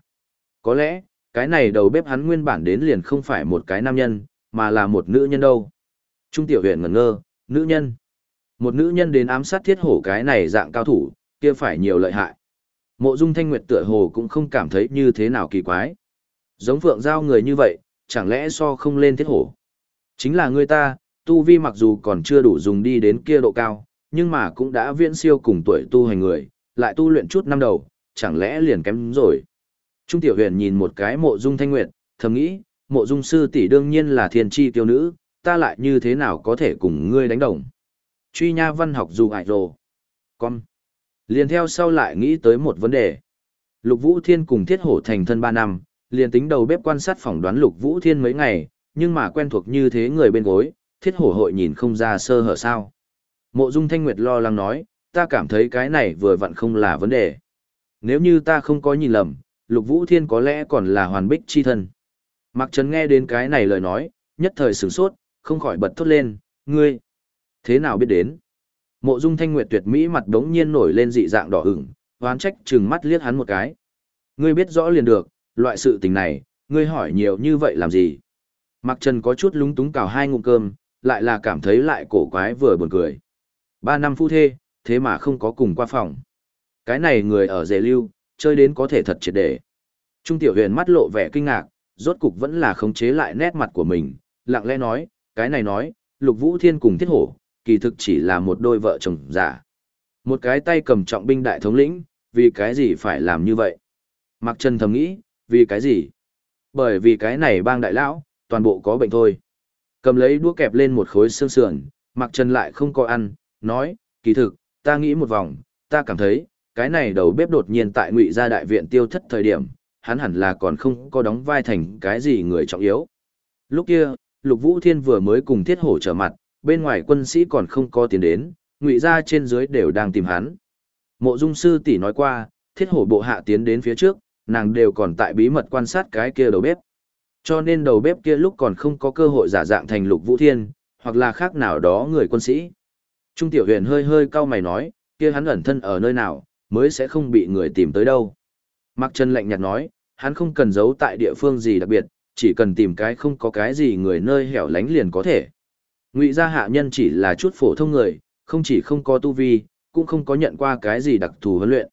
Có lẽ, cái này đầu bếp hắn nguyên bản đến liền không phải một cái nam nhân, mà là một nữ nhân đâu. Trung tiểu huyện ngẩn ngơ, nữ nhân. Một nữ nhân đến ám sát thiết hổ cái này dạng cao thủ, kia phải nhiều lợi hại. Mộ dung thanh nguyệt tựa hồ cũng không cảm thấy như thế nào kỳ quái. Giống phượng giao người như vậy, chẳng lẽ so không lên thiết hổ. Chính là người ta, tu vi mặc dù còn chưa đủ dùng đi đến kia độ cao, nhưng mà cũng đã viễn siêu cùng tuổi tu hành người, lại tu luyện chút năm đầu, chẳng lẽ liền kém rồi. Trung tiểu huyền nhìn một cái mộ dung thanh nguyệt, thầm nghĩ, mộ dung sư tỷ đương nhiên là thiên tri tiêu nữ, ta lại như thế nào có thể cùng ngươi đánh đồng. Truy nha văn học dù ải rồ. Con. Liền theo sau lại nghĩ tới một vấn đề. Lục Vũ Thiên cùng Thiết Hổ thành thân 3 năm, liền tính đầu bếp quan sát phỏng đoán Lục Vũ Thiên mấy ngày, nhưng mà quen thuộc như thế người bên gối, Thiết Hổ hội nhìn không ra sơ hở sao. Mộ Dung Thanh Nguyệt lo lắng nói, ta cảm thấy cái này vừa vặn không là vấn đề. Nếu như ta không có nhìn lầm, Lục Vũ Thiên có lẽ còn là hoàn bích chi thân. Mạc Trần nghe đến cái này lời nói, nhất thời sửng sốt, không khỏi bật thốt lên, ngươi, thế nào biết đến? Mộ Dung Thanh Nguyệt tuyệt mỹ mặt đống nhiên nổi lên dị dạng đỏ ửng, hoán trách chừng mắt liếc hắn một cái. Ngươi biết rõ liền được, loại sự tình này, ngươi hỏi nhiều như vậy làm gì? Mạc Trần có chút lúng túng cào hai ngụm cơm, lại là cảm thấy lại cổ quái vừa buồn cười. Ba năm phu thê, thế mà không có cùng qua phòng. Cái này người ở dề lưu, chơi đến có thể thật triệt để. Trung tiểu huyền mắt lộ vẻ kinh ngạc, rốt cục vẫn là khống chế lại nét mặt của mình, lặng lẽ nói, cái này nói, lục vũ thiên cùng thiết hổ, kỳ thực chỉ là một đôi vợ chồng giả. Một cái tay cầm trọng binh đại thống lĩnh, vì cái gì phải làm như vậy? Mặc Trần thầm nghĩ, vì cái gì? Bởi vì cái này bang đại lão, toàn bộ có bệnh thôi. Cầm lấy đũa kẹp lên một khối xương sườn, Mặc Trần lại không có ăn, nói, kỳ thực, ta nghĩ một vòng, ta cảm thấy, cái này đầu bếp đột nhiên tại ngụy gia đại viện tiêu thất thời điểm, hắn hẳn là còn không có đóng vai thành cái gì người trọng yếu. Lúc kia, Lục Vũ Thiên vừa mới cùng Thiết Hổ trở mặt, bên ngoài quân sĩ còn không có tiền đến, ngụy gia trên dưới đều đang tìm hắn. Mộ Dung sư tỷ nói qua, Thiết Hổ bộ hạ tiến đến phía trước, nàng đều còn tại bí mật quan sát cái kia đầu bếp. Cho nên đầu bếp kia lúc còn không có cơ hội giả dạng thành Lục Vũ Thiên, hoặc là khác nào đó người quân sĩ. Trung Tiểu Huyền hơi hơi cau mày nói, kia hắn ẩn thân ở nơi nào, mới sẽ không bị người tìm tới đâu. Mạc Trần lạnh nhạt nói, hắn không cần giấu tại địa phương gì đặc biệt, chỉ cần tìm cái không có cái gì người nơi hẻo lánh liền có thể. Ngụy gia hạ nhân chỉ là chút phổ thông người, không chỉ không có tu vi, cũng không có nhận qua cái gì đặc thù huấn luyện.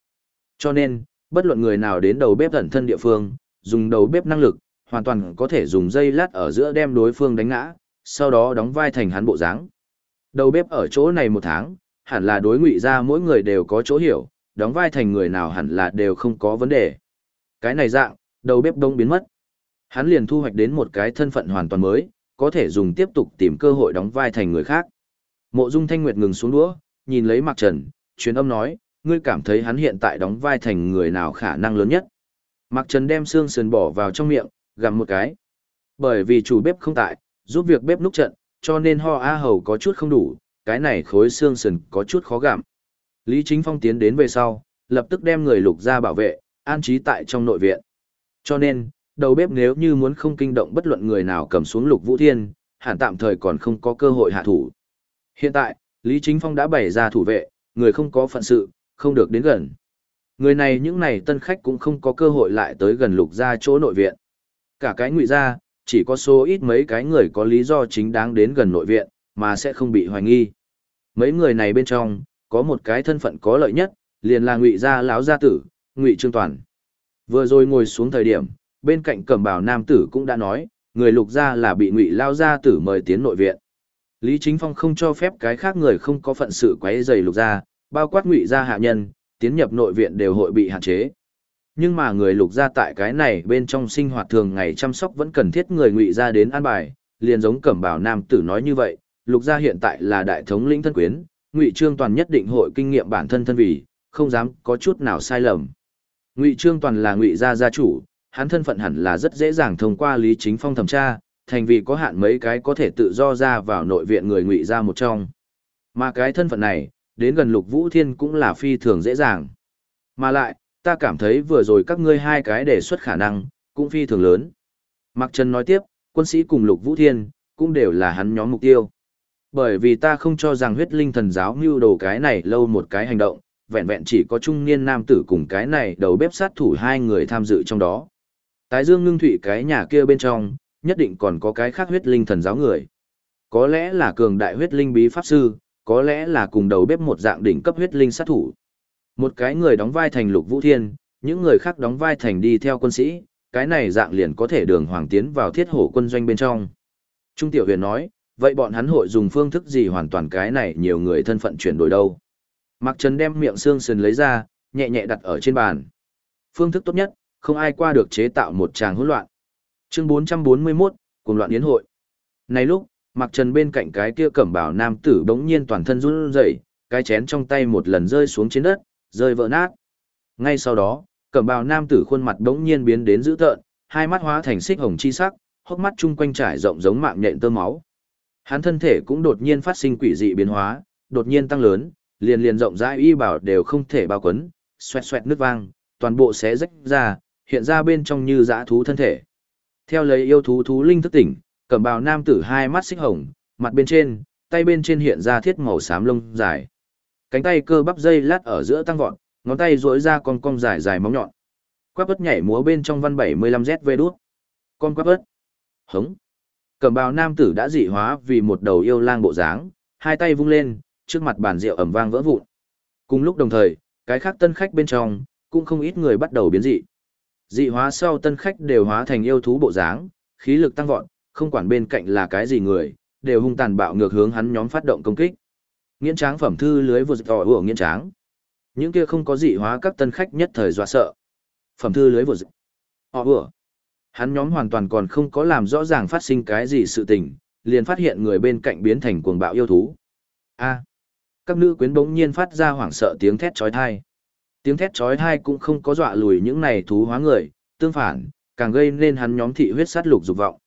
Cho nên, bất luận người nào đến đầu bếp ẩn thân địa phương, dùng đầu bếp năng lực, hoàn toàn có thể dùng dây lát ở giữa đem đối phương đánh ngã, sau đó đóng vai thành hắn bộ dáng. Đầu bếp ở chỗ này một tháng, hẳn là đối ngụy ra mỗi người đều có chỗ hiểu, đóng vai thành người nào hẳn là đều không có vấn đề. Cái này dạng, đầu bếp đông biến mất. Hắn liền thu hoạch đến một cái thân phận hoàn toàn mới, có thể dùng tiếp tục tìm cơ hội đóng vai thành người khác. Mộ Dung Thanh Nguyệt ngừng xuống đũa, nhìn lấy Mạc Trần, truyền âm nói, ngươi cảm thấy hắn hiện tại đóng vai thành người nào khả năng lớn nhất. Mạc Trần đem xương sườn bỏ vào trong miệng, gặm một cái. Bởi vì chủ bếp không tại, giúp việc bếp núc trận, cho nên ho a hầu có chút không đủ, cái này khối xương sườn có chút khó gặm. Lý Chính Phong tiến đến về sau, lập tức đem người lục ra bảo vệ, an trí tại trong nội viện. Cho nên, đầu bếp nếu như muốn không kinh động bất luận người nào cầm xuống lục vũ thiên, hẳn tạm thời còn không có cơ hội hạ thủ. Hiện tại, Lý Chính Phong đã bày ra thủ vệ, người không có phận sự, không được đến gần. Người này những này tân khách cũng không có cơ hội lại tới gần lục ra chỗ nội viện. Cả cái ngụy ra, chỉ có số ít mấy cái người có lý do chính đáng đến gần nội viện, mà sẽ không bị hoài nghi. Mấy người này bên trong, có một cái thân phận có lợi nhất, liền là ngụy gia lão gia tử, ngụy trương toàn. Vừa rồi ngồi xuống thời điểm, bên cạnh cẩm bảo nam tử cũng đã nói, người lục gia là bị ngụy lao gia tử mời tiến nội viện. Lý Chính Phong không cho phép cái khác người không có phận sự quấy rầy lục gia, bao quát ngụy gia hạ nhân, tiến nhập nội viện đều hội bị hạn chế. Nhưng mà người lục gia tại cái này bên trong sinh hoạt thường ngày chăm sóc vẫn cần thiết người ngụy gia đến an bài, liền giống cẩm bảo nam tử nói như vậy, lục gia hiện tại là đại thống lĩnh thân quyến, ngụy trương toàn nhất định hội kinh nghiệm bản thân thân vì, không dám có chút nào sai lầm. Ngụy trương toàn là ngụy gia gia chủ, hắn thân phận hẳn là rất dễ dàng thông qua lý chính phong thẩm tra, thành vì có hạn mấy cái có thể tự do ra vào nội viện người ngụy gia một trong. Mà cái thân phận này, đến gần lục vũ thiên cũng là phi thường dễ dàng. Mà lại, ta cảm thấy vừa rồi các ngươi hai cái đề xuất khả năng, cũng phi thường lớn. Mạc Trần nói tiếp, quân sĩ cùng lục vũ thiên, cũng đều là hắn nhóm mục tiêu. Bởi vì ta không cho rằng huyết linh thần giáo mưu đồ cái này lâu một cái hành động, vẹn vẹn chỉ có trung niên nam tử cùng cái này đầu bếp sát thủ hai người tham dự trong đó. Tái dương ngưng thủy cái nhà kia bên trong, nhất định còn có cái khác huyết linh thần giáo người. Có lẽ là cường đại huyết linh bí pháp sư, có lẽ là cùng đầu bếp một dạng đỉnh cấp huyết linh sát thủ. Một cái người đóng vai thành lục vũ thiên, những người khác đóng vai thành đi theo quân sĩ, cái này dạng liền có thể đường hoàng tiến vào thiết hổ quân doanh bên trong. Trung tiểu huyền nói, vậy bọn hắn hội dùng phương thức gì hoàn toàn cái này nhiều người thân phận chuyển đổi đâu. Mạc Trần đem miệng xương sườn lấy ra, nhẹ nhẹ đặt ở trên bàn. Phương thức tốt nhất, không ai qua được chế tạo một tràng hỗn loạn. Chương 441, cùng loạn yến hội. Này lúc, Mạc Trần bên cạnh cái kia cẩm bảo nam tử bỗng nhiên toàn thân run rẩy, cái chén trong tay một lần rơi xuống trên đất, rơi vỡ nát. Ngay sau đó, cẩm bào nam tử khuôn mặt bỗng nhiên biến đến dữ tợn, hai mắt hóa thành xích hồng chi sắc, hốc mắt chung quanh trải rộng giống mạng nhện tơ máu. Hắn thân thể cũng đột nhiên phát sinh quỷ dị biến hóa, đột nhiên tăng lớn, liền liền rộng rãi y bảo đều không thể bao quấn, xoẹt xoẹt nước vang, toàn bộ xé rách ra, hiện ra bên trong như dã thú thân thể. Theo lấy yêu thú thú linh thức tỉnh, cẩm bào nam tử hai mắt xích hồng, mặt bên trên, tay bên trên hiện ra thiết màu xám lông dài. Cánh tay cơ bắp dây lát ở giữa tăng vọt, ngón tay duỗi ra con cong dài dài móng nhọn. Quáp bất nhảy múa bên trong văn 75Z đút. Con quáp bất. Hống. Cẩm bào nam tử đã dị hóa vì một đầu yêu lang bộ dáng, hai tay vung lên, trước mặt bàn rượu ẩm vang vỡ vụn. Cùng lúc đồng thời, cái khác tân khách bên trong, cũng không ít người bắt đầu biến dị. Dị hóa sau tân khách đều hóa thành yêu thú bộ dáng, khí lực tăng vọt, không quản bên cạnh là cái gì người, đều hung tàn bạo ngược hướng hắn nhóm phát động công kích. Nghiễn tráng phẩm thư lưới vừa tỏ ủa nghiễn tráng. Những kia không có dị hóa các tân khách nhất thời dọa sợ. Phẩm thư lưới vừa họ ủa. Hắn nhóm hoàn toàn còn không có làm rõ ràng phát sinh cái gì sự tình, liền phát hiện người bên cạnh biến thành cuồng bạo yêu thú. A. Các nữ quyến bỗng nhiên phát ra hoảng sợ tiếng thét chói tai. Tiếng thét chói tai cũng không có dọa lùi những này thú hóa người, tương phản, càng gây nên hắn nhóm thị huyết sát lục dục vọng.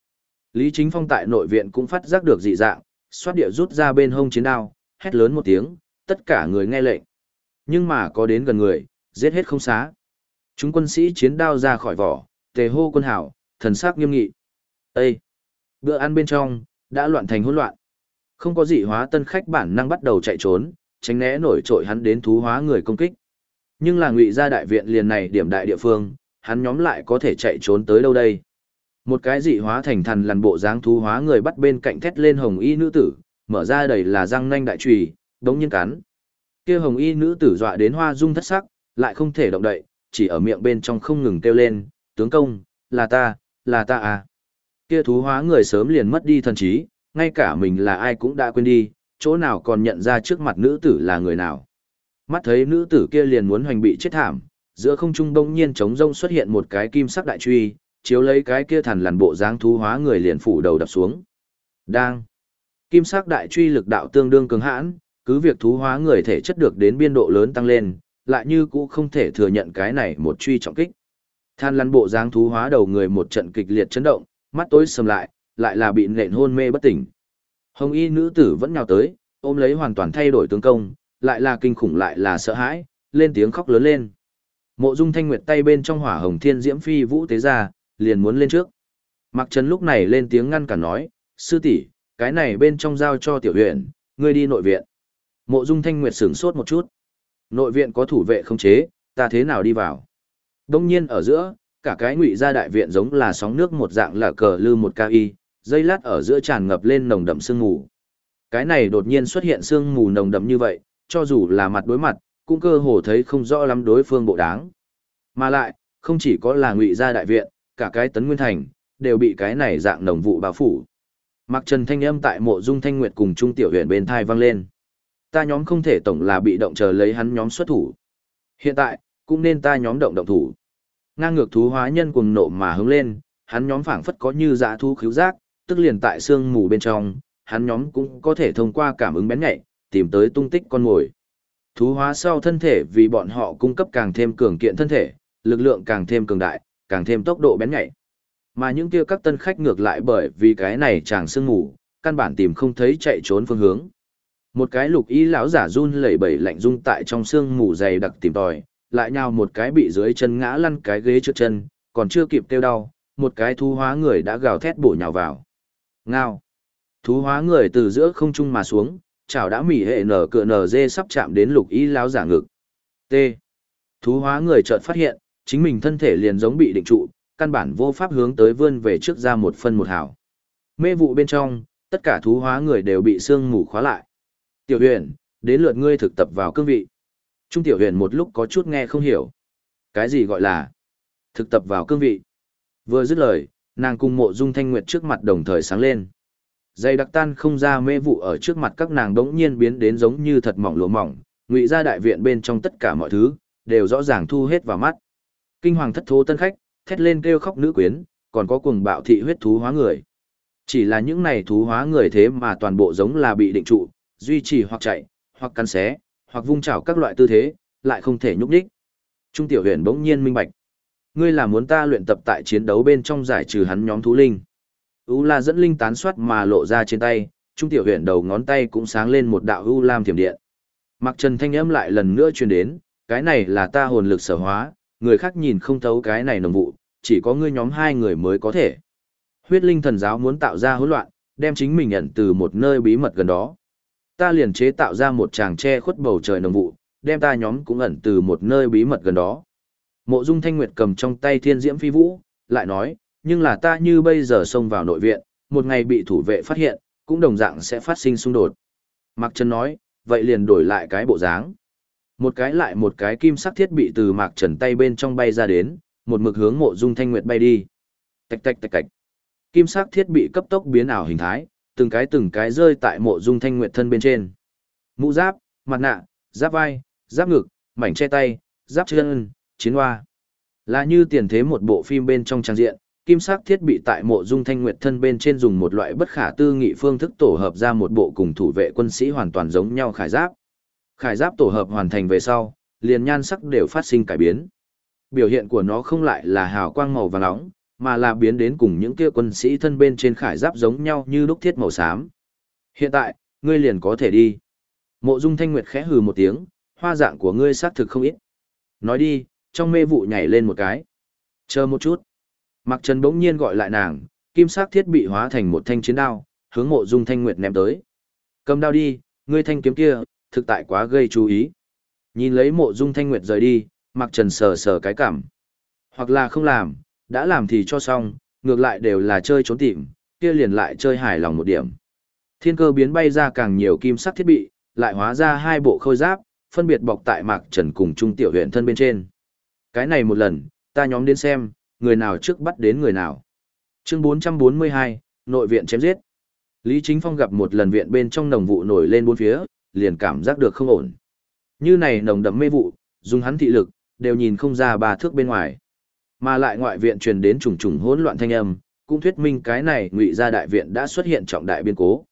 Lý Chính Phong tại nội viện cũng phát giác được dị dạng, xoát địa rút ra bên hông chiến đao, hét lớn một tiếng, tất cả người nghe lệnh. Nhưng mà có đến gần người, giết hết không xá. Chúng quân sĩ chiến đao ra khỏi vỏ, tề hô quân hảo, thần sắc nghiêm nghị. Ê! Bữa ăn bên trong, đã loạn thành hỗn loạn. Không có dị hóa tân khách bản năng bắt đầu chạy trốn, tránh né nổi trội hắn đến thú hóa người công kích. Nhưng là ngụy gia đại viện liền này điểm đại địa phương, hắn nhóm lại có thể chạy trốn tới đâu đây. Một cái dị hóa thành thần lằn bộ dáng thú hóa người bắt bên cạnh thét lên hồng y nữ tử, mở ra đầy là răng nanh đại trùy, đống nhiên cắn. Kia hồng y nữ tử dọa đến hoa dung thất sắc, lại không thể động đậy, chỉ ở miệng bên trong không ngừng kêu lên, tướng công, là ta, là ta à. Kia thú hóa người sớm liền mất đi thần trí, ngay cả mình là ai cũng đã quên đi, chỗ nào còn nhận ra trước mặt nữ tử là người nào. Mắt thấy nữ tử kia liền muốn hoành bị chết thảm, giữa không trung bỗng nhiên trống rông xuất hiện một cái kim sắc đại truy, chiếu lấy cái kia thần lằn bộ dáng thú hóa người liền phủ đầu đập xuống. Đang. Kim sắc đại truy lực đạo tương đương cường hãn, cứ việc thú hóa người thể chất được đến biên độ lớn tăng lên, lại như cũng không thể thừa nhận cái này một truy trọng kích. Than lăn bộ dáng thú hóa đầu người một trận kịch liệt chấn động, mắt tối sầm lại, lại là bị nện hôn mê bất tỉnh. Hồng y nữ tử vẫn nhào tới, ôm lấy hoàn toàn thay đổi tướng công, lại là kinh khủng lại là sợ hãi, lên tiếng khóc lớn lên. Mộ Dung Thanh Nguyệt tay bên trong hỏa hồng thiên diễm phi vũ tế ra, liền muốn lên trước. Mặc Trần lúc này lên tiếng ngăn cản nói, sư tỷ, cái này bên trong giao cho tiểu huyện, ngươi đi nội viện. Mộ Dung Thanh Nguyệt sửng sốt một chút. Nội viện có thủ vệ không chế, ta thế nào đi vào? Đông nhiên ở giữa, cả cái ngụy gia đại viện giống là sóng nước một dạng là cờ lư một ca y, dây lát ở giữa tràn ngập lên nồng đậm sương mù. Cái này đột nhiên xuất hiện sương mù nồng đậm như vậy, cho dù là mặt đối mặt, cũng cơ hồ thấy không rõ lắm đối phương bộ đáng. Mà lại, không chỉ có là ngụy gia đại viện, cả cái tấn nguyên thành, đều bị cái này dạng nồng vụ bao phủ. Mặc trần thanh âm tại mộ dung thanh nguyệt cùng trung tiểu huyện bên thai vang lên. Ta nhóm không thể tổng là bị động chờ lấy hắn nhóm xuất thủ. Hiện tại, cũng nên ta nhóm động động thủ. Ngang ngược thú hóa nhân cuồng nộ mà hướng lên, hắn nhóm phảng phất có như dã thú khiếu giác, tức liền tại xương mù bên trong, hắn nhóm cũng có thể thông qua cảm ứng bén nhạy, tìm tới tung tích con mồi. Thú hóa sau thân thể vì bọn họ cung cấp càng thêm cường kiện thân thể, lực lượng càng thêm cường đại, càng thêm tốc độ bén nhạy. Mà những kia các tân khách ngược lại bởi vì cái này chàng sương ngủ, căn bản tìm không thấy chạy trốn phương hướng. Một cái lục ý lão giả run lẩy bẩy lạnh rung tại trong sương mù dày đặc tìm tòi, lại nhào một cái bị dưới chân ngã lăn cái ghế trước chân, còn chưa kịp kêu đau, một cái thú hóa người đã gào thét bổ nhào vào. Ngao. Thú hóa người từ giữa không trung mà xuống, chảo đã mỉ hệ nở cựa nở dê sắp chạm đến lục y lão giả ngực. T. Thú hóa người chợt phát hiện, chính mình thân thể liền giống bị định trụ, căn bản vô pháp hướng tới vươn về trước ra một phân một hào. Mê vụ bên trong, tất cả thú hóa người đều bị sương mù khóa lại. Tiểu huyền, đến lượt ngươi thực tập vào cương vị. Trung tiểu huyền một lúc có chút nghe không hiểu. Cái gì gọi là thực tập vào cương vị? Vừa dứt lời, nàng cùng mộ dung thanh nguyệt trước mặt đồng thời sáng lên. Dây đặc tan không ra mê vụ ở trước mặt các nàng đống nhiên biến đến giống như thật mỏng lụa mỏng, ngụy ra đại viện bên trong tất cả mọi thứ, đều rõ ràng thu hết vào mắt. Kinh hoàng thất thố tân khách, thét lên kêu khóc nữ quyến, còn có cuồng bạo thị huyết thú hóa người. Chỉ là những này thú hóa người thế mà toàn bộ giống là bị định trụ, duy trì hoặc chạy, hoặc cắn xé, hoặc vung chảo các loại tư thế, lại không thể nhúc nhích. Trung tiểu huyền bỗng nhiên minh bạch. Ngươi là muốn ta luyện tập tại chiến đấu bên trong giải trừ hắn nhóm thú linh. U la dẫn linh tán soát mà lộ ra trên tay, trung tiểu huyền đầu ngón tay cũng sáng lên một đạo u lam thiểm điện. Mặc trần thanh âm lại lần nữa truyền đến, cái này là ta hồn lực sở hóa, người khác nhìn không thấu cái này nồng vụ, chỉ có ngươi nhóm hai người mới có thể. Huyết linh thần giáo muốn tạo ra hỗn loạn, đem chính mình nhận từ một nơi bí mật gần đó. Ta liền chế tạo ra một tràng che khuất bầu trời nồng vụ, đem ta nhóm cũng ẩn từ một nơi bí mật gần đó. Mộ Dung Thanh Nguyệt cầm trong tay Thiên Diễm Phi Vũ, lại nói, nhưng là ta như bây giờ xông vào nội viện, một ngày bị thủ vệ phát hiện, cũng đồng dạng sẽ phát sinh xung đột. Mạc Trần nói, vậy liền đổi lại cái bộ dáng. Một cái lại một cái kim sắc thiết bị từ Mạc Trần tay bên trong bay ra đến, một mực hướng Mộ Dung Thanh Nguyệt bay đi. Tạch tạch tạch tạch. Kim sắc thiết bị cấp tốc biến ảo hình thái, từng cái từng cái rơi tại Mộ Dung Thanh Nguyệt thân bên trên. Mũ giáp, mặt nạ, giáp vai, giáp ngực, mảnh che tay, giáp chân, chiến hoa. Là như tiền thế một bộ phim bên trong trang diện, kim sắc thiết bị tại mộ dung thanh nguyệt thân bên trên dùng một loại bất khả tư nghị phương thức tổ hợp ra một bộ cùng thủ vệ quân sĩ hoàn toàn giống nhau khải giáp. Khải giáp tổ hợp hoàn thành về sau, liền nhan sắc đều phát sinh cải biến. Biểu hiện của nó không lại là hào quang màu vàng nóng, mà là biến đến cùng những kia quân sĩ thân bên trên khải giáp giống nhau như đúc thiết màu xám. Hiện tại, ngươi liền có thể đi. Mộ Dung Thanh Nguyệt khẽ hừ một tiếng, hoa dạng của ngươi xác thực không ít. Nói đi, trong mê vụ nhảy lên một cái. Chờ một chút. Mặc Trần bỗng nhiên gọi lại nàng, kim sắc thiết bị hóa thành một thanh chiến đao, hướng Mộ Dung Thanh Nguyệt ném tới. Cầm đao đi, ngươi thanh kiếm kia, thực tại quá gây chú ý. Nhìn lấy Mộ Dung Thanh Nguyệt rời đi, Mặc Trần sờ sờ cái cảm. Hoặc là không làm, đã làm thì cho xong, ngược lại đều là chơi trốn tìm, kia liền lại chơi hài lòng một điểm. Thiên cơ biến bay ra càng nhiều kim sắc thiết bị, lại hóa ra hai bộ khôi giáp, phân biệt bọc tại Mạc Trần cùng Trung Tiểu huyện thân bên trên. Cái này một lần, ta nhóm đến xem, người nào trước bắt đến người nào. Chương 442, nội viện chém giết. Lý Chính Phong gặp một lần viện bên trong nồng vụ nổi lên bốn phía, liền cảm giác được không ổn. Như này nồng đậm mê vụ, dùng hắn thị lực, đều nhìn không ra ba thước bên ngoài. Mà lại ngoại viện truyền đến trùng trùng hỗn loạn thanh âm, cũng thuyết minh cái này ngụy gia đại viện đã xuất hiện trọng đại biên cố.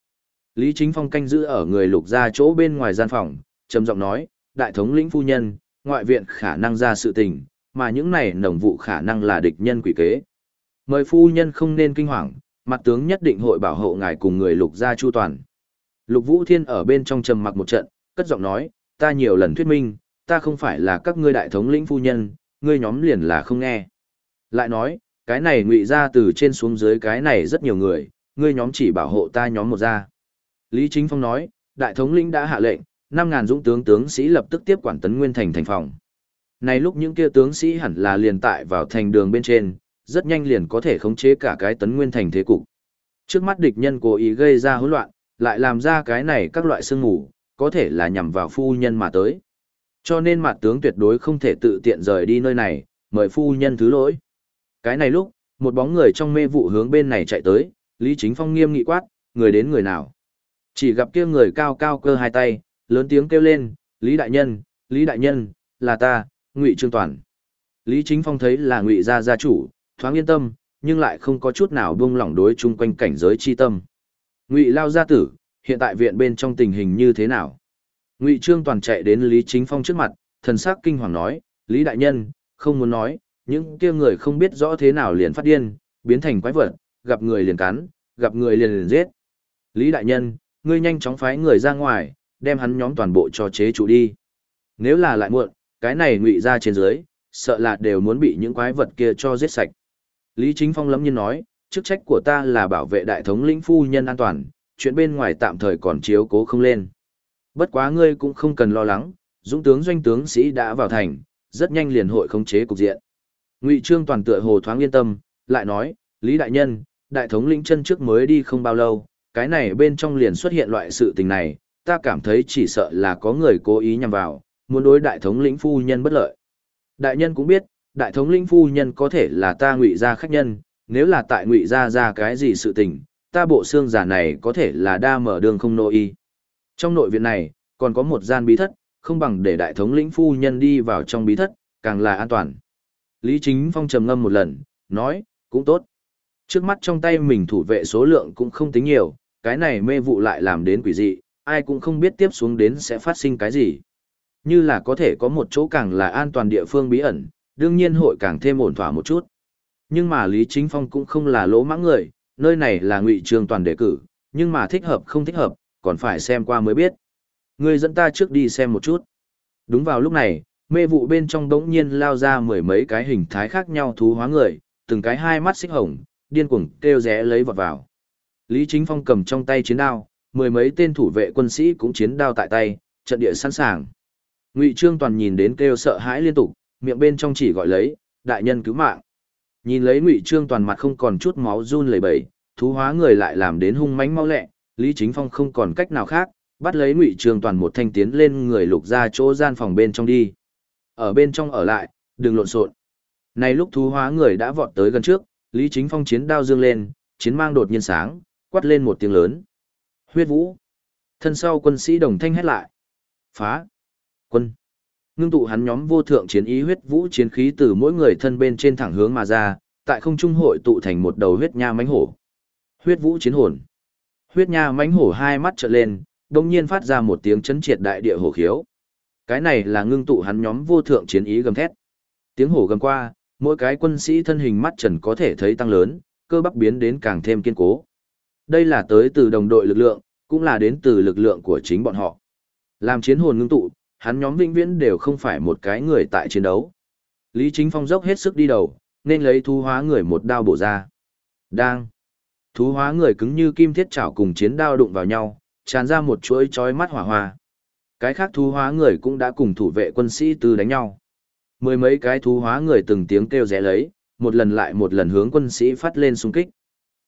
Lý Chính Phong canh giữ ở người lục gia chỗ bên ngoài gian phòng, trầm giọng nói, đại thống lĩnh phu nhân, ngoại viện khả năng ra sự tình, mà những này nồng vụ khả năng là địch nhân quỷ kế. Mời phu nhân không nên kinh hoàng, mặt tướng nhất định hội bảo hộ ngài cùng người lục gia chu toàn. Lục Vũ Thiên ở bên trong trầm mặc một trận, cất giọng nói, ta nhiều lần thuyết minh, ta không phải là các ngươi đại thống lĩnh phu nhân, ngươi nhóm liền là không nghe. Lại nói, cái này ngụy ra từ trên xuống dưới cái này rất nhiều người, ngươi nhóm chỉ bảo hộ ta nhóm một ra. Lý Chính Phong nói, đại thống lĩnh đã hạ lệnh, 5.000 dũng tướng tướng sĩ lập tức tiếp quản tấn nguyên thành thành phòng. Này lúc những kia tướng sĩ hẳn là liền tại vào thành đường bên trên, rất nhanh liền có thể khống chế cả cái tấn nguyên thành thế cục. Trước mắt địch nhân cố ý gây ra hỗn loạn, lại làm ra cái này các loại sương ngủ, có thể là nhằm vào phu nhân mà tới. Cho nên mặt tướng tuyệt đối không thể tự tiện rời đi nơi này, mời phu nhân thứ lỗi. Cái này lúc, một bóng người trong mê vụ hướng bên này chạy tới, Lý Chính Phong nghiêm nghị quát, người đến người nào. Chỉ gặp kia người cao cao cơ hai tay, lớn tiếng kêu lên, Lý Đại Nhân, Lý Đại Nhân, là ta, Ngụy Trương Toàn. Lý Chính Phong thấy là Ngụy gia gia chủ, thoáng yên tâm, nhưng lại không có chút nào buông lỏng đối chung quanh cảnh giới chi tâm. Ngụy Lao gia tử, hiện tại viện bên trong tình hình như thế nào? Ngụy Trương Toàn chạy đến Lý Chính Phong trước mặt, thần sắc kinh hoàng nói, Lý Đại Nhân, không muốn nói, những kia người không biết rõ thế nào liền phát điên, biến thành quái vật, gặp người liền cắn, gặp người liền liền giết. Lý Đại Nhân, ngươi nhanh chóng phái người ra ngoài, đem hắn nhóm toàn bộ cho chế trụ đi. Nếu là lại muộn, cái này ngụy ra trên dưới, sợ là đều muốn bị những quái vật kia cho giết sạch. Lý Chính Phong lấm nhiên nói, chức trách của ta là bảo vệ đại thống lĩnh phu nhân an toàn, chuyện bên ngoài tạm thời còn chiếu cố không lên. Bất quá ngươi cũng không cần lo lắng, dũng tướng doanh tướng sĩ đã vào thành, rất nhanh liền hội khống chế cục diện. Ngụy Trương toàn tựa hồ thoáng yên tâm, lại nói, Lý Đại Nhân, đại thống lĩnh chân trước mới đi không bao lâu, cái này bên trong liền xuất hiện loại sự tình này, ta cảm thấy chỉ sợ là có người cố ý nhằm vào, muốn đối đại thống lĩnh phu nhân bất lợi. Đại nhân cũng biết, đại thống lĩnh phu nhân có thể là ta ngụy gia khách nhân, nếu là tại ngụy gia ra cái gì sự tình, ta bộ xương giả này có thể là đa mở đường không nội y. Trong nội viện này, còn có một gian bí thất, không bằng để đại thống lĩnh phu nhân đi vào trong bí thất, càng là an toàn. Lý Chính Phong trầm ngâm một lần, nói, cũng tốt. Trước mắt trong tay mình thủ vệ số lượng cũng không tính nhiều, cái này mê vụ lại làm đến quỷ dị, ai cũng không biết tiếp xuống đến sẽ phát sinh cái gì. Như là có thể có một chỗ càng là an toàn địa phương bí ẩn, đương nhiên hội càng thêm ổn thỏa một chút. Nhưng mà Lý Chính Phong cũng không là lỗ mãng người, nơi này là ngụy trường toàn đề cử, nhưng mà thích hợp không thích hợp, còn phải xem qua mới biết. Người dẫn ta trước đi xem một chút. Đúng vào lúc này, mê vụ bên trong đống nhiên lao ra mười mấy cái hình thái khác nhau thú hóa người, từng cái hai mắt xích hồng, điên cuồng kêu rẽ lấy vọt vào. Lý Chính Phong cầm trong tay chiến đao, mười mấy tên thủ vệ quân sĩ cũng chiến đao tại tay, trận địa sẵn sàng. Ngụy Trương Toàn nhìn đến kêu sợ hãi liên tục, miệng bên trong chỉ gọi lấy, đại nhân cứu mạng. Nhìn lấy Ngụy Trương Toàn mặt không còn chút máu run lẩy bẩy, thú hóa người lại làm đến hung mãnh mau lẹ, Lý Chính Phong không còn cách nào khác, bắt lấy Ngụy Trương Toàn một thanh tiến lên người lục ra chỗ gian phòng bên trong đi. Ở bên trong ở lại, đừng lộn xộn. Này lúc thú hóa người đã vọt tới gần trước, Lý Chính Phong chiến đao dương lên, chiến mang đột nhiên sáng, quát lên một tiếng lớn. Huyết vũ. Thân sau quân sĩ đồng thanh hét lại. Phá. Quân. Ngưng tụ hắn nhóm vô thượng chiến ý huyết vũ chiến khí từ mỗi người thân bên trên thẳng hướng mà ra, tại không trung hội tụ thành một đầu huyết nha mãnh hổ. Huyết vũ chiến hồn. Huyết nha mãnh hổ hai mắt trợn lên, đồng nhiên phát ra một tiếng chấn triệt đại địa hổ khiếu. Cái này là ngưng tụ hắn nhóm vô thượng chiến ý gầm thét. Tiếng hổ gầm qua, mỗi cái quân sĩ thân hình mắt trần có thể thấy tăng lớn, cơ bắp biến đến càng thêm kiên cố. Đây là tới từ đồng đội lực lượng, cũng là đến từ lực lượng của chính bọn họ. Làm chiến hồn ngưng tụ, hắn nhóm vĩnh viễn đều không phải một cái người tại chiến đấu. Lý Chính Phong dốc hết sức đi đầu, nên lấy thú hóa người một đao bổ ra. Đang. Thú hóa người cứng như kim thiết chảo cùng chiến đao đụng vào nhau, tràn ra một chuỗi chói mắt hỏa hoa. Cái khác thú hóa người cũng đã cùng thủ vệ quân sĩ tư đánh nhau. Mười mấy cái thú hóa người từng tiếng kêu rẽ lấy, một lần lại một lần hướng quân sĩ phát lên xung kích.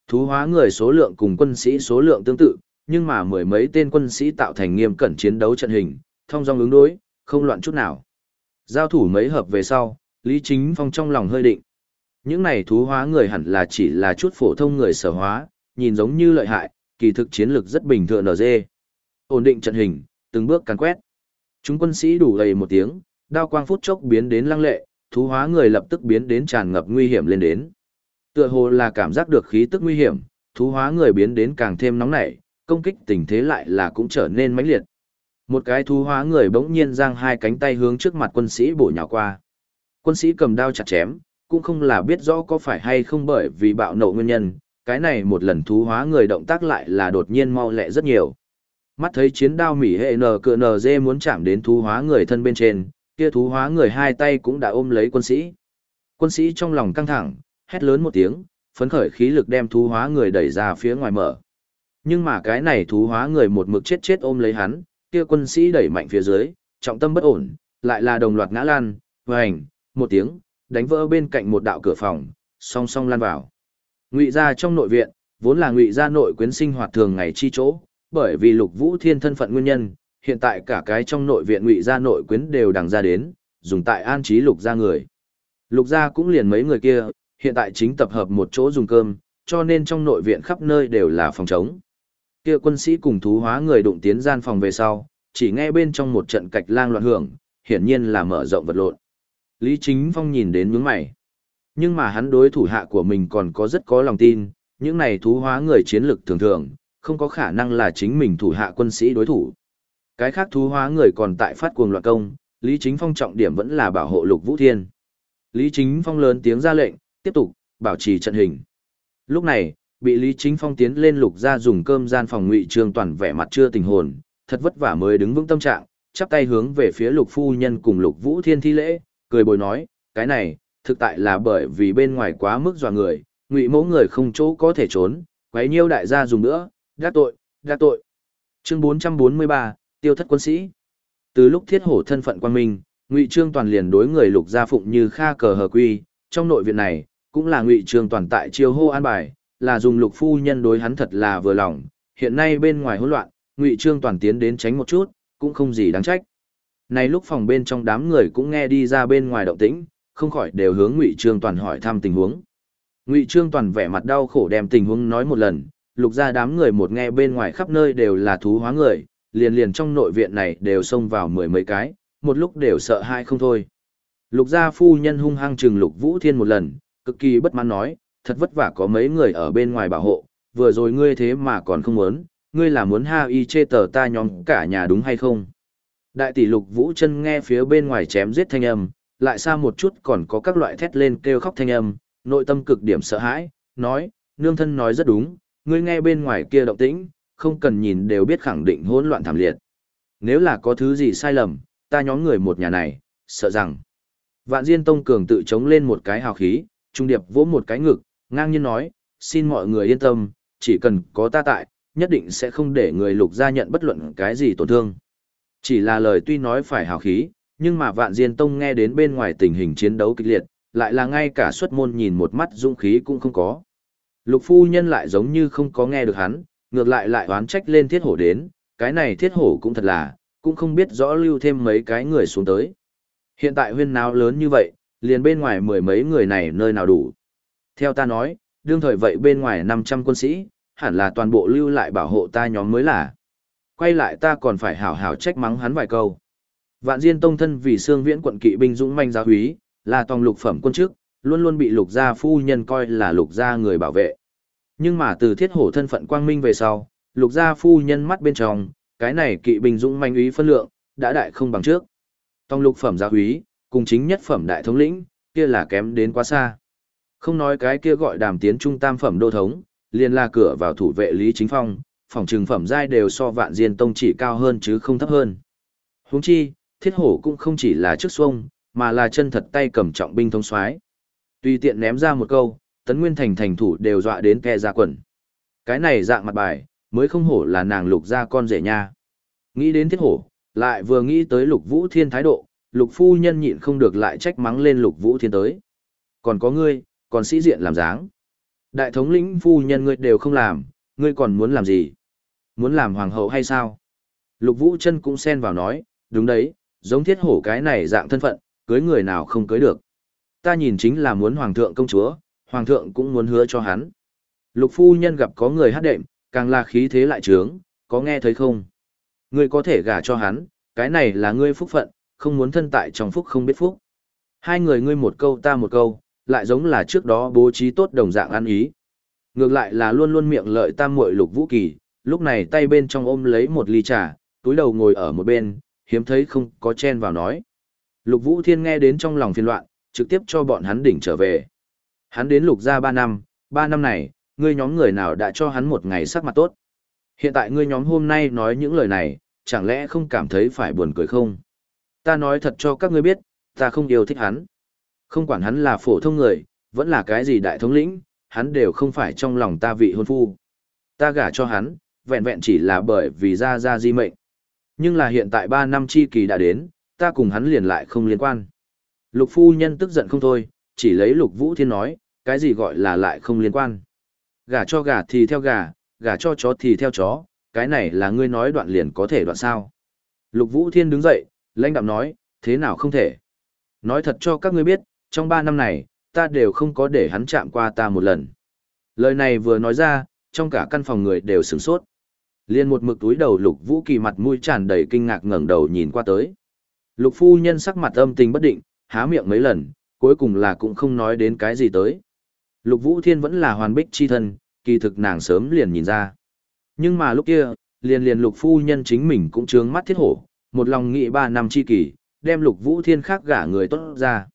Thú hóa người số lượng cùng quân sĩ số lượng tương tự, nhưng mà mười mấy tên quân sĩ tạo thành nghiêm cẩn chiến đấu trận hình, thông dong ứng đối, không loạn chút nào. Giao thủ mấy hợp về sau, Lý Chính Phong trong lòng hơi định. Những này thú hóa người hẳn là chỉ là chút phổ thông người sở hóa, nhìn giống như lợi hại, kỳ thực chiến lược rất bình thường ở dê. Ổn định trận hình, từng bước càn quét. Chúng quân sĩ đủ đầy một tiếng, đao quang phút chốc biến đến lăng lệ, thú hóa người lập tức biến đến tràn ngập nguy hiểm lên đến. Tựa hồ là cảm giác được khí tức nguy hiểm, thú hóa người biến đến càng thêm nóng nảy, công kích tình thế lại là cũng trở nên mãnh liệt. Một cái thú hóa người bỗng nhiên giang hai cánh tay hướng trước mặt quân sĩ bổ nhào qua. Quân sĩ cầm đao chặt chém, cũng không là biết rõ có phải hay không bởi vì bạo nộ nguyên nhân, cái này một lần thú hóa người động tác lại là đột nhiên mau lẹ rất nhiều. Mắt thấy chiến đao mỉ hệ nờ cựa nờ dê muốn chạm đến thú hóa người thân bên trên, kia thú hóa người hai tay cũng đã ôm lấy quân sĩ. Quân sĩ trong lòng căng thẳng, hét lớn một tiếng, phấn khởi khí lực đem thú hóa người đẩy ra phía ngoài mở. Nhưng mà cái này thú hóa người một mực chết chết ôm lấy hắn, kia quân sĩ đẩy mạnh phía dưới, trọng tâm bất ổn, lại là đồng loạt ngã lan, vành, một tiếng, đánh vỡ bên cạnh một đạo cửa phòng, song song lan vào. Ngụy gia trong nội viện, vốn là ngụy gia nội quyến sinh hoạt thường ngày chi chỗ, bởi vì Lục Vũ Thiên thân phận nguyên nhân, hiện tại cả cái trong nội viện ngụy gia nội quyến đều đằng ra đến, dùng tại an trí lục gia người. Lục gia cũng liền mấy người kia, hiện tại chính tập hợp một chỗ dùng cơm, cho nên trong nội viện khắp nơi đều là phòng trống. Kia quân sĩ cùng thú hóa người đụng tiến gian phòng về sau, chỉ nghe bên trong một trận cạch lang loạn hưởng, hiển nhiên là mở rộng vật lộn. Lý Chính Phong nhìn đến nhướng mày. Nhưng mà hắn đối thủ hạ của mình còn có rất có lòng tin, những này thú hóa người chiến lực thường thường, không có khả năng là chính mình thủ hạ quân sĩ đối thủ. Cái khác thú hóa người còn tại phát cuồng loạn công, Lý Chính Phong trọng điểm vẫn là bảo hộ Lục Vũ Thiên. Lý Chính Phong lớn tiếng ra lệnh, tiếp tục, bảo trì trận hình. Lúc này, bị Lý Chính Phong tiến lên lục ra dùng cơm gian phòng ngụy trương toàn vẻ mặt chưa tình hồn, thật vất vả mới đứng vững tâm trạng, chắp tay hướng về phía lục phu nhân cùng lục vũ thiên thi lễ, cười bồi nói, cái này, thực tại là bởi vì bên ngoài quá mức dọa người, ngụy mẫu người không chỗ có thể trốn, quấy nhiêu đại gia dùng nữa, đã tội, đã tội. Chương 443, tiêu thất quân sĩ. Từ lúc thiết hổ thân phận quan minh, ngụy trương toàn liền đối người lục gia phụng như kha cờ hờ quy, trong nội viện này, cũng là ngụy trương toàn tại chiêu hô an bài, là dùng lục phu nhân đối hắn thật là vừa lòng, hiện nay bên ngoài hỗn loạn, ngụy trương toàn tiến đến tránh một chút, cũng không gì đáng trách. Này lúc phòng bên trong đám người cũng nghe đi ra bên ngoài động tĩnh, không khỏi đều hướng Ngụy Trương Toàn hỏi thăm tình huống. Ngụy Trương Toàn vẻ mặt đau khổ đem tình huống nói một lần, lục ra đám người một nghe bên ngoài khắp nơi đều là thú hóa người, liền liền trong nội viện này đều xông vào mười mấy cái, một lúc đều sợ hai không thôi. Lục gia phu nhân hung hăng trừng Lục Vũ Thiên một lần, cực kỳ bất mãn nói, thật vất vả có mấy người ở bên ngoài bảo hộ, vừa rồi ngươi thế mà còn không muốn, ngươi là muốn ha y chê tờ ta nhóm cả nhà đúng hay không? Đại tỷ lục vũ chân nghe phía bên ngoài chém giết thanh âm, lại xa một chút còn có các loại thét lên kêu khóc thanh âm, nội tâm cực điểm sợ hãi, nói, nương thân nói rất đúng, ngươi nghe bên ngoài kia động tĩnh, không cần nhìn đều biết khẳng định hỗn loạn thảm liệt. Nếu là có thứ gì sai lầm, ta nhóm người một nhà này, sợ rằng. Vạn Diên Tông Cường tự chống lên một cái hào khí, trung điệp vỗ một cái ngực, ngang nhiên nói, xin mọi người yên tâm, chỉ cần có ta tại, nhất định sẽ không để người lục gia nhận bất luận cái gì tổn thương. Chỉ là lời tuy nói phải hào khí, nhưng mà vạn diên tông nghe đến bên ngoài tình hình chiến đấu kịch liệt, lại là ngay cả xuất môn nhìn một mắt dũng khí cũng không có. Lục phu nhân lại giống như không có nghe được hắn, ngược lại lại oán trách lên thiết hổ đến, cái này thiết hổ cũng thật là, cũng không biết rõ lưu thêm mấy cái người xuống tới. Hiện tại huyên náo lớn như vậy, liền bên ngoài mười mấy người này nơi nào đủ. Theo ta nói, đương thời vậy bên ngoài 500 quân sĩ, hẳn là toàn bộ lưu lại bảo hộ ta nhóm mới là. Quay lại ta còn phải hảo hảo trách mắng hắn vài câu. Vạn Diên Tông thân vì xương viễn quận kỵ binh dũng manh giáo húy, là tòng lục phẩm quân chức, luôn luôn bị lục gia phu nhân coi là lục gia người bảo vệ. Nhưng mà từ thiết hổ thân phận quang minh về sau, lục gia phu nhân mắt bên trong, cái này kỵ binh dũng manh úy phân lượng, đã đại không bằng trước. Tông lục phẩm gia úy, cùng chính nhất phẩm đại thống lĩnh, kia là kém đến quá xa. Không nói cái kia gọi đàm tiến trung tam phẩm đô thống, liền là cửa vào thủ vệ Lý Chính Phong, phòng trừng phẩm giai đều so vạn diên tông chỉ cao hơn chứ không thấp hơn. Huống chi, thiết hổ cũng không chỉ là trước xuông, mà là chân thật tay cầm trọng binh thông soái. Tùy tiện ném ra một câu, tấn nguyên thành thành thủ đều dọa đến ke ra quần. Cái này dạng mặt bài, mới không hổ là nàng lục ra con rể nha. Nghĩ đến thiết hổ, lại vừa nghĩ tới lục vũ thiên thái độ, lục phu nhân nhịn không được lại trách mắng lên lục vũ thiên tới. Còn có ngươi, còn sĩ diện làm dáng. Đại thống lĩnh phu nhân ngươi đều không làm, ngươi còn muốn làm gì? Muốn làm hoàng hậu hay sao? Lục Vũ chân cũng xen vào nói, đúng đấy, giống thiết hổ cái này dạng thân phận, cưới người nào không cưới được. Ta nhìn chính là muốn hoàng thượng công chúa, hoàng thượng cũng muốn hứa cho hắn. Lục phu nhân gặp có người hát đệm, càng là khí thế lại trướng, có nghe thấy không? Ngươi có thể gả cho hắn, cái này là ngươi phúc phận, không muốn thân tại trong phúc không biết phúc. Hai người ngươi một câu ta một câu, lại giống là trước đó bố trí tốt đồng dạng ăn ý. Ngược lại là luôn luôn miệng lợi tam muội lục vũ kỳ, lúc này tay bên trong ôm lấy một ly trà, túi đầu ngồi ở một bên, hiếm thấy không có chen vào nói. Lục vũ thiên nghe đến trong lòng phiền loạn, trực tiếp cho bọn hắn đỉnh trở về. Hắn đến lục gia ba năm, ba năm này, ngươi nhóm người nào đã cho hắn một ngày sắc mặt tốt. Hiện tại ngươi nhóm hôm nay nói những lời này, chẳng lẽ không cảm thấy phải buồn cười không? Ta nói thật cho các ngươi biết, ta không yêu thích hắn. Không quản hắn là phổ thông người, vẫn là cái gì đại thống lĩnh, hắn đều không phải trong lòng ta vị hôn phu. Ta gả cho hắn, vẹn vẹn chỉ là bởi vì ra ra di mệnh. Nhưng là hiện tại 3 năm chi kỳ đã đến, ta cùng hắn liền lại không liên quan. Lục phu nhân tức giận không thôi, chỉ lấy lục vũ thiên nói, cái gì gọi là lại không liên quan. Gả cho gà thì theo gà, gả cho chó thì theo chó, cái này là ngươi nói đoạn liền có thể đoạn sao. Lục vũ thiên đứng dậy, lãnh đạm nói, thế nào không thể. Nói thật cho các ngươi biết, trong ba năm này, ta đều không có để hắn chạm qua ta một lần. Lời này vừa nói ra, trong cả căn phòng người đều sửng sốt. Liên một mực túi đầu lục vũ kỳ mặt mũi tràn đầy kinh ngạc ngẩng đầu nhìn qua tới. Lục phu nhân sắc mặt âm tình bất định, há miệng mấy lần, cuối cùng là cũng không nói đến cái gì tới. Lục vũ thiên vẫn là hoàn bích chi thân, kỳ thực nàng sớm liền nhìn ra. Nhưng mà lúc kia, liền liền lục phu nhân chính mình cũng trướng mắt thiết hổ, một lòng nghĩ ba năm chi kỳ, đem lục vũ thiên khác gả người tốt ra.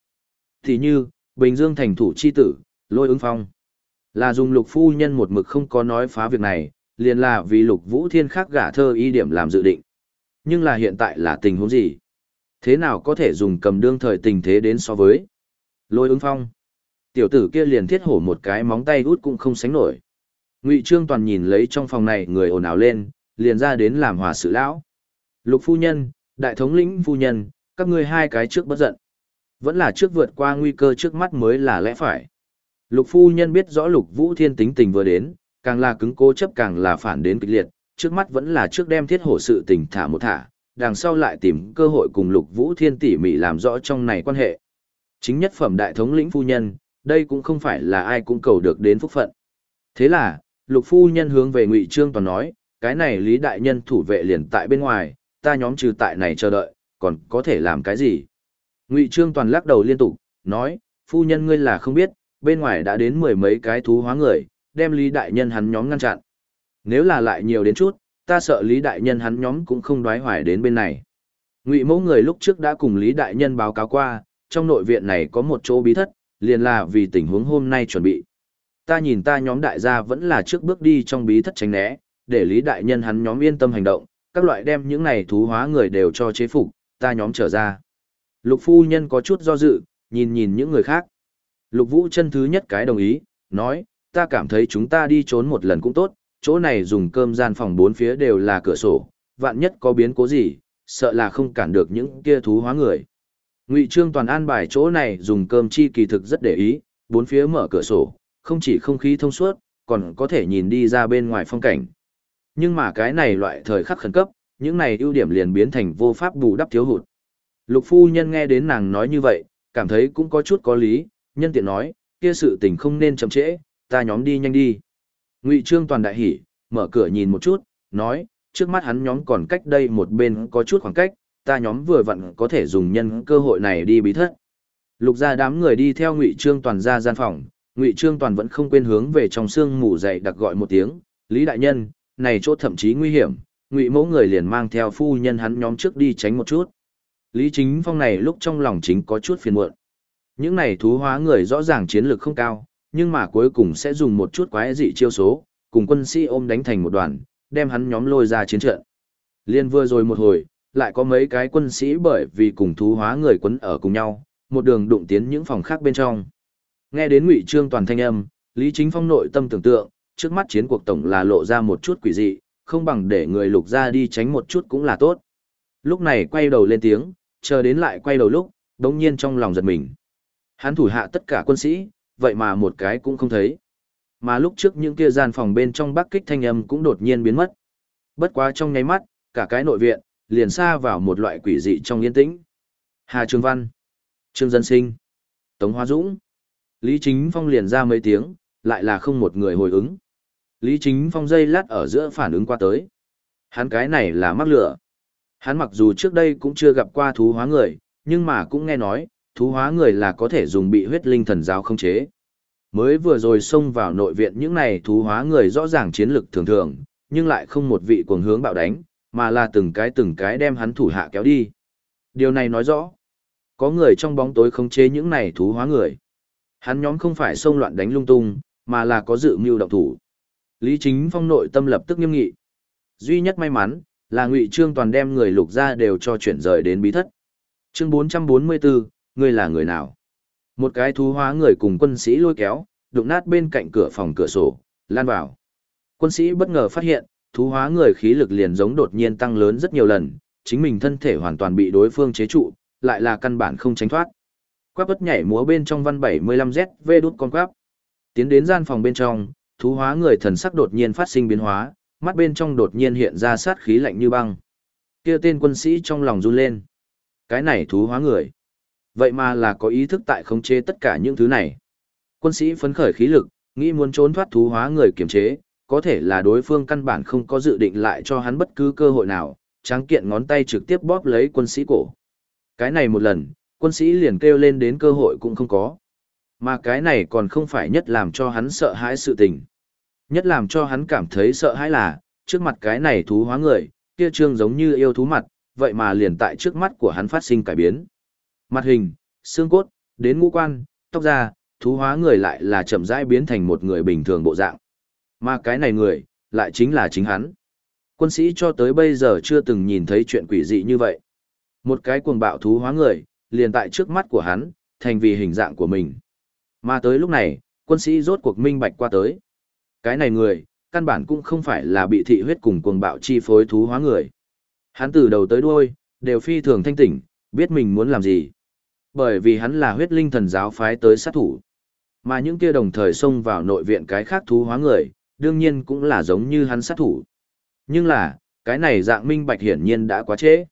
Thì như, Bình Dương thành thủ chi tử, lôi ứng phong. Là dùng lục phu nhân một mực không có nói phá việc này, liền là vì lục vũ thiên khác gả thơ y điểm làm dự định. Nhưng là hiện tại là tình huống gì? Thế nào có thể dùng cầm đương thời tình thế đến so với? Lôi ứng phong. Tiểu tử kia liền thiết hổ một cái móng tay út cũng không sánh nổi. Ngụy Trương Toàn nhìn lấy trong phòng này người ồn ào lên, liền ra đến làm hòa sự lão. Lục phu nhân, đại thống lĩnh phu nhân, các ngươi hai cái trước bất giận. Vẫn là trước vượt qua nguy cơ trước mắt mới là lẽ phải. Lục phu nhân biết rõ lục vũ thiên tính tình vừa đến, càng là cứng cố chấp càng là phản đến kịch liệt, trước mắt vẫn là trước đem thiết hổ sự tình thả một thả, đằng sau lại tìm cơ hội cùng lục vũ thiên tỉ mỉ làm rõ trong này quan hệ. Chính nhất phẩm đại thống lĩnh phu nhân, đây cũng không phải là ai cũng cầu được đến phúc phận. Thế là, lục phu nhân hướng về ngụy trương toàn nói, cái này lý đại nhân thủ vệ liền tại bên ngoài, ta nhóm trừ tại này chờ đợi, còn có thể làm cái gì? Ngụy Trương Toàn lắc đầu liên tục, nói, phu nhân ngươi là không biết, bên ngoài đã đến mười mấy cái thú hóa người, đem Lý Đại Nhân hắn nhóm ngăn chặn. Nếu là lại nhiều đến chút, ta sợ Lý Đại Nhân hắn nhóm cũng không đoái hoài đến bên này. Ngụy mẫu người lúc trước đã cùng Lý Đại Nhân báo cáo qua, trong nội viện này có một chỗ bí thất, liền là vì tình huống hôm nay chuẩn bị. Ta nhìn ta nhóm đại gia vẫn là trước bước đi trong bí thất tránh né, để Lý Đại Nhân hắn nhóm yên tâm hành động, các loại đem những này thú hóa người đều cho chế phục, ta nhóm trở ra. Lục phu nhân có chút do dự, nhìn nhìn những người khác. Lục vũ chân thứ nhất cái đồng ý, nói, ta cảm thấy chúng ta đi trốn một lần cũng tốt, chỗ này dùng cơm gian phòng bốn phía đều là cửa sổ, vạn nhất có biến cố gì, sợ là không cản được những kia thú hóa người. Ngụy Trương toàn an bài chỗ này dùng cơm chi kỳ thực rất để ý, bốn phía mở cửa sổ, không chỉ không khí thông suốt, còn có thể nhìn đi ra bên ngoài phong cảnh. Nhưng mà cái này loại thời khắc khẩn cấp, những này ưu điểm liền biến thành vô pháp bù đắp thiếu hụt. Lục phu nhân nghe đến nàng nói như vậy, cảm thấy cũng có chút có lý, nhân tiện nói, kia sự tình không nên chậm trễ, ta nhóm đi nhanh đi. Ngụy Trương toàn đại hỉ, mở cửa nhìn một chút, nói, trước mắt hắn nhóm còn cách đây một bên có chút khoảng cách, ta nhóm vừa vặn có thể dùng nhân cơ hội này đi bí thất. Lục ra đám người đi theo Ngụy Trương toàn ra gian phòng, Ngụy Trương toàn vẫn không quên hướng về trong xương mù dậy đặc gọi một tiếng, Lý đại nhân, này chỗ thậm chí nguy hiểm, Ngụy mẫu người liền mang theo phu nhân hắn nhóm trước đi tránh một chút. Lý Chính Phong này lúc trong lòng chính có chút phiền muộn. Những này thú hóa người rõ ràng chiến lược không cao, nhưng mà cuối cùng sẽ dùng một chút quái dị chiêu số, cùng quân sĩ ôm đánh thành một đoàn, đem hắn nhóm lôi ra chiến trận. Liên vừa rồi một hồi, lại có mấy cái quân sĩ bởi vì cùng thú hóa người quấn ở cùng nhau, một đường đụng tiến những phòng khác bên trong. Nghe đến Ngụy Trương toàn thanh âm, Lý Chính Phong nội tâm tưởng tượng, trước mắt chiến cuộc tổng là lộ ra một chút quỷ dị, không bằng để người lục ra đi tránh một chút cũng là tốt. Lúc này quay đầu lên tiếng, chờ đến lại quay đầu lúc, đống nhiên trong lòng giật mình. Hắn thủ hạ tất cả quân sĩ, vậy mà một cái cũng không thấy. Mà lúc trước những kia gian phòng bên trong bắc kích thanh âm cũng đột nhiên biến mất. Bất quá trong nháy mắt, cả cái nội viện, liền xa vào một loại quỷ dị trong yên tĩnh. Hà Trường Văn, Trương Dân Sinh, Tống Hoa Dũng, Lý Chính Phong liền ra mấy tiếng, lại là không một người hồi ứng. Lý Chính Phong dây lát ở giữa phản ứng qua tới. Hắn cái này là mắc lửa. Hắn mặc dù trước đây cũng chưa gặp qua thú hóa người, nhưng mà cũng nghe nói, thú hóa người là có thể dùng bị huyết linh thần giáo không chế. Mới vừa rồi xông vào nội viện những này thú hóa người rõ ràng chiến lực thường thường, nhưng lại không một vị cuồng hướng bạo đánh, mà là từng cái từng cái đem hắn thủ hạ kéo đi. Điều này nói rõ, có người trong bóng tối khống chế những này thú hóa người. Hắn nhóm không phải xông loạn đánh lung tung, mà là có dự mưu động thủ. Lý Chính Phong nội tâm lập tức nghiêm nghị. Duy nhất may mắn là Ngụy Trương toàn đem người lục ra đều cho chuyển rời đến bí thất. Chương 444, ngươi là người nào? Một cái thú hóa người cùng quân sĩ lôi kéo, đụng nát bên cạnh cửa phòng cửa sổ, lan vào. Quân sĩ bất ngờ phát hiện, thú hóa người khí lực liền giống đột nhiên tăng lớn rất nhiều lần, chính mình thân thể hoàn toàn bị đối phương chế trụ, lại là căn bản không tránh thoát. Quáp bất nhảy múa bên trong văn 75Z vê đút con quáp. Tiến đến gian phòng bên trong, thú hóa người thần sắc đột nhiên phát sinh biến hóa, mắt bên trong đột nhiên hiện ra sát khí lạnh như băng. Kia tên quân sĩ trong lòng run lên. Cái này thú hóa người. Vậy mà là có ý thức tại khống chế tất cả những thứ này. Quân sĩ phấn khởi khí lực, nghĩ muốn trốn thoát thú hóa người kiểm chế, có thể là đối phương căn bản không có dự định lại cho hắn bất cứ cơ hội nào, tráng kiện ngón tay trực tiếp bóp lấy quân sĩ cổ. Cái này một lần, quân sĩ liền kêu lên đến cơ hội cũng không có. Mà cái này còn không phải nhất làm cho hắn sợ hãi sự tình. Nhất làm cho hắn cảm thấy sợ hãi là, trước mặt cái này thú hóa người, kia trương giống như yêu thú mặt, vậy mà liền tại trước mắt của hắn phát sinh cải biến. Mặt hình, xương cốt, đến ngũ quan, tóc da, thú hóa người lại là chậm rãi biến thành một người bình thường bộ dạng. Mà cái này người, lại chính là chính hắn. Quân sĩ cho tới bây giờ chưa từng nhìn thấy chuyện quỷ dị như vậy. Một cái cuồng bạo thú hóa người, liền tại trước mắt của hắn, thành vì hình dạng của mình. Mà tới lúc này, quân sĩ rốt cuộc minh bạch qua tới. Cái này người, căn bản cũng không phải là bị thị huyết cùng cuồng bạo chi phối thú hóa người. Hắn từ đầu tới đuôi, đều phi thường thanh tỉnh, biết mình muốn làm gì. Bởi vì hắn là huyết linh thần giáo phái tới sát thủ. Mà những kia đồng thời xông vào nội viện cái khác thú hóa người, đương nhiên cũng là giống như hắn sát thủ. Nhưng là, cái này dạng minh bạch hiển nhiên đã quá trễ.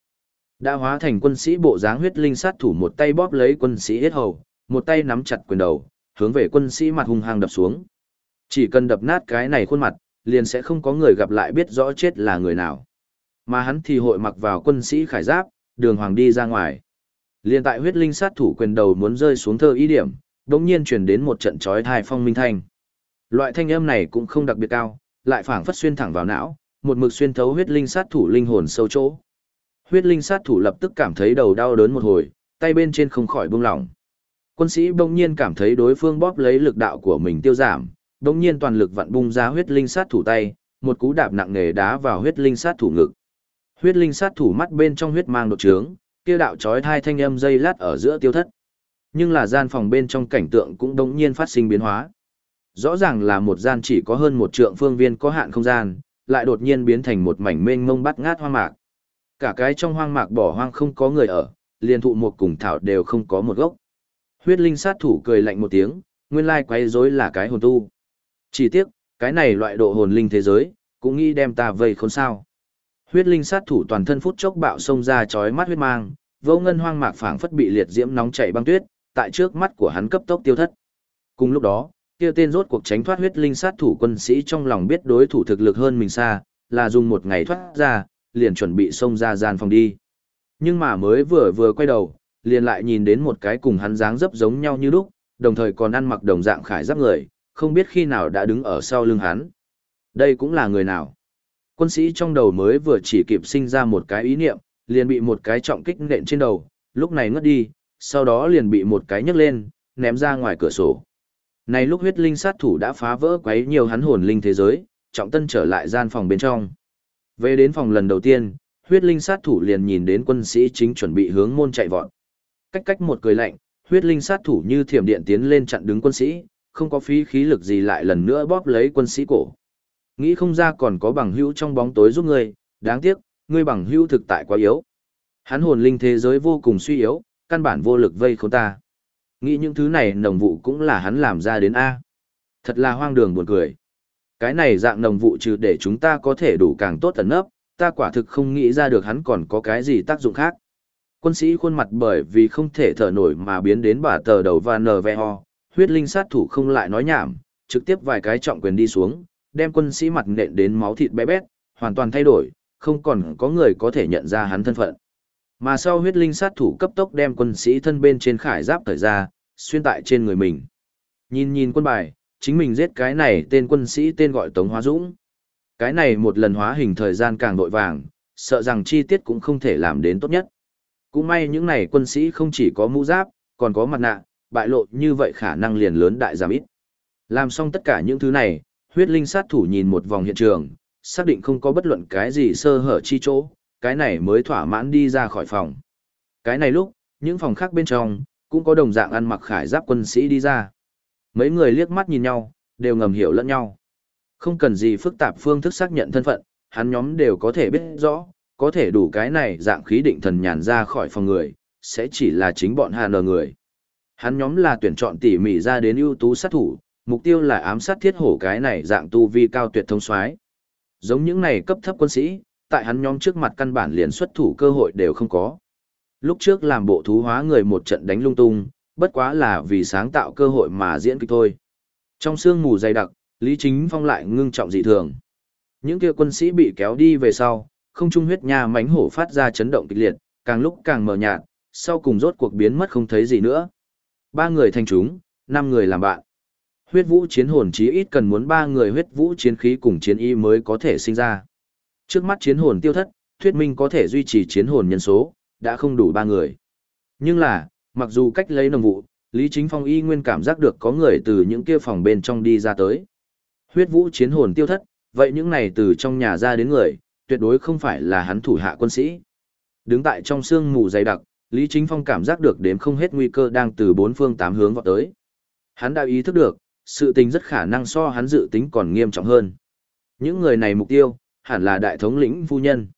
Đã hóa thành quân sĩ bộ dáng huyết linh sát thủ một tay bóp lấy quân sĩ hết hầu, một tay nắm chặt quyền đầu, hướng về quân sĩ mặt hung hăng đập xuống. Chỉ cần đập nát cái này khuôn mặt, liền sẽ không có người gặp lại biết rõ chết là người nào. Mà hắn thì hội mặc vào quân sĩ khải giáp, đường hoàng đi ra ngoài. Liên tại huyết linh sát thủ quyền đầu muốn rơi xuống thơ ý điểm, đống nhiên truyền đến một trận chói thai phong minh thanh. Loại thanh âm này cũng không đặc biệt cao, lại phảng phất xuyên thẳng vào não, một mực xuyên thấu huyết linh sát thủ linh hồn sâu chỗ. Huyết linh sát thủ lập tức cảm thấy đầu đau đớn một hồi, tay bên trên không khỏi buông lỏng. Quân sĩ bỗng nhiên cảm thấy đối phương bóp lấy lực đạo của mình tiêu giảm, bỗng nhiên toàn lực vặn bung ra huyết linh sát thủ tay, một cú đạp nặng nề đá vào huyết linh sát thủ ngực. Huyết linh sát thủ mắt bên trong huyết mang đột trướng, kia đạo chói thai thanh âm dây lát ở giữa tiêu thất. Nhưng là gian phòng bên trong cảnh tượng cũng đống nhiên phát sinh biến hóa. Rõ ràng là một gian chỉ có hơn một trượng phương viên có hạn không gian, lại đột nhiên biến thành một mảnh mênh mông bắt ngát hoang mạc. Cả cái trong hoang mạc bỏ hoang không có người ở, liền thụ một cùng thảo đều không có một gốc. Huyết linh sát thủ cười lạnh một tiếng, nguyên lai quấy rối là cái hồn tu. Chỉ tiếc, cái này loại độ hồn linh thế giới, cũng nghĩ đem ta vây khốn sao. Huyết linh sát thủ toàn thân phút chốc bạo xông ra chói mắt huyết mang, vô ngân hoang mạc phảng phất bị liệt diễm nóng chảy băng tuyết, tại trước mắt của hắn cấp tốc tiêu thất. Cùng lúc đó, kia tên rốt cuộc tránh thoát huyết linh sát thủ quân sĩ trong lòng biết đối thủ thực lực hơn mình xa, là dùng một ngày thoát ra, liền chuẩn bị xông ra gian phòng đi. Nhưng mà mới vừa vừa quay đầu, liền lại nhìn đến một cái cùng hắn dáng dấp giống nhau như lúc, đồng thời còn ăn mặc đồng dạng khải giáp người, không biết khi nào đã đứng ở sau lưng hắn. Đây cũng là người nào? Quân sĩ trong đầu mới vừa chỉ kịp sinh ra một cái ý niệm, liền bị một cái trọng kích nện trên đầu, lúc này ngất đi, sau đó liền bị một cái nhấc lên, ném ra ngoài cửa sổ. Này lúc huyết linh sát thủ đã phá vỡ quấy nhiều hắn hồn linh thế giới, trọng tân trở lại gian phòng bên trong. Về đến phòng lần đầu tiên, huyết linh sát thủ liền nhìn đến quân sĩ chính chuẩn bị hướng môn chạy vọt. Cách cách một cười lạnh, huyết linh sát thủ như thiểm điện tiến lên chặn đứng quân sĩ, không có phí khí lực gì lại lần nữa bóp lấy quân sĩ cổ. Nghĩ không ra còn có bằng hữu trong bóng tối giúp ngươi, đáng tiếc, ngươi bằng hữu thực tại quá yếu. Hắn hồn linh thế giới vô cùng suy yếu, căn bản vô lực vây khốn ta. Nghĩ những thứ này nồng vụ cũng là hắn làm ra đến A. Thật là hoang đường buồn cười. Cái này dạng nồng vụ trừ để chúng ta có thể đủ càng tốt ẩn nấp, ta quả thực không nghĩ ra được hắn còn có cái gì tác dụng khác. Quân sĩ khuôn mặt bởi vì không thể thở nổi mà biến đến bà tờ đầu và nờ ve ho, huyết linh sát thủ không lại nói nhảm, trực tiếp vài cái trọng quyền đi xuống, đem quân sĩ mặt nện đến máu thịt bé bét, hoàn toàn thay đổi, không còn có người có thể nhận ra hắn thân phận. Mà sau huyết linh sát thủ cấp tốc đem quân sĩ thân bên trên khải giáp thời ra, xuyên tại trên người mình. Nhìn nhìn quân bài, chính mình giết cái này tên quân sĩ tên gọi Tống Hóa Dũng. Cái này một lần hóa hình thời gian càng đội vàng, sợ rằng chi tiết cũng không thể làm đến tốt nhất. Cũng may những này quân sĩ không chỉ có mũ giáp, còn có mặt nạ, bại lộ như vậy khả năng liền lớn đại giảm ít. Làm xong tất cả những thứ này, huyết linh sát thủ nhìn một vòng hiện trường, xác định không có bất luận cái gì sơ hở chi chỗ, cái này mới thỏa mãn đi ra khỏi phòng. Cái này lúc, những phòng khác bên trong, cũng có đồng dạng ăn mặc khải giáp quân sĩ đi ra. Mấy người liếc mắt nhìn nhau, đều ngầm hiểu lẫn nhau. Không cần gì phức tạp phương thức xác nhận thân phận, hắn nhóm đều có thể biết rõ, có thể đủ cái này dạng khí định thần nhàn ra khỏi phòng người, sẽ chỉ là chính bọn hà nờ người. Hắn nhóm là tuyển chọn tỉ mỉ ra đến ưu tú sát thủ, mục tiêu là ám sát thiết hổ cái này dạng tu vi cao tuyệt thông soái. Giống những này cấp thấp quân sĩ, tại hắn nhóm trước mặt căn bản liền xuất thủ cơ hội đều không có. Lúc trước làm bộ thú hóa người một trận đánh lung tung, bất quá là vì sáng tạo cơ hội mà diễn kịch thôi. Trong sương mù dày đặc, Lý Chính Phong lại ngưng trọng dị thường. Những kia quân sĩ bị kéo đi về sau, không trung huyết nha mánh hổ phát ra chấn động kịch liệt, càng lúc càng mờ nhạt, sau cùng rốt cuộc biến mất không thấy gì nữa. Ba người thành chúng, năm người làm bạn. Huyết vũ chiến hồn chí ít cần muốn ba người huyết vũ chiến khí cùng chiến y mới có thể sinh ra. Trước mắt chiến hồn tiêu thất, thuyết minh có thể duy trì chiến hồn nhân số, đã không đủ ba người. Nhưng là, mặc dù cách lấy nồng vụ, Lý Chính Phong y nguyên cảm giác được có người từ những kia phòng bên trong đi ra tới. Huyết vũ chiến hồn tiêu thất, vậy những này từ trong nhà ra đến người, tuyệt đối không phải là hắn thủ hạ quân sĩ. Đứng tại trong sương mù dày đặc, Lý Chính Phong cảm giác được đếm không hết nguy cơ đang từ bốn phương tám hướng vọt tới. Hắn đã ý thức được, sự tình rất khả năng so hắn dự tính còn nghiêm trọng hơn. Những người này mục tiêu, hẳn là đại thống lĩnh phu nhân.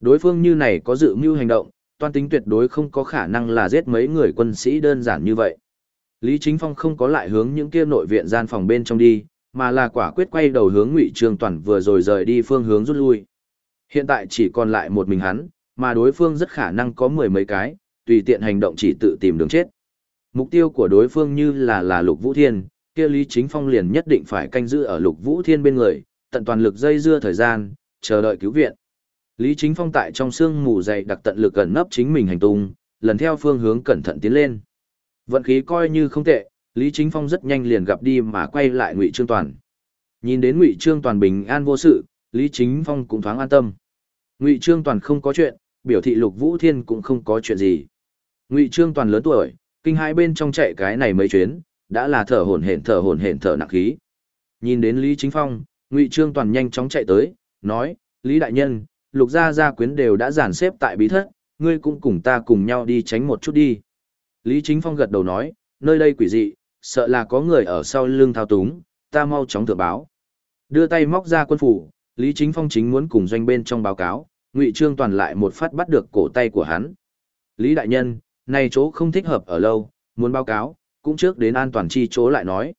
Đối phương như này có dự mưu hành động, toan tính tuyệt đối không có khả năng là giết mấy người quân sĩ đơn giản như vậy. Lý Chính Phong không có lại hướng những kia nội viện gian phòng bên trong đi, mà là quả quyết quay đầu hướng Ngụy Trương Toàn vừa rồi rời đi phương hướng rút lui. Hiện tại chỉ còn lại một mình hắn, mà đối phương rất khả năng có mười mấy cái, tùy tiện hành động chỉ tự tìm đường chết. Mục tiêu của đối phương như là là Lục Vũ Thiên, kia Lý Chính Phong liền nhất định phải canh giữ ở Lục Vũ Thiên bên người, tận toàn lực dây dưa thời gian, chờ đợi cứu viện. Lý Chính Phong tại trong sương mù dày đặc tận lực gần nấp chính mình hành tung, lần theo phương hướng cẩn thận tiến lên. Vận khí coi như không tệ, Lý Chính Phong rất nhanh liền gặp đi mà quay lại Ngụy Trương Toàn. Nhìn đến Ngụy Trương Toàn bình an vô sự, Lý Chính Phong cũng thoáng an tâm. Ngụy Trương Toàn không có chuyện, biểu thị Lục Vũ Thiên cũng không có chuyện gì. Ngụy Trương Toàn lớn tuổi, kinh hai bên trong chạy cái này mấy chuyến, đã là thở hổn hển thở hổn hển thở nặng khí. Nhìn đến Lý Chính Phong, Ngụy Trương Toàn nhanh chóng chạy tới, nói: "Lý đại nhân, Lục gia gia quyến đều đã dàn xếp tại bí thất, ngươi cũng cùng ta cùng nhau đi tránh một chút đi." Lý Chính Phong gật đầu nói: "Nơi đây quỷ dị, sợ là có người ở sau lưng thao túng, ta mau chóng tự báo." Đưa tay móc ra quân phủ, Lý Chính Phong chính muốn cùng doanh bên trong báo cáo, Ngụy Trương Toàn lại một phát bắt được cổ tay của hắn. Lý đại nhân, này chỗ không thích hợp ở lâu, muốn báo cáo, cũng trước đến an toàn chi chỗ lại nói.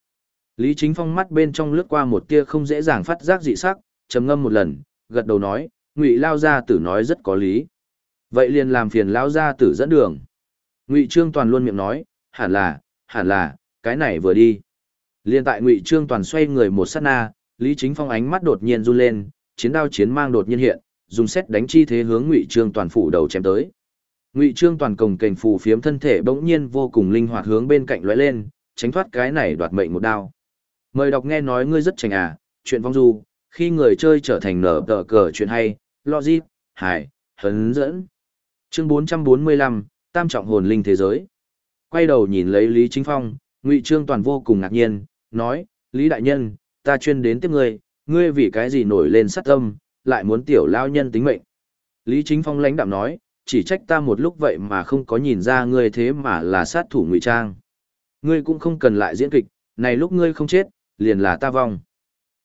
Lý Chính Phong mắt bên trong lướt qua một tia không dễ dàng phát giác dị sắc, trầm ngâm một lần, gật đầu nói, Ngụy Lao Gia Tử nói rất có lý. Vậy liền làm phiền Lao Gia Tử dẫn đường. Ngụy Trương Toàn luôn miệng nói, hẳn là, hẳn là, cái này vừa đi. Liên tại Ngụy Trương Toàn xoay người một sát na, Lý Chính Phong ánh mắt đột nhiên run lên, chiến đao chiến mang đột nhiên hiện, dùng xét đánh chi thế hướng Ngụy Trương Toàn phủ đầu chém tới. Ngụy Trương Toàn cồng kềnh phù phiếm thân thể bỗng nhiên vô cùng linh hoạt hướng bên cạnh lóe lên, tránh thoát cái này đoạt mệnh một đao. Mời đọc nghe nói ngươi rất chảnh à, chuyện vong du, khi người chơi trở thành nở tờ cờ chuyện hay, logic, hài, hấn dẫn. Chương 445, Tam trọng hồn linh thế giới. Quay đầu nhìn lấy Lý Chính Phong, Ngụy Trương Toàn vô cùng ngạc nhiên, nói, Lý Đại Nhân, ta chuyên đến tiếp ngươi, ngươi vì cái gì nổi lên sát tâm, lại muốn tiểu lao nhân tính mệnh. Lý Chính Phong lãnh đạm nói, chỉ trách ta một lúc vậy mà không có nhìn ra ngươi thế mà là sát thủ ngụy trang. Ngươi cũng không cần lại diễn kịch, này lúc ngươi không chết, liền là ta vong.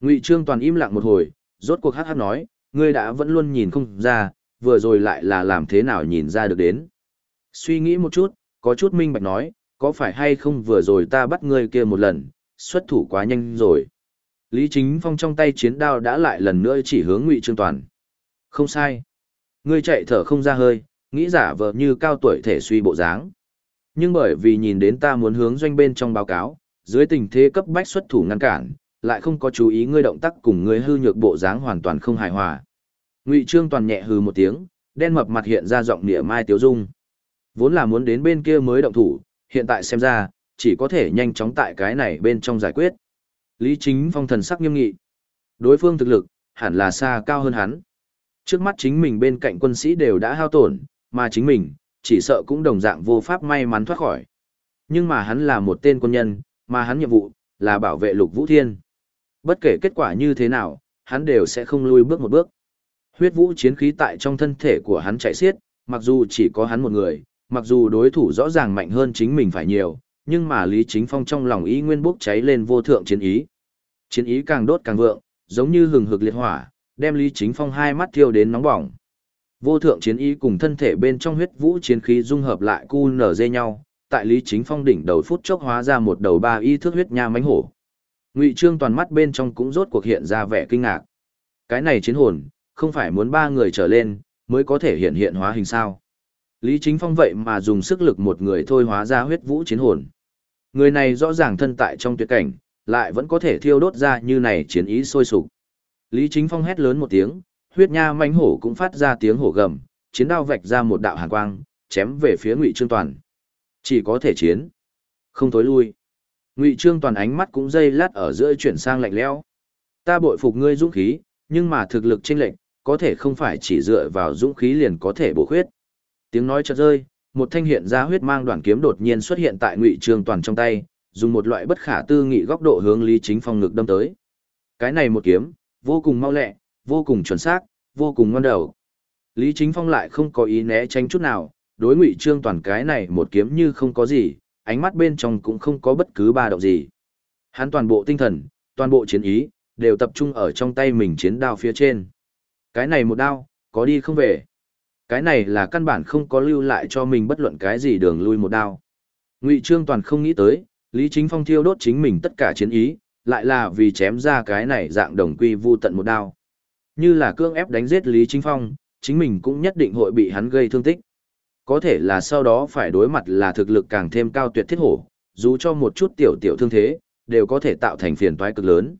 Ngụy Trương toàn im lặng một hồi, rốt cuộc hát hát nói, ngươi đã vẫn luôn nhìn không ra, vừa rồi lại là làm thế nào nhìn ra được đến. Suy nghĩ một chút, có chút minh bạch nói, có phải hay không vừa rồi ta bắt ngươi kia một lần, xuất thủ quá nhanh rồi. Lý Chính Phong trong tay chiến đao đã lại lần nữa chỉ hướng Ngụy Trương Toàn. Không sai. Ngươi chạy thở không ra hơi, nghĩ giả vờ như cao tuổi thể suy bộ dáng. Nhưng bởi vì nhìn đến ta muốn hướng doanh bên trong báo cáo, dưới tình thế cấp bách xuất thủ ngăn cản, lại không có chú ý ngươi động tác cùng ngươi hư nhược bộ dáng hoàn toàn không hài hòa. Ngụy Trương toàn nhẹ hừ một tiếng, đen mập mặt hiện ra giọng nịa mai tiếu dung. Vốn là muốn đến bên kia mới động thủ, hiện tại xem ra, chỉ có thể nhanh chóng tại cái này bên trong giải quyết. Lý Chính Phong thần sắc nghiêm nghị. Đối phương thực lực, hẳn là xa cao hơn hắn. Trước mắt chính mình bên cạnh quân sĩ đều đã hao tổn, mà chính mình, chỉ sợ cũng đồng dạng vô pháp may mắn thoát khỏi. Nhưng mà hắn là một tên quân nhân, mà hắn nhiệm vụ, là bảo vệ lục vũ thiên. Bất kể kết quả như thế nào, hắn đều sẽ không lui bước một bước. Huyết vũ chiến khí tại trong thân thể của hắn chạy xiết, mặc dù chỉ có hắn một người, mặc dù đối thủ rõ ràng mạnh hơn chính mình phải nhiều, nhưng mà Lý Chính Phong trong lòng ý nguyên bốc cháy lên vô thượng chiến ý. Chiến ý càng đốt càng vượng, giống như hừng hực liệt hỏa, đem Lý Chính Phong hai mắt thiêu đến nóng bỏng. Vô thượng chiến ý cùng thân thể bên trong huyết vũ chiến khí dung hợp lại cu nở dây nhau, tại Lý Chính Phong đỉnh đầu phút chốc hóa ra một đầu ba y thước huyết nha mánh hổ. Ngụy Trương toàn mắt bên trong cũng rốt cuộc hiện ra vẻ kinh ngạc. Cái này chiến hồn, không phải muốn ba người trở lên mới có thể hiện hiện hóa hình sao? Lý Chính Phong vậy mà dùng sức lực một người thôi hóa ra huyết vũ chiến hồn. Người này rõ ràng thân tại trong tuyệt cảnh, lại vẫn có thể thiêu đốt ra như này chiến ý sôi sục. Lý Chính Phong hét lớn một tiếng, huyết nha manh hổ cũng phát ra tiếng hổ gầm, chiến đao vạch ra một đạo hàn quang, chém về phía Ngụy Trương Toàn. Chỉ có thể chiến, không tối lui. Ngụy Trương Toàn ánh mắt cũng dây lát ở giữa chuyển sang lạnh lẽo. Ta bội phục ngươi dũng khí, nhưng mà thực lực chênh lệch, có thể không phải chỉ dựa vào dũng khí liền có thể bổ khuyết. Tiếng nói chợt rơi, một thanh hiện ra huyết mang đoàn kiếm đột nhiên xuất hiện tại Ngụy Trương Toàn trong tay, dùng một loại bất khả tư nghị góc độ hướng Lý Chính Phong ngực đâm tới. Cái này một kiếm, vô cùng mau lẹ, vô cùng chuẩn xác, vô cùng ngon đầu. Lý Chính Phong lại không có ý né tránh chút nào, đối Ngụy Trương Toàn cái này một kiếm như không có gì, ánh mắt bên trong cũng không có bất cứ ba động gì. Hắn toàn bộ tinh thần, toàn bộ chiến ý, đều tập trung ở trong tay mình chiến đao phía trên. Cái này một đao, có đi không về. Cái này là căn bản không có lưu lại cho mình bất luận cái gì đường lui một đao. Ngụy Trương toàn không nghĩ tới, Lý Chính Phong thiêu đốt chính mình tất cả chiến ý, lại là vì chém ra cái này dạng đồng quy vu tận một đao. Như là cương ép đánh giết Lý Chính Phong, chính mình cũng nhất định hội bị hắn gây thương tích. Có thể là sau đó phải đối mặt là thực lực càng thêm cao tuyệt thiết hổ, dù cho một chút tiểu tiểu thương thế, đều có thể tạo thành phiền toái cực lớn.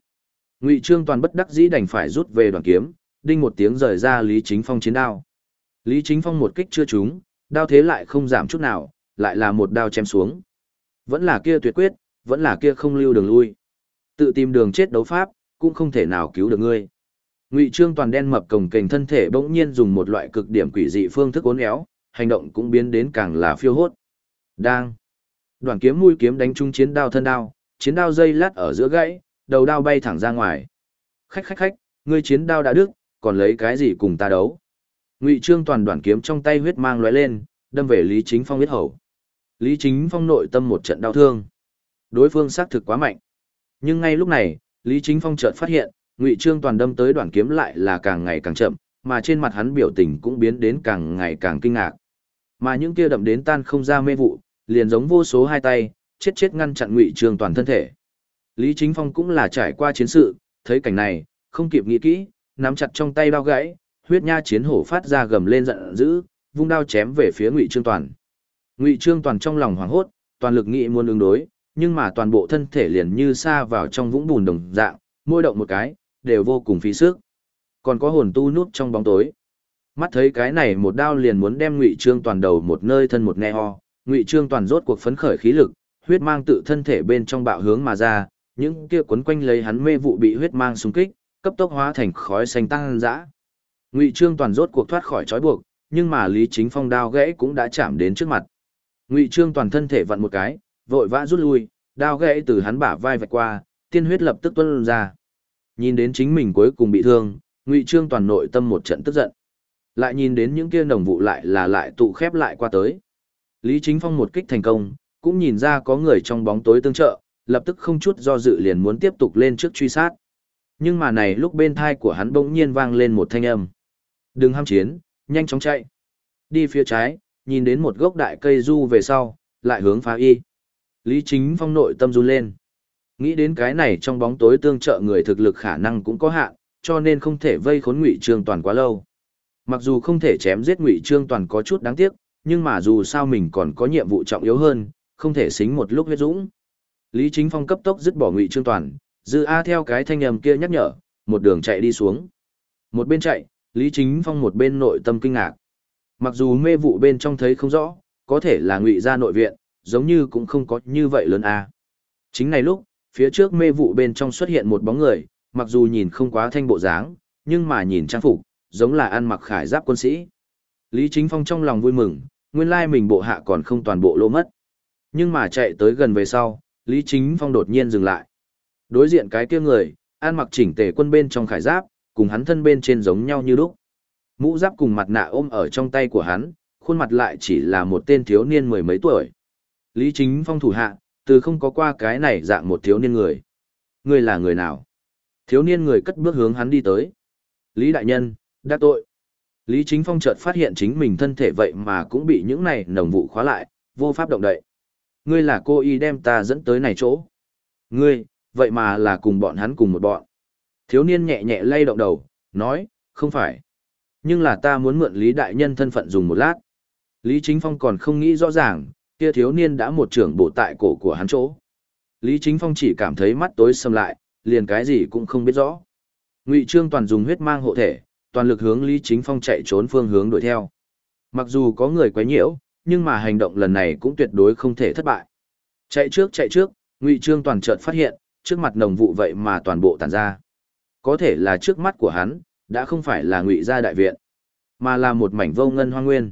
Ngụy Trương toàn bất đắc dĩ đành phải rút về đoàn kiếm, đinh một tiếng rời ra Lý Chính Phong chiến đao. Lý Chính Phong một kích chưa trúng, đao thế lại không giảm chút nào, lại là một đao chém xuống. Vẫn là kia tuyệt quyết, vẫn là kia không lưu đường lui. Tự tìm đường chết đấu pháp, cũng không thể nào cứu được ngươi. Ngụy Trương toàn đen mập cồng kềnh thân thể bỗng nhiên dùng một loại cực điểm quỷ dị phương thức uốn éo, hành động cũng biến đến càng là phiêu hốt. Đang. đoàn kiếm mũi kiếm đánh trúng chiến đao thân đao, chiến đao dây lát ở giữa gãy, đầu đao bay thẳng ra ngoài. Khách khách khách, ngươi chiến đao đã đứt, còn lấy cái gì cùng ta đấu? Ngụy Trương toàn đoàn kiếm trong tay huyết mang lóe lên, đâm về Lý Chính Phong huyết hầu. Lý Chính Phong nội tâm một trận đau thương. Đối phương xác thực quá mạnh. Nhưng ngay lúc này, Lý Chính Phong chợt phát hiện, Ngụy Trương toàn đâm tới đoạn kiếm lại là càng ngày càng chậm, mà trên mặt hắn biểu tình cũng biến đến càng ngày càng kinh ngạc. Mà những kia đậm đến tan không ra mê vụ, liền giống vô số hai tay, chết chết ngăn chặn Ngụy Trương toàn thân thể. Lý Chính Phong cũng là trải qua chiến sự, thấy cảnh này, không kịp nghĩ kỹ, nắm chặt trong tay đao gãy, huyết nha chiến hổ phát ra gầm lên giận dữ, vung đao chém về phía Ngụy Trương Toàn. Ngụy Trương Toàn trong lòng hoảng hốt, toàn lực nghĩ muốn ứng đối, nhưng mà toàn bộ thân thể liền như xa vào trong vũng bùn đồng dạng, môi động một cái, đều vô cùng phí sức. Còn có hồn tu núp trong bóng tối. Mắt thấy cái này một đao liền muốn đem Ngụy Trương Toàn đầu một nơi thân một nghe ho, Ngụy Trương Toàn rốt cuộc phấn khởi khí lực, huyết mang tự thân thể bên trong bạo hướng mà ra, những kia quấn quanh lấy hắn mê vụ bị huyết mang xung kích, cấp tốc hóa thành khói xanh tăng dã. Ngụy Trương toàn rốt cuộc thoát khỏi trói buộc, nhưng mà Lý Chính Phong đao gãy cũng đã chạm đến trước mặt. Ngụy Trương toàn thân thể vặn một cái, vội vã rút lui, đao gãy từ hắn bả vai vạch qua, tiên huyết lập tức tuôn ra. Nhìn đến chính mình cuối cùng bị thương, Ngụy Trương toàn nội tâm một trận tức giận. Lại nhìn đến những kia nồng vụ lại là lại tụ khép lại qua tới. Lý Chính Phong một kích thành công, cũng nhìn ra có người trong bóng tối tương trợ, lập tức không chút do dự liền muốn tiếp tục lên trước truy sát. Nhưng mà này lúc bên thai của hắn bỗng nhiên vang lên một thanh âm. Đừng ham chiến, nhanh chóng chạy. Đi phía trái, nhìn đến một gốc đại cây du về sau, lại hướng phá y. Lý chính phong nội tâm run lên. Nghĩ đến cái này trong bóng tối tương trợ người thực lực khả năng cũng có hạn, cho nên không thể vây khốn ngụy trương toàn quá lâu. Mặc dù không thể chém giết Ngụy Trương Toàn có chút đáng tiếc, nhưng mà dù sao mình còn có nhiệm vụ trọng yếu hơn, không thể xính một lúc huyết dũng. Lý Chính Phong cấp tốc dứt bỏ Ngụy Trương Toàn, dư A theo cái thanh âm kia nhắc nhở, một đường chạy đi xuống. Một bên chạy, Lý Chính Phong một bên nội tâm kinh ngạc. Mặc dù mê vụ bên trong thấy không rõ, có thể là Ngụy gia nội viện, giống như cũng không có như vậy lớn a. Chính này lúc, phía trước mê vụ bên trong xuất hiện một bóng người, mặc dù nhìn không quá thanh bộ dáng, nhưng mà nhìn trang phục, giống là ăn mặc khải giáp quân sĩ. Lý Chính Phong trong lòng vui mừng, nguyên lai mình bộ hạ còn không toàn bộ lỗ mất. Nhưng mà chạy tới gần về sau, Lý Chính Phong đột nhiên dừng lại. Đối diện cái kia người, ăn mặc chỉnh tề quân bên trong khải giáp, cùng hắn thân bên trên giống nhau như lúc. Mũ giáp cùng mặt nạ ôm ở trong tay của hắn, khuôn mặt lại chỉ là một tên thiếu niên mười mấy tuổi. Lý Chính Phong thủ hạ, từ không có qua cái này dạng một thiếu niên người. Người là người nào? Thiếu niên người cất bước hướng hắn đi tới. Lý Đại Nhân, đã tội. Lý Chính Phong chợt phát hiện chính mình thân thể vậy mà cũng bị những này nồng vụ khóa lại, vô pháp động đậy. Ngươi là cô y đem ta dẫn tới này chỗ. Ngươi, vậy mà là cùng bọn hắn cùng một bọn. Thiếu niên nhẹ nhẹ lay động đầu, nói, không phải. Nhưng là ta muốn mượn Lý Đại Nhân thân phận dùng một lát. Lý Chính Phong còn không nghĩ rõ ràng, kia thiếu niên đã một trưởng bộ tại cổ của hắn chỗ. Lý Chính Phong chỉ cảm thấy mắt tối sầm lại, liền cái gì cũng không biết rõ. Ngụy Trương toàn dùng huyết mang hộ thể, toàn lực hướng Lý Chính Phong chạy trốn phương hướng đuổi theo. Mặc dù có người quấy nhiễu, nhưng mà hành động lần này cũng tuyệt đối không thể thất bại. Chạy trước chạy trước, Ngụy Trương toàn chợt phát hiện, trước mặt nồng vụ vậy mà toàn bộ tản ra. Có thể là trước mắt của hắn, đã không phải là Ngụy gia đại viện, mà là một mảnh vô ngân hoang nguyên.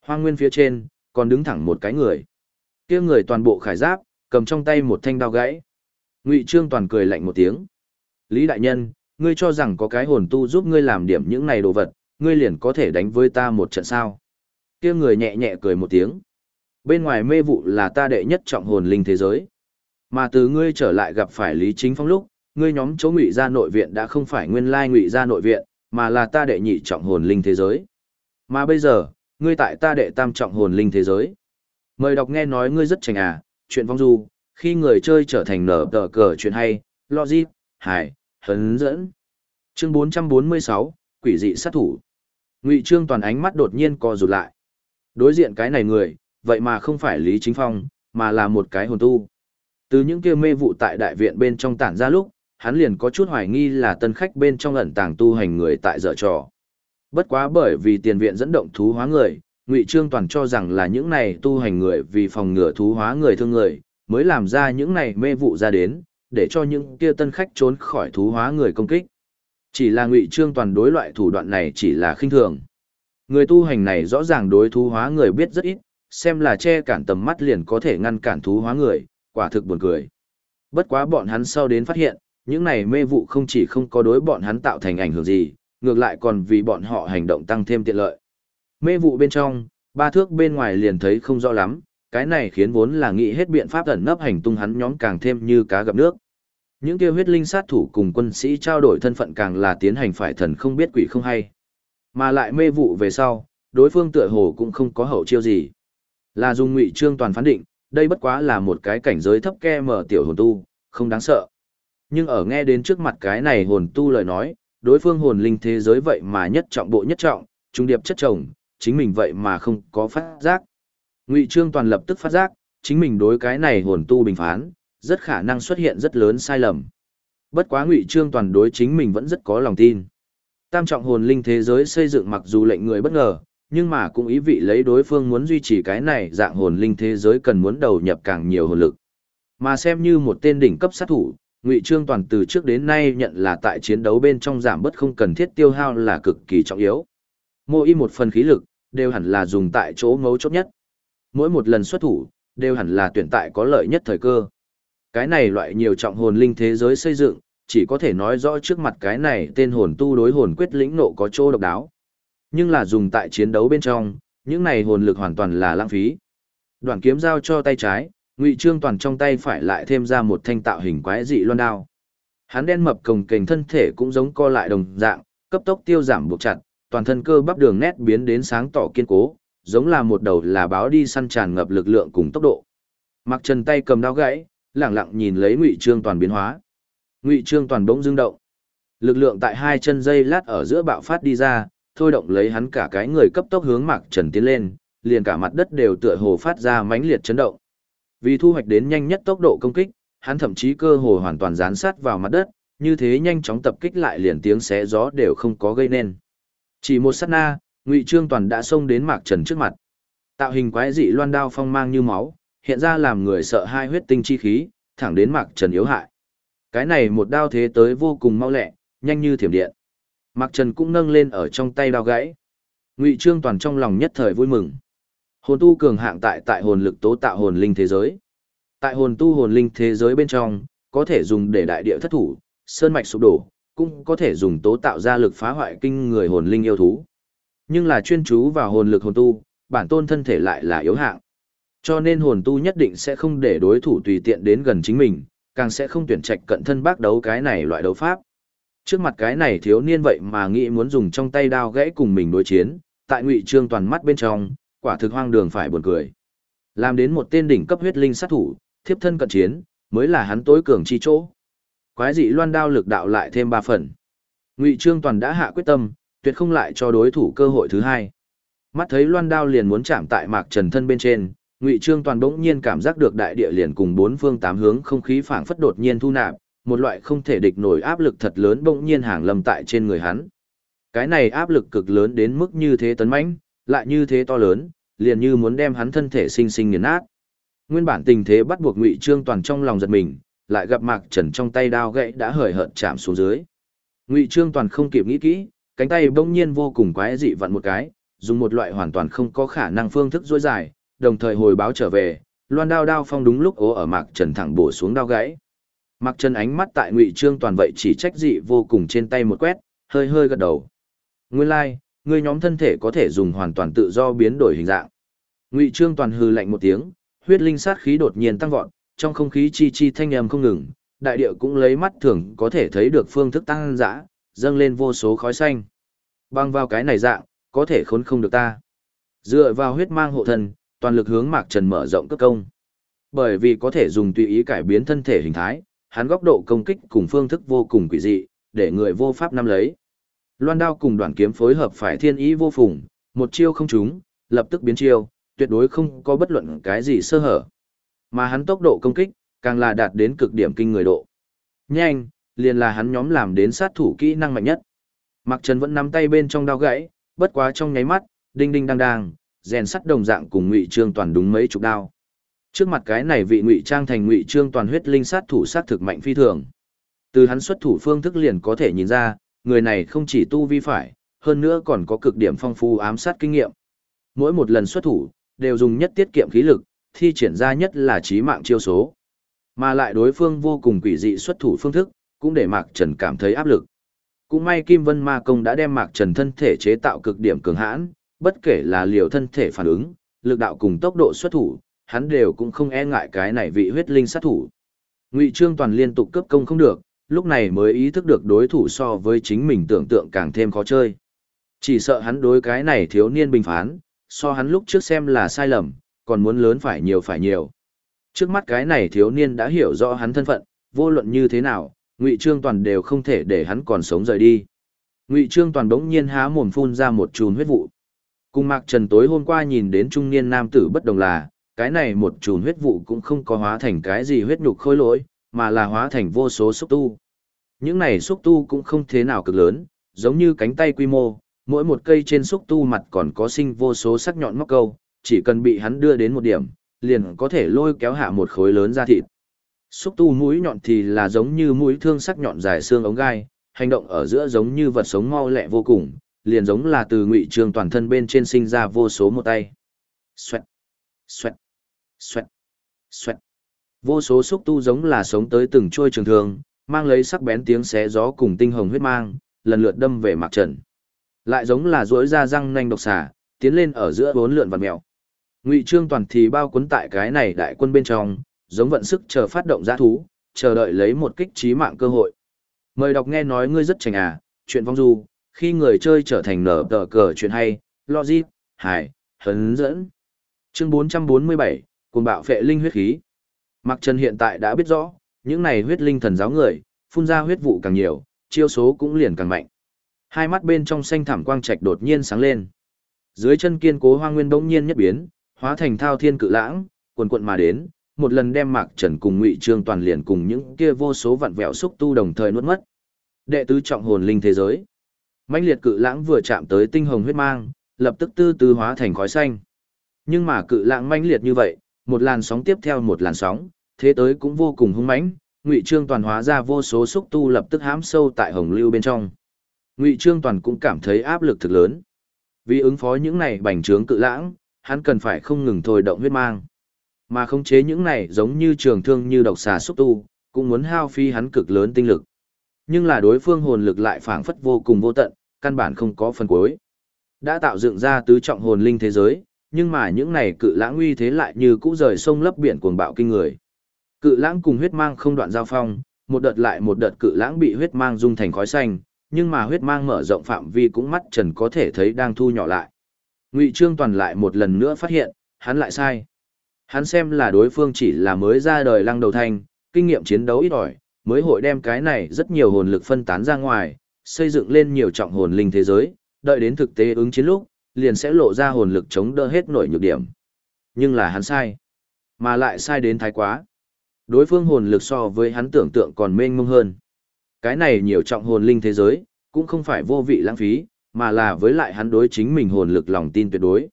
Hoang nguyên phía trên, còn đứng thẳng một cái người. Kia người toàn bộ khải giáp, cầm trong tay một thanh đao gãy. Ngụy Trương toàn cười lạnh một tiếng. Lý đại nhân, ngươi cho rằng có cái hồn tu giúp ngươi làm điểm những này đồ vật, ngươi liền có thể đánh với ta một trận sao. Kia người nhẹ nhẹ cười một tiếng. Bên ngoài mê vụ là ta đệ nhất trọng hồn linh thế giới. Mà từ ngươi trở lại gặp phải Lý Chính Phong lúc, ngươi nhóm chỗ ngụy gia nội viện đã không phải nguyên lai ngụy gia nội viện, mà là ta đệ nhị trọng hồn linh thế giới. Mà bây giờ, ngươi tại ta đệ tam trọng hồn linh thế giới. Mời đọc nghe nói ngươi rất chảnh à, chuyện vong du, khi người chơi trở thành nở tờ cờ chuyện hay, logic, hài, hấn dẫn. Chương 446, quỷ dị sát thủ. Ngụy Trương toàn ánh mắt đột nhiên co rụt lại. Đối diện cái này người, vậy mà không phải Lý Chính Phong, mà là một cái hồn tu. Từ những kia mê vụ tại đại viện bên trong tản ra lúc, hắn liền có chút hoài nghi là tân khách bên trong ẩn tàng tu hành người tại dở trò. Bất quá bởi vì tiền viện dẫn động thú hóa người, Ngụy Trương toàn cho rằng là những này tu hành người vì phòng ngừa thú hóa người thương người, mới làm ra những này mê vụ ra đến, để cho những kia tân khách trốn khỏi thú hóa người công kích. Chỉ là Ngụy Trương toàn đối loại thủ đoạn này chỉ là khinh thường. Người tu hành này rõ ràng đối thú hóa người biết rất ít, xem là che cản tầm mắt liền có thể ngăn cản thú hóa người, quả thực buồn cười. Bất quá bọn hắn sau đến phát hiện, những này mê vụ không chỉ không có đối bọn hắn tạo thành ảnh hưởng gì, ngược lại còn vì bọn họ hành động tăng thêm tiện lợi. Mê vụ bên trong, ba thước bên ngoài liền thấy không rõ lắm, cái này khiến vốn là nghĩ hết biện pháp ẩn nấp hành tung hắn nhóm càng thêm như cá gặp nước. Những kia huyết linh sát thủ cùng quân sĩ trao đổi thân phận càng là tiến hành phải thần không biết quỷ không hay. Mà lại mê vụ về sau, đối phương tựa hồ cũng không có hậu chiêu gì. Là dùng ngụy trương toàn phán định, đây bất quá là một cái cảnh giới thấp ke mở tiểu hồn tu, không đáng sợ. Nhưng ở nghe đến trước mặt cái này hồn tu lời nói, đối phương hồn linh thế giới vậy mà nhất trọng bộ nhất trọng, trung điệp chất chồng, chính mình vậy mà không có phát giác. Ngụy Trương toàn lập tức phát giác, chính mình đối cái này hồn tu bình phán, rất khả năng xuất hiện rất lớn sai lầm. Bất quá Ngụy Trương toàn đối chính mình vẫn rất có lòng tin. Tam trọng hồn linh thế giới xây dựng mặc dù lệnh người bất ngờ, nhưng mà cũng ý vị lấy đối phương muốn duy trì cái này dạng hồn linh thế giới cần muốn đầu nhập càng nhiều hồn lực. Mà xem như một tên đỉnh cấp sát thủ, Ngụy Trương toàn từ trước đến nay nhận là tại chiến đấu bên trong giảm bớt không cần thiết tiêu hao là cực kỳ trọng yếu. Mô y một phần khí lực, đều hẳn là dùng tại chỗ ngấu chốt nhất. Mỗi một lần xuất thủ, đều hẳn là tuyển tại có lợi nhất thời cơ. Cái này loại nhiều trọng hồn linh thế giới xây dựng, chỉ có thể nói rõ trước mặt cái này tên hồn tu đối hồn quyết lĩnh nộ có chỗ độc đáo. Nhưng là dùng tại chiến đấu bên trong, những này hồn lực hoàn toàn là lãng phí. Đoạn kiếm giao cho tay trái, Ngụy Trương toàn trong tay phải lại thêm ra một thanh tạo hình quái dị loan đao. Hắn đen mập cồng kềnh thân thể cũng giống co lại đồng dạng, cấp tốc tiêu giảm buộc chặt, toàn thân cơ bắp đường nét biến đến sáng tỏ kiên cố, giống là một đầu là báo đi săn tràn ngập lực lượng cùng tốc độ. Mặc Trần tay cầm đao gãy, lẳng lặng nhìn lấy Ngụy Trương toàn biến hóa. Ngụy Trương toàn bỗng dưng động. Lực lượng tại hai chân dây lát ở giữa bạo phát đi ra, thôi động lấy hắn cả cái người cấp tốc hướng Mạc Trần tiến lên, liền cả mặt đất đều tựa hồ phát ra mãnh liệt chấn động. Vì thu hoạch đến nhanh nhất tốc độ công kích, hắn thậm chí cơ hồ hoàn toàn dán sát vào mặt đất, như thế nhanh chóng tập kích lại liền tiếng xé gió đều không có gây nên. Chỉ một sát na, Ngụy Trương Toàn đã xông đến Mạc Trần trước mặt. Tạo hình quái dị loan đao phong mang như máu, hiện ra làm người sợ hai huyết tinh chi khí, thẳng đến Mạc Trần yếu hại. Cái này một đao thế tới vô cùng mau lẹ, nhanh như thiểm điện. Mạc Trần cũng nâng lên ở trong tay đao gãy. Ngụy Trương toàn trong lòng nhất thời vui mừng. Hồn tu cường hạng tại tại hồn lực tố tạo hồn linh thế giới. Tại hồn tu hồn linh thế giới bên trong, có thể dùng để đại địa thất thủ, sơn mạch sụp đổ, cũng có thể dùng tố tạo ra lực phá hoại kinh người hồn linh yêu thú. Nhưng là chuyên chú vào hồn lực hồn tu, bản tôn thân thể lại là yếu hạng. Cho nên hồn tu nhất định sẽ không để đối thủ tùy tiện đến gần chính mình, càng sẽ không tuyển trạch cận thân bác đấu cái này loại đấu pháp. Trước mặt cái này thiếu niên vậy mà nghĩ muốn dùng trong tay đao gãy cùng mình đối chiến, tại ngụy trương toàn mắt bên trong, quả thực hoang đường phải buồn cười. Làm đến một tên đỉnh cấp huyết linh sát thủ, thiếp thân cận chiến, mới là hắn tối cường chi chỗ. Quái dị loan đao lực đạo lại thêm ba phần. Ngụy Trương Toàn đã hạ quyết tâm, tuyệt không lại cho đối thủ cơ hội thứ hai. Mắt thấy loan đao liền muốn chạm tại Mạc Trần thân bên trên, Ngụy Trương Toàn bỗng nhiên cảm giác được đại địa liền cùng bốn phương tám hướng không khí phảng phất đột nhiên thu nạp, một loại không thể địch nổi áp lực thật lớn bỗng nhiên hàng lâm tại trên người hắn. Cái này áp lực cực lớn đến mức như thế tấn mãnh, lại như thế to lớn, liền như muốn đem hắn thân thể sinh sinh nghiền nát. Nguyên bản tình thế bắt buộc Ngụy Trương toàn trong lòng giật mình, lại gặp Mạc Trần trong tay đao gãy đã hời hợt chạm xuống dưới. Ngụy Trương toàn không kịp nghĩ kỹ, cánh tay bỗng nhiên vô cùng quái dị vặn một cái, dùng một loại hoàn toàn không có khả năng phương thức duỗi dài, đồng thời hồi báo trở về, loan đao đao phong đúng lúc ố ở Mạc Trần thẳng bổ xuống đao gãy. Mạc Trần ánh mắt tại Ngụy Trương toàn vậy chỉ trách dị vô cùng trên tay một quét, hơi hơi gật đầu. Nguyên lai, like, người nhóm thân thể có thể dùng hoàn toàn tự do biến đổi hình dạng. Ngụy Trương toàn hừ lạnh một tiếng, huyết linh sát khí đột nhiên tăng vọt, trong không khí chi chi thanh âm không ngừng, đại địa cũng lấy mắt thường có thể thấy được phương thức tăng dã, dâng lên vô số khói xanh. Băng vào cái này dạng, có thể khốn không được ta. Dựa vào huyết mang hộ thân, toàn lực hướng Mạc Trần mở rộng cấp công. Bởi vì có thể dùng tùy ý cải biến thân thể hình thái, hắn góc độ công kích cùng phương thức vô cùng quỷ dị, để người vô pháp nắm lấy. Loan đao cùng đoạn kiếm phối hợp phải thiên ý vô phùng, một chiêu không trúng, lập tức biến chiêu, tuyệt đối không có bất luận cái gì sơ hở. Mà hắn tốc độ công kích, càng là đạt đến cực điểm kinh người độ. Nhanh, liền là hắn nhóm làm đến sát thủ kỹ năng mạnh nhất. Mạc Trần vẫn nắm tay bên trong đao gãy, bất quá trong nháy mắt, đinh đinh đang đang, rèn sắt đồng dạng cùng Ngụy Trương Toàn đúng mấy chục đao. Trước mặt cái này vị Ngụy Trang thành Ngụy Trương Toàn huyết linh sát thủ sát thực mạnh phi thường. Từ hắn xuất thủ phương thức liền có thể nhìn ra, người này không chỉ tu vi phải, hơn nữa còn có cực điểm phong phú ám sát kinh nghiệm. Mỗi một lần xuất thủ, đều dùng nhất tiết kiệm khí lực, thi triển ra nhất là trí mạng chiêu số. Mà lại đối phương vô cùng quỷ dị xuất thủ phương thức, cũng để Mạc Trần cảm thấy áp lực. Cũng may Kim Vân Ma Công đã đem Mạc Trần thân thể chế tạo cực điểm cường hãn, bất kể là liều thân thể phản ứng, lực đạo cùng tốc độ xuất thủ, hắn đều cũng không e ngại cái này vị huyết linh sát thủ. Ngụy Trương toàn liên tục cấp công không được, lúc này mới ý thức được đối thủ so với chính mình tưởng tượng càng thêm khó chơi. Chỉ sợ hắn đối cái này thiếu niên bình phán, so hắn lúc trước xem là sai lầm, còn muốn lớn phải nhiều phải nhiều. Trước mắt cái này thiếu niên đã hiểu rõ hắn thân phận, vô luận như thế nào, Ngụy Trương Toàn đều không thể để hắn còn sống rời đi. Ngụy Trương Toàn đống nhiên há mồm phun ra một chùm huyết vụ. Cùng Mạc Trần tối hôm qua nhìn đến trung niên nam tử bất đồng là, cái này một chùm huyết vụ cũng không có hóa thành cái gì huyết nhục khôi lỗi, mà là hóa thành vô số xúc tu. Những này xúc tu cũng không thế nào cực lớn, giống như cánh tay quy mô, mỗi một cây trên xúc tu mặt còn có sinh vô số sắc nhọn móc câu, chỉ cần bị hắn đưa đến một điểm, liền có thể lôi kéo hạ một khối lớn ra thịt. Xúc tu mũi nhọn thì là giống như mũi thương sắc nhọn dài xương ống gai, hành động ở giữa giống như vật sống mau lẹ vô cùng, liền giống là từ ngụy trường toàn thân bên trên sinh ra vô số một tay. Xoẹt, xoẹt, xoẹt, xoẹt. Vô số xúc tu giống là sống tới từng trôi trường thường, mang lấy sắc bén tiếng xé gió cùng tinh hồng huyết mang, lần lượt đâm về Mạc Trần. Lại giống là rỗi ra răng nanh độc xà, tiến lên ở giữa bốn lượn vật mèo. Ngụy Trương toàn thì bao cuốn tại cái này đại quân bên trong, giống vận sức chờ phát động giã thú, chờ đợi lấy một kích trí mạng cơ hội. Mời đọc nghe nói ngươi rất chảnh à, chuyện vong du, khi người chơi trở thành nở tờ cờ chuyện hay, logic, hài, hấn dẫn. Chương 447, cùng bạo phệ linh huyết khí. Mạc Trần hiện tại đã biết rõ, những này huyết linh thần giáo người, phun ra huyết vụ càng nhiều, chiêu số cũng liền càng mạnh. Hai mắt bên trong xanh thảm quang trạch đột nhiên sáng lên. Dưới chân kiên cố hoang nguyên bỗng nhiên nhất biến, hóa thành thao thiên cự lãng, cuồn cuộn mà đến, một lần đem Mạc Trần cùng Ngụy Trương toàn liền cùng những kia vô số vặn vẹo xúc tu đồng thời nuốt mất. Đệ tứ trọng hồn linh thế giới. Mãnh liệt cự lãng vừa chạm tới tinh hồng huyết mang, lập tức tư tư hóa thành khói xanh. Nhưng mà cự lãng mãnh liệt như vậy, một làn sóng tiếp theo một làn sóng, thế tới cũng vô cùng hung mãnh, Ngụy Trương toàn hóa ra vô số xúc tu lập tức hãm sâu tại hồng lưu bên trong. Ngụy Trương toàn cũng cảm thấy áp lực thực lớn. Vì ứng phó những này bành trướng cự lãng, hắn cần phải không ngừng thôi động huyết mang. Mà khống chế những này giống như trường thương như độc xà xúc tu, cũng muốn hao phi hắn cực lớn tinh lực. Nhưng là đối phương hồn lực lại phảng phất vô cùng vô tận, căn bản không có phần cuối. Đã tạo dựng ra tứ trọng hồn linh thế giới, nhưng mà những này cự lãng uy thế lại như cũ rời sông lấp biển cuồng bạo kinh người. Cự lãng cùng huyết mang không đoạn giao phong, một đợt lại một đợt cự lãng bị huyết mang dung thành khói xanh, nhưng mà huyết mang mở rộng phạm vi cũng mắt trần có thể thấy đang thu nhỏ lại. Ngụy Trương toàn lại một lần nữa phát hiện, hắn lại sai. Hắn xem là đối phương chỉ là mới ra đời lăng đầu thanh, kinh nghiệm chiến đấu ít ỏi, mới hội đem cái này rất nhiều hồn lực phân tán ra ngoài, xây dựng lên nhiều trọng hồn linh thế giới, đợi đến thực tế ứng chiến lúc, liền sẽ lộ ra hồn lực chống đỡ hết nổi nhược điểm. Nhưng là hắn sai, mà lại sai đến thái quá. Đối phương hồn lực so với hắn tưởng tượng còn mênh mông hơn. Cái này nhiều trọng hồn linh thế giới, cũng không phải vô vị lãng phí, mà là với lại hắn đối chính mình hồn lực lòng tin tuyệt đối.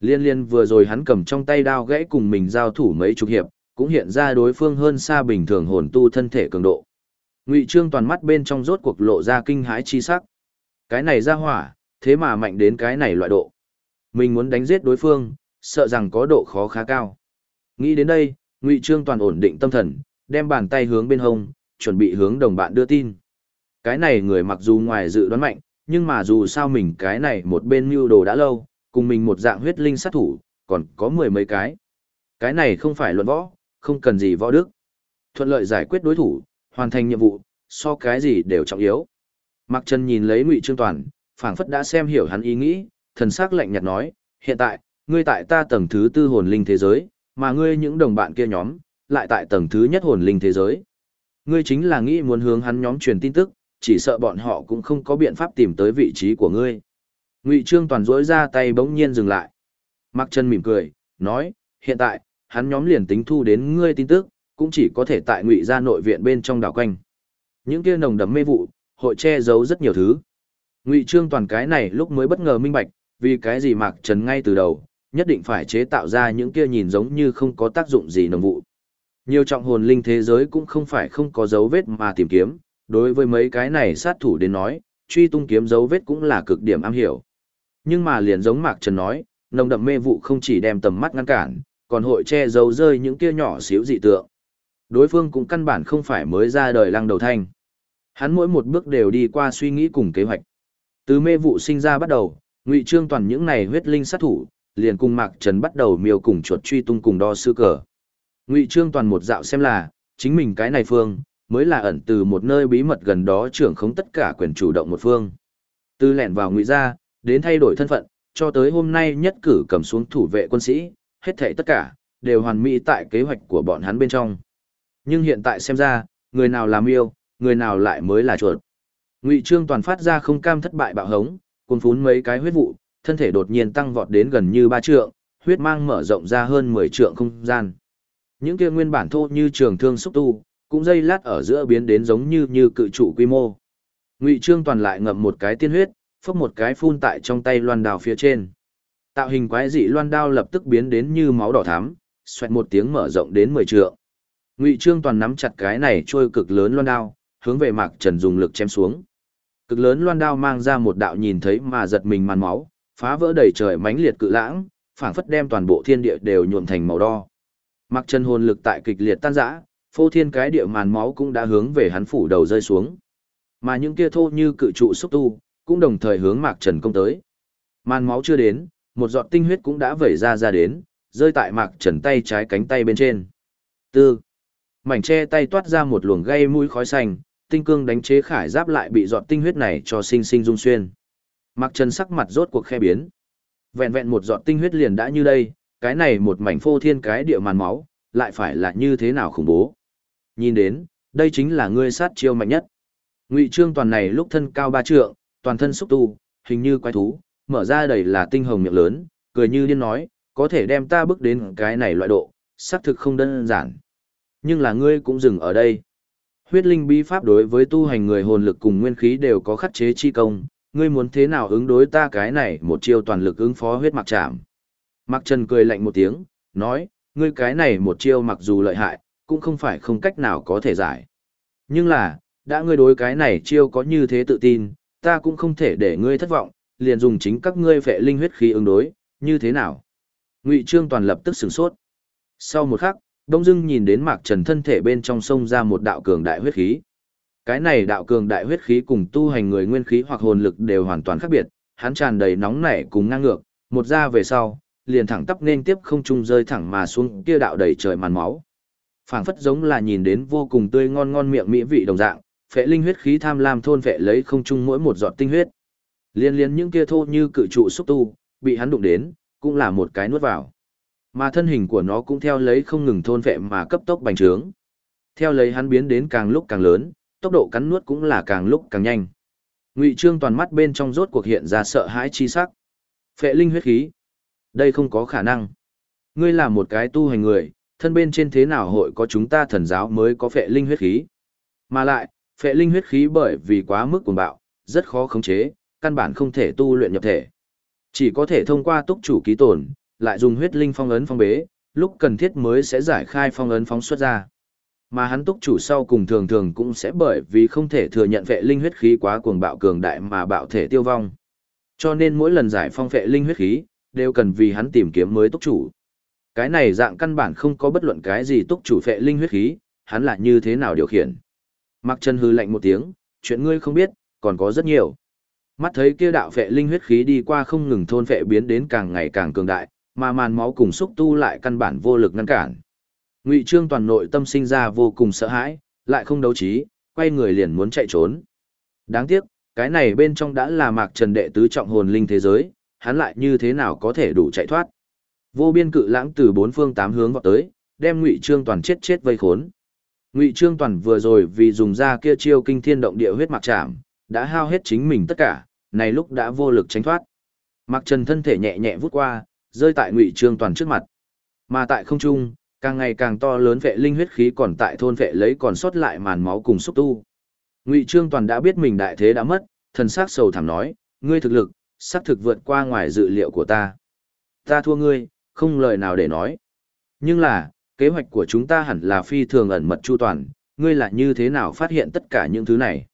Liên liên vừa rồi hắn cầm trong tay đao gãy cùng mình giao thủ mấy chục hiệp, cũng hiện ra đối phương hơn xa bình thường hồn tu thân thể cường độ. Ngụy Trương toàn mắt bên trong rốt cuộc lộ ra kinh hãi chi sắc. Cái này ra hỏa, thế mà mạnh đến cái này loại độ. Mình muốn đánh giết đối phương, sợ rằng có độ khó khá cao. Nghĩ đến đây, Ngụy Trương toàn ổn định tâm thần, đem bàn tay hướng bên hông, chuẩn bị hướng đồng bạn đưa tin. Cái này người mặc dù ngoài dự đoán mạnh, nhưng mà dù sao mình cái này một bên mưu đồ đã lâu, cùng mình một dạng huyết linh sát thủ, còn có mười mấy cái. Cái này không phải luận võ, không cần gì võ đức. Thuận lợi giải quyết đối thủ, hoàn thành nhiệm vụ, so cái gì đều trọng yếu. Mạc Trần nhìn lấy Ngụy Trương Toàn, phảng phất đã xem hiểu hắn ý nghĩ, thần sắc lạnh nhạt nói, hiện tại, ngươi tại ta tầng thứ tư hồn linh thế giới, mà ngươi những đồng bạn kia nhóm, lại tại tầng thứ nhất hồn linh thế giới. Ngươi chính là nghĩ muốn hướng hắn nhóm truyền tin tức, chỉ sợ bọn họ cũng không có biện pháp tìm tới vị trí của ngươi. Ngụy Trương toàn rỗi ra tay bỗng nhiên dừng lại. Mặc chân mỉm cười, nói, hiện tại, hắn nhóm liền tính thu đến ngươi tin tức, cũng chỉ có thể tại Ngụy gia nội viện bên trong đảo quanh. Những kia nồng đấm mê vụ, hội che giấu rất nhiều thứ. Ngụy Trương toàn cái này lúc mới bất ngờ minh bạch, vì cái gì Mạc Trần ngay từ đầu, nhất định phải chế tạo ra những kia nhìn giống như không có tác dụng gì nồng vụ. Nhiều trọng hồn linh thế giới cũng không phải không có dấu vết mà tìm kiếm, đối với mấy cái này sát thủ đến nói, truy tung kiếm dấu vết cũng là cực điểm am hiểu. Nhưng mà liền giống Mạc Trần nói, nồng đậm mê vụ không chỉ đem tầm mắt ngăn cản, còn hội che giấu rơi những kia nhỏ xíu dị tượng. Đối phương cũng căn bản không phải mới ra đời lăng đầu thanh. Hắn mỗi một bước đều đi qua suy nghĩ cùng kế hoạch. Từ mê vụ sinh ra bắt đầu, Ngụy Trương toàn những này huyết linh sát thủ, liền cùng Mạc Trần bắt đầu miêu cùng chuột truy tung cùng đo sư cờ. Ngụy Trương toàn một dạo xem là, chính mình cái này phương, mới là ẩn từ một nơi bí mật gần đó trưởng khống tất cả quyền chủ động một phương. Từ lẻn vào ngụy gia, đến thay đổi thân phận, cho tới hôm nay nhất cử cầm xuống thủ vệ quân sĩ, hết thảy tất cả, đều hoàn mỹ tại kế hoạch của bọn hắn bên trong. Nhưng hiện tại xem ra, người nào làm yêu, người nào lại mới là chuột. Ngụy Trương toàn phát ra không cam thất bại bạo hống, cuốn phún mấy cái huyết vụ, thân thể đột nhiên tăng vọt đến gần như ba trượng, huyết mang mở rộng ra hơn 10 trượng không gian. Những kia nguyên bản thô như trường thương xúc tu, cũng dây lát ở giữa biến đến giống như như cự trụ quy mô. Ngụy Trương toàn lại ngậm một cái tiên huyết, phốc một cái phun tại trong tay loan đao phía trên. Tạo hình quái dị loan đao lập tức biến đến như máu đỏ thắm, xoẹt một tiếng mở rộng đến 10 trượng. Ngụy Trương toàn nắm chặt cái này trôi cực lớn loan đao, hướng về Mạc Trần dùng lực chém xuống. Cực lớn loan đao mang ra một đạo nhìn thấy mà giật mình màn máu, phá vỡ đầy trời mãnh liệt cự lãng, phảng phất đem toàn bộ thiên địa đều nhuộm thành màu đỏ. mặc chân hồn lực tại kịch liệt tan rã, phô thiên cái địa màn máu cũng đã hướng về hắn phủ đầu rơi xuống. Mà những kia thô như cự trụ xúc tu, cũng đồng thời hướng Mạc Trần công tới. Màn máu chưa đến, một giọt tinh huyết cũng đã vẩy ra ra đến, rơi tại Mạc Trần tay trái cánh tay bên trên. Tư. Mảnh che tay toát ra một luồng gây mũi khói xanh, tinh cương đánh chế khải giáp lại bị giọt tinh huyết này cho sinh sinh dung xuyên. mặc Trần sắc mặt rốt cuộc khe biến. Vẹn vẹn một giọt tinh huyết liền đã như đây, cái này một mảnh phô thiên cái địa màn máu, lại phải là như thế nào khủng bố. Nhìn đến, đây chính là ngươi sát chiêu mạnh nhất. Ngụy Trương toàn này lúc thân cao ba trượng, toàn thân xúc tu, hình như quái thú, mở ra đầy là tinh hồng miệng lớn, cười như điên nói, có thể đem ta bước đến cái này loại độ, xác thực không đơn giản. Nhưng là ngươi cũng dừng ở đây. Huyết linh bí pháp đối với tu hành người hồn lực cùng nguyên khí đều có khắc chế chi công, ngươi muốn thế nào ứng đối ta cái này một chiêu toàn lực ứng phó huyết mặc chạm. Mặc Trần cười lạnh một tiếng, nói, ngươi cái này một chiêu mặc dù lợi hại, cũng không phải không cách nào có thể giải. Nhưng là, đã ngươi đối cái này chiêu có như thế tự tin, ta cũng không thể để ngươi thất vọng, liền dùng chính các ngươi phệ linh huyết khí ứng đối, như thế nào? Ngụy Trương toàn lập tức sửng sốt. Sau một khắc, Đông Dưng nhìn đến Mạc Trần thân thể bên trong sông ra một đạo cường đại huyết khí. Cái này đạo cường đại huyết khí cùng tu hành người nguyên khí hoặc hồn lực đều hoàn toàn khác biệt, hắn tràn đầy nóng nảy cùng ngang ngược, một ra về sau, liền thẳng tắp nên tiếp không trung rơi thẳng mà xuống kia đạo đầy trời màn máu. Phảng phất giống là nhìn đến vô cùng tươi ngon ngon miệng mỹ vị đồng dạng, phệ linh huyết khí tham lam thôn phệ lấy không trung mỗi một giọt tinh huyết. Liên liên những kia thô như cự trụ xúc tu, bị hắn đụng đến, cũng là một cái nuốt vào. Mà thân hình của nó cũng theo lấy không ngừng thôn phệ mà cấp tốc bành trướng. Theo lấy hắn biến đến càng lúc càng lớn, tốc độ cắn nuốt cũng là càng lúc càng nhanh. Ngụy Trương toàn mắt bên trong rốt cuộc hiện ra sợ hãi chi sắc. Phệ linh huyết khí. Đây không có khả năng. Ngươi là một cái tu hành người, thân bên trên thế nào hội có chúng ta thần giáo mới có phệ linh huyết khí. Mà lại, phệ linh huyết khí bởi vì quá mức cuồng bạo, rất khó khống chế, căn bản không thể tu luyện nhập thể. Chỉ có thể thông qua túc chủ ký tổn, lại dùng huyết linh phong ấn phong bế, lúc cần thiết mới sẽ giải khai phong ấn phóng xuất ra. Mà hắn túc chủ sau cùng thường thường cũng sẽ bởi vì không thể thừa nhận vệ linh huyết khí quá cuồng bạo cường đại mà bạo thể tiêu vong. Cho nên mỗi lần giải phong vệ linh huyết khí, đều cần vì hắn tìm kiếm mới túc chủ. Cái này dạng căn bản không có bất luận cái gì túc chủ vệ linh huyết khí, hắn là như thế nào điều khiển. Mặc chân hư lạnh một tiếng, chuyện ngươi không biết, còn có rất nhiều. Mắt thấy kia đạo vệ linh huyết khí đi qua không ngừng thôn vệ biến đến càng ngày càng cường đại, mà màn máu cùng xúc tu lại căn bản vô lực ngăn cản. Ngụy Trương toàn nội tâm sinh ra vô cùng sợ hãi, lại không đấu trí, quay người liền muốn chạy trốn. Đáng tiếc, cái này bên trong đã là Mạc Trần đệ tứ trọng hồn linh thế giới, hắn lại như thế nào có thể đủ chạy thoát. Vô biên cự lãng từ bốn phương tám hướng vọt tới, đem Ngụy Trương toàn chết chết vây khốn. Ngụy Trương toàn vừa rồi vì dùng ra kia chiêu kinh thiên động địa huyết mạc chạm, đã hao hết chính mình tất cả, này lúc đã vô lực tránh thoát. Mạc Trần thân thể nhẹ nhẹ vút qua, rơi tại Ngụy Trương toàn trước mặt. Mà tại không trung, càng ngày càng to lớn vệ linh huyết khí còn tại thôn vệ lấy còn sót lại màn máu cùng xúc tu. Ngụy Trương toàn đã biết mình đại thế đã mất, thần sắc sầu thảm nói, ngươi thực lực, sắp thực vượt qua ngoài dự liệu của ta. Ta thua ngươi, không lời nào để nói. Nhưng là, kế hoạch của chúng ta hẳn là phi thường ẩn mật chu toàn, ngươi là như thế nào phát hiện tất cả những thứ này?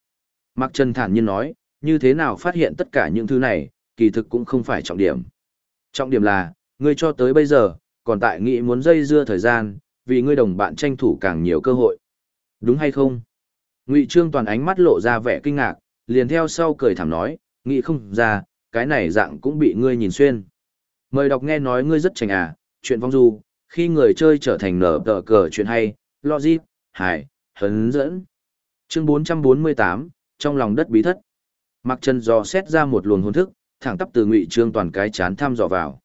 Mặc Trần thản nhiên nói, như thế nào phát hiện tất cả những thứ này, kỳ thực cũng không phải trọng điểm. Trọng điểm là, ngươi cho tới bây giờ, còn tại nghĩ muốn dây dưa thời gian, vì ngươi đồng bạn tranh thủ càng nhiều cơ hội. Đúng hay không? Ngụy Trương toàn ánh mắt lộ ra vẻ kinh ngạc, liền theo sau cười thảm nói, nghĩ không ra, cái này dạng cũng bị ngươi nhìn xuyên. Mời đọc nghe nói ngươi rất chảnh à, chuyện vong du, khi người chơi trở thành nở tờ cờ chuyện hay, logic, hài, hấn dẫn. Chương 448, trong lòng đất bí thất. Mặc chân dò xét ra một luồng hồn thức, thẳng tắp từ Ngụy Trương toàn cái chán thăm dò vào.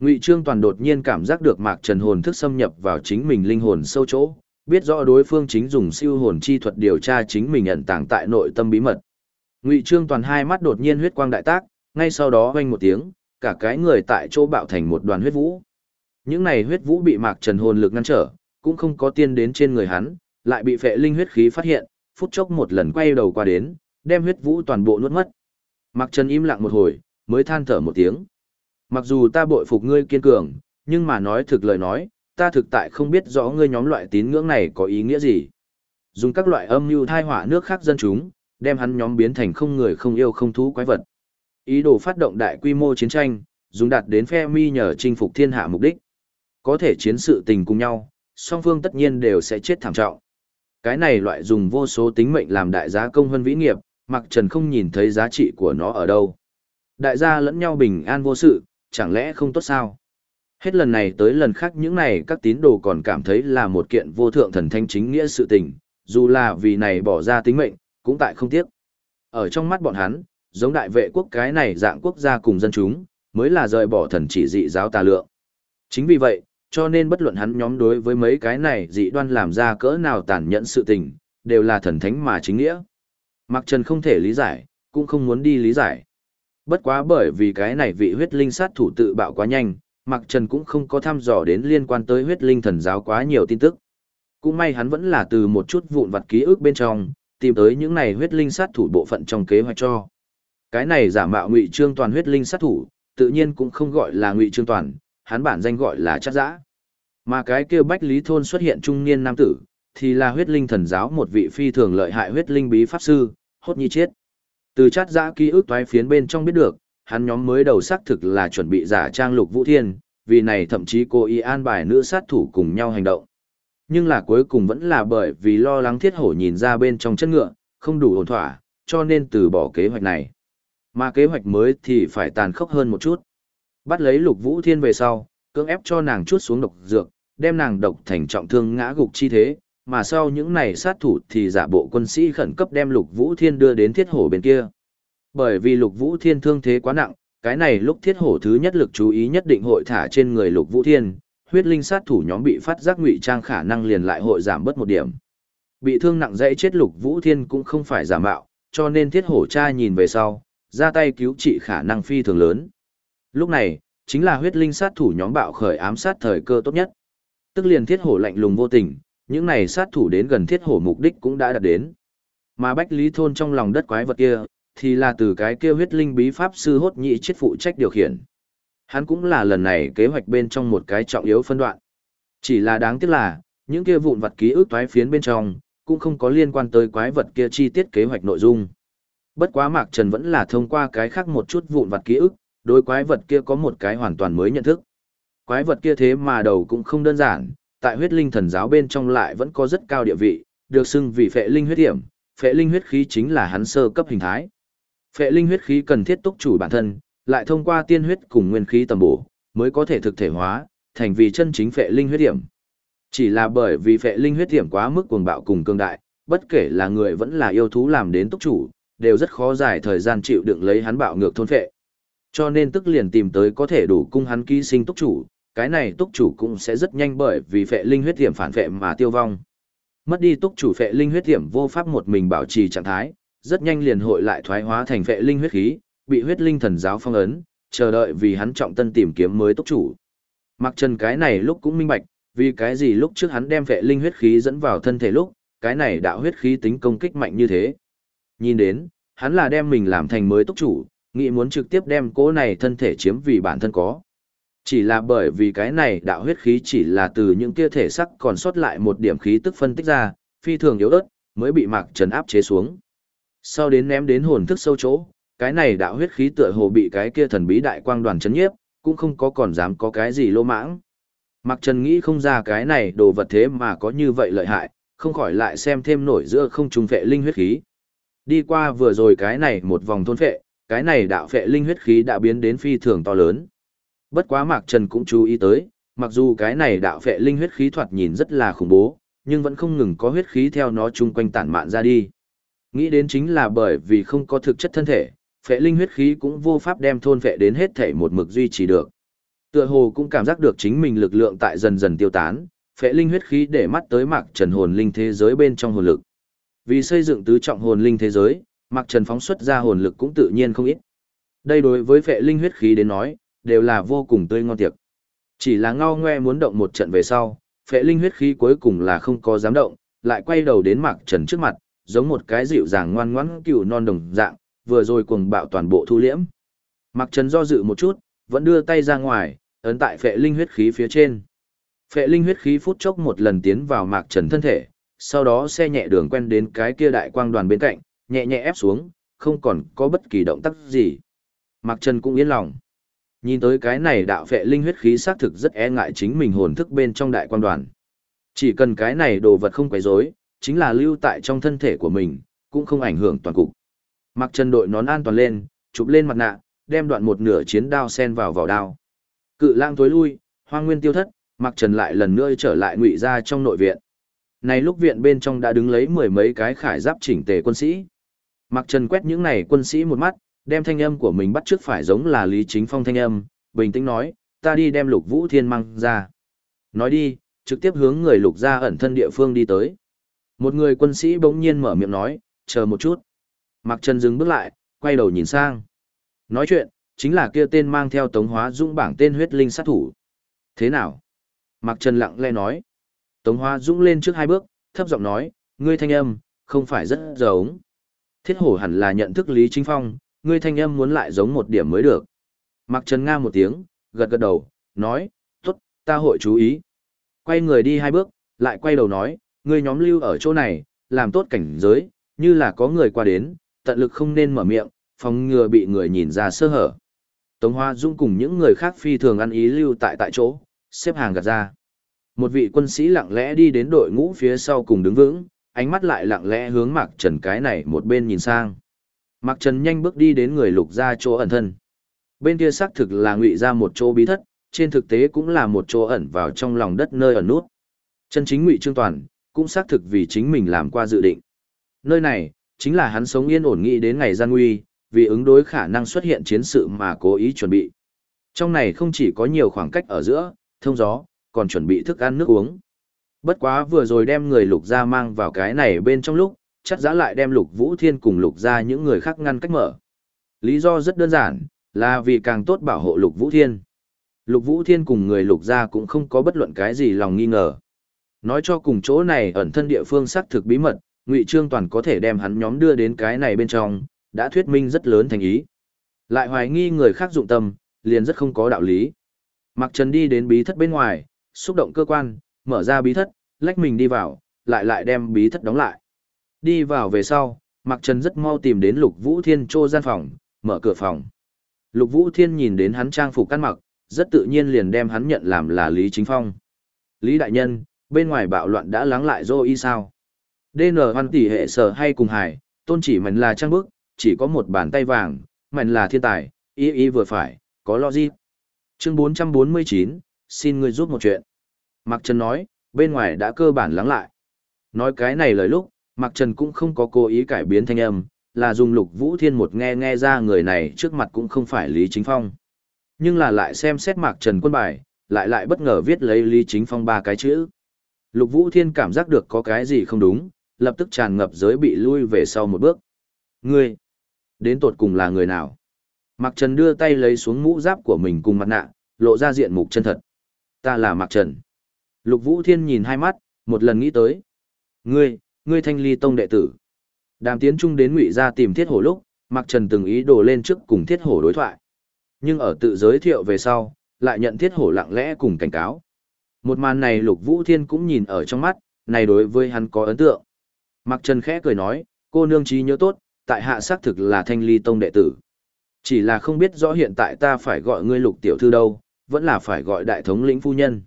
Ngụy Trương toàn đột nhiên cảm giác được Mạc Trần hồn thức xâm nhập vào chính mình linh hồn sâu chỗ, biết rõ đối phương chính dùng siêu hồn chi thuật điều tra chính mình ẩn tàng tại nội tâm bí mật. Ngụy Trương toàn hai mắt đột nhiên huyết quang đại tác, ngay sau đó vang một tiếng, cả cái người tại chỗ bạo thành một đoàn huyết vũ. Những này huyết vũ bị Mạc Trần hồn lực ngăn trở, cũng không có tiên đến trên người hắn, lại bị phệ linh huyết khí phát hiện, phút chốc một lần quay đầu qua đến, đem huyết vũ toàn bộ nuốt mất. Mạc Trần im lặng một hồi, mới than thở một tiếng. Mặc dù ta bội phục ngươi kiên cường, nhưng mà nói thực lời nói, ta thực tại không biết rõ ngươi nhóm loại tín ngưỡng này có ý nghĩa gì. Dùng các loại âm mưu thai hỏa nước khác dân chúng, đem hắn nhóm biến thành không người không yêu không thú quái vật. Ý đồ phát động đại quy mô chiến tranh, dùng đạt đến phe mi nhờ chinh phục thiên hạ mục đích. Có thể chiến sự tình cùng nhau, song phương tất nhiên đều sẽ chết thảm trọng. Cái này loại dùng vô số tính mệnh làm đại giá công hơn vĩ nghiệp, mặc trần không nhìn thấy giá trị của nó ở đâu. Đại gia lẫn nhau bình an vô sự, chẳng lẽ không tốt sao? Hết lần này tới lần khác những này các tín đồ còn cảm thấy là một kiện vô thượng thần thanh chính nghĩa sự tình, dù là vì này bỏ ra tính mệnh, cũng tại không tiếc. Ở trong mắt bọn hắn, giống đại vệ quốc cái này dạng quốc gia cùng dân chúng, mới là rời bỏ thần chỉ dị giáo tà lượng. Chính vì vậy, cho nên bất luận hắn nhóm đối với mấy cái này dị đoan làm ra cỡ nào tàn nhẫn sự tình, đều là thần thánh mà chính nghĩa. Mặc Trần không thể lý giải, cũng không muốn đi lý giải. Bất quá bởi vì cái này vị huyết linh sát thủ tự bạo quá nhanh, Mạc Trần cũng không có thăm dò đến liên quan tới huyết linh thần giáo quá nhiều tin tức. Cũng may hắn vẫn là từ một chút vụn vặt ký ức bên trong, tìm tới những này huyết linh sát thủ bộ phận trong kế hoạch cho. Cái này giả mạo ngụy trương toàn huyết linh sát thủ, tự nhiên cũng không gọi là ngụy trương toàn, hắn bản danh gọi là chắc giã. Mà cái kia Bách Lý Thôn xuất hiện trung niên nam tử, thì là huyết linh thần giáo một vị phi thường lợi hại huyết linh bí pháp sư, hốt nhi chết. Từ chát giã ký ức toái phiến bên trong biết được, hắn nhóm mới đầu xác thực là chuẩn bị giả trang lục vũ thiên, vì này thậm chí cô y an bài nữ sát thủ cùng nhau hành động. Nhưng là cuối cùng vẫn là bởi vì lo lắng thiết hổ nhìn ra bên trong chân ngựa, không đủ ổn thỏa, cho nên từ bỏ kế hoạch này. Mà kế hoạch mới thì phải tàn khốc hơn một chút. Bắt lấy lục vũ thiên về sau, cưỡng ép cho nàng chuốt xuống độc dược, đem nàng độc thành trọng thương ngã gục chi thế, mà sau những này sát thủ thì giả bộ quân sĩ khẩn cấp đem lục vũ thiên đưa đến thiết hổ bên kia. Bởi vì lục vũ thiên thương thế quá nặng, cái này lúc thiết hổ thứ nhất lực chú ý nhất định hội thả trên người lục vũ thiên, huyết linh sát thủ nhóm bị phát giác ngụy trang khả năng liền lại hội giảm bớt một điểm. Bị thương nặng dãy chết lục vũ thiên cũng không phải giả mạo, cho nên thiết hổ cha nhìn về sau, ra tay cứu trị khả năng phi thường lớn. Lúc này, chính là huyết linh sát thủ nhóm bạo khởi ám sát thời cơ tốt nhất. Tức liền thiết hổ lạnh lùng vô tình, những này sát thủ đến gần thiết hổ mục đích cũng đã đạt đến. Mà Bách Lý Thôn trong lòng đất quái vật kia, thì là từ cái kia huyết linh bí pháp sư hốt nhị chết phụ trách điều khiển. Hắn cũng là lần này kế hoạch bên trong một cái trọng yếu phân đoạn. Chỉ là đáng tiếc là, những kia vụn vật ký ức toái phiến bên trong, cũng không có liên quan tới quái vật kia chi tiết kế hoạch nội dung. Bất quá Mạc Trần vẫn là thông qua cái khác một chút vụn vật ký ức, đối quái vật kia có một cái hoàn toàn mới nhận thức. Quái vật kia thế mà đầu cũng không đơn giản, tại huyết linh thần giáo bên trong lại vẫn có rất cao địa vị, được xưng vì phệ linh huyết hiểm, phệ linh huyết khí chính là hắn sơ cấp hình thái. Phệ linh huyết khí cần thiết túc chủ bản thân, lại thông qua tiên huyết cùng nguyên khí tầm bổ, mới có thể thực thể hóa, thành vì chân chính phệ linh huyết hiểm. Chỉ là bởi vì phệ linh huyết hiểm quá mức cuồng bạo cùng cương đại, bất kể là người vẫn là yêu thú làm đến túc chủ, đều rất khó dài thời gian chịu đựng lấy hắn bạo ngược thôn phệ. Cho nên tức liền tìm tới có thể đủ cung hắn ký sinh túc chủ, cái này túc chủ cũng sẽ rất nhanh bởi vì phệ linh huyết tiệm phản phệ mà tiêu vong. Mất đi túc chủ phệ linh huyết tiệm vô pháp một mình bảo trì trạng thái, rất nhanh liền hội lại thoái hóa thành phệ linh huyết khí, bị huyết linh thần giáo phong ấn, chờ đợi vì hắn trọng tân tìm kiếm mới túc chủ. Mặc Trần cái này lúc cũng minh bạch, vì cái gì lúc trước hắn đem phệ linh huyết khí dẫn vào thân thể lúc, cái này đạo huyết khí tính công kích mạnh như thế. Nhìn đến, hắn là đem mình làm thành mới túc chủ, nghĩ muốn trực tiếp đem cố này thân thể chiếm vì bản thân có. Chỉ là bởi vì cái này đạo huyết khí chỉ là từ những kia thể sắc còn sót lại một điểm khí tức phân tích ra, phi thường yếu ớt, mới bị Mạc Trần áp chế xuống. Sau đến ném đến hồn thức sâu chỗ, cái này đạo huyết khí tựa hồ bị cái kia thần bí đại quang đoàn chấn nhiếp, cũng không có còn dám có cái gì lô mãng. Mạc Trần nghĩ không ra cái này đồ vật thế mà có như vậy lợi hại, không khỏi lại xem thêm nổi giữa không trùng phệ linh huyết khí. Đi qua vừa rồi cái này một vòng thôn phệ, cái này đạo phệ linh huyết khí đã biến đến phi thường to lớn. Bất quá Mạc Trần cũng chú ý tới, mặc dù cái này đạo phệ linh huyết khí thoạt nhìn rất là khủng bố, nhưng vẫn không ngừng có huyết khí theo nó chung quanh tản mạn ra đi. Nghĩ đến chính là bởi vì không có thực chất thân thể, phệ linh huyết khí cũng vô pháp đem thôn phệ đến hết thể một mực duy trì được. Tựa hồ cũng cảm giác được chính mình lực lượng tại dần dần tiêu tán, phệ linh huyết khí để mắt tới Mạc Trần hồn linh thế giới bên trong hồn lực. Vì xây dựng tứ trọng hồn linh thế giới, Mạc Trần phóng xuất ra hồn lực cũng tự nhiên không ít. Đây đối với phệ linh huyết khí đến nói, đều là vô cùng tươi ngon tiệc. Chỉ là ngao ngoe muốn động một trận về sau, phệ linh huyết khí cuối cùng là không có dám động, lại quay đầu đến Mạc Trần trước mặt, giống một cái dịu dàng ngoan ngoãn cừu non đồng dạng, vừa rồi cuồng bạo toàn bộ thu liễm. Mạc Trần do dự một chút, vẫn đưa tay ra ngoài, ấn tại phệ linh huyết khí phía trên. Phệ linh huyết khí phút chốc một lần tiến vào Mạc Trần thân thể, sau đó xe nhẹ đường quen đến cái kia đại quang đoàn bên cạnh, nhẹ nhẹ ép xuống, không còn có bất kỳ động tác gì. Mạc Trần cũng yên lòng. Nhìn tới cái này đạo phệ linh huyết khí xác thực rất e ngại chính mình hồn thức bên trong đại quan đoàn. Chỉ cần cái này đồ vật không quấy rối, chính là lưu tại trong thân thể của mình, cũng không ảnh hưởng toàn cục. Mặc chân đội nón an toàn lên, chụp lên mặt nạ, đem đoạn một nửa chiến đao sen vào vào đao. Cự lang tối lui, hoang nguyên tiêu thất, Mặc Trần lại lần nữa trở lại ngụy ra trong nội viện. Này lúc viện bên trong đã đứng lấy mười mấy cái khải giáp chỉnh tề quân sĩ. Mặc Trần quét những này quân sĩ một mắt, đem thanh âm của mình bắt trước phải giống là Lý Chính Phong thanh âm, bình tĩnh nói, ta đi đem Lục Vũ Thiên mang ra. Nói đi, trực tiếp hướng người Lục ra ẩn thân địa phương đi tới. Một người quân sĩ bỗng nhiên mở miệng nói, chờ một chút. Mạc Trần dừng bước lại, quay đầu nhìn sang. Nói chuyện, chính là kia tên mang theo Tống Hóa Dũng bảng tên huyết linh sát thủ. Thế nào? Mạc Trần lặng lẽ nói. Tống Hóa Dũng lên trước hai bước, thấp giọng nói, ngươi thanh âm, không phải rất giống. Thiết hổ hẳn là nhận thức Lý Chính Phong, ngươi thanh âm muốn lại giống một điểm mới được. Mặc Trần nga một tiếng, gật gật đầu, nói, tốt, ta hội chú ý. Quay người đi hai bước, lại quay đầu nói, ngươi nhóm lưu ở chỗ này, làm tốt cảnh giới, như là có người qua đến, tận lực không nên mở miệng, phòng ngừa bị người nhìn ra sơ hở. Tống Hoa Dung cùng những người khác phi thường ăn ý lưu tại tại chỗ, xếp hàng gạt ra. Một vị quân sĩ lặng lẽ đi đến đội ngũ phía sau cùng đứng vững, ánh mắt lại lặng lẽ hướng Mạc Trần cái này một bên nhìn sang. Mạc Trần nhanh bước đi đến người lục ra chỗ ẩn thân. Bên kia xác thực là ngụy ra một chỗ bí thất, trên thực tế cũng là một chỗ ẩn vào trong lòng đất nơi ẩn nút. Chân chính ngụy Trương Toàn, cũng xác thực vì chính mình làm qua dự định. Nơi này, chính là hắn sống yên ổn nghĩ đến ngày gian nguy, vì ứng đối khả năng xuất hiện chiến sự mà cố ý chuẩn bị. Trong này không chỉ có nhiều khoảng cách ở giữa, thông gió, còn chuẩn bị thức ăn nước uống. Bất quá vừa rồi đem người lục ra mang vào cái này bên trong lúc, chắc giá lại đem lục vũ thiên cùng lục ra những người khác ngăn cách mở. Lý do rất đơn giản, là vì càng tốt bảo hộ lục vũ thiên. Lục vũ thiên cùng người lục ra cũng không có bất luận cái gì lòng nghi ngờ. Nói cho cùng chỗ này ẩn thân địa phương xác thực bí mật, Ngụy Trương Toàn có thể đem hắn nhóm đưa đến cái này bên trong, đã thuyết minh rất lớn thành ý. Lại hoài nghi người khác dụng tâm, liền rất không có đạo lý. Mặc Trần đi đến bí thất bên ngoài, xúc động cơ quan, mở ra bí thất, lách mình đi vào, lại lại đem bí thất đóng lại. Đi vào về sau, Mặc Trần rất mau tìm đến Lục Vũ Thiên trô gian phòng, mở cửa phòng. Lục Vũ Thiên nhìn đến hắn trang phục căn mặc, rất tự nhiên liền đem hắn nhận làm là Lý Chính Phong. Lý Đại Nhân, bên ngoài bạo loạn đã lắng lại dô y sao? DN hoan tỷ hệ sở hay cùng hải, tôn chỉ mình là trang bức, chỉ có một bàn tay vàng, mình là thiên tài, y y vừa phải, có logic. Chương 449, xin ngươi giúp một chuyện. Mạc Trần nói, bên ngoài đã cơ bản lắng lại. Nói cái này lời lúc, Mạc Trần cũng không có cố ý cải biến thanh âm, là dùng lục vũ thiên một nghe nghe ra người này trước mặt cũng không phải Lý Chính Phong. Nhưng là lại xem xét Mạc Trần quân bài, lại lại bất ngờ viết lấy Lý Chính Phong ba cái chữ. Lục Vũ Thiên cảm giác được có cái gì không đúng, lập tức tràn ngập giới bị lui về sau một bước. Ngươi, đến tột cùng là người nào? Mạc Trần đưa tay lấy xuống mũ giáp của mình cùng mặt nạ, lộ ra diện mục chân thật. Ta là Mạc Trần. Lục Vũ Thiên nhìn hai mắt, một lần nghĩ tới. Ngươi, ngươi thanh ly tông đệ tử. Đàm tiến trung đến ngụy ra tìm thiết hổ lúc, Mạc Trần từng ý đồ lên trước cùng thiết hổ đối thoại. Nhưng ở tự giới thiệu về sau, lại nhận thiết hổ lặng lẽ cùng cảnh cáo. Một màn này Lục Vũ Thiên cũng nhìn ở trong mắt, này đối với hắn có ấn tượng. Mạc Trần khẽ cười nói, cô nương trí nhớ tốt, tại hạ xác thực là thanh ly tông đệ tử. Chỉ là không biết rõ hiện tại ta phải gọi ngươi lục tiểu thư đâu, vẫn là phải gọi đại thống lĩnh phu nhân.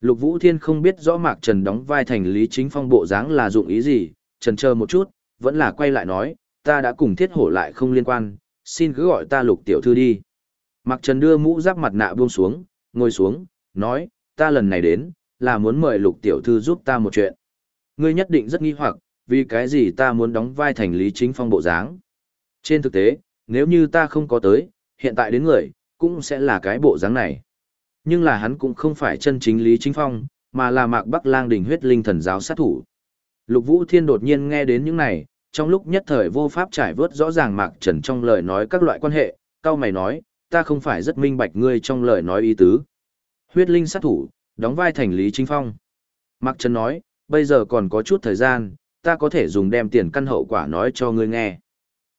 Lục Vũ Thiên không biết rõ Mạc Trần đóng vai thành Lý Chính Phong bộ dáng là dụng ý gì, trần chờ một chút, vẫn là quay lại nói, ta đã cùng thiết hổ lại không liên quan, xin cứ gọi ta lục tiểu thư đi. Mạc Trần đưa mũ giáp mặt nạ buông xuống, ngồi xuống, nói, ta lần này đến, là muốn mời lục tiểu thư giúp ta một chuyện. Ngươi nhất định rất nghi hoặc, vì cái gì ta muốn đóng vai thành Lý Chính Phong bộ dáng. Trên thực tế, nếu như ta không có tới, hiện tại đến người, cũng sẽ là cái bộ dáng này. Nhưng là hắn cũng không phải chân chính Lý Chính Phong, mà là Mạc Bắc Lang đỉnh huyết linh thần giáo sát thủ. Lục Vũ Thiên đột nhiên nghe đến những này, trong lúc nhất thời vô pháp trải vớt rõ ràng Mạc Trần trong lời nói các loại quan hệ, cao mày nói, ta không phải rất minh bạch ngươi trong lời nói ý tứ. Huyết linh sát thủ, đóng vai thành Lý Chính Phong. Mạc Trần nói, bây giờ còn có chút thời gian, ta có thể dùng đem tiền căn hậu quả nói cho ngươi nghe.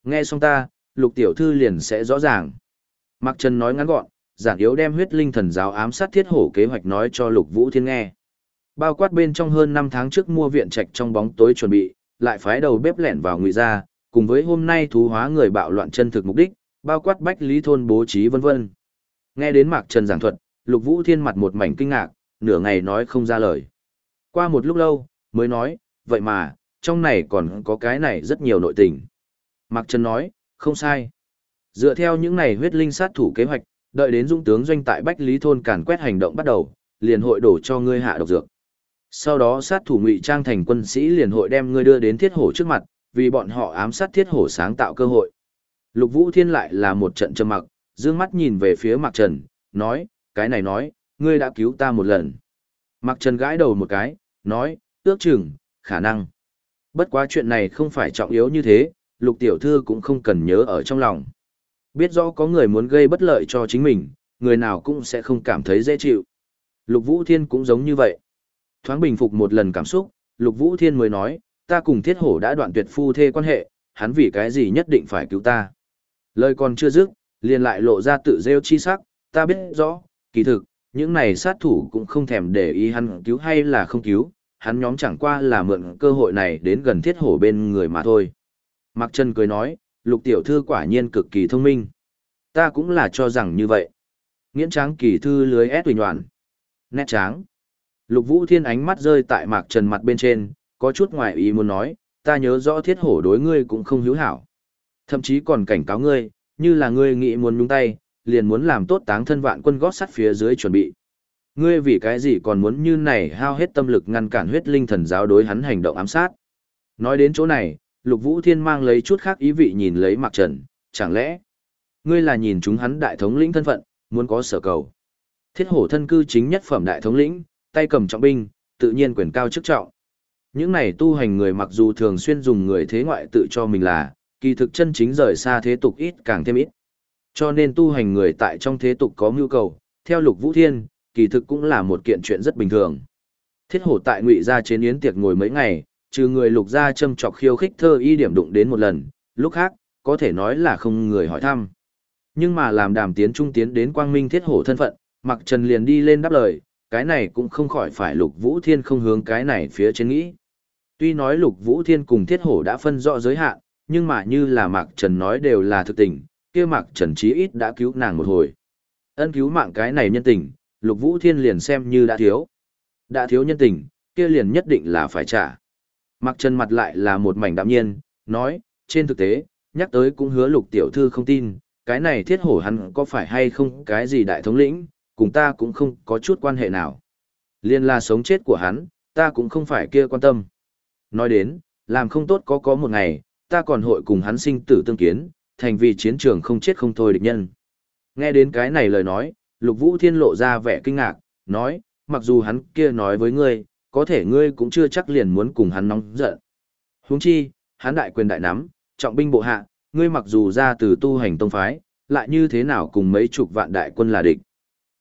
Nghe xong ta, lục tiểu thư liền sẽ rõ ràng. Mạc Trần nói ngắn gọn, giản yếu đem huyết linh thần giáo ám sát thiết hổ kế hoạch nói cho lục vũ thiên nghe. Bao quát bên trong hơn 5 tháng trước mua viện trạch trong bóng tối chuẩn bị, lại phái đầu bếp lẻn vào ngụy ra, cùng với hôm nay thú hóa người bạo loạn chân thực mục đích, bao quát bách lý thôn bố trí vân vân. Nghe đến Mạc Trần giảng thuật, Lục Vũ Thiên mặt một mảnh kinh ngạc, nửa ngày nói không ra lời. Qua một lúc lâu, mới nói, vậy mà, trong này còn có cái này rất nhiều nội tình. Mạc Trần nói, không sai. Dựa theo những này huyết linh sát thủ kế hoạch, đợi đến dũng tướng doanh tại Bách Lý Thôn càn quét hành động bắt đầu, liền hội đổ cho ngươi hạ độc dược. Sau đó sát thủ ngụy trang thành quân sĩ liền hội đem ngươi đưa đến thiết hổ trước mặt, vì bọn họ ám sát thiết hổ sáng tạo cơ hội. Lục Vũ Thiên lại là một trận trầm mặc, dương mắt nhìn về phía Mạc Trần, nói, cái này nói, ngươi đã cứu ta một lần. Mạc Trần gãi đầu một cái, nói, ước chừng, khả năng. Bất quá chuyện này không phải trọng yếu như thế, lục tiểu thư cũng không cần nhớ ở trong lòng. Biết rõ có người muốn gây bất lợi cho chính mình, người nào cũng sẽ không cảm thấy dễ chịu. Lục Vũ Thiên cũng giống như vậy. Thoáng bình phục một lần cảm xúc, Lục Vũ Thiên mới nói, ta cùng thiết hổ đã đoạn tuyệt phu thê quan hệ, hắn vì cái gì nhất định phải cứu ta. Lời còn chưa dứt, liền lại lộ ra tự rêu chi sắc, ta biết rõ, kỳ thực, những này sát thủ cũng không thèm để ý hắn cứu hay là không cứu, hắn nhóm chẳng qua là mượn cơ hội này đến gần thiết hổ bên người mà thôi. Mạc Trần cười nói, lục tiểu thư quả nhiên cực kỳ thông minh. Ta cũng là cho rằng như vậy. Nghiễn tráng kỳ thư lưới ép tùy nhoạn. Nét tráng. Lục Vũ Thiên ánh mắt rơi tại Mạc Trần mặt bên trên, có chút ngoài ý muốn nói, ta nhớ rõ thiết hổ đối ngươi cũng không hữu hảo. Thậm chí còn cảnh cáo ngươi, như là ngươi nghĩ muốn nhúng tay, liền muốn làm tốt táng thân vạn quân gót sắt phía dưới chuẩn bị. Ngươi vì cái gì còn muốn như này hao hết tâm lực ngăn cản huyết linh thần giáo đối hắn hành động ám sát. Nói đến chỗ này, Lục Vũ Thiên mang lấy chút khác ý vị nhìn lấy Mạc Trần, chẳng lẽ ngươi là nhìn chúng hắn đại thống lĩnh thân phận, muốn có sở cầu. Thiết hổ thân cư chính nhất phẩm đại thống lĩnh, tay cầm trọng binh, tự nhiên quyền cao chức trọng. Những này tu hành người mặc dù thường xuyên dùng người thế ngoại tự cho mình là, kỳ thực chân chính rời xa thế tục ít càng thêm ít. Cho nên tu hành người tại trong thế tục có nhu cầu, theo lục vũ thiên, kỳ thực cũng là một kiện chuyện rất bình thường. Thiết hổ tại ngụy gia chế yến tiệc ngồi mấy ngày, trừ người lục gia châm chọc khiêu khích thơ y điểm đụng đến một lần, lúc khác, có thể nói là không người hỏi thăm. Nhưng mà làm đàm tiến trung tiến đến quang minh thiết hổ thân phận, mặc trần liền đi lên đáp lời, cái này cũng không khỏi phải lục vũ thiên không hướng cái này phía trên nghĩ. Tuy nói lục vũ thiên cùng thiết hổ đã phân rõ giới hạn, nhưng mà như là Mạc Trần nói đều là thực tình, kia Mạc Trần chí ít đã cứu nàng một hồi. Ân cứu mạng cái này nhân tình, Lục Vũ Thiên liền xem như đã thiếu. Đã thiếu nhân tình, kia liền nhất định là phải trả. Mạc Trần mặt lại là một mảnh đạm nhiên, nói, trên thực tế, nhắc tới cũng hứa Lục Tiểu Thư không tin, cái này thiết hổ hắn có phải hay không cái gì đại thống lĩnh, cùng ta cũng không có chút quan hệ nào. Liên là sống chết của hắn, ta cũng không phải kia quan tâm. Nói đến, làm không tốt có có một ngày, ta còn hội cùng hắn sinh tử tương kiến, thành vì chiến trường không chết không thôi địch nhân. Nghe đến cái này lời nói, Lục Vũ Thiên lộ ra vẻ kinh ngạc, nói, mặc dù hắn kia nói với ngươi, có thể ngươi cũng chưa chắc liền muốn cùng hắn nóng giận. Huống chi, hắn đại quyền đại nắm, trọng binh bộ hạ, ngươi mặc dù ra từ tu hành tông phái, lại như thế nào cùng mấy chục vạn đại quân là địch.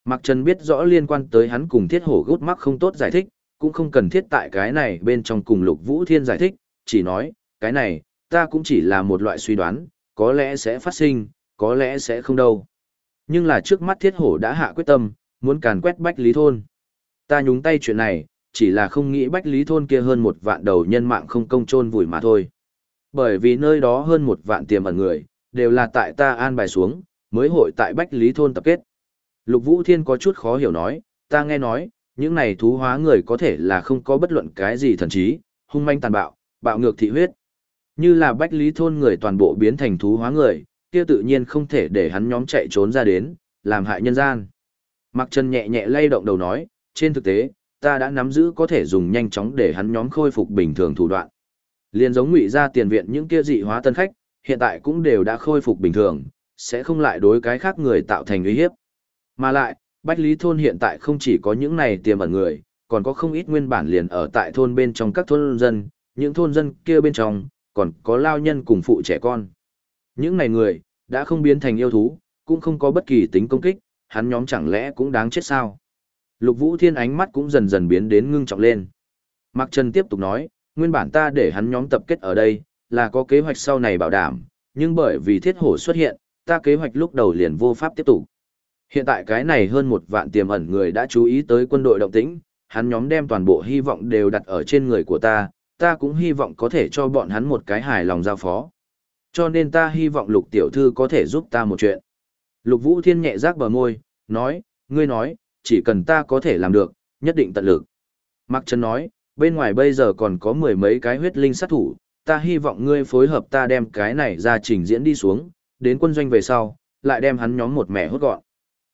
Mạc Trần biết rõ liên quan tới hắn cùng thiết hổ gút mắc không tốt giải thích, cũng không cần thiết tại cái này bên trong cùng Lục Vũ Thiên giải thích, chỉ nói, cái này, ta cũng chỉ là một loại suy đoán, có lẽ sẽ phát sinh, có lẽ sẽ không đâu. Nhưng là trước mắt thiết hổ đã hạ quyết tâm, muốn càn quét Bách Lý Thôn. Ta nhúng tay chuyện này, chỉ là không nghĩ Bách Lý Thôn kia hơn một vạn đầu nhân mạng không công chôn vùi mà thôi. Bởi vì nơi đó hơn một vạn tiềm ẩn người, đều là tại ta an bài xuống, mới hội tại Bách Lý Thôn tập kết. Lục Vũ Thiên có chút khó hiểu nói, ta nghe nói, những này thú hóa người có thể là không có bất luận cái gì thần trí, hung manh tàn bạo, bạo ngược thị huyết. Như là bách lý thôn người toàn bộ biến thành thú hóa người, kia tự nhiên không thể để hắn nhóm chạy trốn ra đến, làm hại nhân gian. Mặc Trần nhẹ nhẹ lay động đầu nói, trên thực tế, ta đã nắm giữ có thể dùng nhanh chóng để hắn nhóm khôi phục bình thường thủ đoạn. Liên giống ngụy ra tiền viện những kia dị hóa tân khách, hiện tại cũng đều đã khôi phục bình thường, sẽ không lại đối cái khác người tạo thành uy hiếp. Mà lại, Bách Lý Thôn hiện tại không chỉ có những này tiềm ẩn người, còn có không ít nguyên bản liền ở tại thôn bên trong các thôn dân, những thôn dân kia bên trong, còn có lao nhân cùng phụ trẻ con. Những này người, đã không biến thành yêu thú, cũng không có bất kỳ tính công kích, hắn nhóm chẳng lẽ cũng đáng chết sao. Lục Vũ Thiên ánh mắt cũng dần dần biến đến ngưng trọng lên. Mạc Trần tiếp tục nói, nguyên bản ta để hắn nhóm tập kết ở đây, là có kế hoạch sau này bảo đảm, nhưng bởi vì thiết hổ xuất hiện, ta kế hoạch lúc đầu liền vô pháp tiếp tục. Hiện tại cái này hơn một vạn tiềm ẩn người đã chú ý tới quân đội động tĩnh, hắn nhóm đem toàn bộ hy vọng đều đặt ở trên người của ta, ta cũng hy vọng có thể cho bọn hắn một cái hài lòng giao phó. Cho nên ta hy vọng lục tiểu thư có thể giúp ta một chuyện. Lục vũ thiên nhẹ rác bờ môi, nói, ngươi nói, chỉ cần ta có thể làm được, nhất định tận lực. Mạc Trần nói, bên ngoài bây giờ còn có mười mấy cái huyết linh sát thủ, ta hy vọng ngươi phối hợp ta đem cái này ra trình diễn đi xuống, đến quân doanh về sau, lại đem hắn nhóm một mẻ hốt gọn.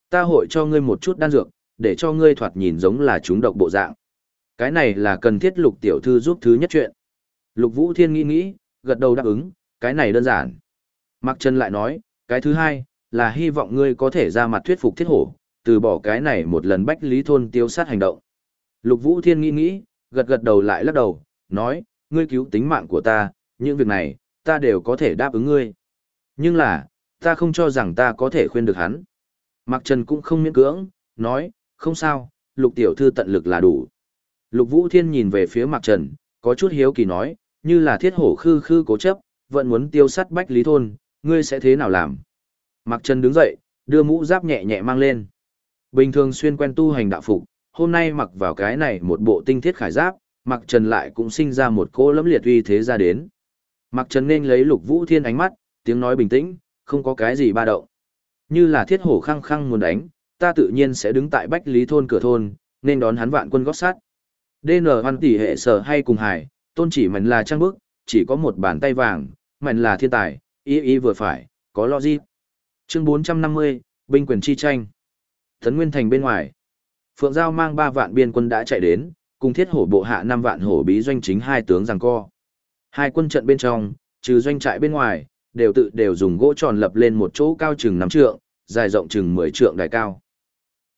Ta hội cho ngươi một chút đan dược, để cho ngươi thoạt nhìn giống là chúng độc bộ dạng. Cái này là cần thiết lục tiểu thư giúp thứ nhất chuyện. Lục Vũ Thiên nghĩ nghĩ, gật đầu đáp ứng, cái này đơn giản. Mạc Trần lại nói, cái thứ hai, là hy vọng ngươi có thể ra mặt thuyết phục thiết hổ, từ bỏ cái này một lần bách lý thôn tiêu sát hành động. Lục Vũ Thiên nghĩ nghĩ, gật gật đầu lại lắc đầu, nói, ngươi cứu tính mạng của ta, những việc này, ta đều có thể đáp ứng ngươi. Nhưng là, ta không cho rằng ta có thể khuyên được hắn. Mạc Trần cũng không miễn cưỡng, nói, không sao, lục tiểu thư tận lực là đủ. Lục Vũ Thiên nhìn về phía Mạc Trần, có chút hiếu kỳ nói, như là thiết hổ khư khư cố chấp, vẫn muốn tiêu sát bách lý thôn, ngươi sẽ thế nào làm? Mạc Trần đứng dậy, đưa mũ giáp nhẹ nhẹ mang lên. Bình thường xuyên quen tu hành đạo phục, hôm nay mặc vào cái này một bộ tinh thiết khải giáp, Mặc Trần lại cũng sinh ra một cỗ lẫm liệt uy thế ra đến. Mặc Trần nên lấy Lục Vũ Thiên ánh mắt, tiếng nói bình tĩnh, không có cái gì ba động. Như là thiết hổ khăng khăng muốn đánh, ta tự nhiên sẽ đứng tại Bách Lý thôn cửa thôn, nên đón hắn vạn quân gót sát. DN hoan tỷ hệ sở hay cùng hải, tôn chỉ mình là trang bức, chỉ có một bàn tay vàng, mình là thiên tài, ý ý vừa phải, có logic. Chương 450, binh quyền chi tranh. Thấn Nguyên Thành bên ngoài. Phượng Giao mang 3 vạn biên quân đã chạy đến, cùng thiết hổ bộ hạ 5 vạn hổ bí doanh chính hai tướng giằng co. Hai quân trận bên trong, trừ doanh trại bên ngoài, đều tự đều dùng gỗ tròn lập lên một chỗ cao chừng 5 trượng, dài rộng chừng 10 trượng đài cao.